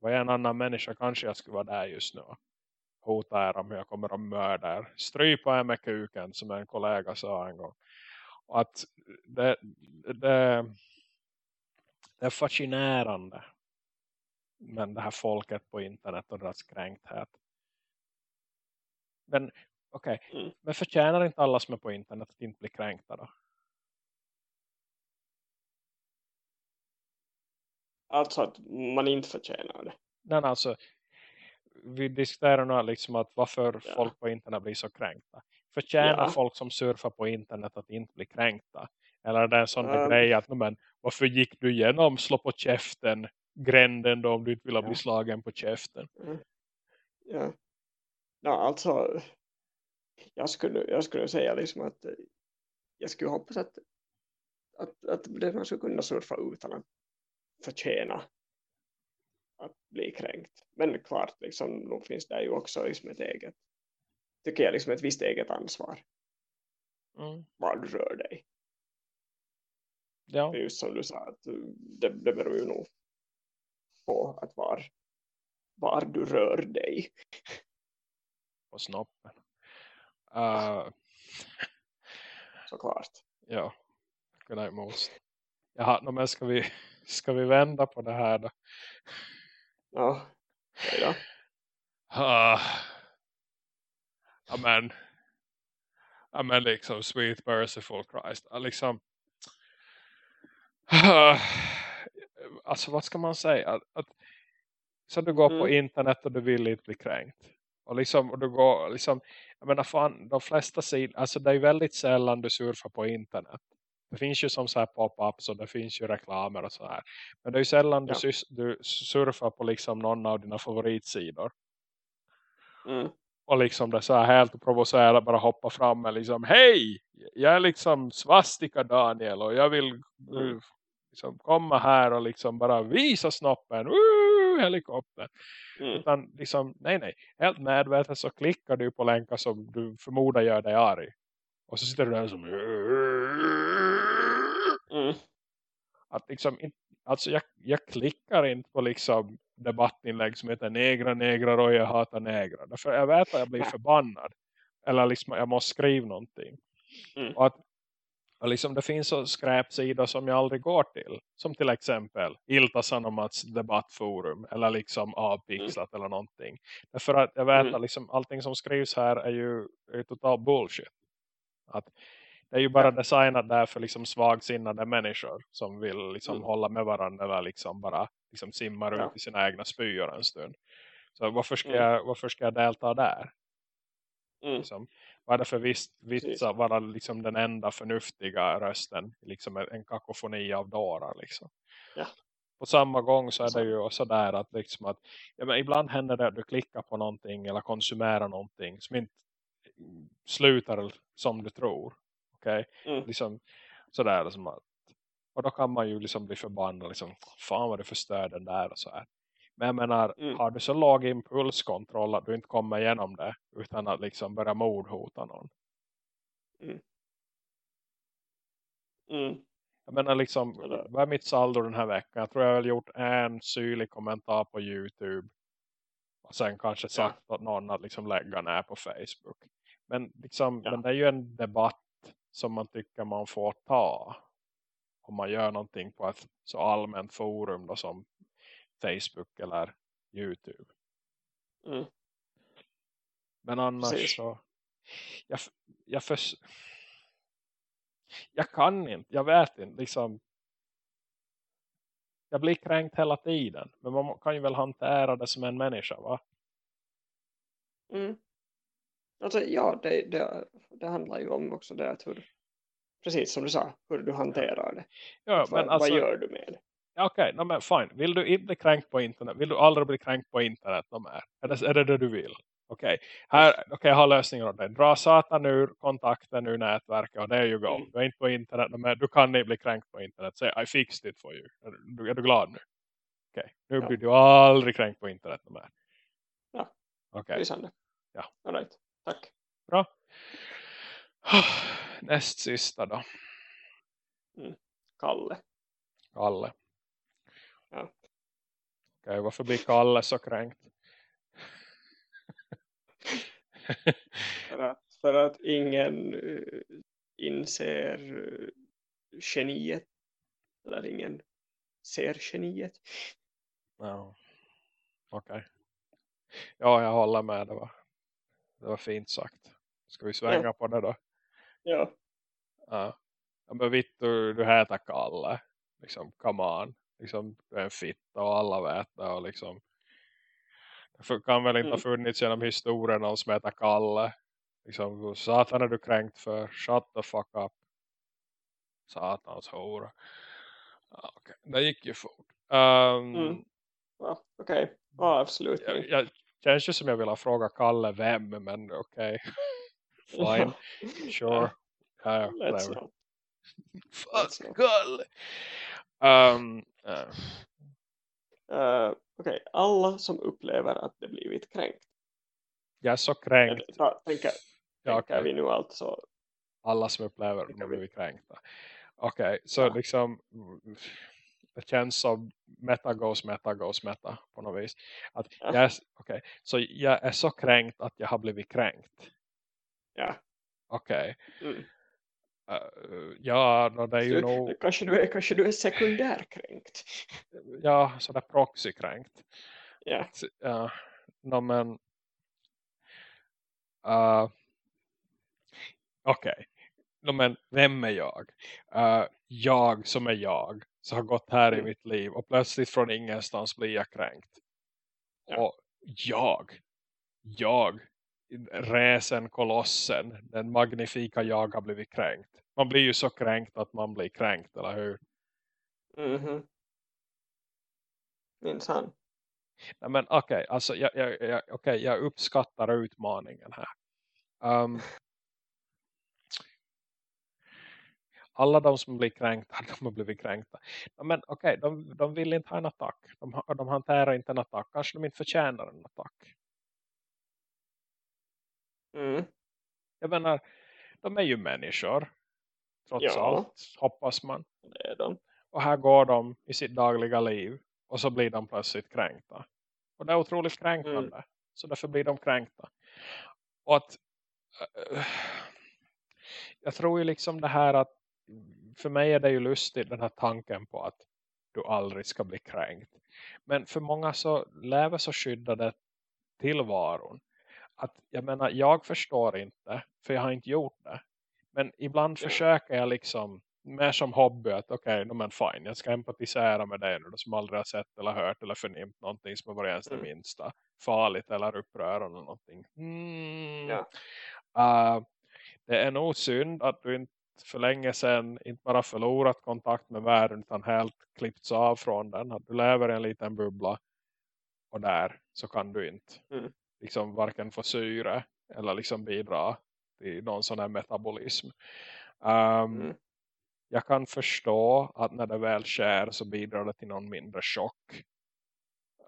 Vad är en annan människa kanske jag skulle vara där just nu hota er om hur jag kommer att mörda er. Strypa er med kuken som en kollega sa en gång. Och att det, det, det är fascinerande men det här folket på internet och deras kränkthet. Men okej, okay. mm. men förtjänar inte alla som är på internet att inte bli kränkta då? Alltså att man inte förtjänar det. Nej, alltså vi diskuterar nu liksom att varför ja. folk på internet blir så kränkta. Förtjänar ja. folk som surfar på internet att inte bli kränkta? Eller är det en sån um, grej att men, varför gick du igenom slå på käften gränden då om du inte vill ja. bli slagen på käften? Mm. Ja. Ja, alltså jag skulle, jag skulle säga liksom att jag skulle hoppas att, att, att det man skulle kunna surfa utan att förtjäna att bli kränkt. Men klart, liksom, då finns det ju också liksom ett eget, tycker jag, liksom ett visst eget ansvar. Mm. Var du rör dig. Ja. Just som du sa, att det, det beror ju nog på att var, var du rör dig. På snoppen. Uh, Såklart. Ja, night most. Jaha, men ska vi, ska vi vända på det här då? Ja, ja. Uh, amen. Amen liksom, sweet merciful Christ. Liksom, uh, alltså vad ska man säga? Att, att så du går mm. på internet och du vill inte bli kränkt. Och liksom, och du går, liksom, jag menar fan, de flesta sidor, alltså det är väldigt sällan du surfar på internet. Det finns ju som så här pop-ups och det finns ju reklamer och så här. Men det är ju sällan ja. du, du surfar på liksom någon av dina favoritsidor. Mm. Och liksom det så här helt provocerande bara hoppa fram med liksom Hej! Jag är liksom svastika Daniel och jag vill mm. liksom komma här och liksom bara visa snoppen. Woo, helikopter. Mm. Utan liksom, nej nej. Helt medvetet så klickar du på länkar som du förmodar gör dig arg. Och så sitter du där som mm. att liksom alltså jag, jag klickar inte på liksom debattinlägg som heter negra, negrar och jag hatar negrar. Därför jag vet att jag blir förbannad. Eller liksom jag måste skriva någonting. Mm. Och att och liksom det finns så skräpsidor som jag aldrig går till. Som till exempel Ilta Sanomats debattforum. Eller liksom avpixlat mm. eller någonting. Därför att jag vet mm. att liksom allting som skrivs här är ju är total bullshit. Att det är ju bara designat där för liksom svagsinnade människor som vill liksom mm. hålla med varandra eller liksom bara liksom simmar ja. ut i sina egna spyor en stund. Så varför ska, mm. jag, varför ska jag delta där? Mm. Liksom, vad är det för vits, vits att vara liksom den enda förnuftiga rösten? Liksom en kakofoni av dårar liksom. Ja. På samma gång så är det ju också där att, liksom att ja, men ibland händer det att du klickar på någonting eller konsumerar någonting som inte slutar som du tror. Okej? Okay? Mm. Liksom sådär som att och då kan man ju liksom bli förbannad liksom, fan vad du förstör den där och så här. Men jag menar, mm. har du så låg impulskontroll att du inte kommer igenom det utan att liksom börja mordhota någon? Mm. Mm. Jag menar liksom, vad är mitt saldo den här veckan? Jag tror jag har gjort en syrlig kommentar på Youtube. Och sen kanske sagt ja. att någon att liksom lägga ner på Facebook. Men, liksom, ja. men det är ju en debatt som man tycker man får ta. Om man gör någonting på ett så allmänt forum då som Facebook eller Youtube. Mm. Men annars Precis. så jag, jag, för, jag kan inte, jag vet inte liksom jag blir kränkt hela tiden. Men man kan ju väl hantera det som en människa va? Mm. Alltså ja, det, det, det handlar ju om också det att hur, precis som du sa, hur du hanterar det. Ja, men alltså, vad gör du med det? Ja, Okej, okay, no, fine. Vill du inte bli kränkt på internet? Vill du aldrig bli kränkt på internet? No, är, det, är det det du vill? Okej, okay. okay, jag har lösningen åt dig. Dra satan ur kontakten ur nätverket och there you go. Mm. Du är inte på internet, men du kan inte bli kränkt på internet. Säg, I fixed it for you. Är du, är du glad nu? Okej, okay. nu ja. blir du aldrig kränkt på internet. No, ja, okej. Okay. Ja. All right. Tack. Bra. Näst sista då. Mm. Kalle. Kalle. Ja. Okej, okay, varför blir Kalle så kränkt? för, att, för att ingen uh, inser uh, geniet. Eller ingen ser geniet. Ja. Okej. Okay. Ja, jag håller med. Det var, det var fint sagt. Ska vi svänga ja. på det då? Ja. Ja. Men vitt du, heter Kalle. Liksom, come on. Liksom, du är en fitta och alla vet det. Och liksom, det kan väl inte mm. ha funnits genom historien någon som heter Kalle. Liksom, satan är du kränkt för. Shut the fuck up. Satans hora. Ja, okay. Det gick ju fort. Um, mm. ja, Okej, okay. ja, absolut. Jag, jag, känns ju som jag vill fråga Kalle vem, men okej. Okay. Fine. Sure. Ja, ja. Fuck Kalle. Um, uh. Uh, okay. alla som upplever att det blivit kränkt. Jag är så kränkt. Tänker, ja, okay. vi nu alltså. Alla som upplever att de blivit kränkta. Okej, okay, så ja. liksom det känns som meta goes meta goes meta på något vis. Att ja. jag, är, okay, så jag är så kränkt att jag har blivit kränkt. Ja. Okej. Okay. Mm. Uh, ja, no, det är ju nog... Kanske du är, kanske du är sekundärkränkt. Ja, sådär proxykränkt. Ja. Ja, no, men... Uh, Okej. Okay. No, men vem är jag? Uh, jag som är jag. Så har gått här mm. i mitt liv. Och plötsligt från ingenstans blir jag kränkt. Och jag. Jag räsen kolossen, den magnifika jag har blivit kränkt. Man blir ju så kränkt att man blir kränkt, eller hur? Minns han. Nej, men okej, okay, alltså jag, jag, jag, okay, jag uppskattar utmaningen här. Um, alla de som blir kränkta, de har blivit kränkta. Men okej, okay, de, de vill inte ha en attack. De, de hanterar inte en attack. Kanske de inte förtjänar en attack. Mm. Jag menar, de är ju människor. Trots ja. allt, hoppas man. Det är de. Och här går de i sitt dagliga liv. Och så blir de plötsligt kränkta. Och det är otroligt kränkande. Mm. Så därför blir de kränkta. Och att... Äh, jag tror ju liksom det här att... För mig är det ju lustigt den här tanken på att du aldrig ska bli kränkt. Men för många så lever så skyddade tillvaron att jag menar, jag förstår inte för jag har inte gjort det. Men ibland ja. försöker jag liksom mer som hobby att okej, okay, men fine, jag ska empatisera med dig nu som aldrig har sett eller hört eller förnimt någonting som har varit ens det mm. minsta farligt eller upprörande någonting. Mm. Ja. Uh, det är nog synd att du inte för länge sedan inte bara förlorat kontakt med världen utan helt klippts av från den. Att du lever i en liten bubbla och där så kan du inte mm liksom varken få syre eller liksom bidra till någon sån här metabolism. Um, mm. Jag kan förstå att när det väl sker så bidrar det till någon mindre chock.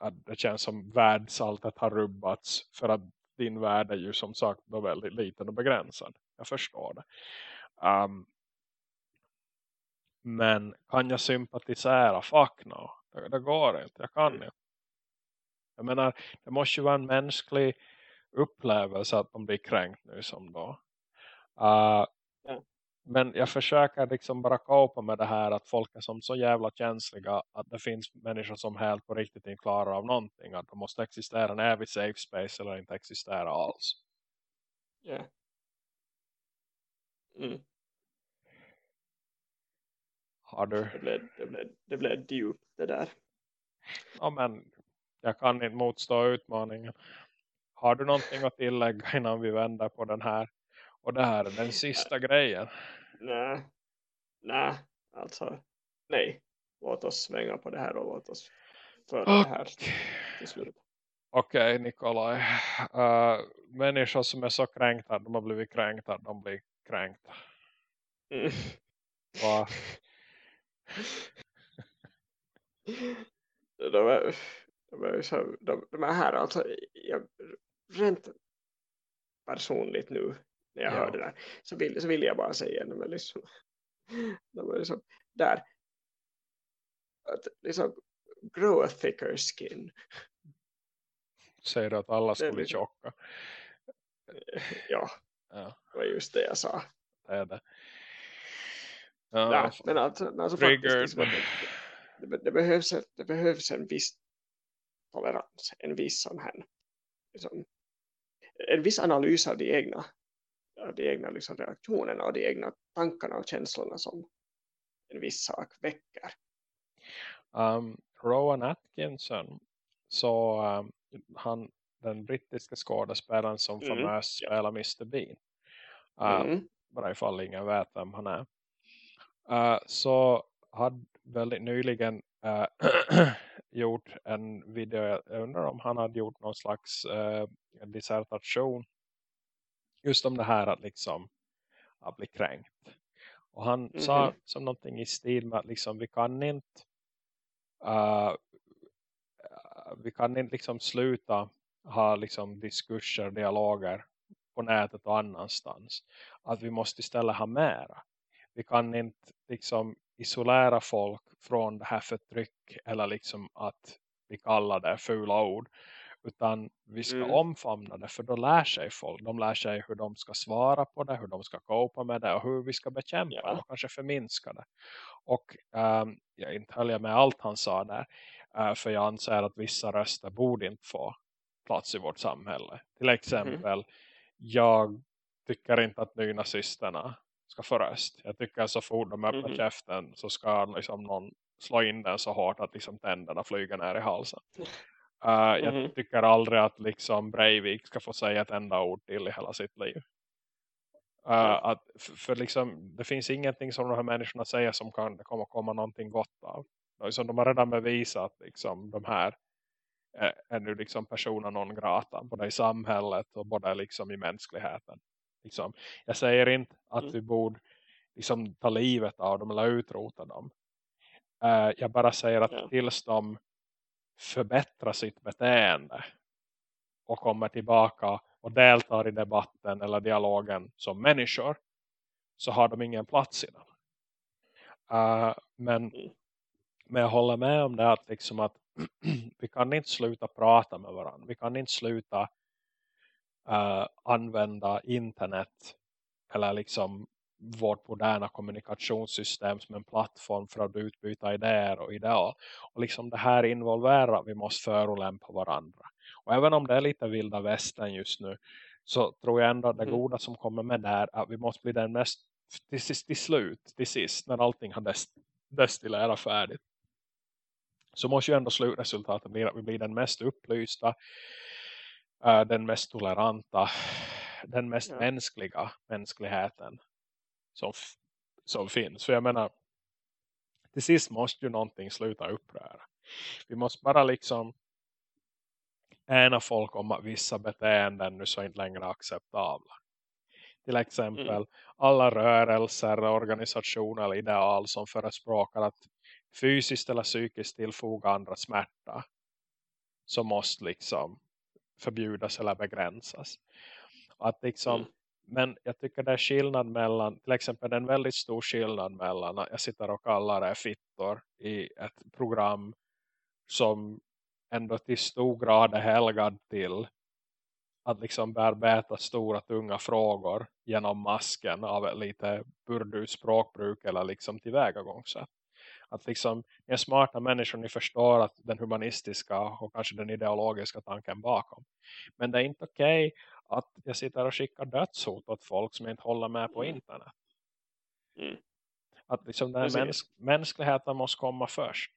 Att det känns som världsaltet har rubbats för att din värld är ju som sagt då väldigt liten och begränsad. Jag förstår det. Um, men kan jag sympatisera? Fuck no. Det, det går inte. Jag kan inte. Jag menar, det måste ju vara en mänsklig upplevelse att de blir kränkt nu som då. Uh, ja. Men jag försöker liksom bara kopa med det här att folk är som så jävla känsliga att det finns människor som helt på riktigt inte klarar av någonting. Att de måste existera en evig safe space eller inte existera alls. Ja. Mm. Har du? Det blev, det blev, det blev djupt det där. Ja men jag kan inte motstå utmaningen. Har du någonting att tillägga innan vi vänder på den här? Och det här är den sista grejen. Nej, nej, alltså nej. Låt oss svänga på det här och låt oss föra det här till slut. Okej, okay, Nikolaj. Uh, människor som är så kränkta de har blivit kränkta, de blir kränkta. Mm. Va? de, är, de, är så, de, de är här alltså jag, rent personligt nu när jag ja. hör det där så vill, så vill jag bara säga men liksom, de är liksom där. Att liksom grow a thicker skin. Säger du att alla ska bli liksom, tjocka. Ja, ja, det var just det jag sa. Det är det ja, men alltså, alltså faktiskt, det, det, behövs, det behövs en viss tolerans. En viss sån här liksom, en viss analys av de egna, av de egna liksom, reaktionerna och de egna tankarna och känslorna som en viss sak väcker. Um, Rowan Atkinson så um, han den brittiska skådespelaren som mm, famöst ja. spelar Mr. Bean. Uh, mm. Bara ifall ingen vet vem han är. Uh, så hade väldigt nyligen uh, gjort en video. Jag undrar om han hade gjort någon slags uh, dissertation. Just om det här att liksom att bli kränkt. Och han mm -hmm. sa som någonting i stil med att liksom vi kan inte uh, vi kan inte liksom sluta ha liksom diskurser, dialoger på nätet och annanstans. Att vi måste istället ha mera. Vi kan inte liksom isolera folk från det här förtryck eller liksom att vi kallar det fula ord. Utan vi ska mm. omfamna det för då lär sig folk. De lär sig hur de ska svara på det, hur de ska kopa med det och hur vi ska bekämpa ja. det och kanske förminska det. Och um, jag inte höll med allt han sa där. Uh, för jag anser att vissa röster borde inte få plats i vårt samhälle. Till exempel, mm. jag tycker inte att nynazisterna ska få röst. Jag tycker att så fort de öppnar mm. käften så ska liksom någon slå in den så hårt att liksom tänderna flyger ner i halsen. Uh, mm. Jag mm-hmm. tycker aldrig att liksom Breivik ska få säga ett enda ord till i hela sitt liv. Uh, att, för, för liksom, det finns ingenting som de här människorna säger som kan det kommer komma någonting gott av. Liksom, de har redan bevisat liksom, de här är, är nu liksom persona non grata både i samhället och både liksom i mänskligheten. Liksom, jag säger inte att mm. vi borde liksom, ta livet av dem eller utrota dem. Uh, jag bara säger att ja. tills de förbättrar sitt beteende och kommer tillbaka och deltar i debatten eller dialogen som människor så har de ingen plats i den. Uh, men, mm. men jag håller med om det att, liksom att vi kan inte sluta prata med varandra. Vi kan inte sluta uh, använda internet eller liksom vårt moderna kommunikationssystem som en plattform för att utbyta idéer och ideal. Och liksom det här involverar att vi måste förolämpa varandra. Och även om det är lite vilda västern just nu så tror jag ändå att det mm. goda som kommer med där att vi måste bli den mest till, sist, till slut, till sist när allting har dest, destillerat färdigt så måste ju ändå slutresultatet bli att vi blir den mest upplysta uh, den mest toleranta den mest ja. mänskliga mänskligheten som, som finns. För jag menar, till sist måste ju någonting sluta uppröra. Vi måste bara liksom ena folk om att vissa beteenden nu så inte längre acceptabla. Till exempel mm. alla rörelser, organisationer eller ideal som förespråkar att fysiskt eller psykiskt tillfoga andra smärta som måste liksom förbjudas eller begränsas. Att liksom mm. Men jag tycker det är skillnad mellan, till exempel en väldigt stor skillnad mellan att jag sitter och kallar det fittor i ett program som ändå till stor grad är helgad till att liksom bearbeta stora tunga frågor genom masken av lite burdus språkbruk eller liksom tillvägagångssätt. Att liksom, ni är smarta människor, ni förstår att den humanistiska och kanske den ideologiska tanken bakom. Men det är inte okej okay att jag sitter och skickar dödshot åt folk som inte håller med på mm. internet. Mm. Att liksom den mäns mänskligheten måste komma först.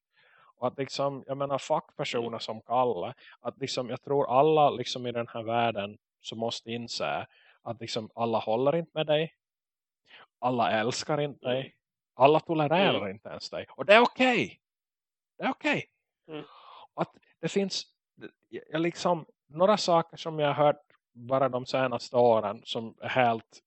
Och att liksom, jag menar fackpersoner mm. som Kalle, att liksom, jag tror alla liksom i den här världen som måste inse att liksom alla håller inte med dig. Alla älskar inte dig. Alla tolererar mm. inte ens dig. Och det är okej. Okay. Det är okej. Okay. Mm. Att det finns jag liksom, några saker som jag har hört bara de senaste åren som är helt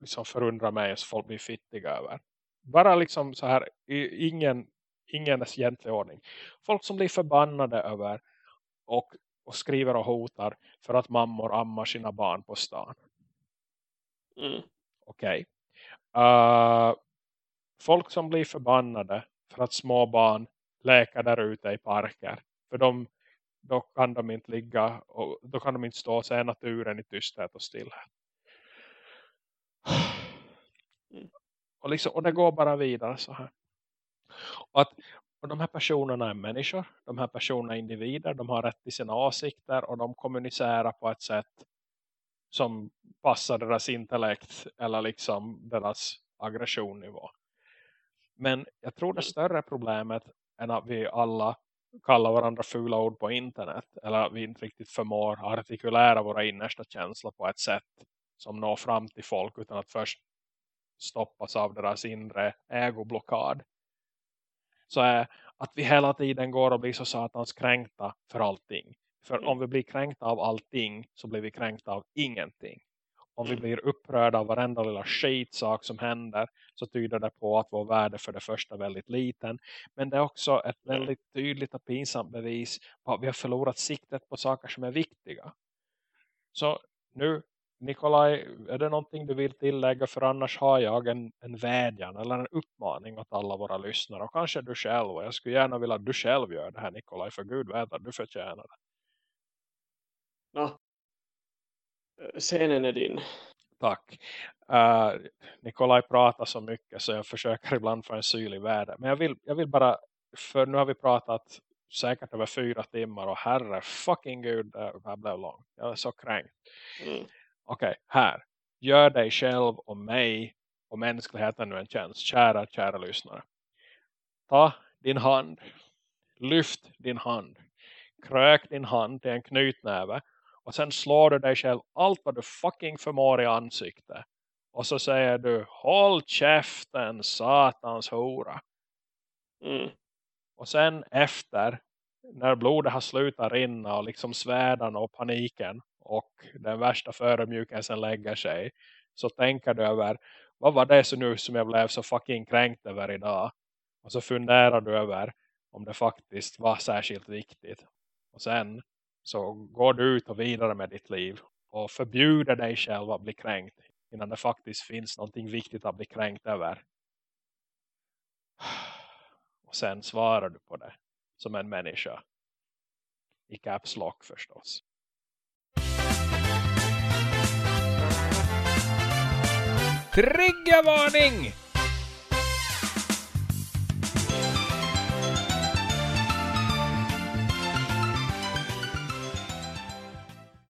liksom förundrar mig och folk blir fittiga över. Bara liksom så här, ingen, ingen egentlig ordning. Folk som blir förbannade över och, och skriver och hotar för att mammor ammar sina barn på stan. Mm. Okej. Okay. Uh, folk som blir förbannade för att små barn leker där ute i parker. För de då kan de inte ligga och då kan de inte stå och se naturen i tysthet och stillhet. Och, liksom, och det går bara vidare så här. Och, att, Och de här personerna är människor. De här personerna är individer. De har rätt till sina åsikter. Och de kommunicerar på ett sätt som passar deras intellekt. Eller liksom deras aggressionnivå. Men jag tror det större problemet än att vi alla kallar varandra fula ord på internet. Eller att vi inte riktigt förmår artikulära våra innersta känslor på ett sätt som når fram till folk utan att först stoppas av deras inre ägoblockad. Så är att vi hela tiden går och blir så satans kränkta för allting. För mm. om vi blir kränkta av allting så blir vi kränkta av ingenting. Om vi blir upprörda av varenda lilla skitsak som händer så tyder det på att vår värde för det första är väldigt liten. Men det är också ett väldigt tydligt och pinsamt bevis på att vi har förlorat siktet på saker som är viktiga. Så nu Nikolaj, är det någonting du vill tillägga? För annars har jag en, en vädjan eller en uppmaning åt alla våra lyssnare. Och kanske du själv. Och jag skulle gärna vilja att du själv gör det här Nikolaj. För Gud vet att du förtjänar det. Ja. Scenen är din. Tack. Uh, Nikolaj pratar så mycket så jag försöker ibland få en syl i världen. Men jag vill, jag vill bara, för nu har vi pratat säkert över fyra timmar och herre fucking gud, det här blev långt. Jag är så kränkt. Mm. Okej, okay, här. Gör dig själv och mig och mänskligheten nu en tjänst. Kära, kära lyssnare. Ta din hand. Lyft din hand. Krök din hand till en knytnäve. Och sen slår du dig själv allt vad du fucking förmår i ansikte. Och så säger du, håll käften, satans hora. Mm. Och sen efter, när blodet har slutat rinna och liksom svärdan och paniken och den värsta förödmjukelsen lägger sig så tänker du över vad var det så nu som jag blev så fucking kränkt över idag och så funderar du över om det faktiskt var särskilt viktigt och sen så går du ut och vidare med ditt liv och förbjuder dig själv att bli kränkt innan det faktiskt finns någonting viktigt att bli kränkt över. Och sen svarar du på det som en människa. I caps lock förstås. Triggervarning!